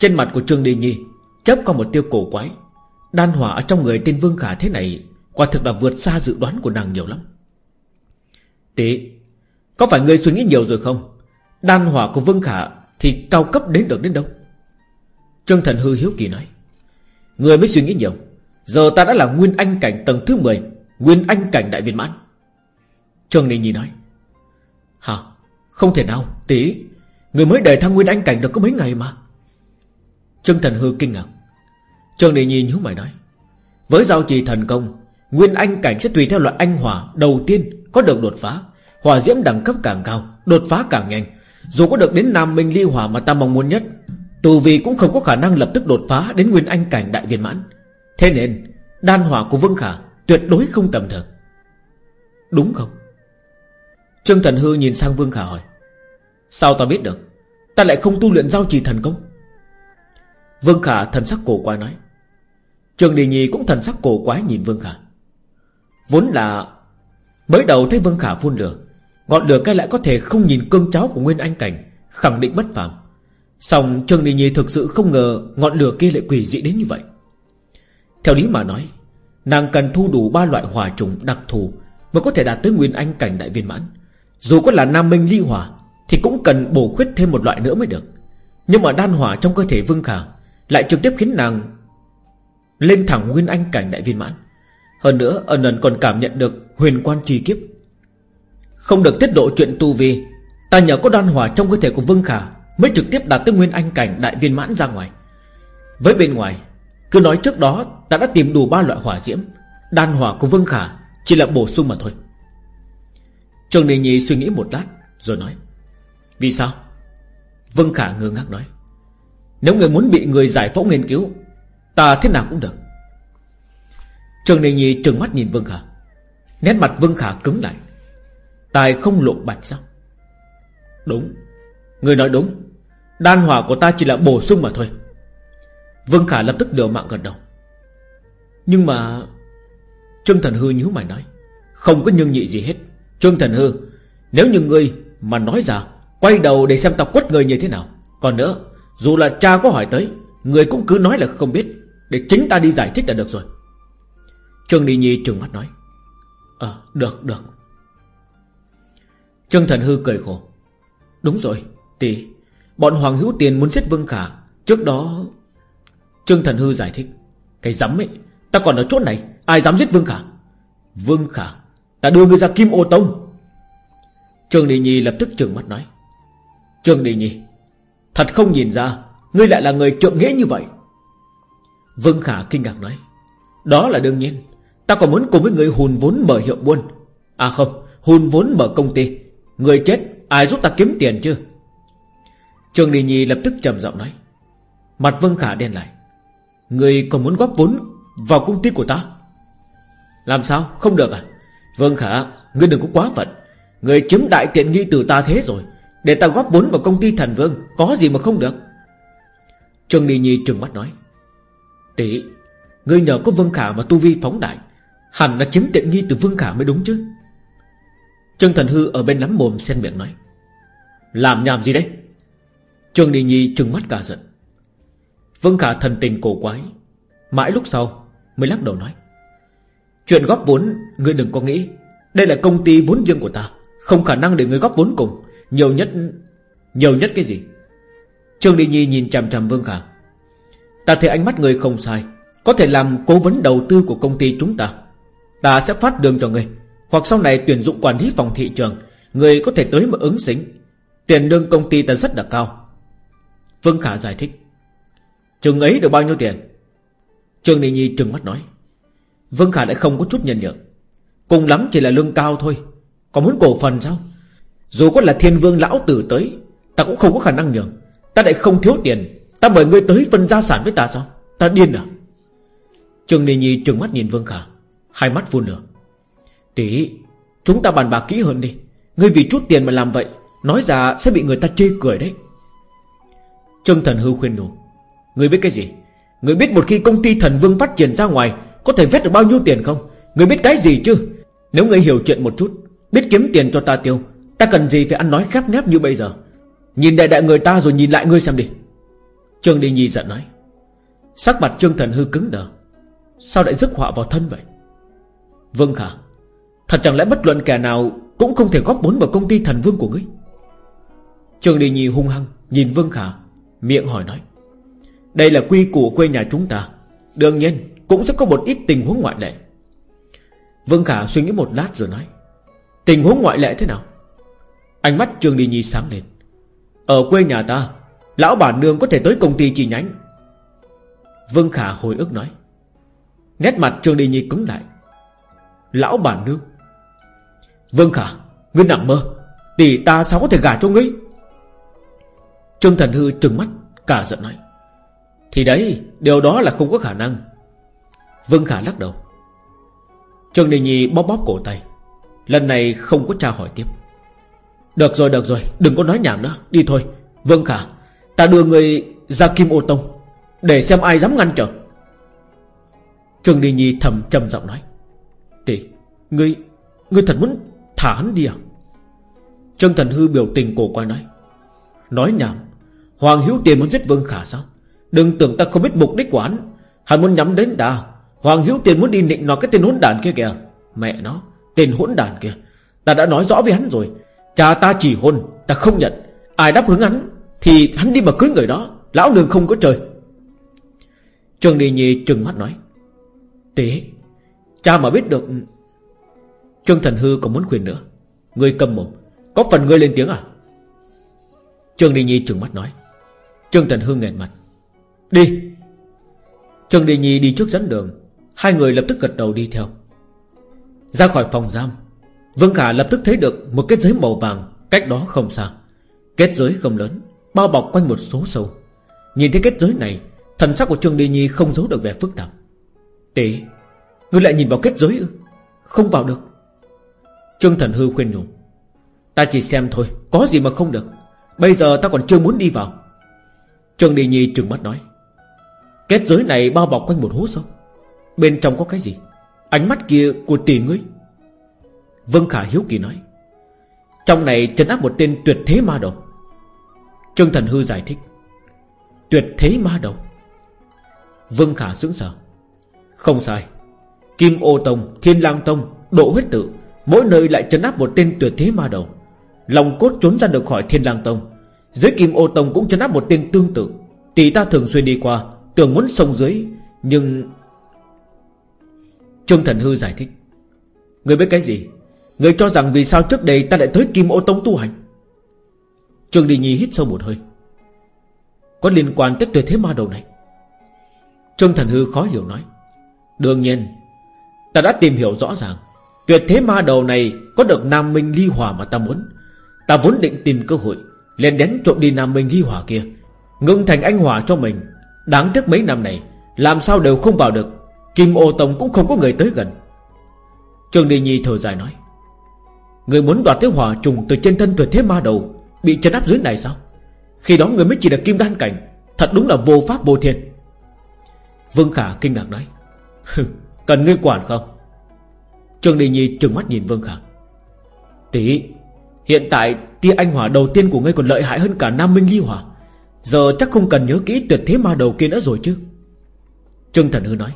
Trên mặt của Trương Đình Nhi Chấp có một tiêu cổ quái. Đan hỏa ở trong người tên Vương Khả thế này Quả thực là vượt xa dự đoán của nàng nhiều lắm. Tỷ Có phải ngươi suy nghĩ nhiều rồi không? Đan hỏa của Vương Khả Thì cao cấp đến được đến đâu? Trương Thần Hư hiếu kỳ nói Người mới suy nghĩ nhiều. Giờ ta đã là Nguyên Anh cảnh tầng thứ 10 Nguyên Anh cảnh đại viên mãn. Trương Ninh Nhi nói, Hả? Không thể nào, Tỷ. Người mới đề thăng Nguyên Anh cảnh được có mấy ngày mà. Trương Thần Hư kinh ngạc. Trương Ninh Nhi nhíu mày nói, Với giao trì thần công, Nguyên Anh cảnh sẽ tùy theo loại anh hỏa Đầu tiên có được đột phá. Hỏa diễm đẳng cấp càng cao, Đột phá càng nhanh. Dù có được đến Nam Minh Ly Hỏa mà ta mong muốn nhất Tù vì cũng không có khả năng lập tức đột phá Đến Nguyên Anh cảnh đại viên mãn. Thế nên, Đan hỏa của Vương Khả Tuyệt đối không tầm thường. Đúng không? Trương Thần Hư nhìn sang Vương Khả hỏi, Sao ta biết được? Ta lại không tu luyện giao trì thần công. Vương Khả thần sắc cổ quái nói, Trương Đình Nhi cũng thần sắc cổ quái nhìn Vương Khả. Vốn là, Mới đầu thấy Vương Khả phun lửa, Ngọn lửa cái lại có thể không nhìn cương cháo của Nguyên Anh Cảnh, Khẳng định bất phàm. Xong Trương Đình Nhi thực sự không ngờ Ngọn lửa kia lại quỷ dị đến như vậy. Theo lý mà nói, Nàng cần thu đủ ba loại hỏa trùng đặc thù Mới có thể đạt tới Nguyên Anh Cảnh đại viên mãn. Dù có là Nam Minh Ly Hỏa Thì cũng cần bổ khuyết thêm một loại nữa mới được. Nhưng mà đan hỏa trong cơ thể Vương Khả Lại trực tiếp khiến nàng Lên thẳng Nguyên Anh Cảnh đại viên mãn. Hơn nữa, ẩn ẩn còn cảm nhận được Huyền quan trì kiếp. Không được tiết độ chuyện tu vi, Ta nhờ có đan hỏa trong cơ thể của Vương Khả Mới trực tiếp đạt tới Nguyên Anh cảnh đại viên mãn ra ngoài. Với bên ngoài, Cứ nói trước đó ta đã tìm đủ ba loại hỏa diễm, Đan hỏa của Vương Khả Chỉ là bổ sung mà thôi. Trường Đình Nhi suy nghĩ một lát Rồi nói, Vì sao? Vương Khả ngơ ngác nói, Nếu người muốn bị người giải phẫu nghiên cứu, Ta thế nào cũng được. Trường Đình Nhi trừng mắt nhìn Vương Khả, Nét mặt Vương Khả cứng lại, Tài không lộ bạch sao? Đúng, Người nói đúng Đan hỏa của ta chỉ là bổ sung mà thôi. Vương Khả lập tức liều mạng gật đầu. Nhưng mà, Trương Thần Hư nhíu mày nói, Không có nhưng nhị gì hết. Trương Thần Hư, Nếu như ngươi mà nói ra, Quay đầu để xem ta quất người như thế nào. Còn nữa, Dù là cha có hỏi tới, Người cũng cứ nói là không biết. Để chính ta đi giải thích là được rồi. Trương Đi Nhi trừng mắt nói Ờ được được. Trương Thần Hư cười khổ, Đúng rồi, tỷ Bọn Hoàng Hữu Tiền muốn giết Vương Khả. Trước đó, Trương Thần Hư giải thích, Cái dám ấy, Ta còn ở chỗ này, Ai dám giết Vương Khả? Vương Khả, Ta đưa người ra Kim Ô Tông. Trương Đi Nhi lập tức trừng mắt nói, Trương Đi Nhi, Thật không nhìn ra, Ngươi lại là người trượng nghĩa như vậy. Vương Khả kinh ngạc nói, Đó là đương nhiên, Ta còn muốn cùng với người hùn vốn mở hiệu buôn. À không, Hùn vốn mở công ty, Người chết, ai giúp ta kiếm tiền chứ? Trường Đình Nhi lập tức trầm giọng nói, Mặt Vân Khả đen lại, Người còn muốn góp vốn Vào công ty của ta? Làm sao? Không được à? Vân Khả, Ngươi đừng có quá phận. Người chiếm đại tiện nghi từ ta thế rồi, Để ta góp vốn vào công ty thần vương, Có gì mà không được? Trường Đi Nhi trừng mắt nói, Tỷ, Ngươi nhờ có Vân Khả mà tu vi phóng đại, Hẳn là chiếm tiện nghi từ Vương Khả mới đúng chứ. Trương Thần Hư ở bên lắm mồm xen miệng nói, Làm nhảm gì đấy? Trương Đi Nhi trừng mắt cả giận. Vương Khả thần tình cổ quái. Mãi lúc sau, mới lắc đầu nói, Chuyện góp vốn, Ngươi đừng có nghĩ. Đây là công ty vốn riêng của ta, Không khả năng để ngươi góp vốn cùng. Nhiều nhất Nhiều nhất cái gì? Trương Đi Nhi nhìn chằm chằm Vương Khả. Ta thấy ánh mắt người không sai, Có thể làm cố vấn đầu tư của công ty chúng ta. Ta sẽ phát đường cho ngươi. Hoặc sau này tuyển dụng quản lý phòng thị trường Người có thể tới mà ứng xính. Tiền lương công ty ta rất là cao Vương Khả giải thích. Trường ấy được bao nhiêu tiền? Trương Ninh Nhi trừng mắt nói. Vương Khả lại không có chút nhân nhượng. Cùng lắm chỉ là lương cao thôi. Còn muốn cổ phần sao? Dù có là thiên vương lão tử tới, Ta cũng không có khả năng nhường. Ta lại không thiếu tiền. Ta mời ngươi tới phân gia sản với ta sao? Ta điên à? Trương Ninh Nhi trừng mắt nhìn Vương Khả. Hai mắt vun lửa. Tỷ, Chúng ta bàn bạc kỹ hơn đi. Ngươi vì chút tiền mà làm vậy, Nói ra sẽ bị người ta chê cười đấy. Trương Thần Hư khuyên nhủ. Người biết cái gì? Người biết một khi công ty thần vương phát triển ra ngoài, Có thể vét được bao nhiêu tiền không? Người biết cái gì chứ? Nếu người hiểu chuyện một chút, Biết kiếm tiền cho ta tiêu, Ta cần gì phải ăn nói khép nép như bây giờ? Nhìn đại đại người ta rồi nhìn lại ngươi xem đi. Trương Đi Nhi giận nói. Sắc mặt Trương Thần Hư cứng đờ. Sao lại rước họa vào thân vậy? Vương Khả, Thật chẳng lẽ bất luận kẻ nào Cũng không thể góp vốn vào công ty thần vương của ngươi? Trương Đi Nhi hung hăng Nhìn Vương Khả. Miệng hỏi nói, Đây là quy củ quê nhà chúng ta, Đương nhiên cũng sẽ có một ít tình huống ngoại lệ. Vương Khả suy nghĩ một lát rồi nói, Tình huống ngoại lệ thế nào? Ánh mắt Trương Đi Nhi sáng lên, Ở quê nhà ta, Lão bản nương có thể tới công ty chi nhánh. Vương Khả hồi ức nói, Nét mặt Trương Đi Nhi cứng lại, Lão bản nương? Vương Khả, Ngươi nặng mơ, Tỷ ta sao có thể gả cho ngươi? Trương Thần Hư trừng mắt, Cả giận nói. Thì đấy, Điều đó là không có khả năng. Vương Khả lắc đầu. Trương Đình Nhi bóp bóp cổ tay. Lần này không có tra hỏi tiếp. Được rồi được rồi, Đừng có nói nhảm nữa. Đi thôi. Vương Khả, Ta đưa người ra Kim Ô Tông Để xem ai dám ngăn trở. Trương Đình Nhi thầm trầm giọng nói. Tỷ, Ngươi Ngươi thật muốn thả hắn đi à? Trương Thần Hư biểu tình cổ quay nói. Nói nhảm. Hoàng Hiếu Tiền muốn giết Vương Khả sao? Đừng tưởng ta không biết mục đích của hắn. Hắn muốn nhắm đến ta. Hoàng Hiếu Tiền muốn đi nịnh nó cái tên hỗn đàn kia kìa. Mẹ nó, Tên hỗn đàn kia. Ta đã nói rõ với hắn rồi. Cha ta chỉ hôn, Ta không nhận. Ai đáp ứng hắn, Thì hắn đi mà cưới người đó. Lão đường không có trời. Trương Đi Nhi trừng mắt nói. Tế, Cha mà biết được Trương Thần Hư còn muốn khuyên nữa. Ngươi cầm mồm, Có phần ngươi lên tiếng à? Trương Đi Nhi trừng mắt nói. Trương Thần Hư nghẹn mặt. Đi. Trương Đi Nhi đi trước dẫn đường, Hai người lập tức gật đầu đi theo. Ra khỏi phòng giam, Vương Khả lập tức thấy được Một kết giới màu vàng Cách đó không xa. Kết giới không lớn, Bao bọc quanh một số sâu. Nhìn thấy kết giới này, Thần sắc của Trương Đi Nhi không giấu được vẻ phức tạp. Tế Ngươi lại nhìn vào kết giới ư? Không vào được. Trương Thần Hư khuyên nhủ. Ta chỉ xem thôi, Có gì mà không được. Bây giờ ta còn chưa muốn đi vào. Trương Đi Nhi trừng mắt nói Kết giới này bao bọc quanh một hố sâu. Bên trong có cái gì? Ánh mắt kia của tỷ ngươi. Vân Khả hiếu kỳ nói Trong này trấn áp một tên tuyệt thế ma đầu. Trương Thần Hư giải thích Tuyệt thế ma đầu? Vân Khả sững sờ Không sai. Kim ô tông, thiên lang tông, độ huyết tự Mỗi nơi lại trấn áp một tên tuyệt thế ma đầu. Lòng cốt trốn ra được khỏi thiên lang tông. Dưới kim ô tông cũng chấn áp một tên tương tự. Tỷ ta thường xuyên đi qua, Tưởng muốn sông dưới, Nhưng Trương Thần Hư giải thích. Người biết cái gì? Người cho rằng vì sao trước đây ta lại tới Kim Ô Tông tu hành? Trương Đi Nhi hít sâu một hơi. Có liên quan tới tuyệt thế ma đầu này. Trương Thần Hư khó hiểu nói. Đương nhiên, Ta đã tìm hiểu rõ ràng. Tuyệt thế ma đầu này Có được Nam Minh Ly Hòa mà ta muốn. Ta vốn định tìm cơ hội lên đến trộm đi Nam Minh di hỏa kia. Ngưng thành anh hỏa cho mình. Đáng tiếc mấy năm này, Làm sao đều không vào được. Kim ô tông cũng không có người tới gần. Trương Đi Nhi thở dài nói, Người muốn đoạt tới hỏa trùng Từ trên thân tuyệt thế ma đầu, Bị chân áp dưới này sao? Khi đó người mới chỉ là kim đan cảnh, Thật đúng là vô pháp vô thiên. Vương Khả kinh ngạc nói Cần ngươi quản không? Trương Đi Nhi trừng mắt nhìn Vương Khả, Tỷ Hiện tại, tia anh hỏa đầu tiên của ngươi còn lợi hại hơn cả Nam Minh Ly Hỏa. Giờ chắc không cần nhớ kỹ tuyệt thế ma đầu kia nữa rồi chứ. Trương Thần Hư nói,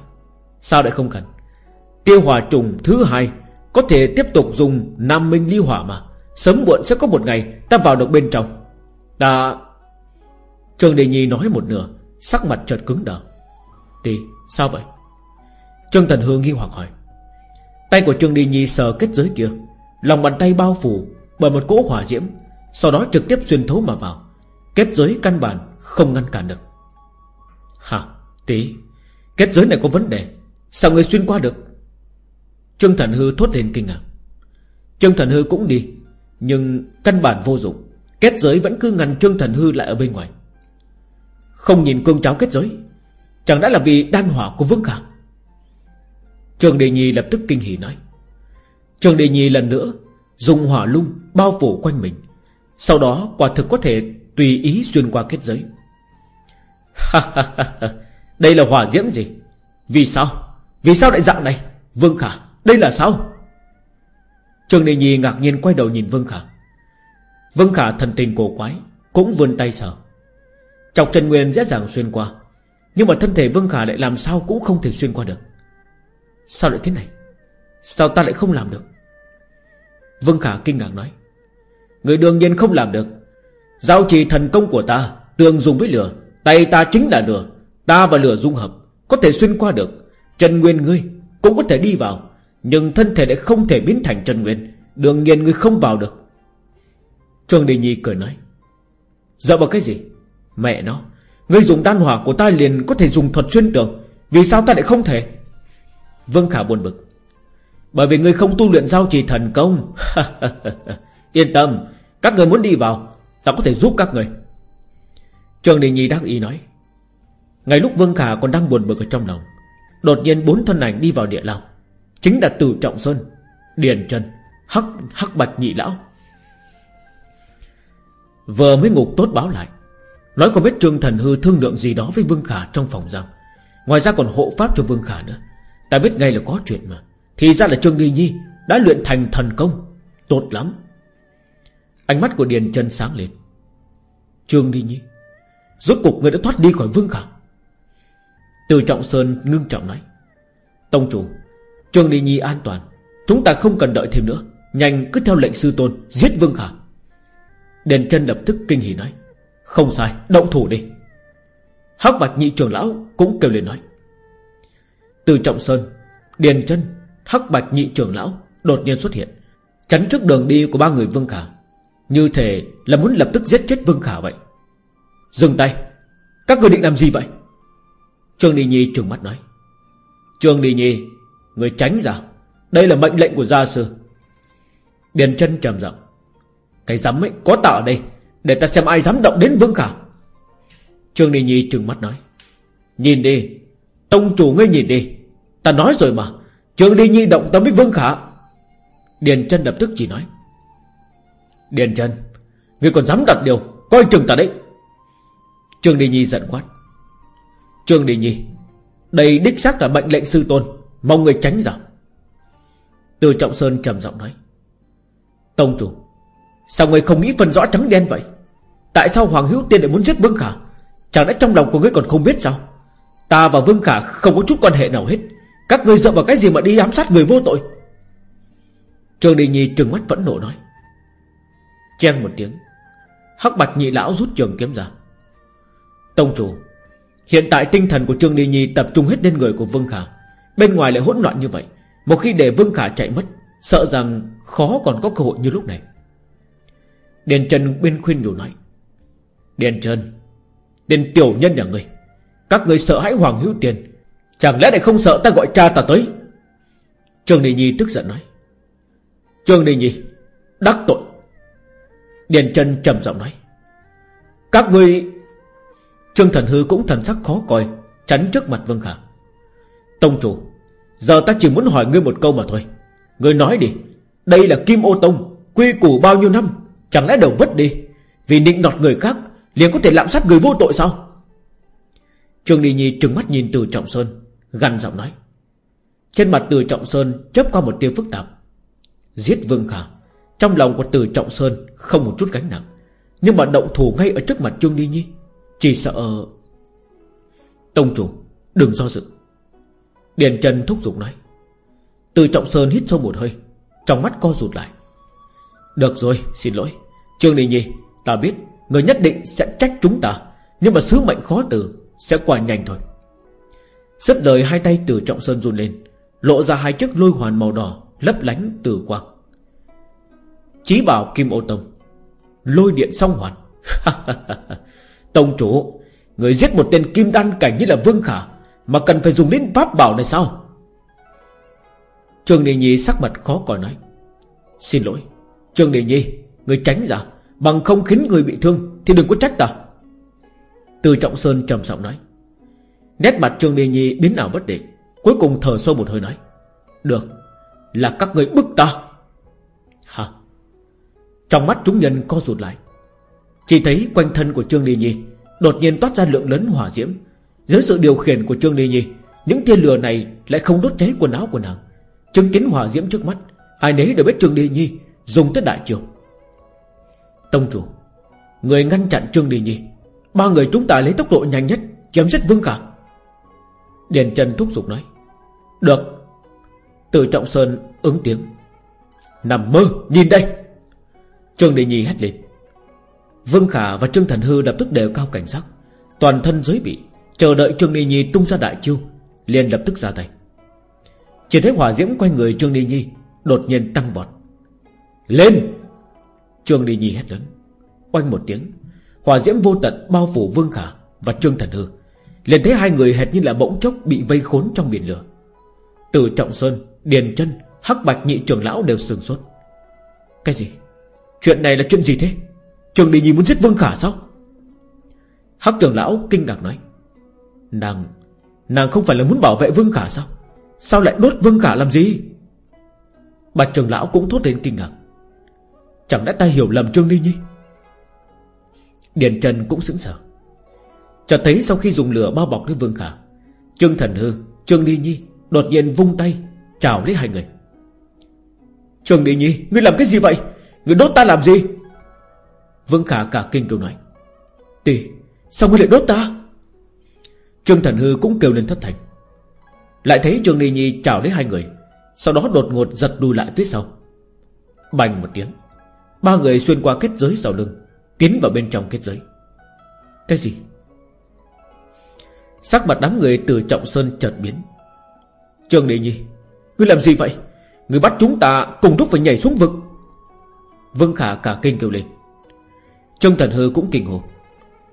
Sao lại không cần? Tiêu hỏa trùng thứ hai, Có thể tiếp tục dùng Nam Minh Ly Hỏa mà. Sớm muộn sẽ có một ngày, Ta vào được bên trong. Ta Trương Đề Nhi nói một nửa, Sắc mặt chợt cứng đờ. Tì sao vậy? Trương Thần Hương nghi hoặc hỏi. Tay của Trương Đề Nhi sờ kết giới kia, Lòng bàn tay bao phủ bởi một cỗ hỏa diễm, Sau đó trực tiếp xuyên thấu mà vào. Kết giới căn bản không ngăn cản được. Hả? Tí, Kết giới này có vấn đề. Sao người xuyên qua được? Trương Thần Hư thốt lên kinh ngạc. Trương Thần Hư cũng đi, Nhưng căn bản vô dụng. Kết giới vẫn cứ ngăn Trương Thần Hư lại ở bên ngoài. Không nhìn cương cháo kết giới, Chẳng đã là vì đan hỏa của Vương Khả Trường Đề Nhi lập tức kinh hỉ nói. Trường Đề Nhi lần nữa Dùng hỏa lung bao phủ quanh mình. Sau đó, quả thực có thể Tùy ý xuyên qua kết giới. Đây là hỏa diễm gì? Vì sao? Vì sao lại dạng này? Vương Khả, Đây là sao? Trường Đình Nhi ngạc nhiên quay đầu nhìn Vương Khả. Vương Khả thần tình cổ quái, Cũng vươn tay sờ. Chọc Trần Nguyên dễ dàng xuyên qua, Nhưng mà thân thể Vương Khả lại làm sao Cũng không thể xuyên qua được. Sao lại thế này? Sao ta lại không làm được? Vương Khả kinh ngạc nói, Người đương nhiên không làm được. Giao trì thần công của ta, Tường dùng với lửa, Tay ta chính là lửa, Ta và lửa dung hợp, Có thể xuyên qua được. Trần Nguyên ngươi cũng có thể đi vào, Nhưng thân thể lại không thể biến thành Trần Nguyên, Đương nhiên ngươi không vào được. Trương Đình Nhi cười nói, Dựa vào cái gì? Mẹ nó, Ngươi dùng đan hỏa của ta liền có thể dùng thuật xuyên tường, Vì sao ta lại không thể? Vương Khả buồn bực bởi vì ngươi không tu luyện giao trì thần công. [laughs] Yên tâm, Các người muốn đi vào, Ta có thể giúp các người. Trường Đình Nhi đắc ý nói, Ngay lúc Vương Khả còn đang buồn bực ở trong lòng, Đột nhiên bốn thân ảnh đi vào địa lao. Chính là Từ Trọng Sơn, Điền Trần, Hắc Hắc Bạch Nhị Lão. Vừa mới ngục tốt báo lại, Nói không biết Trương Thần Hư thương lượng gì đó với Vương Khả trong phòng giam. Ngoài ra còn hộ pháp cho Vương Khả nữa. Ta biết ngay là có chuyện mà. Thì ra là Trương Đi Nhi Đã luyện thành thần công. Tốt lắm. Ánh mắt của Điền Trần sáng lên. Trương Đi Nhi, Rốt cục người đã thoát đi khỏi Vương Khả. Từ Trọng Sơn ngưng trọng nói. Tông chủ, Trương Đi Nhi an toàn. Chúng ta không cần đợi thêm nữa. Nhanh cứ theo lệnh sư tôn Giết Vương Khả. Đền chân lập tức kinh hỉ nói. Không sai, động thủ đi. Hắc bạch nhị trưởng lão cũng kêu lên nói. Từ Trọng Sơn, Điền chân Hắc bạch nhị trưởng lão Đột nhiên xuất hiện. Chắn trước đường đi của ba người Vương Khả, Như thể là muốn lập tức giết chết Vương Khả vậy. Dừng tay. Các người định làm gì vậy? Trương Đi Nhi trừng mắt nói. Trương Đi Nhi, Người tránh ra. Đây là mệnh lệnh của gia sư. Điền chân trầm giọng. Cái dám ấy có tạo ở đây, Để ta xem ai dám động đến Vương Khả. Trương Đi Nhi trừng mắt nói. Nhìn đi. Tông chủ ngươi nhìn đi. Ta nói rồi mà. Trương Đi Nhi động tâm với Vương Khả. Điền chân lập tức chỉ nói, Điền chân Ngươi còn dám đặt điều, Coi chừng ta đấy. Trương Đi Nhi giận quát, Trương Đi Nhi, Đây đích xác là mệnh lệnh sư tôn, Mong người tránh ra. Từ Trọng Sơn trầm giọng nói, Tông chủ, Sao người không nghĩ phân rõ trắng đen vậy? Tại sao Hoàng Hữu Tiên lại muốn giết Vương Khả? Chẳng lẽ trong lòng của ngươi còn không biết sao? Ta và Vương Khả không có chút quan hệ nào hết. Các ngươi dựa vào cái gì mà đi ám sát người vô tội? Trương Đình Nhi trừng mắt vẫn nộ nói. Chen một tiếng, Hắc bạch nhị lão rút trường kiếm ra. Tông chủ, Hiện tại tinh thần của Trương Đình Nhi tập trung hết lên người của Vương Khả. Bên ngoài lại hỗn loạn như vậy, Một khi để Vương Khả chạy mất, Sợ rằng khó còn có cơ hội như lúc này. Điền Trần bên khuyên nhủ nói, Điền Trần, Điền tiểu nhân nhà người Các người sợ hãi Hoàng Hữu Tiền Chẳng lẽ lại không sợ ta gọi cha ta tới? Trương Đình Nhi tức giận nói. Trương Đình Nhi, Đắc tội. Điền Trần trầm giọng nói. Các ngươi, Trương Thần Hư cũng thần sắc khó coi, Chắn trước mặt Vương Khả. Tông chủ, Giờ ta chỉ muốn hỏi ngươi một câu mà thôi. Ngươi nói đi, Đây là Kim Ô Tông, Quy củ bao nhiêu năm, Chẳng lẽ đều vứt đi? Vì định nọt người khác, liền có thể lạm sát người vô tội sao? Trương Đi Nhi trừng mắt nhìn từ Trọng Sơn. Gằn giọng nói. Trên mặt từ Trọng Sơn chớp qua một tia phức tạp. Giết Vương Khả, Trong lòng của từ Trọng Sơn không một chút gánh nặng. Nhưng mà động thủ ngay ở trước mặt Trương Đi Nhi, Chỉ sợ Tông chủ, đừng do dự. Điền Trần thúc giục nói. Từ Trọng Sơn hít sâu một hơi, Trong mắt co rụt lại. Được rồi, xin lỗi. Trương đi Nhi, Ta biết Người nhất định sẽ trách chúng ta, Nhưng mà sứ mệnh khó từ Sẽ qua nhanh thôi rất lời hai tay từ Trọng Sơn run lên, Lộ ra hai chiếc lôi hoàn màu đỏ Lấp lánh từ quang. Chí bảo Kim Ô Tông, Lôi điện song hoàn. [laughs] Tông chủ, Người giết một tên kim đan cảnh như là Vương Khả Mà cần phải dùng đến pháp bảo này sao? Trương Đề Nhi sắc mặt khó coi nói, Xin lỗi, Trương Đề Nhi Người tránh ra, Bằng không khiến người bị thương Thì đừng có trách ta. Từ Trọng Sơn trầm giọng nói Nét mặt Trương Đi Nhi biến nào bất định, Cuối cùng thở sâu một hơi nói, Được, Là các người bức ta. Hả Trong mắt chúng nhân co rụt lại. Chỉ thấy quanh thân của Trương Đi Nhi Đột nhiên toát ra lượng lớn hỏa diễm. Dưới sự điều khiển của Trương Đi Nhi, Những tia lửa này lại không đốt cháy quần áo của nàng. Chứng kiến hỏa diễm trước mắt, Ai nấy đều biết Trương Đi Nhi Dùng tới đại trường Tông chủ, Người ngăn chặn Trương Đi Nhi, Ba người chúng ta lấy tốc độ nhanh nhất, Chém giết Vương cả Điền Trần thúc giục nói, Được. Từ Trọng Sơn ứng tiếng, Nằm mơ, nhìn đây. Trương Đi Nhi hét lên, Vương Khả và Trương Thần Hư lập tức đều cao cảnh giác, Toàn thân giới bị Chờ đợi Trương Đi Nhi tung ra đại chiêu, liền lập tức ra tay. Chỉ thấy hỏa diễm quanh người Trương Đi Nhi Đột nhiên tăng vọt, Lên! Trương Đi Nhi hét lớn quanh một tiếng, Hỏa diễm vô tận bao phủ Vương Khả và Trương Thần Hư liền thấy hai người hệt như là bỗng chốc Bị vây khốn trong biển lửa. Từ Trọng Sơn, Điền chân Hắc Bạch nhị trưởng lão đều sừng sốt. Cái gì? Chuyện này là chuyện gì thế? Trường Đi Nhi muốn giết Vương Khả sao? Hắc trưởng lão kinh ngạc nói. Nàng Nàng không phải là muốn bảo vệ Vương Khả sao? Sao lại đốt Vương Khả làm gì? Bạch trưởng lão cũng thốt lên kinh ngạc. Chẳng lẽ ta hiểu lầm Trương Đi Nhi? Điền Trần cũng sững sờ. Chợt thấy sau khi dùng lửa bao bọc lấy Vương Khả, Trương Thần Hư, Trương Đi Nhi Đột nhiên vung tay, Chào lấy hai người. Trương Đi Nhi, Ngươi làm cái gì vậy? Ngươi đốt ta làm gì? Vương Khả cả kinh kêu nói. Tỷ, Sao ngươi lại đốt ta? Trương Thần Hư cũng kêu lên thất thành. Lại thấy Trương Đi Nhi chào lấy hai người, Sau đó đột ngột giật đùi lại phía sau. Bành một tiếng, Ba người xuyên qua kết giới sau lưng, Tiến vào bên trong kết giới. Cái gì? Sắc mặt đám người từ Trọng Sơn chợt biến. Trương Đệ Nhi, Ngươi làm gì vậy? Ngươi bắt chúng ta cùng lúc phải nhảy xuống vực. Vương Khả cả kinh kêu lên. Trương Thần Hư cũng kinh hồ.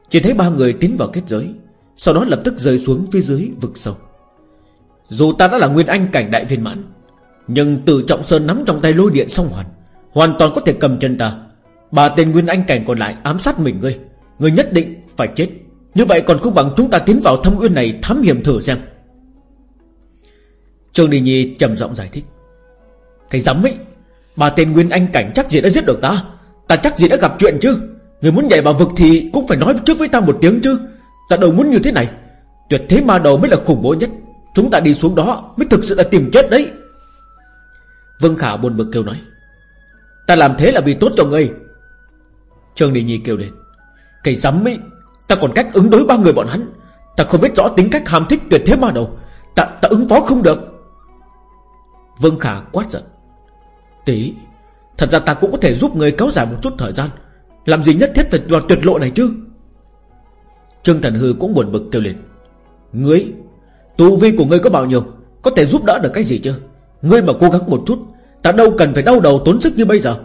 Chỉ thấy ba người tiến vào kết giới, Sau đó lập tức rơi xuống phía dưới vực sâu. Dù ta đã là nguyên anh cảnh đại viên mãn, Nhưng từ Trọng Sơn nắm trong tay lôi điện song hoàn Hoàn toàn có thể cầm chân ta. Ba tên nguyên anh cảnh còn lại ám sát mình ngươi Ngươi nhất định phải chết. Như vậy còn không bằng chúng ta tiến vào thâm uyên này Thám hiểm thử xem. Trương Đình Nhi trầm giọng giải thích. Cái dám ấy, bà tên nguyên anh cảnh chắc gì đã giết được ta? Ta chắc gì đã gặp chuyện chứ? Người muốn nhảy vào vực thì cũng phải nói trước với ta một tiếng chứ. Ta đâu muốn như thế này. Tuyệt thế ma đầu mới là khủng bố nhất. Chúng ta đi xuống đó mới thực sự là tìm chết đấy. Vương Khả buồn bực kêu nói. Ta làm thế là vì tốt cho ngươi. Trương Đình Nhi kêu lên. Cái dám ấy Ta còn cách ứng đối ba người bọn hắn. Ta không biết rõ tính cách hàm thích tuyệt thế ma đầu. Ta, ta ứng phó không được. Vương Khả quát giận. Tí Thật ra ta cũng có thể giúp người kéo dài một chút thời gian. Làm gì nhất thiết phải đoạt tuyệt lộ này chứ? Trương Thần Hư cũng buồn bực kêu lên. Ngươi Tu vi của ngươi có bao nhiêu? Có thể giúp đỡ được cái gì chứ? Ngươi mà cố gắng một chút Ta đâu cần phải đau đầu tốn sức như bây giờ.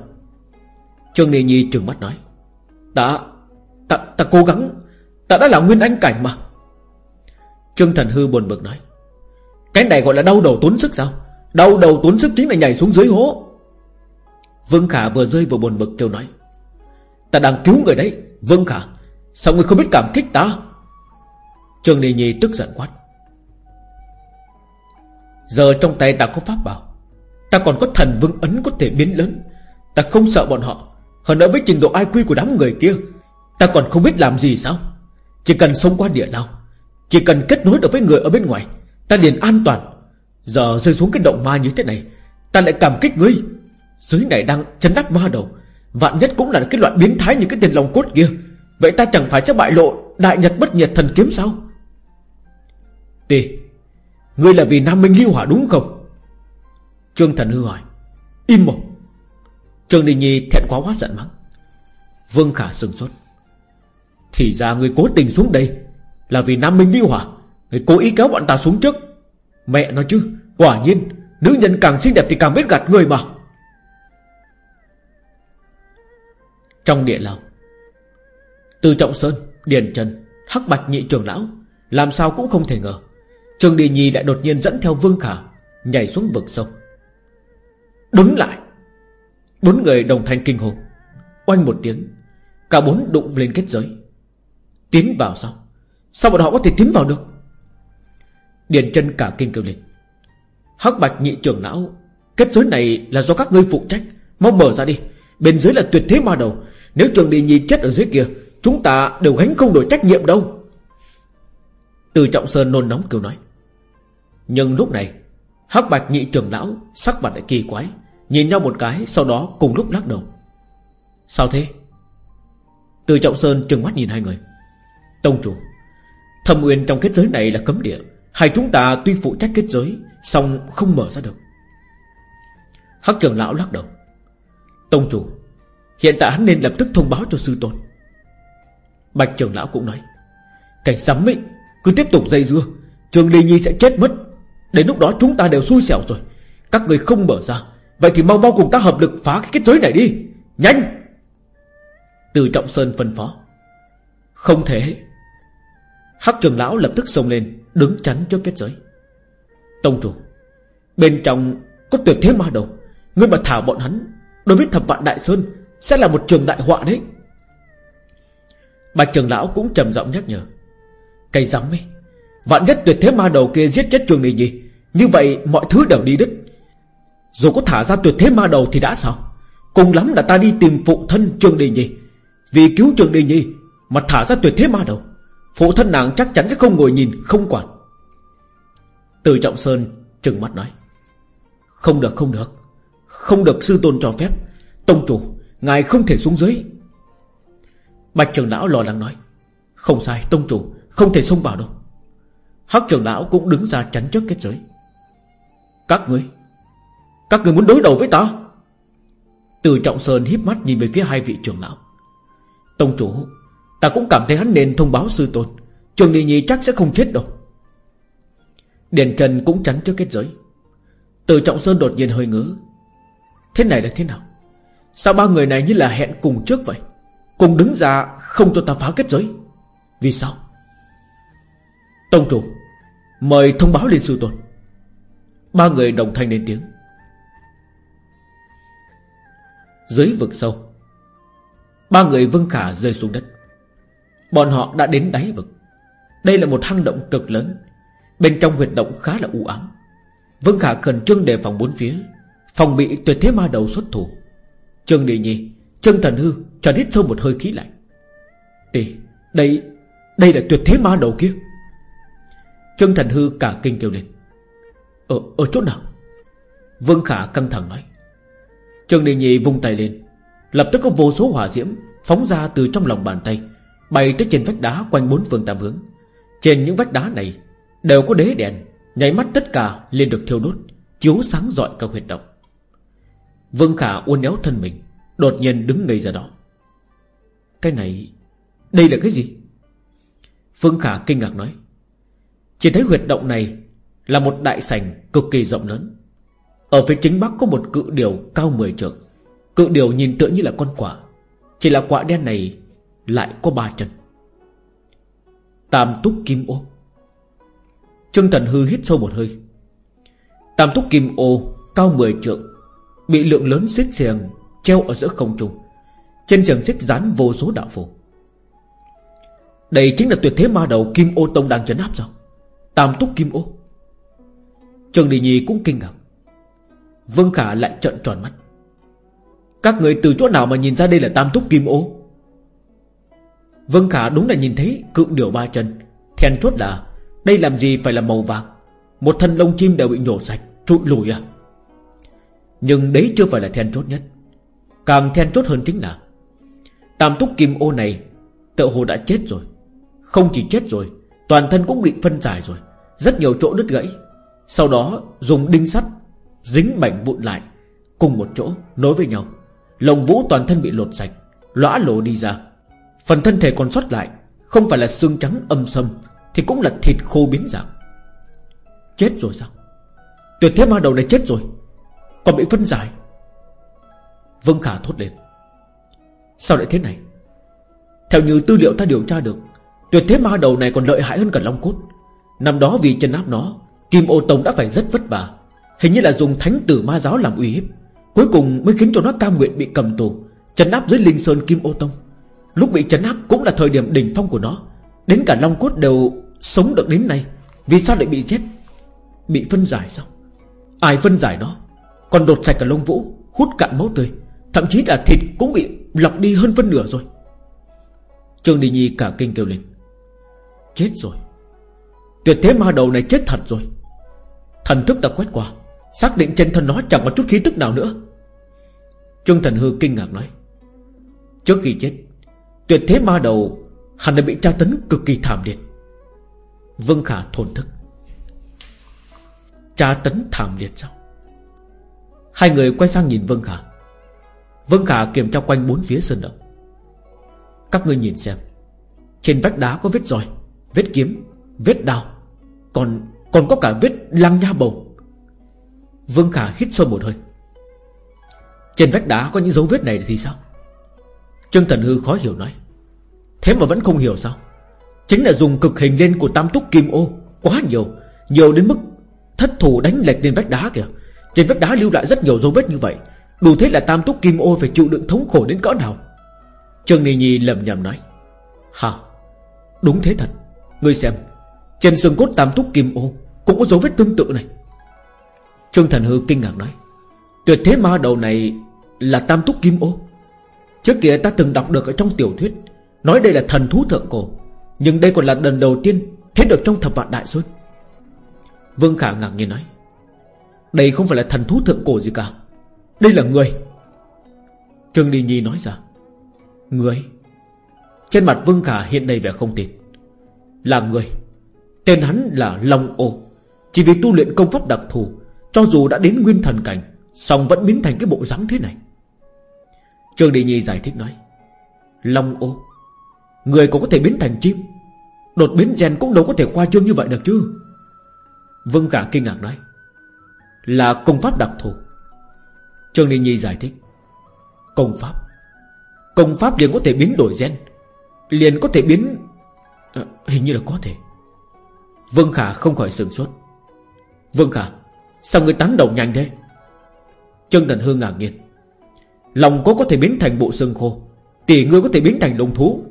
Trương Nê Nhi trừng mắt nói. Ta Ta, ta cố gắng. Ta đã là nguyên anh cảnh mà. Trương Thần Hư buồn bực nói, Cái này gọi là đau đầu tốn sức sao? Đau đầu tốn sức chính là nhảy xuống dưới hố. Vương Khả vừa rơi vừa buồn bực kêu nói, Ta đang cứu người đấy, Vương Khả, Sao người không biết cảm kích ta? Trương Nhi Nhi tức giận quát, Giờ trong tay ta có pháp bảo, Ta còn có thần vương ấn có thể biến lớn, Ta không sợ bọn họ, Hơn nữa với trình độ IQ của đám người kia, Ta còn không biết làm gì sao? Chỉ cần sống qua địa lao, Chỉ cần kết nối được với người ở bên ngoài, Ta liền an toàn. Giờ rơi xuống cái động ma như thế này, Ta lại cảm kích ngươi. Dưới này đang chấn áp ma đầu, Vạn nhất cũng là cái loại biến thái như cái tiền lòng cốt kia, Vậy ta chẳng phải sẽ bại lộ Đại nhật bất nhiệt thần kiếm sao? Tì Ngươi là vì Nam Minh lưu hỏa đúng không? Trương Thần Hư hỏi. Im một Trương Đình Nhi thẹn quá hóa giận mắng. Vương Khả sừng sốt. Thì ra người cố tình xuống đây Là vì Nam Minh lưu hỏa Người cố ý kéo bọn ta xuống trước. Mẹ nói chứ, Quả nhiên, Nữ nhân càng xinh đẹp thì càng biết gạt người mà. Trong địa lao Từ Trọng Sơn, Điền Trần, Hắc Bạch Nhị Trường Lão, Làm sao cũng không thể ngờ Trường Đi Nhi lại đột nhiên dẫn theo Vương Khả Nhảy xuống vực sâu. Đứng lại, Bốn người đồng thanh kinh hồn Oanh một tiếng, Cả bốn đụng lên kết giới. Tiến vào sao? Sao bọn họ có thể tiến vào được? Điền chân cả kinh kêu lên. Hắc bạch nhị trưởng lão, Kết giới này là do các ngươi phụ trách. Mau mở ra đi. Bên dưới là tuyệt thế ma đầu. Nếu trường đi nhi chết ở dưới kia, Chúng ta đều gánh không đổi trách nhiệm đâu. Từ trọng sơn nôn nóng kêu nói. Nhưng lúc này, Hắc bạch nhị trưởng lão Sắc mặt lại kỳ quái, Nhìn nhau một cái, Sau đó cùng lúc lắc đầu. Sao thế? Từ trọng sơn trừng mắt nhìn hai người. Tông chủ, Thâm uyên trong kết giới này là cấm địa. Hai chúng ta tuy phụ trách kết giới Xong không mở ra được. Hắc trưởng lão lắc đầu. Tông chủ, Hiện tại hắn nên lập tức thông báo cho sư tôn. Bạch trưởng lão cũng nói, Cảnh sắm ấy, Cứ tiếp tục dây dưa Trường Ly Nhi sẽ chết mất. Đến lúc đó chúng ta đều xui xẻo rồi. Các người không mở ra, Vậy thì mau mau cùng ta hợp lực phá cái kết giới này đi. Nhanh! Từ Trọng Sơn phân phó, Không thể. Hắc trường lão lập tức xông lên, Đứng chắn trước kết giới. Tông chủ, Bên trong có tuyệt thế ma đầu. Ngươi mà thả bọn hắn, Đối với thập vạn đại sơn, Sẽ là một trường đại họa đấy. Bạch trường lão cũng trầm giọng nhắc nhở. Cây rắm ấy, Vạn nhất tuyệt thế ma đầu kia giết chết trường này gì Như vậy mọi thứ đều đi đứt. Dù có thả ra tuyệt thế ma đầu thì đã sao? Cùng lắm là ta đi tìm phụ thân trường đình gì Vì cứu trường đình nhi Mà thả ra tuyệt thế ma đầu. Phụ thân nàng chắc chắn sẽ không ngồi nhìn, Không quản. Từ Trọng Sơn trừng mắt nói, Không được không được. Không được sư tôn cho phép. Tông chủ, Ngài không thể xuống dưới. Bạch trưởng lão lo lắng nói, Không sai, tông chủ, Không thể xông vào đâu. Hắc trưởng lão cũng đứng ra chắn trước kết giới. Các ngươi Các ngươi muốn đối đầu với ta? Từ trọng sơn híp mắt nhìn về phía hai vị trưởng lão. Tông chủ Ta cũng cảm thấy hắn nên thông báo sư tôn. Trường ni Nhi chắc sẽ không chết đâu. Điền Trần cũng chắn trước kết giới. Từ Trọng Sơn đột nhiên hơi ngứa Thế này là thế nào? Sao ba người này như là hẹn cùng trước vậy? Cùng đứng ra không cho ta phá kết giới. Vì sao? Tông chủ, Mời thông báo lên sư tôn. Ba người đồng thanh lên tiếng. Dưới vực sâu, Ba người vâng khả rơi xuống đất. Bọn họ đã đến đáy vực. Đây là một hang động cực lớn. Bên trong huyệt động khá là u ám. Vương Khả khẩn trương đề phòng bốn phía Phòng bị tuyệt thế ma đầu xuất thủ. Trương Địa Nhi Trương Thần Hư cho hít sâu một hơi khí lạnh. Tỷ Đây Đây là tuyệt thế ma đầu kia. Trương Thần Hư cả kinh kêu lên. Ở, ở chỗ nào? Vương Khả căng thẳng nói. Trương Địa Nhi vung tay lên. Lập tức có vô số hỏa diễm Phóng ra từ trong lòng bàn tay. Bay tới trên vách đá quanh bốn phương tám hướng. Trên những vách đá này Đều có đế đèn, Nháy mắt tất cả liền được thiêu đốt, Chiếu sáng rọi các huyệt động. Vương Khả uốn éo thân mình, Đột nhiên đứng ngây ra đó. Cái này, Đây là cái gì? Vương Khả kinh ngạc nói. Chỉ thấy huyệt động này Là một đại sảnh cực kỳ rộng lớn. Ở phía chính bắc có một cự điều cao 10 trượng. Cự điều nhìn tựa như là con quả. Chỉ là quả đen này lại có ba chân. Tam túc kim ô. Trương Thần Hư hít sâu một hơi. Tam túc kim ô Cao 10 trượng, Bị lượng lớn xích xiềng Treo ở giữa không trung. Trên xiềng xích dán vô số đạo phù. Đây chính là tuyệt thế ma đầu Kim ô tông đang chấn áp sao? Tam túc kim ô. Trương Đình Nhi cũng kinh ngạc. Vương Khả lại trợn tròn mắt. Các người từ chỗ nào mà nhìn ra đây là tam túc kim ô? Vân Khả đúng là nhìn thấy cự điều ba chân. Thèn chốt là, Đây làm gì phải là màu vàng? Một thân lông chim đều bị nhổ sạch, Trụi lùi à? Nhưng đấy chưa phải là then chốt nhất. Càng then chốt hơn chính là, Tam túc kim ô này, Tự hồ đã chết rồi. Không chỉ chết rồi, Toàn thân cũng bị phân giải rồi. Rất nhiều chỗ đứt gãy. Sau đó dùng đinh sắt, Dính mảnh vụn lại, Cùng một chỗ nối với nhau. Lồng vũ toàn thân bị lột sạch, Lõa lồ đi ra. Phần thân thể còn sót lại, Không phải là xương trắng âm sâm, Thì cũng là thịt khô biến dạng. Chết rồi sao? Tuyệt thế ma đầu này chết rồi, Còn bị phân giải. Vương Khả thốt lên. Sao lại thế này? Theo như tư liệu ta điều tra được Tuyệt thế ma đầu này còn lợi hại hơn cả Long Cốt. Năm đó vì chân áp nó, Kim ô tông đã phải rất vất vả. Hình như là dùng thánh tử ma giáo làm uy hiếp, Cuối cùng mới khiến cho nó cam nguyện bị cầm tù, Chân áp dưới Linh Sơn Kim Ô Tông. Lúc bị chấn áp cũng là thời điểm đỉnh phong của nó. Đến cả Long Cốt đều sống được đến nay. Vì sao lại bị chết Bị phân giải sao? Ai phân giải nó? Còn đột sạch cả lông vũ, Hút cạn máu tươi. Thậm chí là thịt cũng bị lọc đi hơn phân nửa rồi. Trương Đình Nhi cả kinh kêu lên. Chết rồi. Tuyệt thế ma đầu này chết thật rồi. Thần thức ta quét qua, Xác định trên thân nó chẳng có chút khí tức nào nữa. Trương Thần Hư kinh ngạc nói. Trước khi chết Tuyệt thế ma đầu Hắn đã bị tra tấn cực kỳ thảm liệt. Vương Khả thổn thức. Tra tấn thảm liệt sao? Hai người quay sang nhìn Vương Khả. Vương Khả kiểm tra quanh bốn phía sơn động. Các ngươi nhìn xem. Trên vách đá có vết roi, Vết kiếm, Vết đao, Còn còn có cả vết lăng nha bầu. Vương Khả hít sâu một hơi. Trên vách đá có những dấu vết này thì sao? Trương Thần Hư khó hiểu nói, Thế mà vẫn không hiểu sao? Chính là dùng cực hình lên của tam túc kim ô, Quá nhiều Nhiều đến mức thất thủ đánh lệch lên vách đá kìa. Trên vách đá lưu lại rất nhiều dấu vết như vậy, Đủ thế là tam túc kim ô phải chịu đựng thống khổ đến cỡ nào. Trương Nì Nhi lầm nhầm nói, Hả? Đúng thế thật. Ngươi xem, Trên xương cốt tam túc kim ô Cũng có dấu vết tương tự này. Trương Thần Hư kinh ngạc nói, Tuyệt thế ma đầu này Là tam túc kim ô? Trước kia ta từng đọc được ở trong tiểu thuyết, Nói đây là thần thú thượng cổ, Nhưng đây còn là lần đầu tiên Thấy được trong thập vạn đại xuân Vương Khả ngạc nhiên nói, Đây không phải là thần thú thượng cổ gì cả, Đây là người. Trương Đi Nhi nói ra, Người? Trên mặt Vương Khả hiện đầy vẻ không tin. Là người. Tên hắn là Long Ô. Chỉ vì tu luyện công pháp đặc thù, Cho dù đã đến nguyên thần cảnh, song vẫn biến thành cái bộ dáng thế này. Trương Đi Nhi giải thích nói Long Ô Người cũng có thể biến thành chim Đột biến gen cũng đâu có thể khoa trương như vậy được chứ. Vương Cả kinh ngạc nói Là công pháp đặc thù. Trương Ninh Nhi giải thích Công pháp Công pháp liền có thể biến đổi gen Liền có thể biến à, Hình như là có thể. Vương Khả không khỏi sửng sốt Vương Khả Sao người tán đầu nhanh thế? Trương Thần Hương ngạc nhiên Lòng cô có thể biến thành bộ xương khô. Tỷ ngươi có thể biến thành lông thú.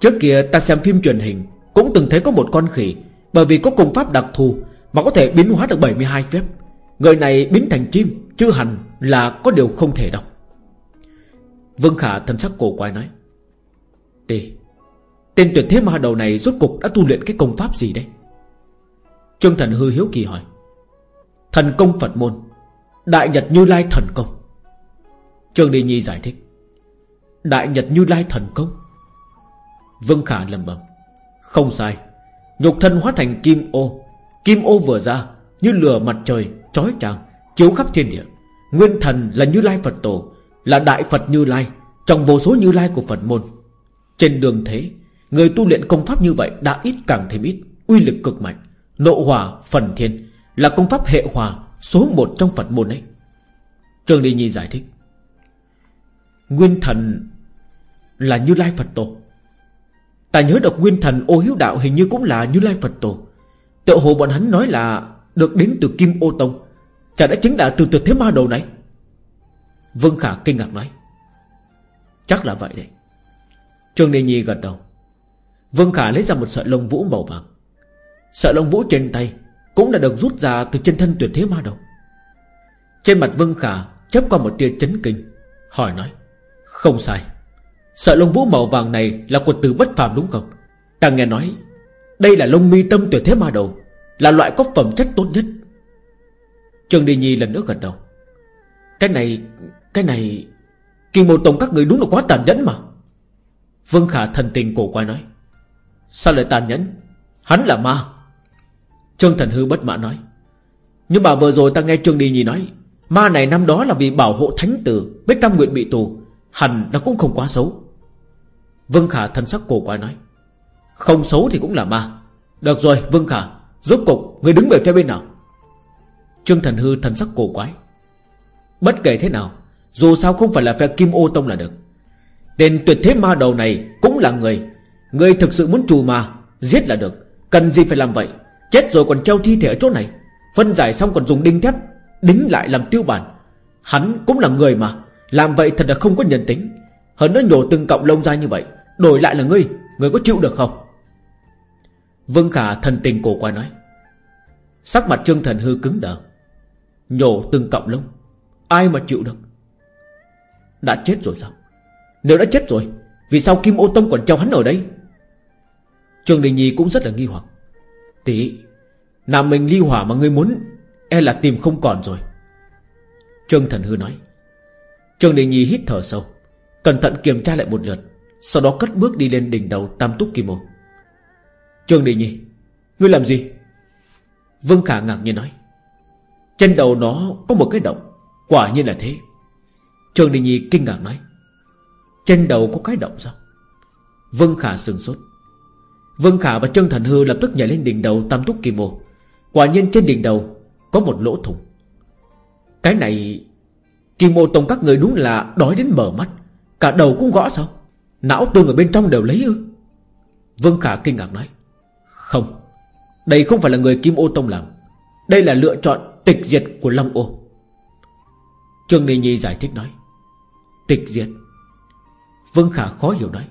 Trước kia ta xem phim truyền hình Cũng từng thấy có một con khỉ Bởi vì có công pháp đặc thù Mà có thể biến hóa được 72 phép. Người này biến thành chim Chứ hẳn là có điều không thể đâu. Vương Khả thân sắc cổ quái nói tỷ, Tên tuyệt thế ma đầu này rốt cục đã tu luyện cái công pháp gì đấy? Trương Thần hư hiếu kỳ hỏi Thần công Phật môn Đại Nhật Như Lai Thần Công. Trương Đi Nhi giải thích. Đại Nhật Như Lai Thần Công. Vương Khả lầm bầm Không sai. Nhục thân hóa thành kim ô. Kim ô vừa ra, Như lửa mặt trời, Chói chang, Chiếu khắp thiên địa. Nguyên thần là Như Lai Phật Tổ, Là Đại Phật Như Lai, Trong vô số Như Lai của Phật môn. Trên đường thế, Người tu luyện công pháp như vậy đã ít càng thêm ít, Uy lực cực mạnh. Nộ hòa, phần thiên Là công pháp hệ hòa, Số một trong Phật môn ấy. Trường Đi Nhi giải thích. Nguyên thần Là Như Lai Phật Tổ. Ta nhớ được nguyên thần ô hiếu đạo hình như cũng là Như Lai Phật Tổ. Tự hồ bọn hắn nói là Được đến từ Kim Ô Tông. Chả đã chính là từ tuyệt thế ma đầu này? Vương Khả kinh ngạc nói. Chắc là vậy đấy. Trương Đề Nhi gật đầu. Vương Khả lấy ra một sợi lông vũ màu vàng. Sợi lông vũ trên tay Cũng đã được rút ra từ trên thân tuyệt thế ma đầu. Trên mặt Vương Khả chấp qua một tia chấn kinh, Hỏi nói. Không sai. Sợi lông vũ màu vàng này là của từ bất phàm đúng không? Ta nghe nói, Đây là lông mi tâm tuyệt thế ma đầu, Là loại có phẩm chất tốt nhất. Trường Đi Nhi lần nữa gật đầu. Cái này Cái này, Kỳ mộ tổng các người đúng là quá tàn nhẫn mà. Vương Khả thần tình cổ quay nói. Sao lại tàn nhẫn? Hắn là ma. Trương Thần Hư bất mãn nói. Nhưng mà vừa rồi ta nghe Trương Đi Nhi nói, Ma này năm đó là vì bảo hộ thánh tử bích cam nguyện bị tù Hẳn nó cũng không quá xấu. Vương Khả thân sắc cổ quái nói. Không xấu thì cũng là ma. Được rồi, Vương Khả, Rốt cục người đứng về phía bên nào? Trương Thần Hư thần sắc cổ quái. Bất kể thế nào, Dù sao không phải là phe Kim Ô Tông là được. Tên tuyệt thế ma đầu này Cũng là người. Người thực sự muốn trù ma, Giết là được. Cần gì phải làm vậy? Chết rồi còn treo thi thể ở chỗ này. Phân giải xong còn dùng đinh thép, Đính lại làm tiêu bản. Hắn cũng là người mà. Làm vậy thật là không có nhân tính. Hơn nữa nhổ từng cọng lông ra như vậy, Đổi lại là ngươi Ngươi có chịu được không? Vương Khả thần tình cổ quay nói. Sắc mặt Trương Thần Hư cứng đờ. Nhổ từng cọng lông, Ai mà chịu được? Đã chết rồi sao? Nếu đã chết rồi, Vì sao Kim Ô Tông còn treo hắn ở đây? Trương Đình Nhi cũng rất là nghi hoặc. Tỷ, Nam mình ly hỏa mà ngươi muốn E là tìm không còn rồi. Trương Thần Hư nói. Trương Đình Nhi hít thở sâu, Cẩn thận kiểm tra lại một lượt, Sau đó cất bước đi lên đỉnh đầu Tam Túc Kim Ô. Trương Đình Nhi, Ngươi làm gì? Vương Khả ngạc nhiên nói. Trên đầu nó có một cái động, Quả nhiên là thế. Trương Đình Nhi kinh ngạc nói. Trên đầu có cái động sao? Vương Khả sừng sốt. Vương Khả và Trương Thần Hư lập tức nhảy lên đỉnh đầu Tam Túc Kim Ô. Quả nhiên trên đỉnh đầu Có một lỗ thủng. Cái này Kim Ô Tông các người đúng là đói đến mở mắt. Cả đầu cũng gõ sao? Não tương ở bên trong đều lấy ư? Vương Khả kinh ngạc nói, Không, Đây không phải là người Kim Ô Tông làm. Đây là lựa chọn tịch diệt của Long Ô. Trương Ni Nhi giải thích nói, Tịch diệt? Vương Khả khó hiểu nói,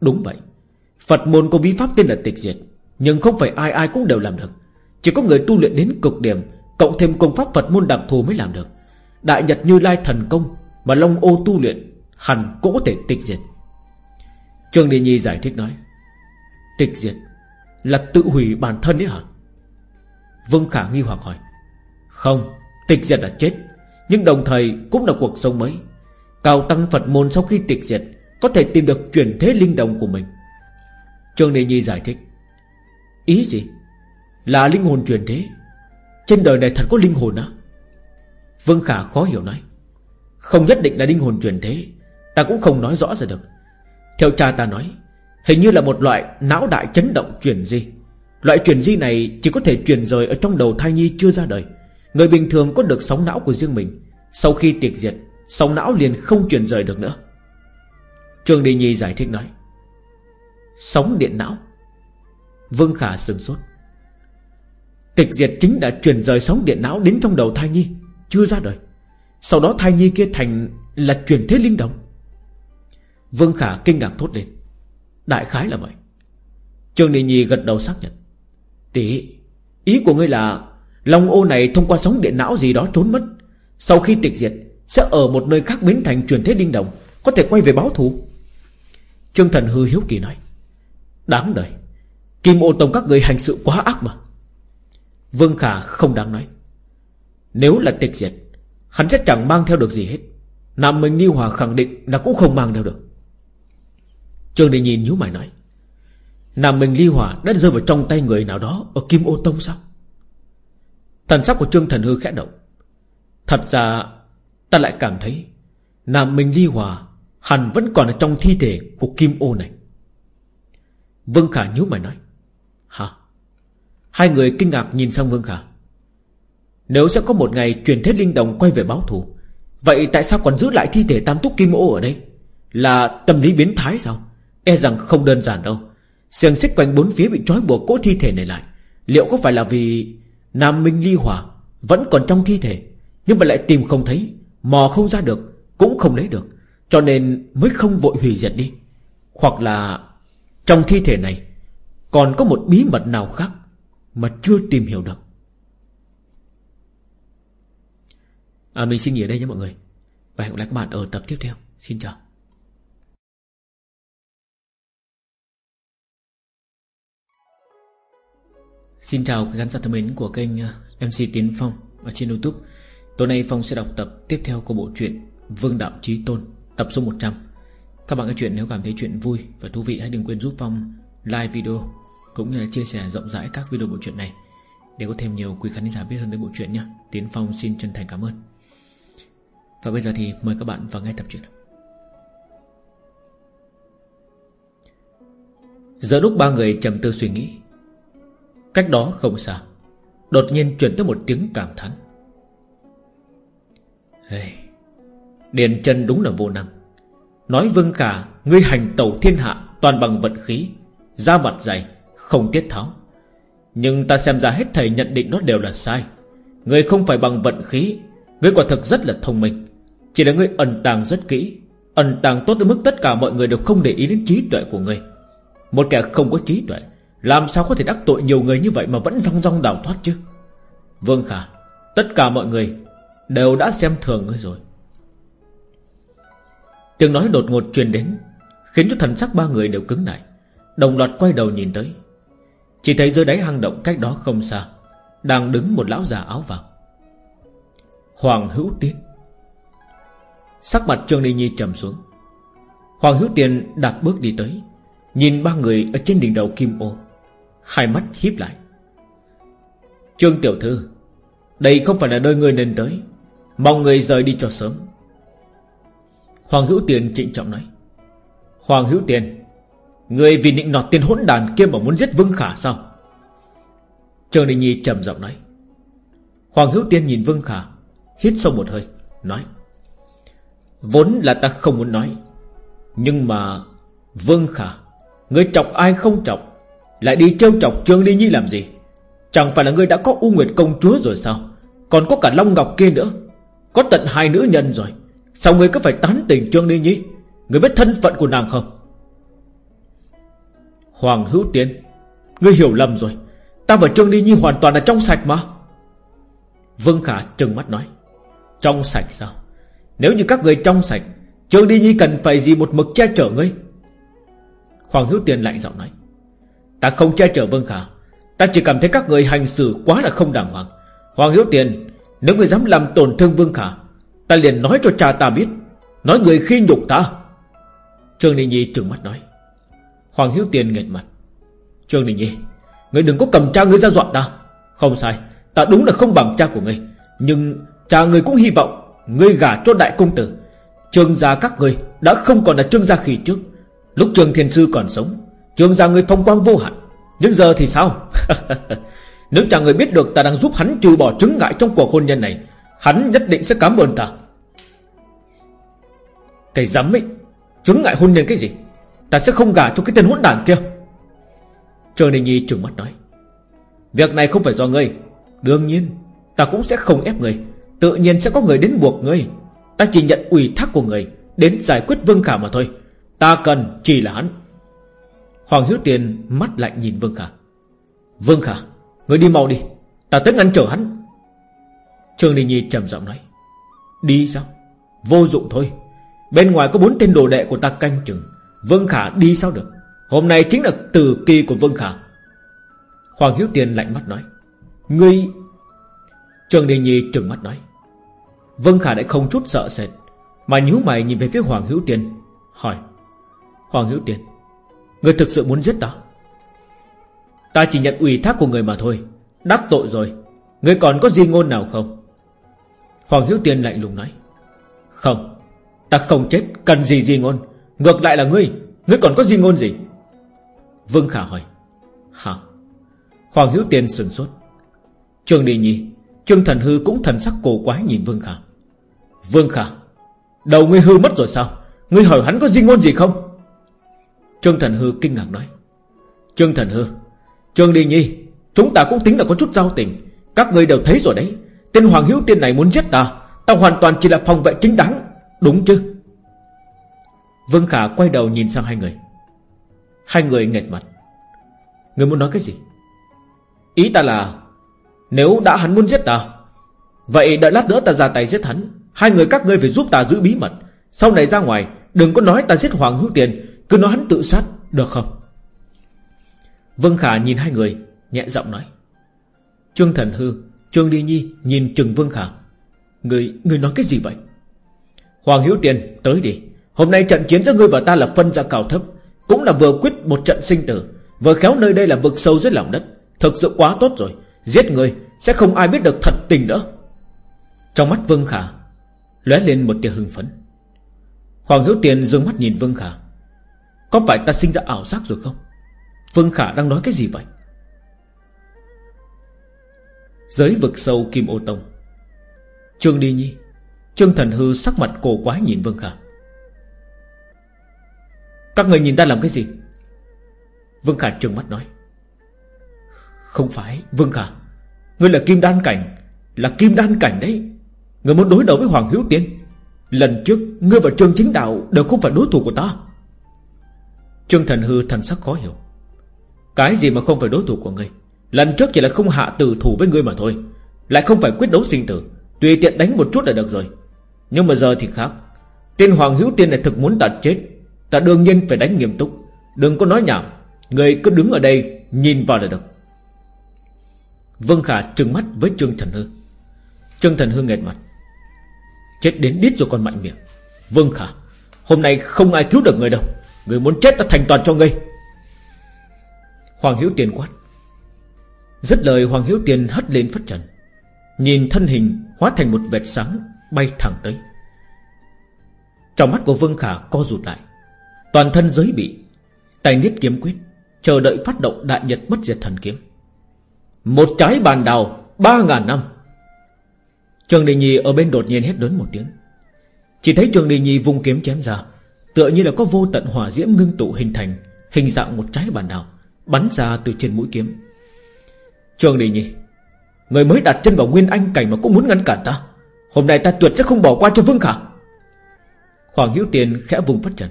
Đúng vậy. Phật môn có bí pháp tên là tịch diệt, Nhưng không phải ai ai cũng đều làm được. Chỉ có người tu luyện đến cực điểm, Cộng thêm công pháp Phật môn đặc thù mới làm được. Đại Nhật Như Lai thần công Mà Long Ô tu luyện Hẳn cũng có thể tịch diệt. Trương Đi Nhi giải thích nói, Tịch diệt Là tự hủy bản thân ấy hả? Vương Khả nghi hoặc hỏi, Không, Tịch diệt là chết, Nhưng đồng thời cũng là cuộc sống mới. Cao tăng Phật môn sau khi tịch diệt Có thể tìm được chuyển thế linh đồng của mình. Trương Đi Nhi giải thích, Ý gì? Là linh hồn chuyển thế? Trên đời này thật có linh hồn á Vương Khả khó hiểu nói, Không nhất định là linh hồn chuyển thế, Ta cũng không nói rõ ra được. Theo cha ta nói, Hình như là một loại não đại chấn động chuyển di. Loại chuyển di này chỉ có thể chuyển rời Ở trong đầu thai nhi chưa ra đời. Người bình thường có được sóng não của riêng mình, Sau khi tiệt diệt, Sóng não liền không chuyển rời được nữa. Trương Đi Nhi giải thích nói, Sóng điện não. Vương Khả sừng sốt Tịch diệt chính đã chuyển rời sóng điện não Đến trong đầu thai nhi. Chưa ra đời. Sau đó thai nhi kia thành là chuyển thế linh đồng. Vương Khả kinh ngạc thốt lên. Đại khái là vậy. Trương Đình Nhi gật đầu xác nhận. Tỷ, Ý của ngươi là Long ô này thông qua sóng điện não gì đó trốn mất. Sau khi tịch diệt, Sẽ ở một nơi khác biến thành truyền thế đinh đồng Có thể quay về báo thù. Trương Thần hư hiếu kỳ nói. Đáng đời. Kim ô tông các người hành sự quá ác mà. Vương Khả không đáng nói. Nếu là tịch diệt, Hắn sẽ chẳng mang theo được gì hết. Nam Minh Niêu Hòa khẳng định là cũng không mang theo được. Trương Đình nhìn nhíu mày nói, Nam Minh Ly Hòa đã rơi vào trong tay người nào đó Ở Kim Ô Tông sao? Thần sắc của Trương Thần Hư khẽ động. Thật ra, Ta lại cảm thấy Nam Minh Ly Hòa Hẳn vẫn còn ở trong thi thể của Kim Ô này. Vương Khả nhíu mày nói, Hả? Hai người kinh ngạc nhìn sang Vương Khả. Nếu sẽ có một ngày truyền thế linh đồng quay về báo thù, Vậy tại sao còn giữ lại thi thể tam túc kim ô ở đây? Là tâm lý biến thái sao? E rằng không đơn giản đâu. Xiềng xích quanh bốn phía bị trói buộc cỗ thi thể này lại. Liệu có phải là vì Nam Minh Ly Hòa Vẫn còn trong thi thể, Nhưng mà lại tìm không thấy, Mò không ra được, Cũng không lấy được, Cho nên mới không vội hủy diệt đi. Hoặc là Trong thi thể này Còn có một bí mật nào khác Mà chưa tìm hiểu được? À mình xin nghỉ ở đây nhé mọi người. Và hẹn gặp lại các bạn ở tập tiếp theo. Xin chào. Xin chào các khán giả thân mến của kênh à, MC Tiến Phong ở trên Youtube. Tối nay Phong sẽ đọc tập tiếp theo của bộ truyện Vương Đạo Chí Tôn, tập số 100 Các bạn nghe chuyện nếu cảm thấy chuyện vui và thú vị, hãy đừng quên giúp Phong like video cũng như là chia sẻ rộng rãi các video bộ truyện này để có thêm nhiều quý khán giả biết hơn đến bộ truyện nhé. Tiến Phong xin chân thành cảm ơn. Và bây giờ thì mời các bạn vào nghe tập truyện Giờ lúc ba người trầm tư suy nghĩ Cách đó không xa Đột nhiên chuyển tới một tiếng cảm thán. Hey, Điền chân đúng là vô năng. Nói Vương Khả Ngươi hành tẩu thiên hạ Toàn bằng vận khí Da mặt dày Không tiết tháo. Nhưng ta xem ra hết thầy nhận định nó đều là sai. Ngươi không phải bằng vận khí Ngươi quả thực rất là thông minh. Chỉ là ngươi ẩn tàng rất kỹ, Ẩn tàng tốt đến mức tất cả mọi người đều không để ý đến trí tuệ của ngươi Một kẻ không có trí tuệ, Làm sao có thể đắc tội nhiều người như vậy Mà vẫn rong rong đào thoát chứ? Vương Khả, Tất cả mọi người Đều đã xem thường ngươi rồi. Tiếng nói đột ngột truyền đến, Khiến cho thần sắc ba người đều cứng lại. Đồng loạt quay đầu nhìn tới. Chỉ thấy dưới đáy hang động cách đó không xa, Đang đứng một lão già áo vàng. Hoàng Hữu tiết. Sắc mặt Trương Đình Nhi trầm xuống. Hoàng Hữu Tiên đạp bước đi tới, Nhìn ba người ở trên đỉnh đầu kim ô. Hai mắt híp lại. Trương Tiểu Thư, Đây không phải là nơi người nên tới, Mong người rời đi cho sớm. Hoàng Hữu Tiền trịnh trọng nói. Hoàng Hữu Tiền Người vì định nọt tiền hỗn đàn kia mà muốn giết Vương Khả sao? Trương Đình Nhi trầm giọng nói. Hoàng Hữu Tiên nhìn Vương Khả, Hít sâu một hơi, Nói. Vốn là ta không muốn nói. Nhưng mà, Vương Khả, Người chọc ai không chọc, Lại đi trêu chọc Trương Ly Nhi làm gì? Chẳng phải là người đã có U Nguyệt Công Chúa rồi sao? Còn có cả Long Ngọc kia nữa. Có tận hai nữ nhân rồi. Sao người cứ phải tán tỉnh Trương Ly Nhi? Người biết thân phận của nàng không? Hoàng Hữu Tiên Ngươi hiểu lầm rồi. Ta và Trương Ly Nhi hoàn toàn là trong sạch mà. Vương Khả trừng mắt nói. Trong sạch sao? Nếu như các người trong sạch, Trương Đi Nhi cần phải gì một mực che chở ngươi? Hoàng Hữu Tiên lạnh giọng nói. Ta không che chở Vương Khả. Ta chỉ cảm thấy các người hành xử quá là không đàng hoàng. Hoàng Hữu Tiên, Nếu người dám làm tổn thương Vương Khả, Ta liền nói cho cha ta biết. Nói người khi nhục ta. Trương Đình Nhi trừng mắt nói. Hoàng Hiếu Tiền nghẹn mặt. Trương Đình Nhi người đừng có cầm cha ngươi ra dọa ta. Không sai, Ta đúng là không bằng cha của ngươi. Nhưng cha ngươi cũng hy vọng Ngươi gả cho đại công tử. Trương gia các ngươi đã không còn là trương gia khi trước. Lúc trương thiên sư còn sống Trương gia ngươi phong quang vô hạn. Nhưng giờ thì sao? [laughs] Nếu chàng người biết được ta đang giúp hắn trừ bỏ chứng ngại trong cuộc hôn nhân này, Hắn nhất định sẽ cảm ơn ta. Cái dám ấy Chứng ngại hôn nhân cái gì? Ta sẽ không gả cho cái tên hỗn đản kia. Trương Đình Nhi trừng mắt nói. Việc này không phải do ngươi. Đương nhiên, Ta cũng sẽ không ép ngươi. Tự nhiên sẽ có người đến buộc ngươi. Ta chỉ nhận ủy thác của người, Đến giải quyết Vương Khả mà thôi. Ta cần chỉ là hắn. Hoàng Hiếu Tiền mắt lạnh nhìn Vương Khả. Vương Khả, Ngươi đi mau đi. Ta tới ngăn trở hắn. Trương Đình Nhi trầm giọng nói. Đi sao? Vô dụng thôi. Bên ngoài có bốn tên đồ đệ của ta canh chừng. Vương Khả đi sao được? Hôm nay chính là từ kỳ của Vương Khả. Hoàng Hiếu Tiền lạnh mắt nói. Ngươi Trường Đình Nhi trừng mắt nói. Vương Khả lại không chút sợ sệt, Mà nhíu mày nhìn về phía Hoàng Hữu Tiên, Hỏi, Hoàng Hữu Tiên, Người thực sự muốn giết ta? Ta chỉ nhận ủy thác của người mà thôi, Đắc tội rồi, Người còn có gì ngôn nào không? Hoàng Hiếu Tiên lạnh lùng nói, Không, Ta không chết, cần gì gì ngôn, Ngược lại là ngươi Ngươi còn có gì ngôn gì? Vương Khả hỏi, Hả? Hoàng Hiếu Tiên sừng sốt, Trường Đi Nhi Trương Thần Hư cũng thần sắc cổ quái nhìn Vương Khả. Vương Khả, Đầu ngươi hư mất rồi sao? Ngươi hỏi hắn có di ngôn gì không? Trương Thần Hư kinh ngạc nói. Trương Thần Hư, Trương Đi Nhi, Chúng ta cũng tính là có chút giao tình. Các ngươi đều thấy rồi đấy. Tên Hoàng Hiếu Tiên này muốn giết ta Ta hoàn toàn chỉ là phòng vệ chính đáng. Đúng chứ? Vương Khả quay đầu nhìn sang hai người. Hai người nghẹt mặt. Người muốn nói cái gì? Ý ta là nếu đã hắn muốn giết ta Vậy đợi lát nữa ta ra tay giết hắn. Hai người các ngươi phải giúp ta giữ bí mật. Sau này ra ngoài Đừng có nói ta giết Hoàng Hữu Tiền. Cứ nói hắn tự sát Được không? Vương Khả nhìn hai người Nhẹ giọng nói. Trương Thần Hư Trương Ly Nhi nhìn Trừng Vương Khả. Người, người nói cái gì vậy? Hoàng hữu Tiền tới đi. Hôm nay trận chiến giữa ngươi và ta là phân ra cao thấp Cũng là vừa quyết một trận sinh tử. Vừa khéo nơi đây là vực sâu dưới lòng đất Thực sự quá tốt rồi. Giết người, sẽ không ai biết được thật tình nữa. Trong mắt Vương Khả, lóe lên một tia hưng phấn. Hoàng Hiếu Tiền dương mắt nhìn Vương Khả. Có phải ta sinh ra ảo giác rồi không? Vương Khả đang nói cái gì vậy? Giới vực sâu Kim Ô Tông. Trương Đi Nhi, Trương Thần Hư sắc mặt cổ quái nhìn Vương Khả. Các người nhìn ta làm cái gì? Vương Khả trừng mắt nói. Không phải, Vương Khả. Ngươi là kim đan cảnh, Là kim đan cảnh đấy. Ngươi muốn đối đầu với Hoàng Hiếu Tiên. Lần trước, Ngươi và Trương Chính Đạo đều không phải đối thủ của ta. Trương Thần Hư thần sắc khó hiểu. Cái gì mà không phải đối thủ của ngươi? Lần trước chỉ là không hạ tử thủ với ngươi mà thôi. Lại không phải quyết đấu sinh tử. Tùy tiện đánh một chút là được rồi. Nhưng mà giờ thì khác. Tên Hoàng Hữu Tiên này thực muốn ta chết. Ta đương nhiên phải đánh nghiêm túc. Đừng có nói nhảm. Người cứ đứng ở đây, nhìn vào là được. Vương Khả trừng mắt với Trương Thần Hư. Trương Thần Hư nghẹt mặt. Chết đến đít rồi còn mạnh miệng. Vương Khả, Hôm nay không ai cứu được người đâu. Người muốn chết ta thành toàn cho ngươi. Hoàng Hiếu Tiền quát. Rất lời, Hoàng Hiếu Tiền hất lên phất trần. Nhìn thân hình hóa thành một vệt sáng Bay thẳng tới. Trong mắt của Vương Khả co rụt lại. Toàn thân giới bị, Tay niết kiếm quyết, Chờ đợi phát động đại nhật bất diệt thần kiếm. Một trái bàn đào Ba ngàn năm. Trường Đình Nhi ở bên đột nhiên hét lớn một tiếng. Chỉ thấy Trường Đình Nhi vung kiếm chém ra, Tựa như là có vô tận hỏa diễm ngưng tụ hình thành, Hình dạng một trái bàn đào, Bắn ra từ trên mũi kiếm. Trường Đình Nhi Người mới đặt chân vào Nguyên Anh cảnh mà cũng muốn ngăn cản ta. Hôm nay ta tuyệt sẽ không bỏ qua cho Vương Khả. Hoàng Hiếu Tiền khẽ vùng phát trần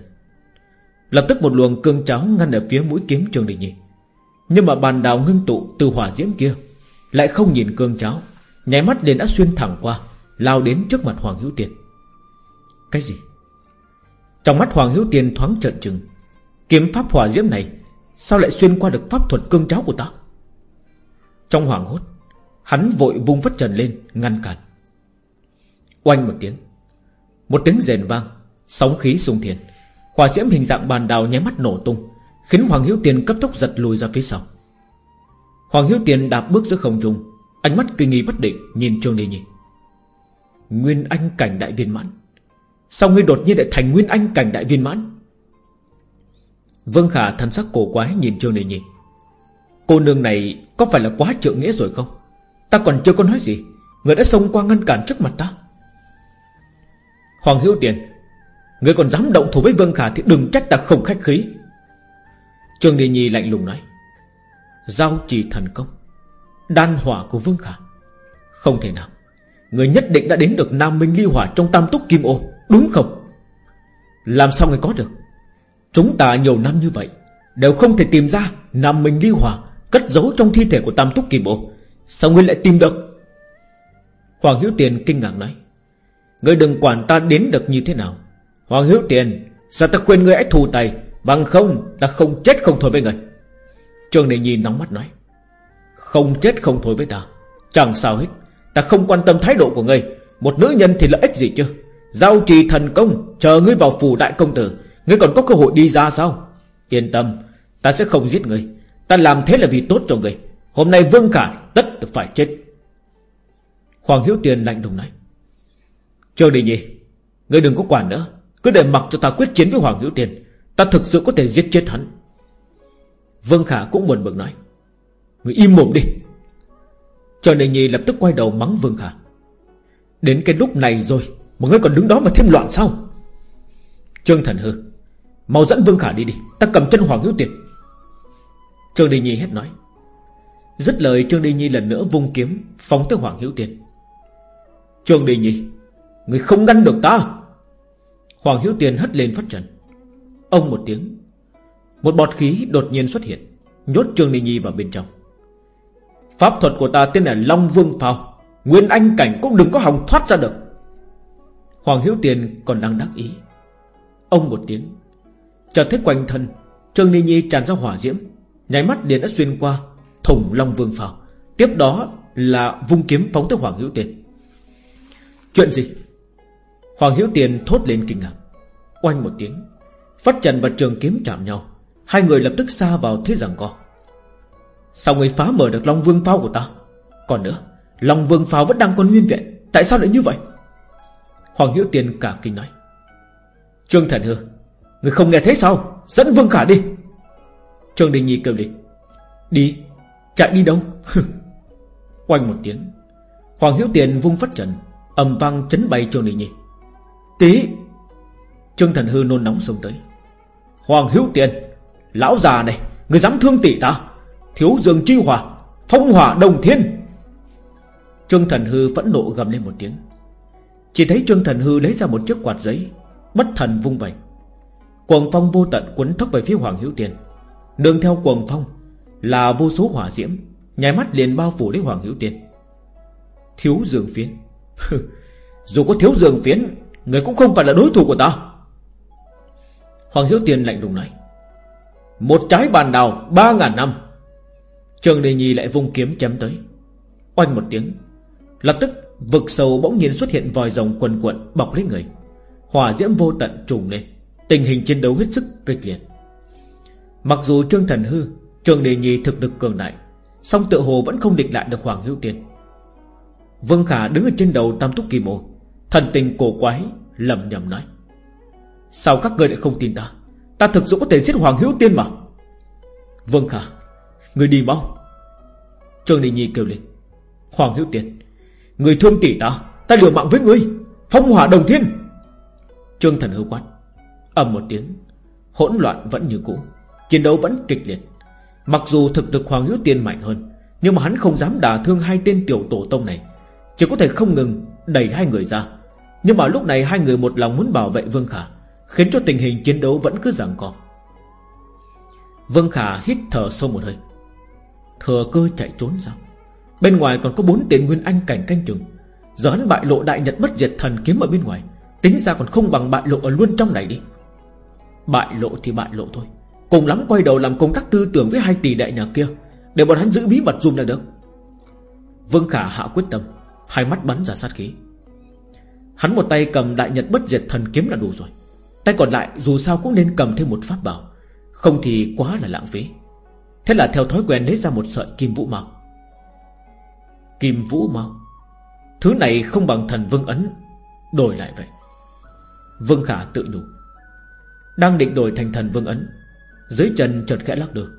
Lập tức một luồng cương cháo ngăn ở phía mũi kiếm Trường Đình Nhi nhưng mà bàn đào ngưng tụ từ hỏa diễm kia, Lại không nhìn cương cháo. Nháy mắt liền đã xuyên thẳng qua, Lao đến trước mặt Hoàng hữu Tiền. Cái gì? Trong mắt Hoàng hữu Tiền thoáng trợn trừng. Kiếm pháp hỏa diễm này, Sao lại xuyên qua được pháp thuật cương cháo của ta? Trong hoàng hốt, Hắn vội vung vất trần lên, Ngăn cản. Oanh một tiếng Một tiếng rền vang, Sóng khí sung thiền Hỏa diễm hình dạng bàn đào nháy mắt nổ tung. Khiến Hoàng Hiếu Tiền cấp tốc giật lùi ra phía sau. Hoàng Hiếu Tiền đạp bước giữa không trung, Ánh mắt kinh nghi bất định Nhìn Trương Lê Nhi. Nguyên Anh cảnh đại viên mãn, Sao ngươi đột nhiên lại thành Nguyên Anh cảnh đại viên mãn? Vương Khả thần sắc cổ quái nhìn Trương Lê Nhi. Cô nương này Có phải là quá trượng nghĩa rồi không? Ta còn chưa có nói gì, Người đã xông qua ngăn cản trước mặt ta. Hoàng Hiếu Tiền Người còn dám động thủ với Vương Khả Thì đừng trách ta không khách khí. Trương Đề Nhi lạnh lùng nói, Giao trì thần công, Đan hỏa của Vương Khả. Không thể nào, Người nhất định đã đến được Nam Minh Ly Hỏa trong tam túc kim ô, Đúng không? Làm sao người có được? Chúng ta nhiều năm như vậy, Đều không thể tìm ra Nam Minh Ly Hỏa Cất giấu trong thi thể của tam túc kim ô. Sao ngươi lại tìm được? Hoàng Hiếu Tiền kinh ngạc nói Ngươi đừng quản ta đến được như thế nào. Hoàng Hiếu Tiền, Sao ta khuyên ngươi hãy thù tay? Bằng không, ta không chết không thôi với ngươi Trường Đệ Nhi nóng mắt nói, không chết không thôi với ta. Chẳng sao hết, Ta không quan tâm thái độ của ngươi Một nữ nhân thì lợi ích gì chứ? Giao trì thần công, Chờ ngươi vào phủ đại công tử. Ngươi còn có cơ hội đi ra sao? Yên tâm, Ta sẽ không giết ngươi Ta làm thế là vì tốt cho ngươi Hôm nay Vương Khả tất phải chết. Hoàng Hiếu Tiền lạnh lùng nói Trương Đình Nhi Ngươi đừng có quản nữa. Cứ để mặc cho ta quyết chiến với Hoàng Hiếu Tiền. Ta thực sự có thể giết chết hắn. Vương Khả cũng buồn bực nói. Người im mồm đi. Trần Đình Nhi lập tức quay đầu mắng Vương Khả. Đến cái lúc này rồi, Mà ngươi còn đứng đó mà thêm loạn sao? Trương Thần Hư, Mau dẫn Vương Khả đi đi. Ta cầm chân Hoàng Hiếu Tiền Trương Đình Nhi hết nói. Dứt lời, Trương Đình Nhi lần nữa vung kiếm, Phóng tới Hoàng Hiếu Tiền Trương Đình Nhi, Người không ngăn được ta. Hoàng Hiếu Tiền hất lên phát trần Ông một tiếng. Một bọt khí đột nhiên xuất hiện, Nhốt Trương Ninh Nhi vào bên trong. Pháp thuật của ta tên là Long Vương Phao. Nguyên Anh Cảnh cũng đừng có hòng thoát ra được. Hoàng Hiếu Tiền còn đang đắc ý. Ông một tiếng. Chợt thấy quanh thân, Trương Ni Nhi tràn ra hỏa diễm. Nháy mắt điện đã xuyên qua Thủng Long Vương Phao. Tiếp đó là vung kiếm phóng tới Hoàng Hiếu Tiền. Chuyện gì? Hoàng Hiếu Tiền thốt lên kinh ngạc. Oanh một tiếng. Phát trần và trường kiếm chạm nhau. Hai người lập tức xa vào thế rằng co. Sao người phá mở được Long Vương Phao của ta? Còn nữa, Long Vương Phao vẫn đang còn nguyên vẹn. Tại sao lại như vậy? Hoàng Hiếu Tiền cả kinh nói. Trương Thần Hư, Người không nghe thấy sao? Dẫn Vương Khả đi. Trương Đình Nhi kêu đi. Đi? Chạy đi đâu? [laughs] Quanh một tiếng. Hoàng Hiếu Tiền vung phát trận âm vang chấn bay Trương Đình Nhi. Tí! Trương Thần Hư nôn nóng xông tới. Hoàng Hữu Tiền, Lão già này, Người dám thương tỷ ta. Thiếu dương chi hỏa Phong hỏa đồng thiên. Trương Thần Hư phẫn nộ gầm lên một tiếng. Chỉ thấy Trương Thần Hư lấy ra một chiếc quạt giấy, Bất thần vung vẩy. Quần phong vô tận quấn thốc về phía Hoàng Hữu Tiền. Đường theo quần phong Là vô số hỏa diễm Nhảy mắt liền bao phủ lấy Hoàng Hữu Tiền. Thiếu Dương phiến. [laughs] Dù có thiếu Dương phiến, Người cũng không phải là đối thủ của ta. Hoàng Hiếu Tiên lạnh lùng nói, Một trái bàn đào Ba ngàn năm. Trường Đề Nhi lại vung kiếm chém tới. Oanh một tiếng, Lập tức vực sâu bỗng nhiên xuất hiện vòi rồng quần cuộn bọc lấy người. Hỏa diễm vô tận trùng lên, Tình hình chiến đấu hết sức kịch liệt. Mặc dù Trương Thần Hư Trường Đề Nhi thực lực cường đại, song tự hồ vẫn không địch lại được Hoàng Hữu Tiên. Vương Khả đứng ở trên đầu Tam Túc Kim Ô Thần tình cổ quái lầm nhầm nói Sao các ngươi lại không tin ta? Ta thực sự có thể giết Hoàng Hữu Tiên mà. Vương Khả Người đi mau. Trương Đình Nhi kêu lên. Hoàng Hữu Tiên, Người thương tỷ ta Ta liều mạng với ngươi. Phong hỏa đồng thiên. Trương Thần Hữu quát. Ầm một tiếng, Hỗn loạn vẫn như cũ, Chiến đấu vẫn kịch liệt. Mặc dù thực lực Hoàng Hữu Tiên mạnh hơn, Nhưng mà hắn không dám đả thương hai tên tiểu tổ tông này. Chỉ có thể không ngừng đẩy hai người ra. Nhưng mà lúc này hai người một lòng muốn bảo vệ Vương Khả Khiến cho tình hình chiến đấu vẫn cứ giằng co. Vương Khả hít thở sâu một hơi. Thừa cơ chạy trốn sao? Bên ngoài còn có bốn tiền nguyên anh cảnh canh chừng. Giờ hắn bại lộ đại nhật bất diệt thần kiếm ở bên ngoài, Tính ra còn không bằng bại lộ ở luôn trong này đi. Bại lộ thì bại lộ thôi. Cùng lắm quay đầu làm công tác tư tưởng với hai tỷ đại nhà kia, Để bọn hắn giữ bí mật dùm là được. Vương Khả hạ quyết tâm, Hai mắt bắn ra sát khí. Hắn một tay cầm đại nhật bất diệt thần kiếm là đủ rồi. Tay còn lại dù sao cũng nên cầm thêm một pháp bảo Không thì quá là lãng phí. Thế là theo thói quen lấy ra một sợi kim vũ mao. Kim vũ mao, Thứ này không bằng thần vương ấn Đổi lại vậy. Vương Khả tự nhủ. Đang định đổi thành thần vương ấn Dưới chân chợt khẽ lắc được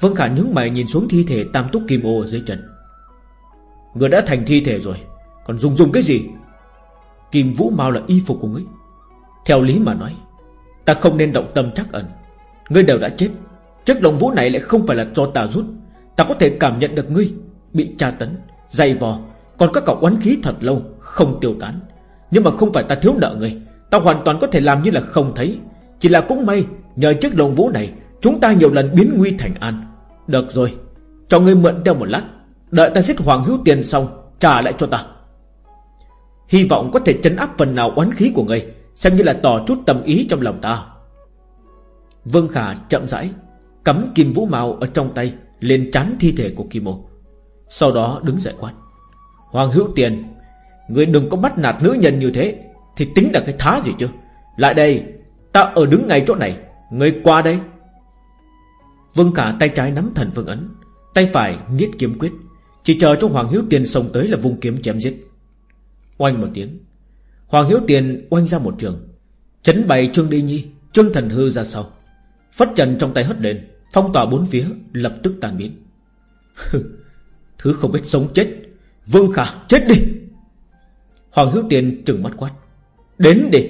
Vương Khả nhướng mày nhìn xuống thi thể tam túc kim ô dưới chân. Người đã thành thi thể rồi Còn dùng dùng cái gì? Kim vũ mau là y phục của ngươi. Theo lý mà nói Ta không nên động tâm chắc ẩn. Ngươi đều đã chết Chất lồng vũ này lại không phải là do ta rút. Ta có thể cảm nhận được ngươi Bị tra tấn, dày vò Còn các cậu oán khí thật lâu Không tiêu tán. Nhưng mà không phải ta thiếu nợ ngươi Ta hoàn toàn có thể làm như là không thấy. Chỉ là cũng may Nhờ chiếc lồng vũ này Chúng ta nhiều lần biến nguy thành an. Được rồi Cho ngươi mượn theo một lát Đợi ta giết Hoàng Hữu Tiền xong Trả lại cho ta. Hy vọng có thể chấn áp phần nào oán khí của ngươi. Xem như là tỏ chút tâm ý trong lòng ta. Vương Khả chậm rãi, Cắm kim vũ màu ở trong tay, Lên chán thi thể của Kim Ô. Sau đó đứng dậy quát. Hoàng hữu tiền Người đừng có bắt nạt nữ nhân như thế, Thì tính là cái thá gì chứ? Lại đây, Ta ở đứng ngay chỗ này Người qua đây. Vương Khả tay trái nắm thần vương ấn, Tay phải niết kiếm quyết, Chỉ chờ cho Hoàng Hiếu Tiền xông tới là vung kiếm chém giết. Oanh một tiếng Hoàng Hiếu Tiền oanh ra một trường. Chấn bày Trương Đi Nhi, Trương Thần Hư ra sau. Phất trần trong tay hất lên Phong tỏa bốn phía, lập tức tàn biến. Thứ không biết sống chết. Vương Khả, chết đi! Hoàng Hiếu Tiền trừng mắt quát. Đến đi!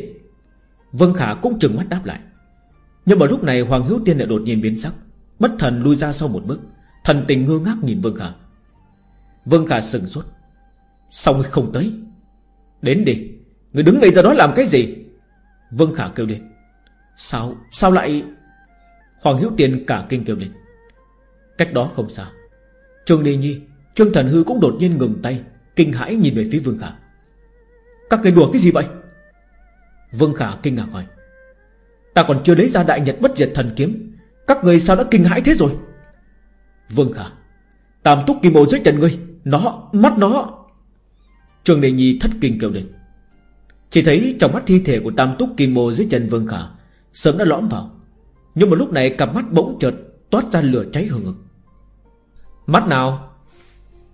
Vương Khả cũng trừng mắt đáp lại. Nhưng mà lúc này Hoàng Hiếu Tiên lại đột nhiên biến sắc. Bất thần lui ra sau một bước. Thần tình ngơ ngác nhìn Vương Khả. Vương Khả sừng sốt. Xong không tới? Đến đi! Người đứng ngay ra đó làm cái gì? Vương Khả kêu lên. Sao Sao lại? Hoàng Hiếu Tiền cả kinh kêu lên. Cách đó không xa Trương Đi Nhi Trương Thần Hư cũng đột nhiên ngừng tay Kinh hãi nhìn về phía Vương Khả. Các người đùa cái gì vậy? Vương Khả kinh ngạc hỏi. Ta còn chưa lấy ra đại nhật bất diệt thần kiếm Các người sao đã kinh hãi thế rồi? Vương Khả Tam túc kim ô dưới chân ngươi Nó, mắt nó. Trường Đề Nhi thất kinh kêu lên. Chỉ thấy trong mắt thi thể của tam túc kim ô dưới chân Vương Khả, Sớm đã lõm vào. Nhưng mà lúc này cặp mắt bỗng chợt Toát ra lửa cháy hừng hực. Mắt nào?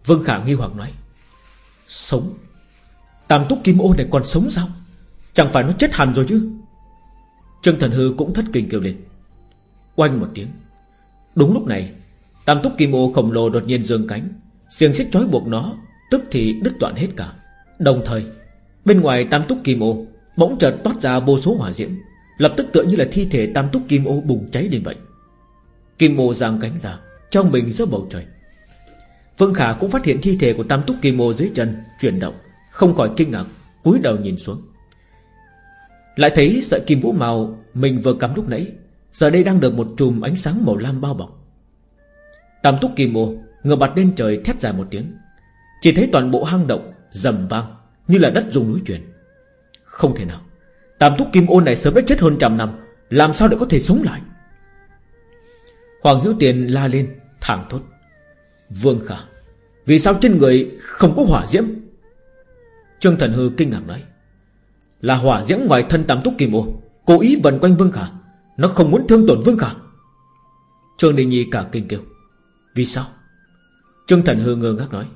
Vương Khả nghi hoặc nói. Sống. Tam túc kim ô này còn sống sao? Chẳng phải nó chết hẳn rồi chứ? Trương Thần Hư cũng thất kinh kêu lên. Oanh một tiếng. Đúng lúc này, Tam túc kim ô khổng lồ đột nhiên dương cánh, xiềng xích trói buộc nó, Tức thì đứt đoạn hết cả. Đồng thời Bên ngoài tam túc kim ô, Bỗng chợt toát ra vô số hỏa diễm, Lập tức tựa như là thi thể tam túc kim ô bùng cháy lên vậy. Kim ô giang cánh ra, Trong mình giữa bầu trời. Vương Khả cũng phát hiện thi thể của tam túc kim ô dưới chân Chuyển động, Không khỏi kinh ngạc, cúi đầu nhìn xuống. Lại thấy sợi kim vũ màu Mình vừa cắm lúc nãy, Giờ đây đang được một chùm ánh sáng màu lam bao bọc. Tam túc kim ô Ngửa mặt lên trời thét dài một tiếng, Chỉ thấy toàn bộ hang động rầm vang. Như là đất dùng núi chuyển. Không thể nào. Tam túc kim ô này sớm đã chết hơn trăm năm. Làm sao để có thể sống lại? Hoàng Hiếu Tiền la lên thẳng thốt. Vương Khả, Vì sao trên người không có hỏa diễm? Trương Thần Hư kinh ngạc nói. Là hỏa diễm ngoài thân tam túc kim ô. Cố ý vần quanh Vương Khả. Nó không muốn thương tổn Vương Khả. Trương Đình Nhi cả kinh kêu. Vì sao? Trương Thần Hư ngơ ngác nói.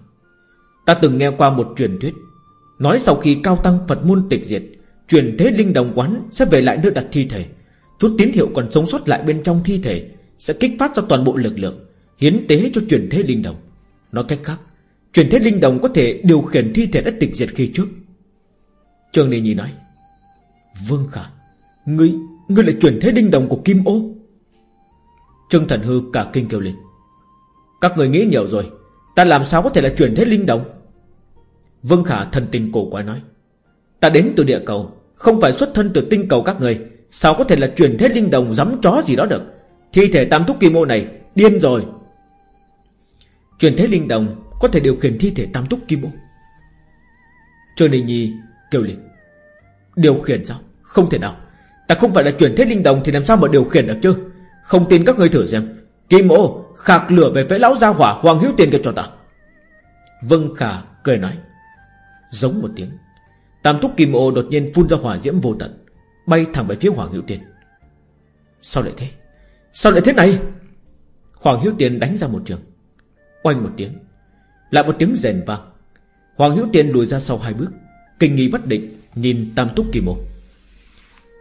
Ta từng nghe qua một truyền thuyết. Nói sau khi cao tăng Phật môn tịch diệt Truyền thế linh đồng quán sẽ về lại nơi đặt thi thể. Chút tín hiệu còn sống sót lại bên trong thi thể Sẽ kích phát ra toàn bộ lực lượng Hiến tế cho truyền thế linh đồng. Nói cách khác Truyền thế linh đồng có thể điều khiển thi thể đã tịch diệt khi trước. Trương Ni Nhi nói Vương Khả Ngươi, ngươi là truyền thế linh đồng của Kim Ô? Trương Thần Hư cả kinh kêu lên Các người nghĩ nhiều rồi Ta làm sao có thể là truyền thế linh đồng? Vương Khả thần tình cổ quái nói, Ta đến từ địa cầu, Không phải xuất thân từ tinh cầu các người. Sao có thể là truyền thế linh đồng dám chó gì đó được? Thi thể tam thúc kim ô này, Điên rồi. Truyền thế linh đồng Có thể điều khiển thi thể tam túc kim ô. Trời Ninh Nhi kêu lên, Điều khiển sao? Không thể nào. Ta không phải là truyền thế linh đồng Thì làm sao mà điều khiển được chứ? Không tin các ngươi thử xem. Kim ô khạc lửa về phía lão gia hỏa Hoàng hiếu tiền kia cho ta. Vâng khả cười nói Giống một tiếng, Tam túc kim ô đột nhiên phun ra hỏa diễm vô tận, Bay thẳng về phía Hoàng Hữu Tiền Sao lại thế? Sao lại thế này? Hoàng hữu Tiền đánh ra một trường. Oanh một tiếng, Lại một tiếng rèn vang. Hoàng hữu Tiền lùi ra sau hai bước, Kinh nghi bất định, Nhìn tam túc kim ô.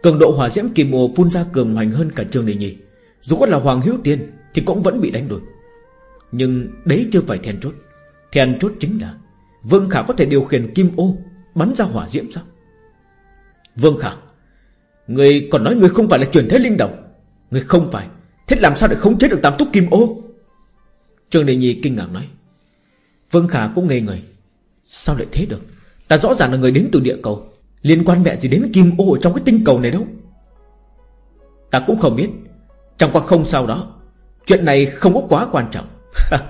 Cường độ hỏa diễm kim ô phun ra cường hoành hơn cả trường này nhì Dù có là Hoàng hữu Tiền Thì cũng vẫn bị đánh đuổi Nhưng đấy chưa phải then chốt. Then chốt chính là Vương Khả có thể điều khiển kim ô, Bắn ra hỏa diễm sao? Vương Khả, Người còn nói người không phải là truyền thế linh động Người không phải. Thế làm sao để không chết được tam túc kim ô? Trương Đề Nhi kinh ngạc nói. Vương Khả cũng ngây người. Sao lại thế được? Ta rõ ràng là người đến từ địa cầu. Liên quan mẹ gì đến kim ô ở trong cái tinh cầu này đâu? Ta cũng không biết. Chẳng qua không sao đó. Chuyện này không có quá quan trọng. [laughs]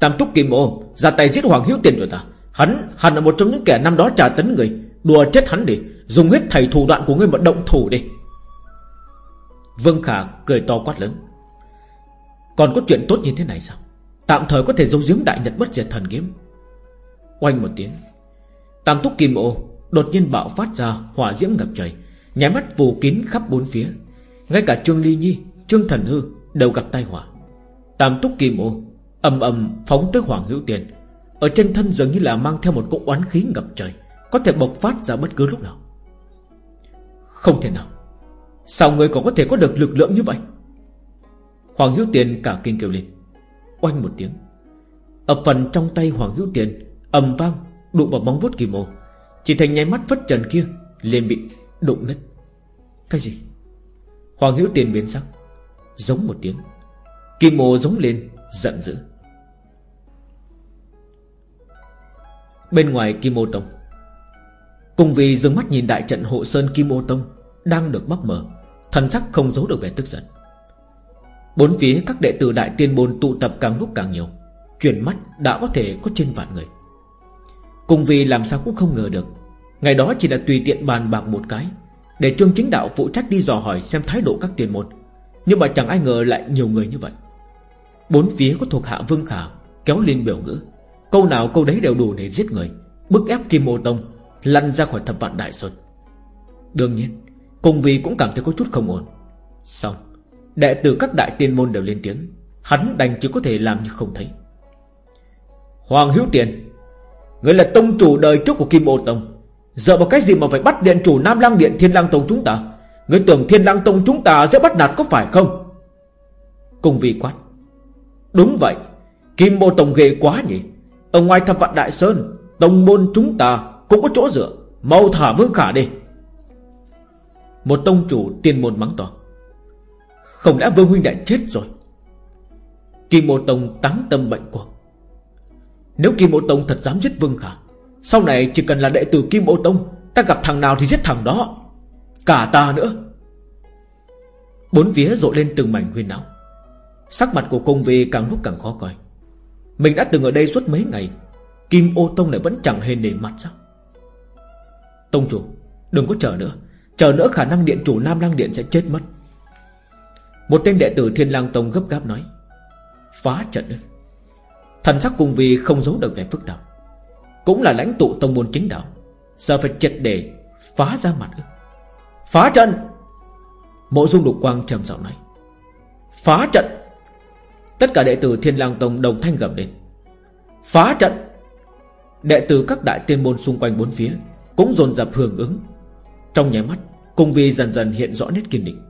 Tam túc kim ô Ra tay giết Hoàng Hiếu Tiền rồi ta. Hắn hẳn là một trong những kẻ năm đó trả tấn người. Đùa chết hắn đi, Dùng hết thầy thủ đoạn của ngươi mà động thủ đi. Vương Khả cười to quát lớn. Còn có chuyện tốt như thế này sao? Tạm thời có thể giấu giếm đại nhật bất diệt thần kiếm. Oanh một tiếng. Tam túc kim ô Đột nhiên bạo phát ra hỏa diễm ngập trời. Nháy mắt vù kín khắp bốn phía. Ngay cả Trương Ly Nhi, Trương Thần Hư đều gặp tai họa. Tam túc kim ô ầm ầm phóng tới Hoàng Hữu Tiền Ở trên thân dường như là mang theo một cỗ oán khí ngập trời, Có thể bộc phát ra bất cứ lúc nào. Không thể nào. Sao người còn có thể có được lực lượng như vậy? Hoàng Hữu Tiền cả kinh kêu lên. Oanh một tiếng. Ở phần trong tay Hoàng Hữu Tiền ầm vang, đụng vào bóng vuốt kỳ mồ Chỉ thành nháy mắt phất trần kia, liền bị đụng nứt. Cái gì? Hoàng Hữu Tiền biến sắc. Giống một tiếng. Kim mồ giống lên, giận dữ. Bên ngoài Kim Ô Tông. Cùng vì dừng mắt nhìn đại trận hộ sơn Kim Ô Tông Đang được bóc mở, Thần sắc không giấu được vẻ tức giận. Bốn phía các đệ tử đại tiên môn tụ tập càng lúc càng nhiều, Chuyển mắt đã có thể có trên vạn người. Cùng vì làm sao cũng không ngờ được, Ngày đó chỉ là tùy tiện bàn bạc một cái, Để trương chính đạo phụ trách đi dò hỏi Xem thái độ các tiền môn, Nhưng mà chẳng ai ngờ lại nhiều người như vậy. Bốn phía có thuộc hạ Vương Khả Kéo lên biểu ngữ. Câu nào câu đấy đều đủ để giết người. Bức ép Kim Ô Tông Lăn ra khỏi thập vạn Đại Sơn. Đương nhiên, Cùng vì cũng cảm thấy có chút không ổn. Xong, Đệ tử các đại tiên môn đều lên tiếng. Hắn đành chỉ có thể làm như không thấy. Hoàng Hiếu Tiền, Người là tông chủ đời trước của Kim Ô Tông. Giờ bằng cái gì mà phải bắt điện chủ Nam Lang Điện Thiên Lang Tông chúng ta? Người tưởng Thiên Lang Tông chúng ta sẽ bắt nạt có phải không? Cùng vì quát. Đúng vậy, Kim Ô Tông ghê quá nhỉ. Ở ngoài thập vạn Đại Sơn, Tông môn chúng ta cũng có chỗ dựa. Mau thả Vương Khả đi. Một tông chủ tiên môn mắng to. Không lẽ vương huynh đại chết rồi? Kim Mô Tông táng tâm bệnh cuộc Nếu Kim Mô Tông thật dám giết Vương Khả, Sau này chỉ cần là đệ tử Kim Mô Tông, Ta gặp thằng nào thì giết thằng đó. Cả ta nữa. Bốn phía rộ lên từng mảnh huyên não Sắc mặt của công vi càng lúc càng khó coi. Mình đã từng ở đây suốt mấy ngày. Kim ô tông này vẫn chẳng hề nể mặt sao? Tông chủ, Đừng có chờ nữa. Chờ nữa khả năng điện chủ Nam Lang Điện sẽ chết mất. Một tên đệ tử Thiên Lang Tông gấp gáp nói, Phá trận ư? Thần sắc cung vi không giấu được vẻ phức tạp. Cũng là lãnh tụ tông môn chính đạo, Giờ phải triệt để Phá ra mặt ư? Phá trận! Mộ dung đục quang trầm giọng nói, Phá trận! Tất cả đệ tử Thiên Lang Tông đồng thanh gầm lên. Phá trận! Đệ tử các đại tiên môn xung quanh bốn phía Cũng dồn dập hưởng ứng. Trong nháy mắt Cung vi dần dần hiện rõ nét kiên định.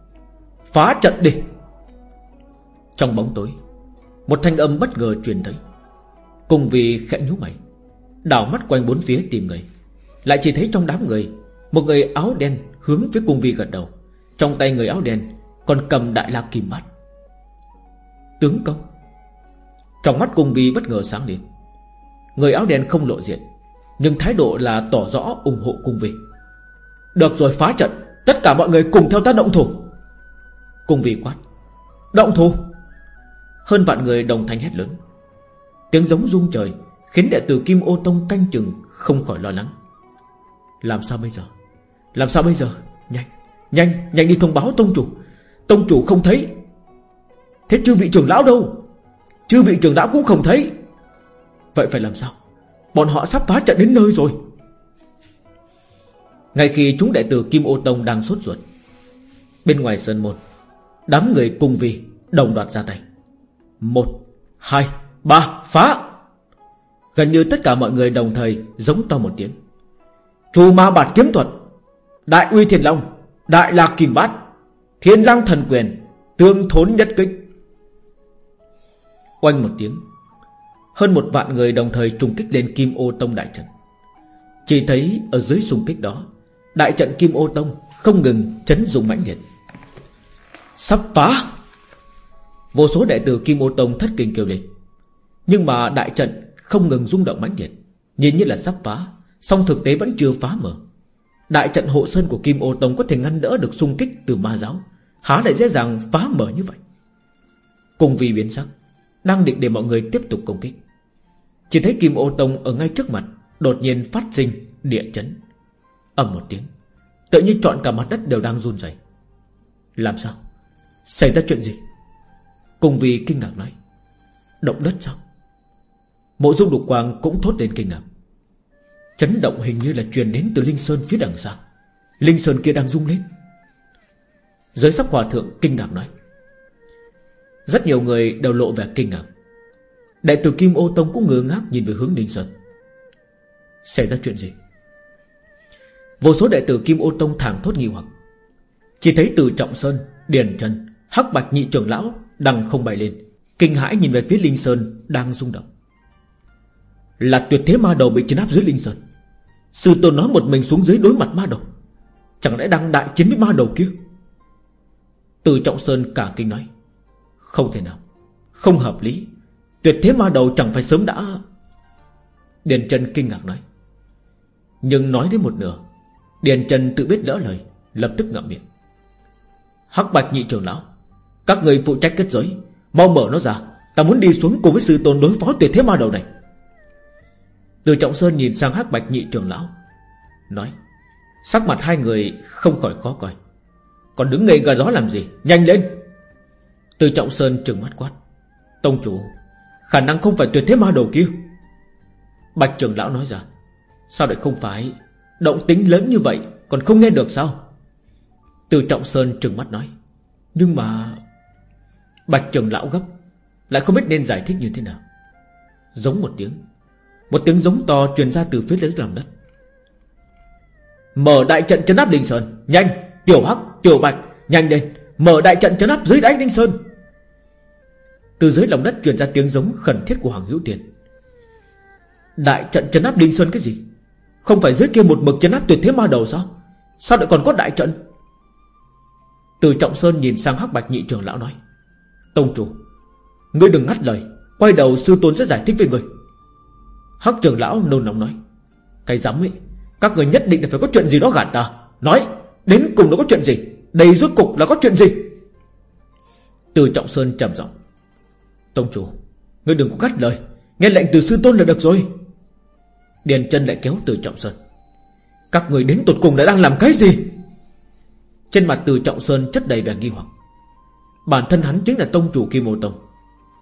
Phá trận đi! Trong bóng tối, Một thanh âm bất ngờ truyền tới. Cung vi khẽ nhú mày, Đảo mắt quanh bốn phía tìm người. Lại chỉ thấy trong đám người, Một người áo đen hướng phía cung vi gật đầu. Trong tay người áo đen Còn cầm đại la kim bát. Tướng công. Trong mắt cung vi bất ngờ sáng lên. Người áo đen không lộ diện, Nhưng thái độ là tỏ rõ ủng hộ cung vi. Được rồi, phá trận, Tất cả mọi người cùng theo ta động thủ. Cung vi quát, Động thủ. Hơn vạn người đồng thanh hét lớn. Tiếng giống rung trời Khiến đệ tử Kim Ô Tông canh chừng, Không khỏi lo lắng. Làm sao bây giờ? Làm sao bây giờ? Nhanh Nhanh Nhanh đi thông báo Tông Chủ. Tông Chủ không thấy Thế chư vị trưởng lão đâu? Chư vị trưởng lão cũng không thấy. Vậy phải làm sao? Bọn họ sắp phá trận đến nơi rồi. Ngay khi chúng đệ tử Kim Ô Tông đang sốt ruột, Bên ngoài sân môn, Đám người cùng vì đồng loạt ra tay. Một, Hai, Ba, Phá! Gần như tất cả mọi người đồng thời Giống to một tiếng. Chu ma bạt kiếm thuật, Đại uy thiền long, Đại lạc kim bát, Thiên lang thần quyền, Tương thốn nhất kích. Oanh một tiếng. Hơn một vạn người đồng thời trùng kích lên Kim Ô Tông đại trận. Chỉ thấy ở dưới xung kích đó, Đại trận Kim Ô Tông Không ngừng chấn dùng mãnh liệt. Sắp phá! Vô số đệ tử Kim Ô Tông thất kinh kêu lên. Nhưng mà đại trận Không ngừng rung động mãnh liệt, Nhìn như là sắp phá, song thực tế vẫn chưa phá mở. Đại trận hộ sơn của Kim Ô Tông Có thể ngăn đỡ được xung kích từ ma giáo, Há lại dễ dàng phá mở như vậy. Cùng vì biến sắc đang định để mọi người tiếp tục công kích. Chỉ thấy Kim Ô Tông ở ngay trước mặt, Đột nhiên phát sinh địa chấn. Ầm một tiếng, Tự như trọn cả mặt đất đều đang run rẩy. Làm sao? Xảy ra chuyện gì? Cùng vì kinh ngạc nói. Động đất sao? Mộ dung đục quang cũng thốt lên kinh ngạc. Chấn động hình như là truyền đến từ Linh Sơn phía đằng xa. Linh Sơn kia đang rung lên. Giới sắc hòa thượng kinh ngạc nói rất nhiều người đều lộ vẻ kinh ngạc. Đại tử Kim Ô Tông cũng ngơ ngác nhìn về hướng Ninh Sơn. Xảy ra chuyện gì? Vô số đệ tử Kim Ô Tông thẳng thốt nghi hoặc. Chỉ thấy từ Trọng Sơn, Điền Trần, Hắc Bạch Nhị trưởng Lão Đằng không bay lên, Kinh hãi nhìn về phía Linh Sơn Đang rung động. Là tuyệt thế ma đầu bị chấn áp dưới Linh Sơn. Sư tôn nói một mình xuống dưới đối mặt ma đầu. Chẳng lẽ đang đại chiến với ma đầu kia? Từ Trọng Sơn cả kinh nói không thể nào. Không hợp lý. Tuyệt thế ma đầu chẳng phải sớm đã. Điền Trần kinh ngạc nói. Nhưng nói đến một nửa, Điền Trần tự biết lỡ lời, Lập tức ngậm miệng. Hắc Bạch nhị trưởng lão, Các người phụ trách kết giới, Mau mở nó ra. Ta muốn đi xuống cùng với sư tôn đối phó tuyệt thế ma đầu này. Từ Trọng Sơn nhìn sang Hắc Bạch nhị trưởng lão, Nói, Sắc mặt hai người không khỏi khó coi. Còn đứng ngây gần đó làm gì? Nhanh lên! Từ Trọng Sơn trừng mắt quát. Tông chủ, Khả năng không phải tuyệt thế ma đầu kia. Bạch trưởng lão nói ra, Sao lại không phải? Động tính lớn như vậy, Còn không nghe được sao? Từ Trọng Sơn trừng mắt nói, Nhưng mà Bạch trưởng lão gấp, Lại không biết nên giải thích như thế nào. Giống một tiếng Một tiếng giống to truyền ra từ phía dưới lòng đất. Mở đại trận chấn áp Đình Sơn, Nhanh, Tiểu Hắc, Tiểu Bạch, Nhanh lên. Mở đại trận chấn áp dưới đáy Đinh Sơn. Từ dưới lòng đất truyền ra tiếng giống khẩn thiết của Hoàng Hữu Tiền. Đại trận chấn áp Đinh Sơn cái gì? Không phải dưới kia một mực chấn áp tuyệt thế ma đầu sao? Sao lại còn có đại trận? Từ Trọng Sơn nhìn sang Hắc Bạch Nhị trưởng lão nói, Tông chủ, Ngươi đừng ngắt lời, Quay đầu sư tôn sẽ giải thích với người Hắc trưởng lão nôn nóng nói, cái dám ấy, Các người nhất định là phải có chuyện gì đó gạt ta. Nói, Đến cùng nó có chuyện gì? Đây rốt cục là có chuyện gì? Từ Trọng Sơn trầm giọng Tông chủ, Ngươi đừng có cắt lời. Nghe lệnh từ sư tôn là được rồi. Điền chân lại kéo từ Trọng Sơn. Các người đến tột cùng đã đang làm cái gì? Trên mặt từ Trọng Sơn chất đầy vẻ nghi hoặc. Bản thân hắn chính là tông chủ Kim Mô Tông.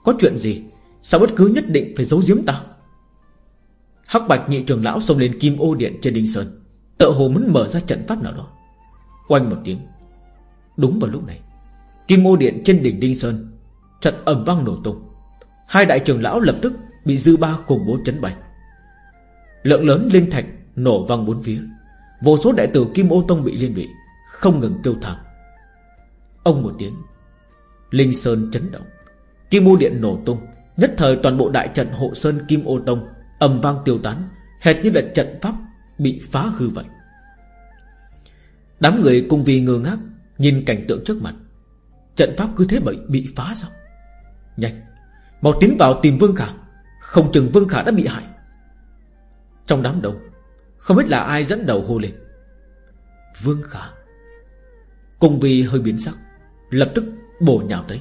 Có chuyện gì? Sao bất cứ nhất định phải giấu giếm ta? Hắc bạch nhị trường lão xông lên Kim Ô Điện trên Đinh Sơn Tợ hồ muốn mở ra trận pháp nào đó. Quanh một tiếng. Đúng vào lúc này, Kim Ô Điện trên đỉnh Đinh Sơn Trận ầm vang nổ tung. Hai đại trưởng lão lập tức Bị dư ba khủng bố chấn bay Lượng lớn linh thạch nổ vang bốn phía. Vô số đại tử Kim Ô Tông bị liên lụy Không ngừng kêu thảm. Ông một tiếng Linh Sơn chấn động. Kim Ô Điện nổ tung. Nhất thời toàn bộ đại trận hộ sơn Kim Ô Tông ầm vang tiêu tán Hệt như là trận pháp bị phá hư vậy. Đám người cùng vì ngơ ngác Nhìn cảnh tượng trước mặt. Trận pháp cứ thế bị, bị phá sao? Nhanh. Mau tiến vào tìm Vương Khả. Không chừng Vương Khả đã bị hại. Trong đám đông, Không biết là ai dẫn đầu hô lên. Vương Khả. Cùng vì hơi biến sắc, Lập tức bổ nhào tới.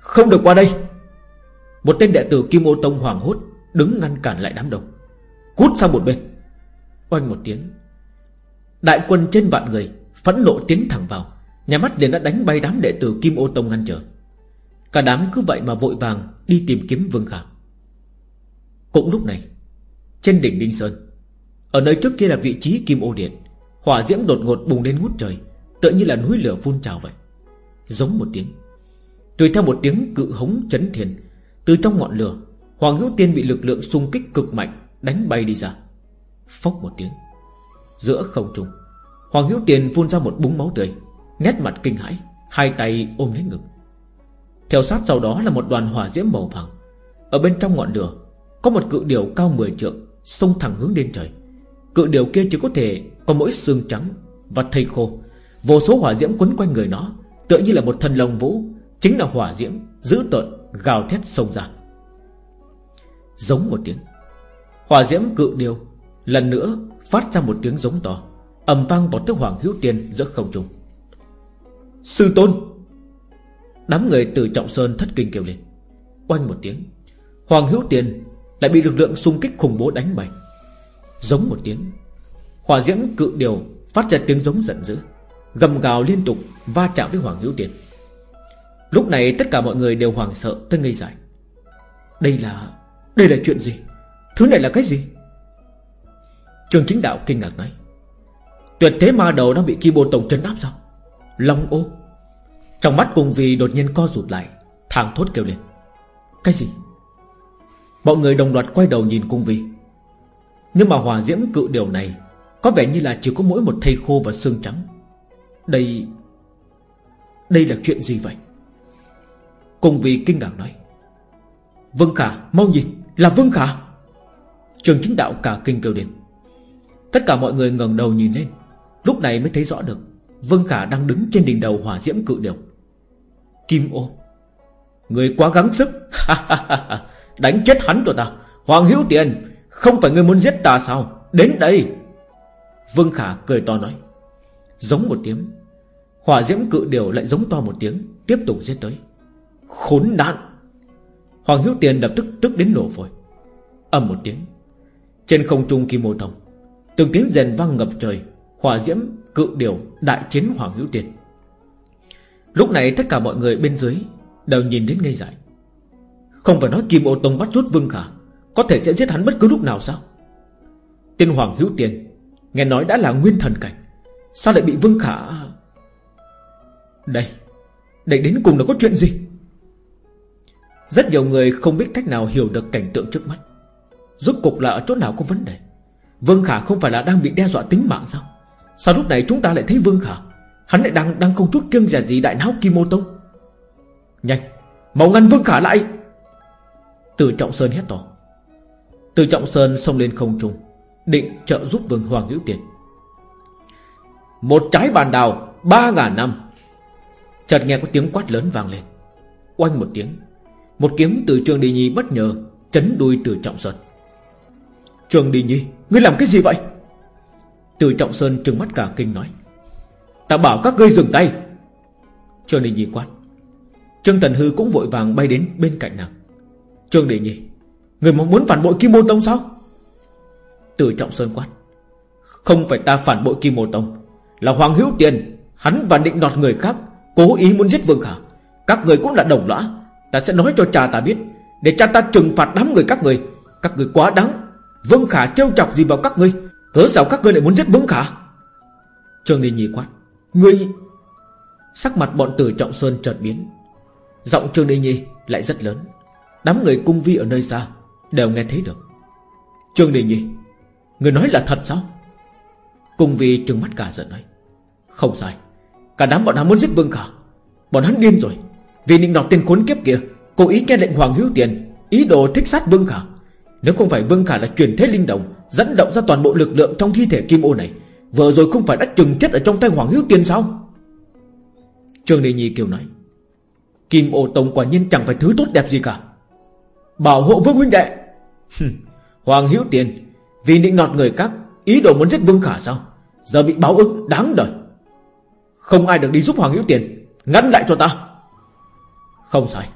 Không được qua đây. Một tên đệ tử Kim Ô Tông hoàng hốt Đứng ngăn cản lại đám đông, Cút sang một bên. Oanh một tiếng, Đại quân trên vạn người Phẫn nộ tiến thẳng vào. Nhà mắt liền đã đánh bay đám đệ tử Kim Ô Tông ngăn trở. Cả đám cứ vậy mà vội vàng Đi tìm kiếm Vương Khả. Cũng lúc này, Trên đỉnh Đinh Sơn, Ở nơi trước kia là vị trí Kim Ô Điện, Hỏa diễm đột ngột bùng lên ngút trời, Tựa như là núi lửa phun trào vậy. Giống một tiếng, Tùy theo một tiếng cự hống chấn thiền Từ trong ngọn lửa, Hoàng Hữu Tiên bị lực lượng xung kích cực mạnh Đánh bay đi ra. Phốc một tiếng, Giữa không trung, Hoàng Hữu Tiền phun ra một búng máu tươi, Nét mặt kinh hãi, Hai tay ôm lấy ngực. Theo sát sau đó là một đoàn hỏa diễm màu vàng. Ở bên trong ngọn lửa, Có một cự điều cao 10 trượng, Xông thẳng hướng lên trời. Cự điều kia chỉ có thể có mỗi xương trắng Và thây khô. Vô số hỏa diễm quấn quanh người nó, Tựa như là một thần lồng vũ, Chính là hỏa diễm Giữ tợn, gào thét sông ra. Giống một tiếng, Hỏa diễm cự điều Lần nữa phát ra một tiếng giống to, ầm vang vào tức Hoàng Hữu Tiên giữa không trung. Sư tôn Đám người từ Trọng Sơn thất kinh kêu lên. Oanh một tiếng, Hoàng Hữu Tiên lại bị lực lượng xung kích khủng bố đánh bay. Giống một tiếng, Hỏa diễm cự điều Phát ra tiếng giống giận dữ, Gầm gào liên tục va chạm với Hoàng Hữu Tiên Lúc này tất cả mọi người đều hoảng sợ tới ngây dại. Đây là Đây là chuyện gì? Thứ này là cái gì? Trường chính đạo kinh ngạc nói, Tuyệt thế ma đầu đang bị Kim Tổng trấn áp sao? Long ô trong mắt cùng vì đột nhiên co rụt lại Thằng thốt kêu lên. Cái gì? Mọi người đồng loạt quay đầu nhìn cung vi Nhưng mà hòa diễm cự điều này Có vẻ như là chỉ có mỗi một thây khô và xương trắng. Đây Đây là chuyện gì vậy? Cùng vì kinh ngạc nói. Vương Khả, mau nhìn, Là Vương Khả. Trường chính đạo cả kinh kêu lên. Tất cả mọi người ngẩng đầu nhìn lên. Lúc này mới thấy rõ được, Vương Khả đang đứng trên đỉnh đầu hỏa diễm cự điều Kim ô. Người quá gắng sức. [laughs] Đánh chết hắn cho ta. Hoàng Hữu Tiền, Không phải người muốn giết ta sao? Đến đây. Vương Khả cười to nói. Giống một tiếng, Hỏa diễm cự điều lại giống to một tiếng, Tiếp tục giết tới. Khốn nạn. Hoàng Hữu Tiền lập tức tức đến nổ phổi Âm một tiếng, Trên không trung kim ô thông, Từng tiếng rèn vang ngập trời, Hỏa diễm cự điều đại chiến Hoàng Hữu Tiền. Lúc này tất cả mọi người bên dưới Đều nhìn đến ngây dại. Không phải nói Kim Ô Tông bắt rút Vương Khả Có thể sẽ giết hắn bất cứ lúc nào sao? Tiên Hoàng Hữu Tiền Nghe nói đã là nguyên thần cảnh, Sao lại bị Vương Khả Đây Đây đến cùng là có chuyện gì? Rất nhiều người không biết cách nào hiểu được cảnh tượng trước mắt. Rốt cục là ở chỗ nào có vấn đề? Vương Khả không phải là đang bị đe dọa tính mạng sao? Sao lúc này chúng ta lại thấy Vương Khả Hắn lại đang đang không chút kiêng dè gì đại não Kim Ô Tông. Nhanh, Mau ngăn Vương Khả lại. Từ Trọng Sơn hét to. Từ Trọng Sơn xông lên không trung, Định trợ giúp Vương Hoàng Hữu Tiền. Một trái bàn đào, Ba ngàn năm. Chợt nghe có tiếng quát lớn vang lên. Oanh một tiếng, Một kiếm từ Trường Đi Nhi bất ngờ Chấn đuôi từ Trọng Sơn. Trường Đi Nhi, Ngươi làm cái gì vậy? Từ Trọng Sơn trừng mắt cả kinh nói. Ta bảo các ngươi dừng tay. Trương Đình Nhi quát. Trương Tần Hư cũng vội vàng bay đến bên cạnh nàng. Trương Đình Nhi Người mong muốn phản bội Kim Môn Tông sao? Từ Trọng Sơn quát. Không phải ta phản bội Kim Môn Tông, Là Hoàng Hữu Tiền, Hắn và định đoạt người khác Cố ý muốn giết Vương Khả. Các người cũng là đồng lõa, Ta sẽ nói cho cha ta biết. Để cha ta trừng phạt đám người các người Các người quá đáng. Vương Khả trêu chọc gì vào các ngươi Cớ sao các ngươi lại muốn giết Vương Khả? Trương Đình Nhi quát. Ngươi! Sắc mặt bọn tử trọng sơn chợt biến. Giọng Trương Đình Nhi lại rất lớn. Đám người cung vi ở nơi xa Đều nghe thấy được. Trương Đình Nhi, Người nói là thật sao? Cung vi trừng mắt cả giận nói. Không sai, Cả đám bọn hắn muốn giết Vương Khả. Bọn hắn điên rồi. Vì định đọc tên khốn kiếp kia, Cố ý nghe lệnh Hoàng Hữu Tiền, Ý đồ thích sát Vương Khả. Nếu không phải Vương Khả là truyền thế linh đồng Dẫn động ra toàn bộ lực lượng trong thi thể kim ô này vợ rồi không phải đã chừng chết ở trong tay Hoàng Hữu Tiền sao? Trương Đình Nhi kêu nói. Kim ô tông quả nhiên chẳng phải thứ tốt đẹp gì cả. Bảo hộ vương huynh đệ. Hoàng Hữu Tiền Vì định nọt người khác, Ý đồ muốn giết Vương Khả sao? Giờ bị báo ứng, đáng đời. Không ai được đi giúp Hoàng Hữu Tiền Ngăn lại cho ta. Không sai.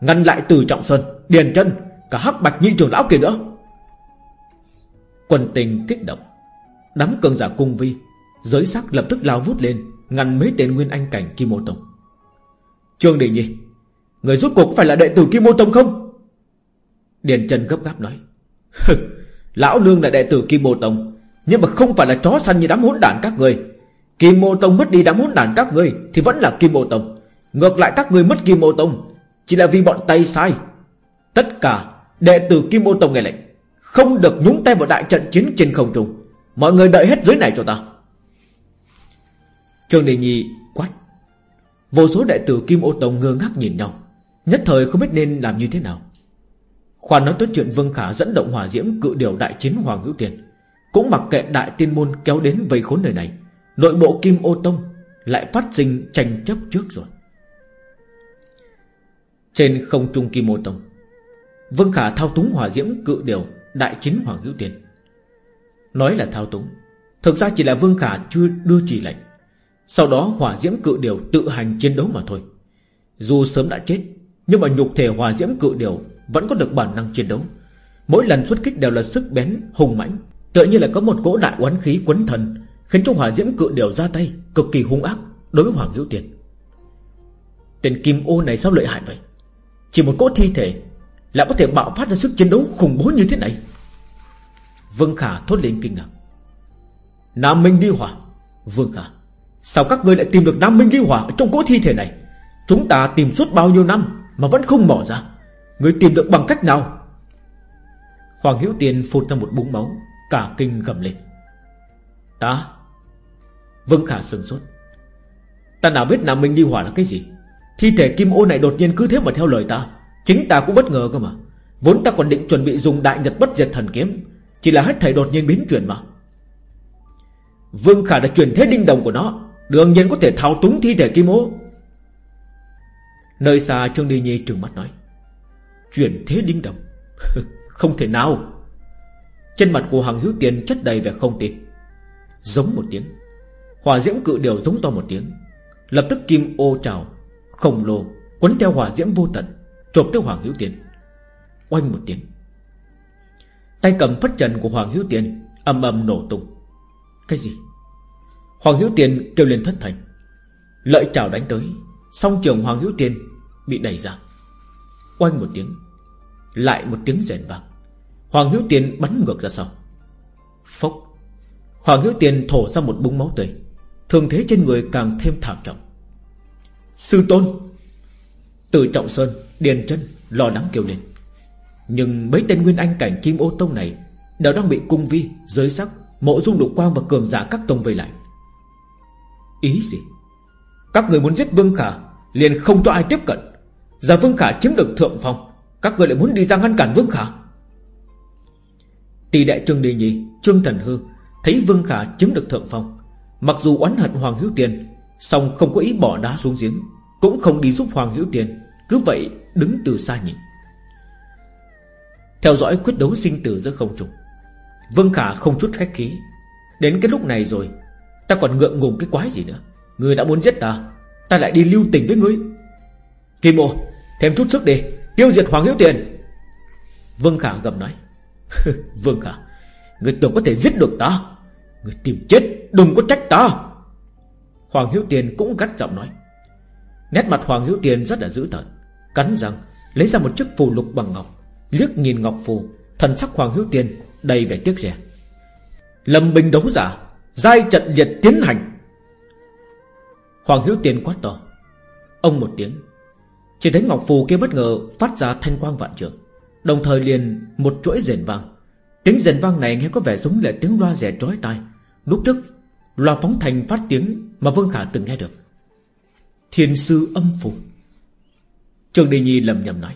Ngăn lại từ Trọng Sơn, Điền chân Cả hắc bạch nhị trưởng lão kia nữa. Quần tình kích động. Đám cường giả cung vi, Giới sắc lập tức lao vút lên, Ngăn mấy tên nguyên anh cảnh Kim Mô Tông. Trương Đình Nhi, Người rốt cuộc phải là đệ tử Kim Mô Tông không? Điền Trần gấp gáp nói Lão Nương là đệ tử Kim Mô Tông, Nhưng mà không phải là chó săn như đám hỗn đản các người Kim Mô Tông mất đi đám hỗn đản các người Thì vẫn là Kim Mô Tông, Ngược lại các người mất Kim Mô Tông Chỉ là vì bọn tay sai. Tất cả đệ tử Kim Mô Tông nghe lệnh, Không được nhúng tay vào đại trận chiến trên không trung. Mọi người đợi hết dưới này cho ta. Trương Đình Nhi quát. Vô số đệ tử Kim Ô Tông ngơ ngác nhìn nhau. Nhất thời không biết nên làm như thế nào. Khoan nói tới chuyện Vương Khả dẫn động hỏa diễm cự điều đại chiến Hoàng Hữu Tiền. Cũng mặc kệ đại tiên môn kéo đến vây khốn nơi này, Nội bộ Kim Ô Tông Lại phát sinh tranh chấp trước rồi. Trên không trung Kim Ô Tông, Vương Khả thao túng hỏa diễm cự điều Đại chiến Hoàng Hữu Tiền. Nói là thao túng. Thực ra chỉ là Vương Khả chưa đưa chỉ lệnh. Sau đó hỏa diễm cự điều tự hành chiến đấu mà thôi. Dù sớm đã chết Nhưng mà nhục thể hỏa diễm cự điều Vẫn có được bản năng chiến đấu. Mỗi lần xuất kích đều là sức bén, hùng mãnh. Tựa như là có một cỗ đại oán khí quấn thần Khiến cho hỏa diễm cự điều ra tay Cực kỳ hung ác đối với Hoàng Hữu Tiền. Tên kim ô này sao lợi hại vậy? Chỉ một cỗ thi thể Lại có thể bạo phát ra sức chiến đấu khủng bố như thế này. Vương Khả thốt lên kinh ngạc. Nam Minh đi Hỏa Vương Khả, Sao các ngươi lại tìm được Nam Minh đi Hỏa ở Trong cỗ thi thể này? Chúng ta tìm suốt bao nhiêu năm Mà vẫn không mở ra. Ngươi tìm được bằng cách nào? Hoàng Hiếu Tiền phụt ra một búng máu, Cả kinh gầm lên. Ta? Vương Khả sừng sốt. Ta nào biết Nam Minh đi Hỏa là cái gì? Thi thể kim ô này đột nhiên cứ thế mà theo lời ta, Chính ta cũng bất ngờ cơ mà. Vốn ta còn định chuẩn bị dùng đại nhật bất diệt thần kiếm chỉ là hết thảy đột nhiên biến chuyển mà. Vương Khả đã chuyển thế đinh đồng của nó, Đương nhiên có thể thao túng thi thể kim ô. Nơi xa Trương Đi Nhi trừng mắt nói, Chuyển thế đinh đồng? [laughs] Không thể nào. Trên mặt của Hằng Hiếu Tiền chất đầy vẻ không tin. Giống một tiếng, Hỏa diễm cự đều giống to một tiếng, Lập tức kim ô trào, Khổng lồ, Quấn theo hỏa diễm vô tận, Chộp tới Hoàng Hiếu Tiền. Oanh một tiếng Tay cầm phất trần của Hoàng Hiếu Tiền Âm âm nổ tung. Cái gì? Hoàng Hiếu Tiền kêu lên thất thành. Lợi chào đánh tới, Song trường Hoàng Hiếu Tiền Bị đẩy ra. Oanh một tiếng, Lại một tiếng rèn vang. Hoàng Hiếu Tiền bắn ngược ra sau. Phốc. Hoàng Hiếu Tiền thổ ra một búng máu tươi. Thường thế trên người càng thêm thảm trọng. Sư Tôn Từ Trọng Sơn, Điền chân, Lo lắng kêu lên. Nhưng mấy tên nguyên anh cảnh Kim ô tông này Đều đang bị cung vi, Giới sắc, Mộ dung lục quang và cường giả các tông vây lại. Ý gì? Các người muốn giết Vương Khả, Liền không cho ai tiếp cận. Giờ Vương Khả chiếm được thượng phong, Các người lại muốn đi ra ngăn cản Vương Khả. Tỷ đại Trương đi Nhi, Trương Thần Hư Thấy Vương Khả chiếm được thượng phong, Mặc dù oán hận Hoàng Hiếu Tiền song không có ý bỏ đá xuống giếng, Cũng không đi giúp Hoàng Hiếu Tiền Cứ vậy đứng từ xa nhìn. Theo dõi quyết đấu sinh tử giữa không trùng. Vương Khả không chút khách khí. Đến cái lúc này rồi, Ta còn ngượng ngùng cái quái gì nữa? Ngươi đã muốn giết ta Ta lại đi lưu tình với ngươi. Kim ô, Thêm chút sức đi, Tiêu diệt Hoàng Hiếu Tiền. Vương Khả gầm nói, [laughs] Vương Khả Ngươi tưởng có thể giết được ta Ngươi tìm chết Đừng có trách ta. Hoàng Hiếu Tiền cũng gắt giọng nói, Nét mặt Hoàng Hiếu Tiền rất là dữ tợn, Cắn răng, Lấy ra một chiếc phù lục bằng ngọc Liếc nhìn ngọc phù, Thần sắc Hoàng Hiếu Tiền đầy vẻ tiếc rẻ. Lâm binh đấu giả, Giai trận liệt tiến hành. Hoàng Hiếu Tiền quát to. Ông một tiếng. Chỉ thấy ngọc phù kia bất ngờ Phát ra thanh quang vạn trường Đồng thời liền một chuỗi rền vang. Tiếng rền vang này nghe có vẻ giống là tiếng loa rẻ trói tai. Lúc tức Loa phóng thành phát tiếng Mà Vương Khả từng nghe được. Thiên sư âm phù. Trường Đề Nhi lầm nhầm nói.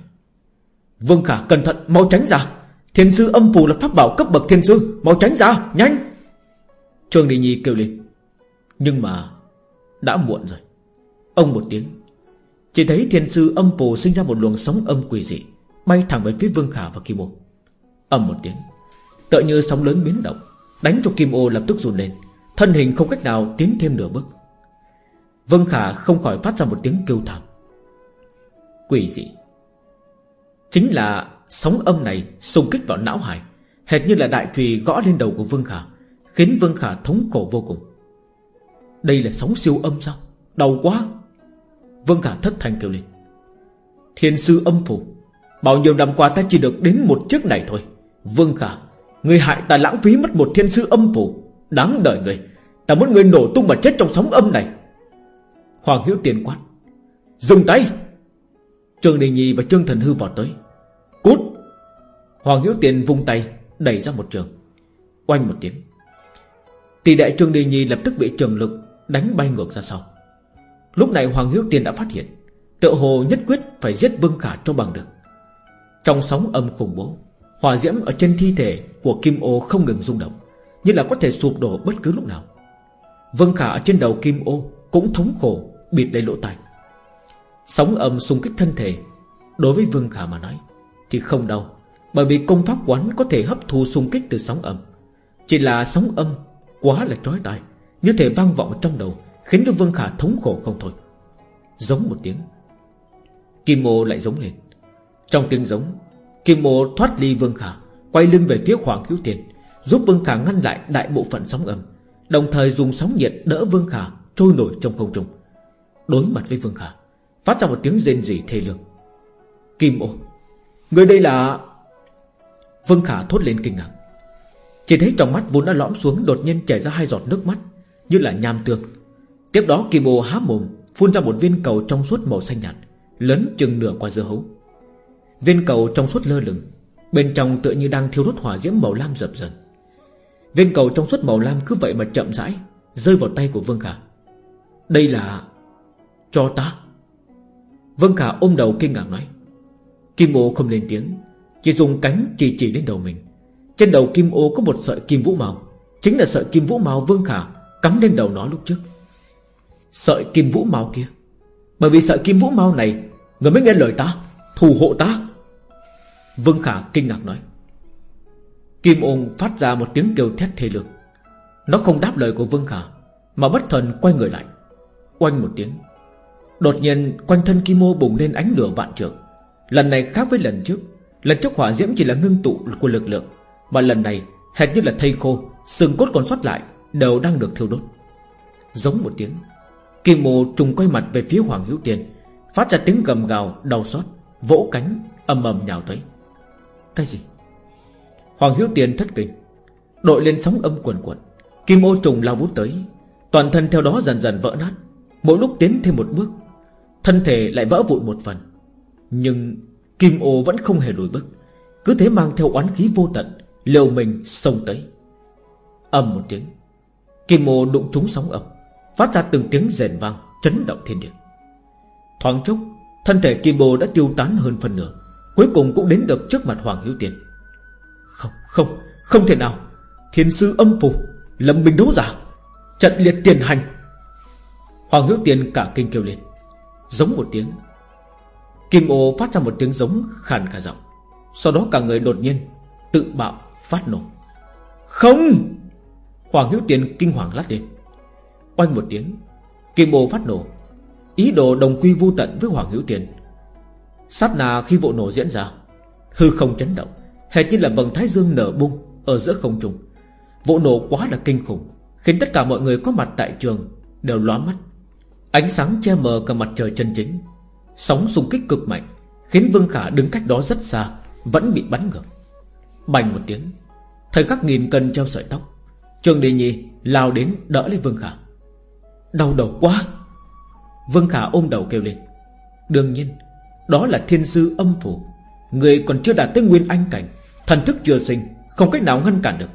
Vương Khả, cẩn thận, mau tránh ra. Thiên sư âm phù là pháp bảo cấp bậc thiên sư, Mau tránh ra, nhanh. Trường Đình Nhi kêu lên. Nhưng mà, Đã muộn rồi. Ông một tiếng. Chỉ thấy thiên sư âm phù sinh ra một luồng sóng âm quỷ dị, Bay thẳng về phía Vương Khả và Kim Ô. Âm một tiếng. Tựa như sóng lớn biến động, Đánh cho Kim Ô lập tức run lên. Thân hình không cách nào tiến thêm nửa bước. Vương Khả không khỏi phát ra một tiếng kêu thảm. Quỷ dị. Chính là sóng âm này xung kích vào não hải, Hệt như là đại trùy gõ lên đầu của Vương Khả, Khiến Vương Khả thống khổ vô cùng. Đây là sóng siêu âm sao? Đau quá. Vương Khả thất thành kêu lên. Thiên sư âm phủ, Bao nhiêu năm qua ta chỉ được đến một chiếc này thôi. Vương Khả, Người hại ta lãng phí mất một thiên sư âm phủ. Đáng đời người, Ta muốn người nổ tung mà chết trong sóng âm này. Hoàng Hiếu Tiền quát. Dừng tay! Trương Đình Nhi và Trương Thần Hư vọt tới. Cút! Hoàng Hiếu Tiền vung tay, Đẩy ra một trường. Oanh một tiếng. Tỷ đại Trương Đình Nhi lập tức bị trường lực Đánh bay ngược ra sau. Lúc này Hoàng Hiếu Tiền đã phát hiện Tự hồ nhất quyết phải giết Vương Khả cho bằng được. Trong sóng âm khủng bố, Hỏa diễm ở trên thi thể của Kim Ô không ngừng rung động, Như là có thể sụp đổ bất cứ lúc nào. Vương Khả ở trên đầu Kim Ô Cũng thống khổ bịt lấy lỗ tai. Sóng âm xung kích thân thể. Đối với Vương Khả mà nói, Thì không đau Bởi vì công pháp quán có thể hấp thu xung kích từ sóng âm. Chỉ là sóng âm Quá là trói tai, Như thể vang vọng trong đầu, Khiến cho Vương Khả thống khổ không thôi. Giống một tiếng, Kim Ô lại giống lên. Trong tiếng giống, Kim Ô thoát ly Vương Khả, Quay lưng về phía Hoàng Khiếu Tiền Giúp Vương Khả ngăn lại đại bộ phận sóng âm, Đồng thời dùng sóng nhiệt đỡ Vương Khả Trôi nổi trong không trung. Đối mặt với Vương Khả Phát ra một tiếng rên rỉ thê lương. Kim ô, Người đây là? Vương Khả thốt lên kinh ngạc. Chỉ thấy trong mắt vốn đã lõm xuống, Đột nhiên chảy ra hai giọt nước mắt, Như là nham tương. Tiếp đó Kim ô há mồm, Phun ra một viên cầu trong suốt màu xanh nhạt, Lớn chừng nửa qua dưa hấu. Viên cầu trong suốt lơ lửng, Bên trong tựa như đang thiêu đốt hỏa diễm màu lam dập dần. Viên cầu trong suốt màu lam cứ vậy mà chậm rãi, Rơi vào tay của Vương Khả. Đây là Cho ta. Vương Khả ôm đầu kinh ngạc nói. Kim ô không lên tiếng, Chỉ dùng cánh chỉ chỉ lên đầu mình. Trên đầu kim ô có một sợi kim vũ màu, Chính là sợi kim vũ màu Vương Khả Cắm lên đầu nó lúc trước. Sợi kim vũ màu kia? Bởi vì sợi kim vũ màu này, Người mới nghe lời ta Thù hộ ta. Vương Khả kinh ngạc nói. Kim ôn phát ra một tiếng kêu thét thê lương. Nó không đáp lời của Vương Khả, Mà bất thần quay người lại. Oanh một tiếng Đột nhiên, quanh thân Kim Mô bùng lên ánh lửa vạn trượng. Lần này khác với lần trước. Lần trước hỏa diễm chỉ là ngưng tụ của lực lượng, Mà lần này hệt như là thây khô Sừng cốt còn sót lại, Đều đang được thiêu đốt. Giống một tiếng, Kim Mô trùng quay mặt về phía Hoàng Hữu Tiền, Phát ra tiếng gầm gào đau xót, Vỗ cánh âm ầm nhào tới. Cái gì? Hoàng Hiếu Tiền thất kinh, Đội lên sóng âm quần quần Kim ô trùng lao vút tới, Toàn thân theo đó dần dần vỡ nát. Mỗi lúc tiến thêm một bước Thân thể lại vỡ vụn một phần. Nhưng Kim ô vẫn không hề lùi bước Cứ thế mang theo oán khí vô tận Liều mình xông tới. Ầm một tiếng Kim ô đụng trúng sóng ập Phát ra từng tiếng rền vang Chấn động thiên địa. Thoáng chốc Thân thể Kim ô đã tiêu tán hơn phần nửa Cuối cùng cũng đến được trước mặt Hoàng Hiếu Tiền Không, không, không thể nào. Thiên sư âm phù Lâm bình đấu giả Trận liệt tiền hành. Hoàng Hiếu Tiền cả kinh kêu lên. Giống một tiếng. Kim ô phát ra một tiếng giống khàn cả giọng. Sau đó cả người đột nhiên Tự bạo phát nổ. Không! Hoàng Hữu Tiền kinh hoàng lát lên. Oanh một tiếng, Kim ô phát nổ. Ý đồ đồng quy vu tận với Hoàng Hữu Tiền. Sát nà khi vụ nổ diễn ra, Hư không chấn động. Hệt như là vầng thái dương nở bung Ở giữa không trung. Vụ nổ quá là kinh khủng, Khiến tất cả mọi người có mặt tại trường Đều lóa mắt. Ánh sáng che mờ cả mặt trời chân chính. Sóng xung kích cực mạnh, Khiến Vương Khả đứng cách đó rất xa, Vẫn bị bắn ngược. Bành một tiếng, Thời khắc nghìn cân treo sợi tóc. Trường Đề Nhi lao đến đỡ lấy Vương Khả. Đau đầu quá. Vương Khả ôm đầu kêu lên. Đương nhiên, Đó là thiên sư âm phủ. Người còn chưa đạt tới nguyên anh cảnh, Thần thức chưa sinh, Không cách nào ngăn cản được.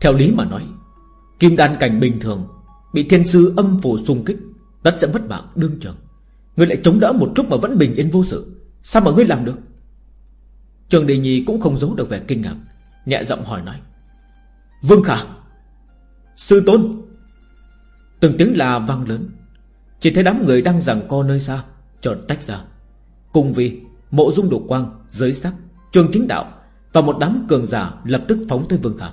Theo lý mà nói, Kim đan cảnh bình thường Bị thiên sư âm phủ xung kích Tất sẽ mất mạng đương trường. Ngươi lại chống đỡ một lúc mà vẫn bình yên vô sự. Sao mà ngươi làm được? Trường Đề Nhi cũng không giấu được vẻ kinh ngạc, Nhẹ giọng hỏi nói. Vương Khả! Sư Tôn! Từng tiếng là vang lớn. Chỉ thấy đám người đang giằng co nơi xa, Chợt tách ra. Cùng vì mộ dung đục quang, Giới sắc, Trường chính đạo Và một đám cường giả lập tức phóng tới Vương Khả.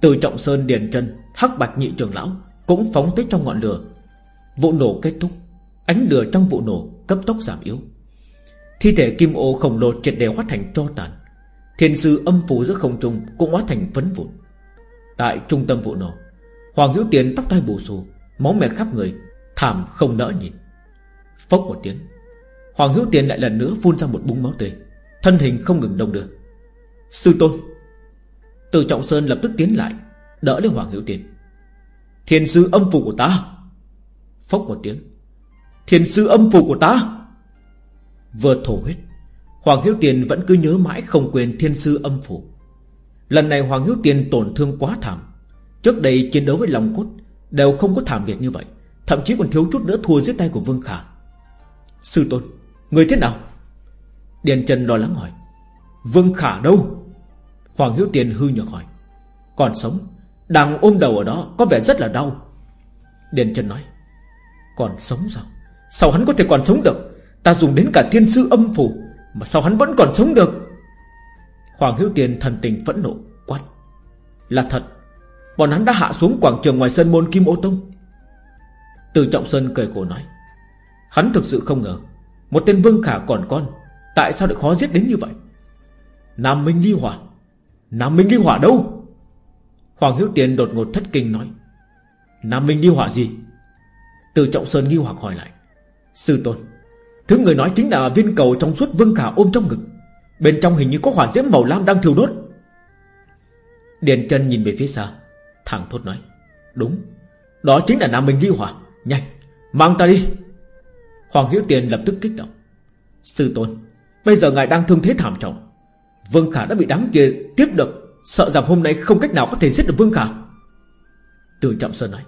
Từ Trọng Sơn Điền chân Hắc Bạch Nhị Trường Lão Cũng phóng tới trong ngọn lửa Vụ nổ kết thúc. Ánh lửa trong vụ nổ cấp tốc giảm yếu. Thi thể kim ô khổng lồ triệt đều hóa thành cho tàn. Thiên sư âm phủ giữa không trung Cũng hóa thành phấn vụn. Tại trung tâm vụ nổ, Hoàng Hữu Tiền tóc tai bù xù, Máu mè khắp người, Thảm không nỡ nhìn. Phốc một tiếng, Hoàng Hữu Tiền lại lần nữa phun ra một búng máu tươi. Thân hình không ngừng đông đưa. Sư Tôn, Từ Trọng Sơn lập tức tiến lại, Đỡ lấy Hoàng Hữu Tiền. Thiên sư âm phủ của ta. Phốc một tiếng. Thiên sư âm phủ của ta. Vừa thổ huyết. Hoàng Hiếu Tiền vẫn cứ nhớ mãi không quên thiên sư âm phủ Lần này Hoàng Hiếu Tiền tổn thương quá thảm. Trước đây chiến đấu với lòng cốt Đều không có thảm liệt như vậy. Thậm chí còn thiếu chút nữa thua dưới tay của Vương Khả. Sư Tôn, Người thế nào? Điền Trần lo lắng hỏi. Vương Khả đâu? Hoàng Hiếu Tiền hư nhược hỏi. Còn sống, Đang ôm đầu ở đó Có vẻ rất là đau. Điền Trần nói. Còn sống sao? Sao hắn có thể còn sống được? Ta dùng đến cả thiên sư âm phủ, Mà sao hắn vẫn còn sống được? Hoàng Hiếu Tiền thần tình phẫn nộ, Quát. Là thật, Bọn hắn đã hạ xuống quảng trường ngoài sân môn Kim Ô Tông. Từ Trọng Sơn cười khổ nói. Hắn thực sự không ngờ, Một tên Vương Khả còn con, Tại sao lại khó giết đến như vậy? Nam Minh Ly Hỏa, Nam Minh Ly Hỏa đâu? Hoàng Hiếu Tiền đột ngột thất kinh nói. Nam Minh Ly Hỏa gì? Từ Trọng Sơn nghi hoặc hỏi lại. Sư Tôn, Thứ người nói chính là viên cầu trong suốt Vương Khả ôm trong ngực. Bên trong hình như có hỏa diễm màu lam đang thiêu đốt. Điền chân nhìn về phía xa, Thẳng thốt nói, Đúng, Đó chính là Nam Minh ghi Hỏa Nhanh, Mang ta đi. Hoàng Hiếu Tiền lập tức kích động. Sư Tôn, Bây giờ ngài đang thương thế thảm trọng. Vương Khả đã bị đám kia tiếp được Sợ rằng hôm nay không cách nào có thể giết được Vương Khả. Từ Trọng Sơn nói,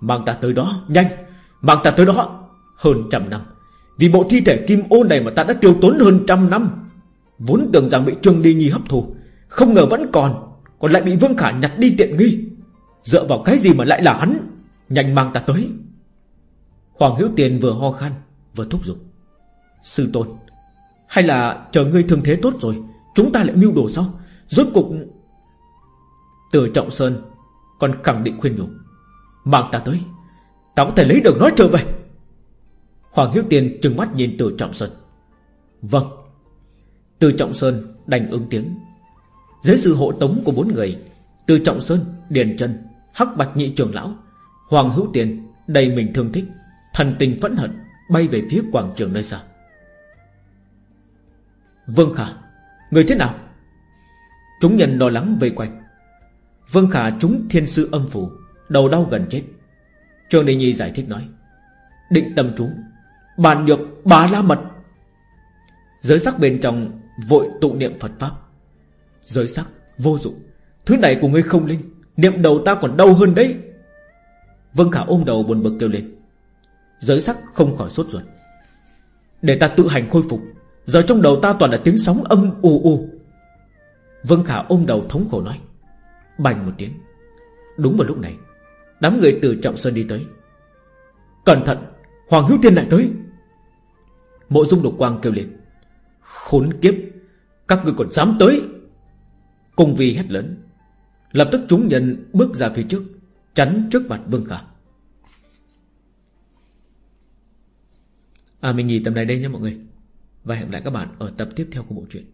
Mang ta tới đó, Nhanh. Mang ta tới đó Hơn trăm năm. Vì bộ thi thể kim ô này mà ta đã tiêu tốn hơn trăm năm, Vốn tưởng rằng bị Trương Đi Nhi hấp thù Không ngờ vẫn còn Còn lại bị Vương Khả nhặt đi tiện nghi. Dựa vào cái gì mà lại là hắn? Nhanh mang ta tới. Hoàng Hiếu Tiền vừa ho khan, Vừa thúc giục. Sư tôn, Hay là chờ ngươi thương thế tốt rồi, Chúng ta lại mưu đồ sao Rốt cục, Từ Trọng Sơn Còn khẳng định khuyên nhủ, Mang ta tới. Ta có thể lấy được nó trở về Hoàng Hiếu Tiền trừng mắt nhìn từ Trọng Sơn. Vâng. Từ Trọng Sơn đành ứng tiếng. Dưới sự hộ tống của bốn người Từ Trọng Sơn, Điền Trân Hắc Bạch Nhị Trường Lão Hoàng Hữu Tiền đầy mình thương thích Thần tình phẫn hận Bay về phía quảng trường nơi xa. Vương Khả Người thế nào? Chúng nhân lo lắng vây quanh. Vương Khả chúng thiên sư âm phủ Đầu đau gần chết. Trương Đình Nhi giải thích nói, Định tâm chú Bàn nhược bà la mật. Giới sắc bên trong Vội tụ niệm Phật Pháp. Giới sắc vô dụng, Thứ này của ngươi không linh, Niệm đầu ta còn đau hơn đấy. Vân Khả ôm đầu buồn bực kêu lên. Giới sắc không khỏi sốt ruột. Để ta tự hành khôi phục, Giờ trong đầu ta toàn là tiếng sóng âm u u Vân Khả ôm đầu thống khổ nói, Bành một tiếng. Đúng vào lúc này Đám người từ Trọng Sơn đi tới. Cẩn thận, Hoàng Hữu Tiên lại tới. Mộ dung độc quang kêu lên. Khốn kiếp, Các người còn dám tới? Cùng vì hét lớn. Lập tức chúng nhân bước ra phía trước, Chắn trước mặt Vương Khả. À mình nghỉ tầm này đây nha mọi người. Và hẹn gặp lại các bạn ở tập tiếp theo của bộ truyện.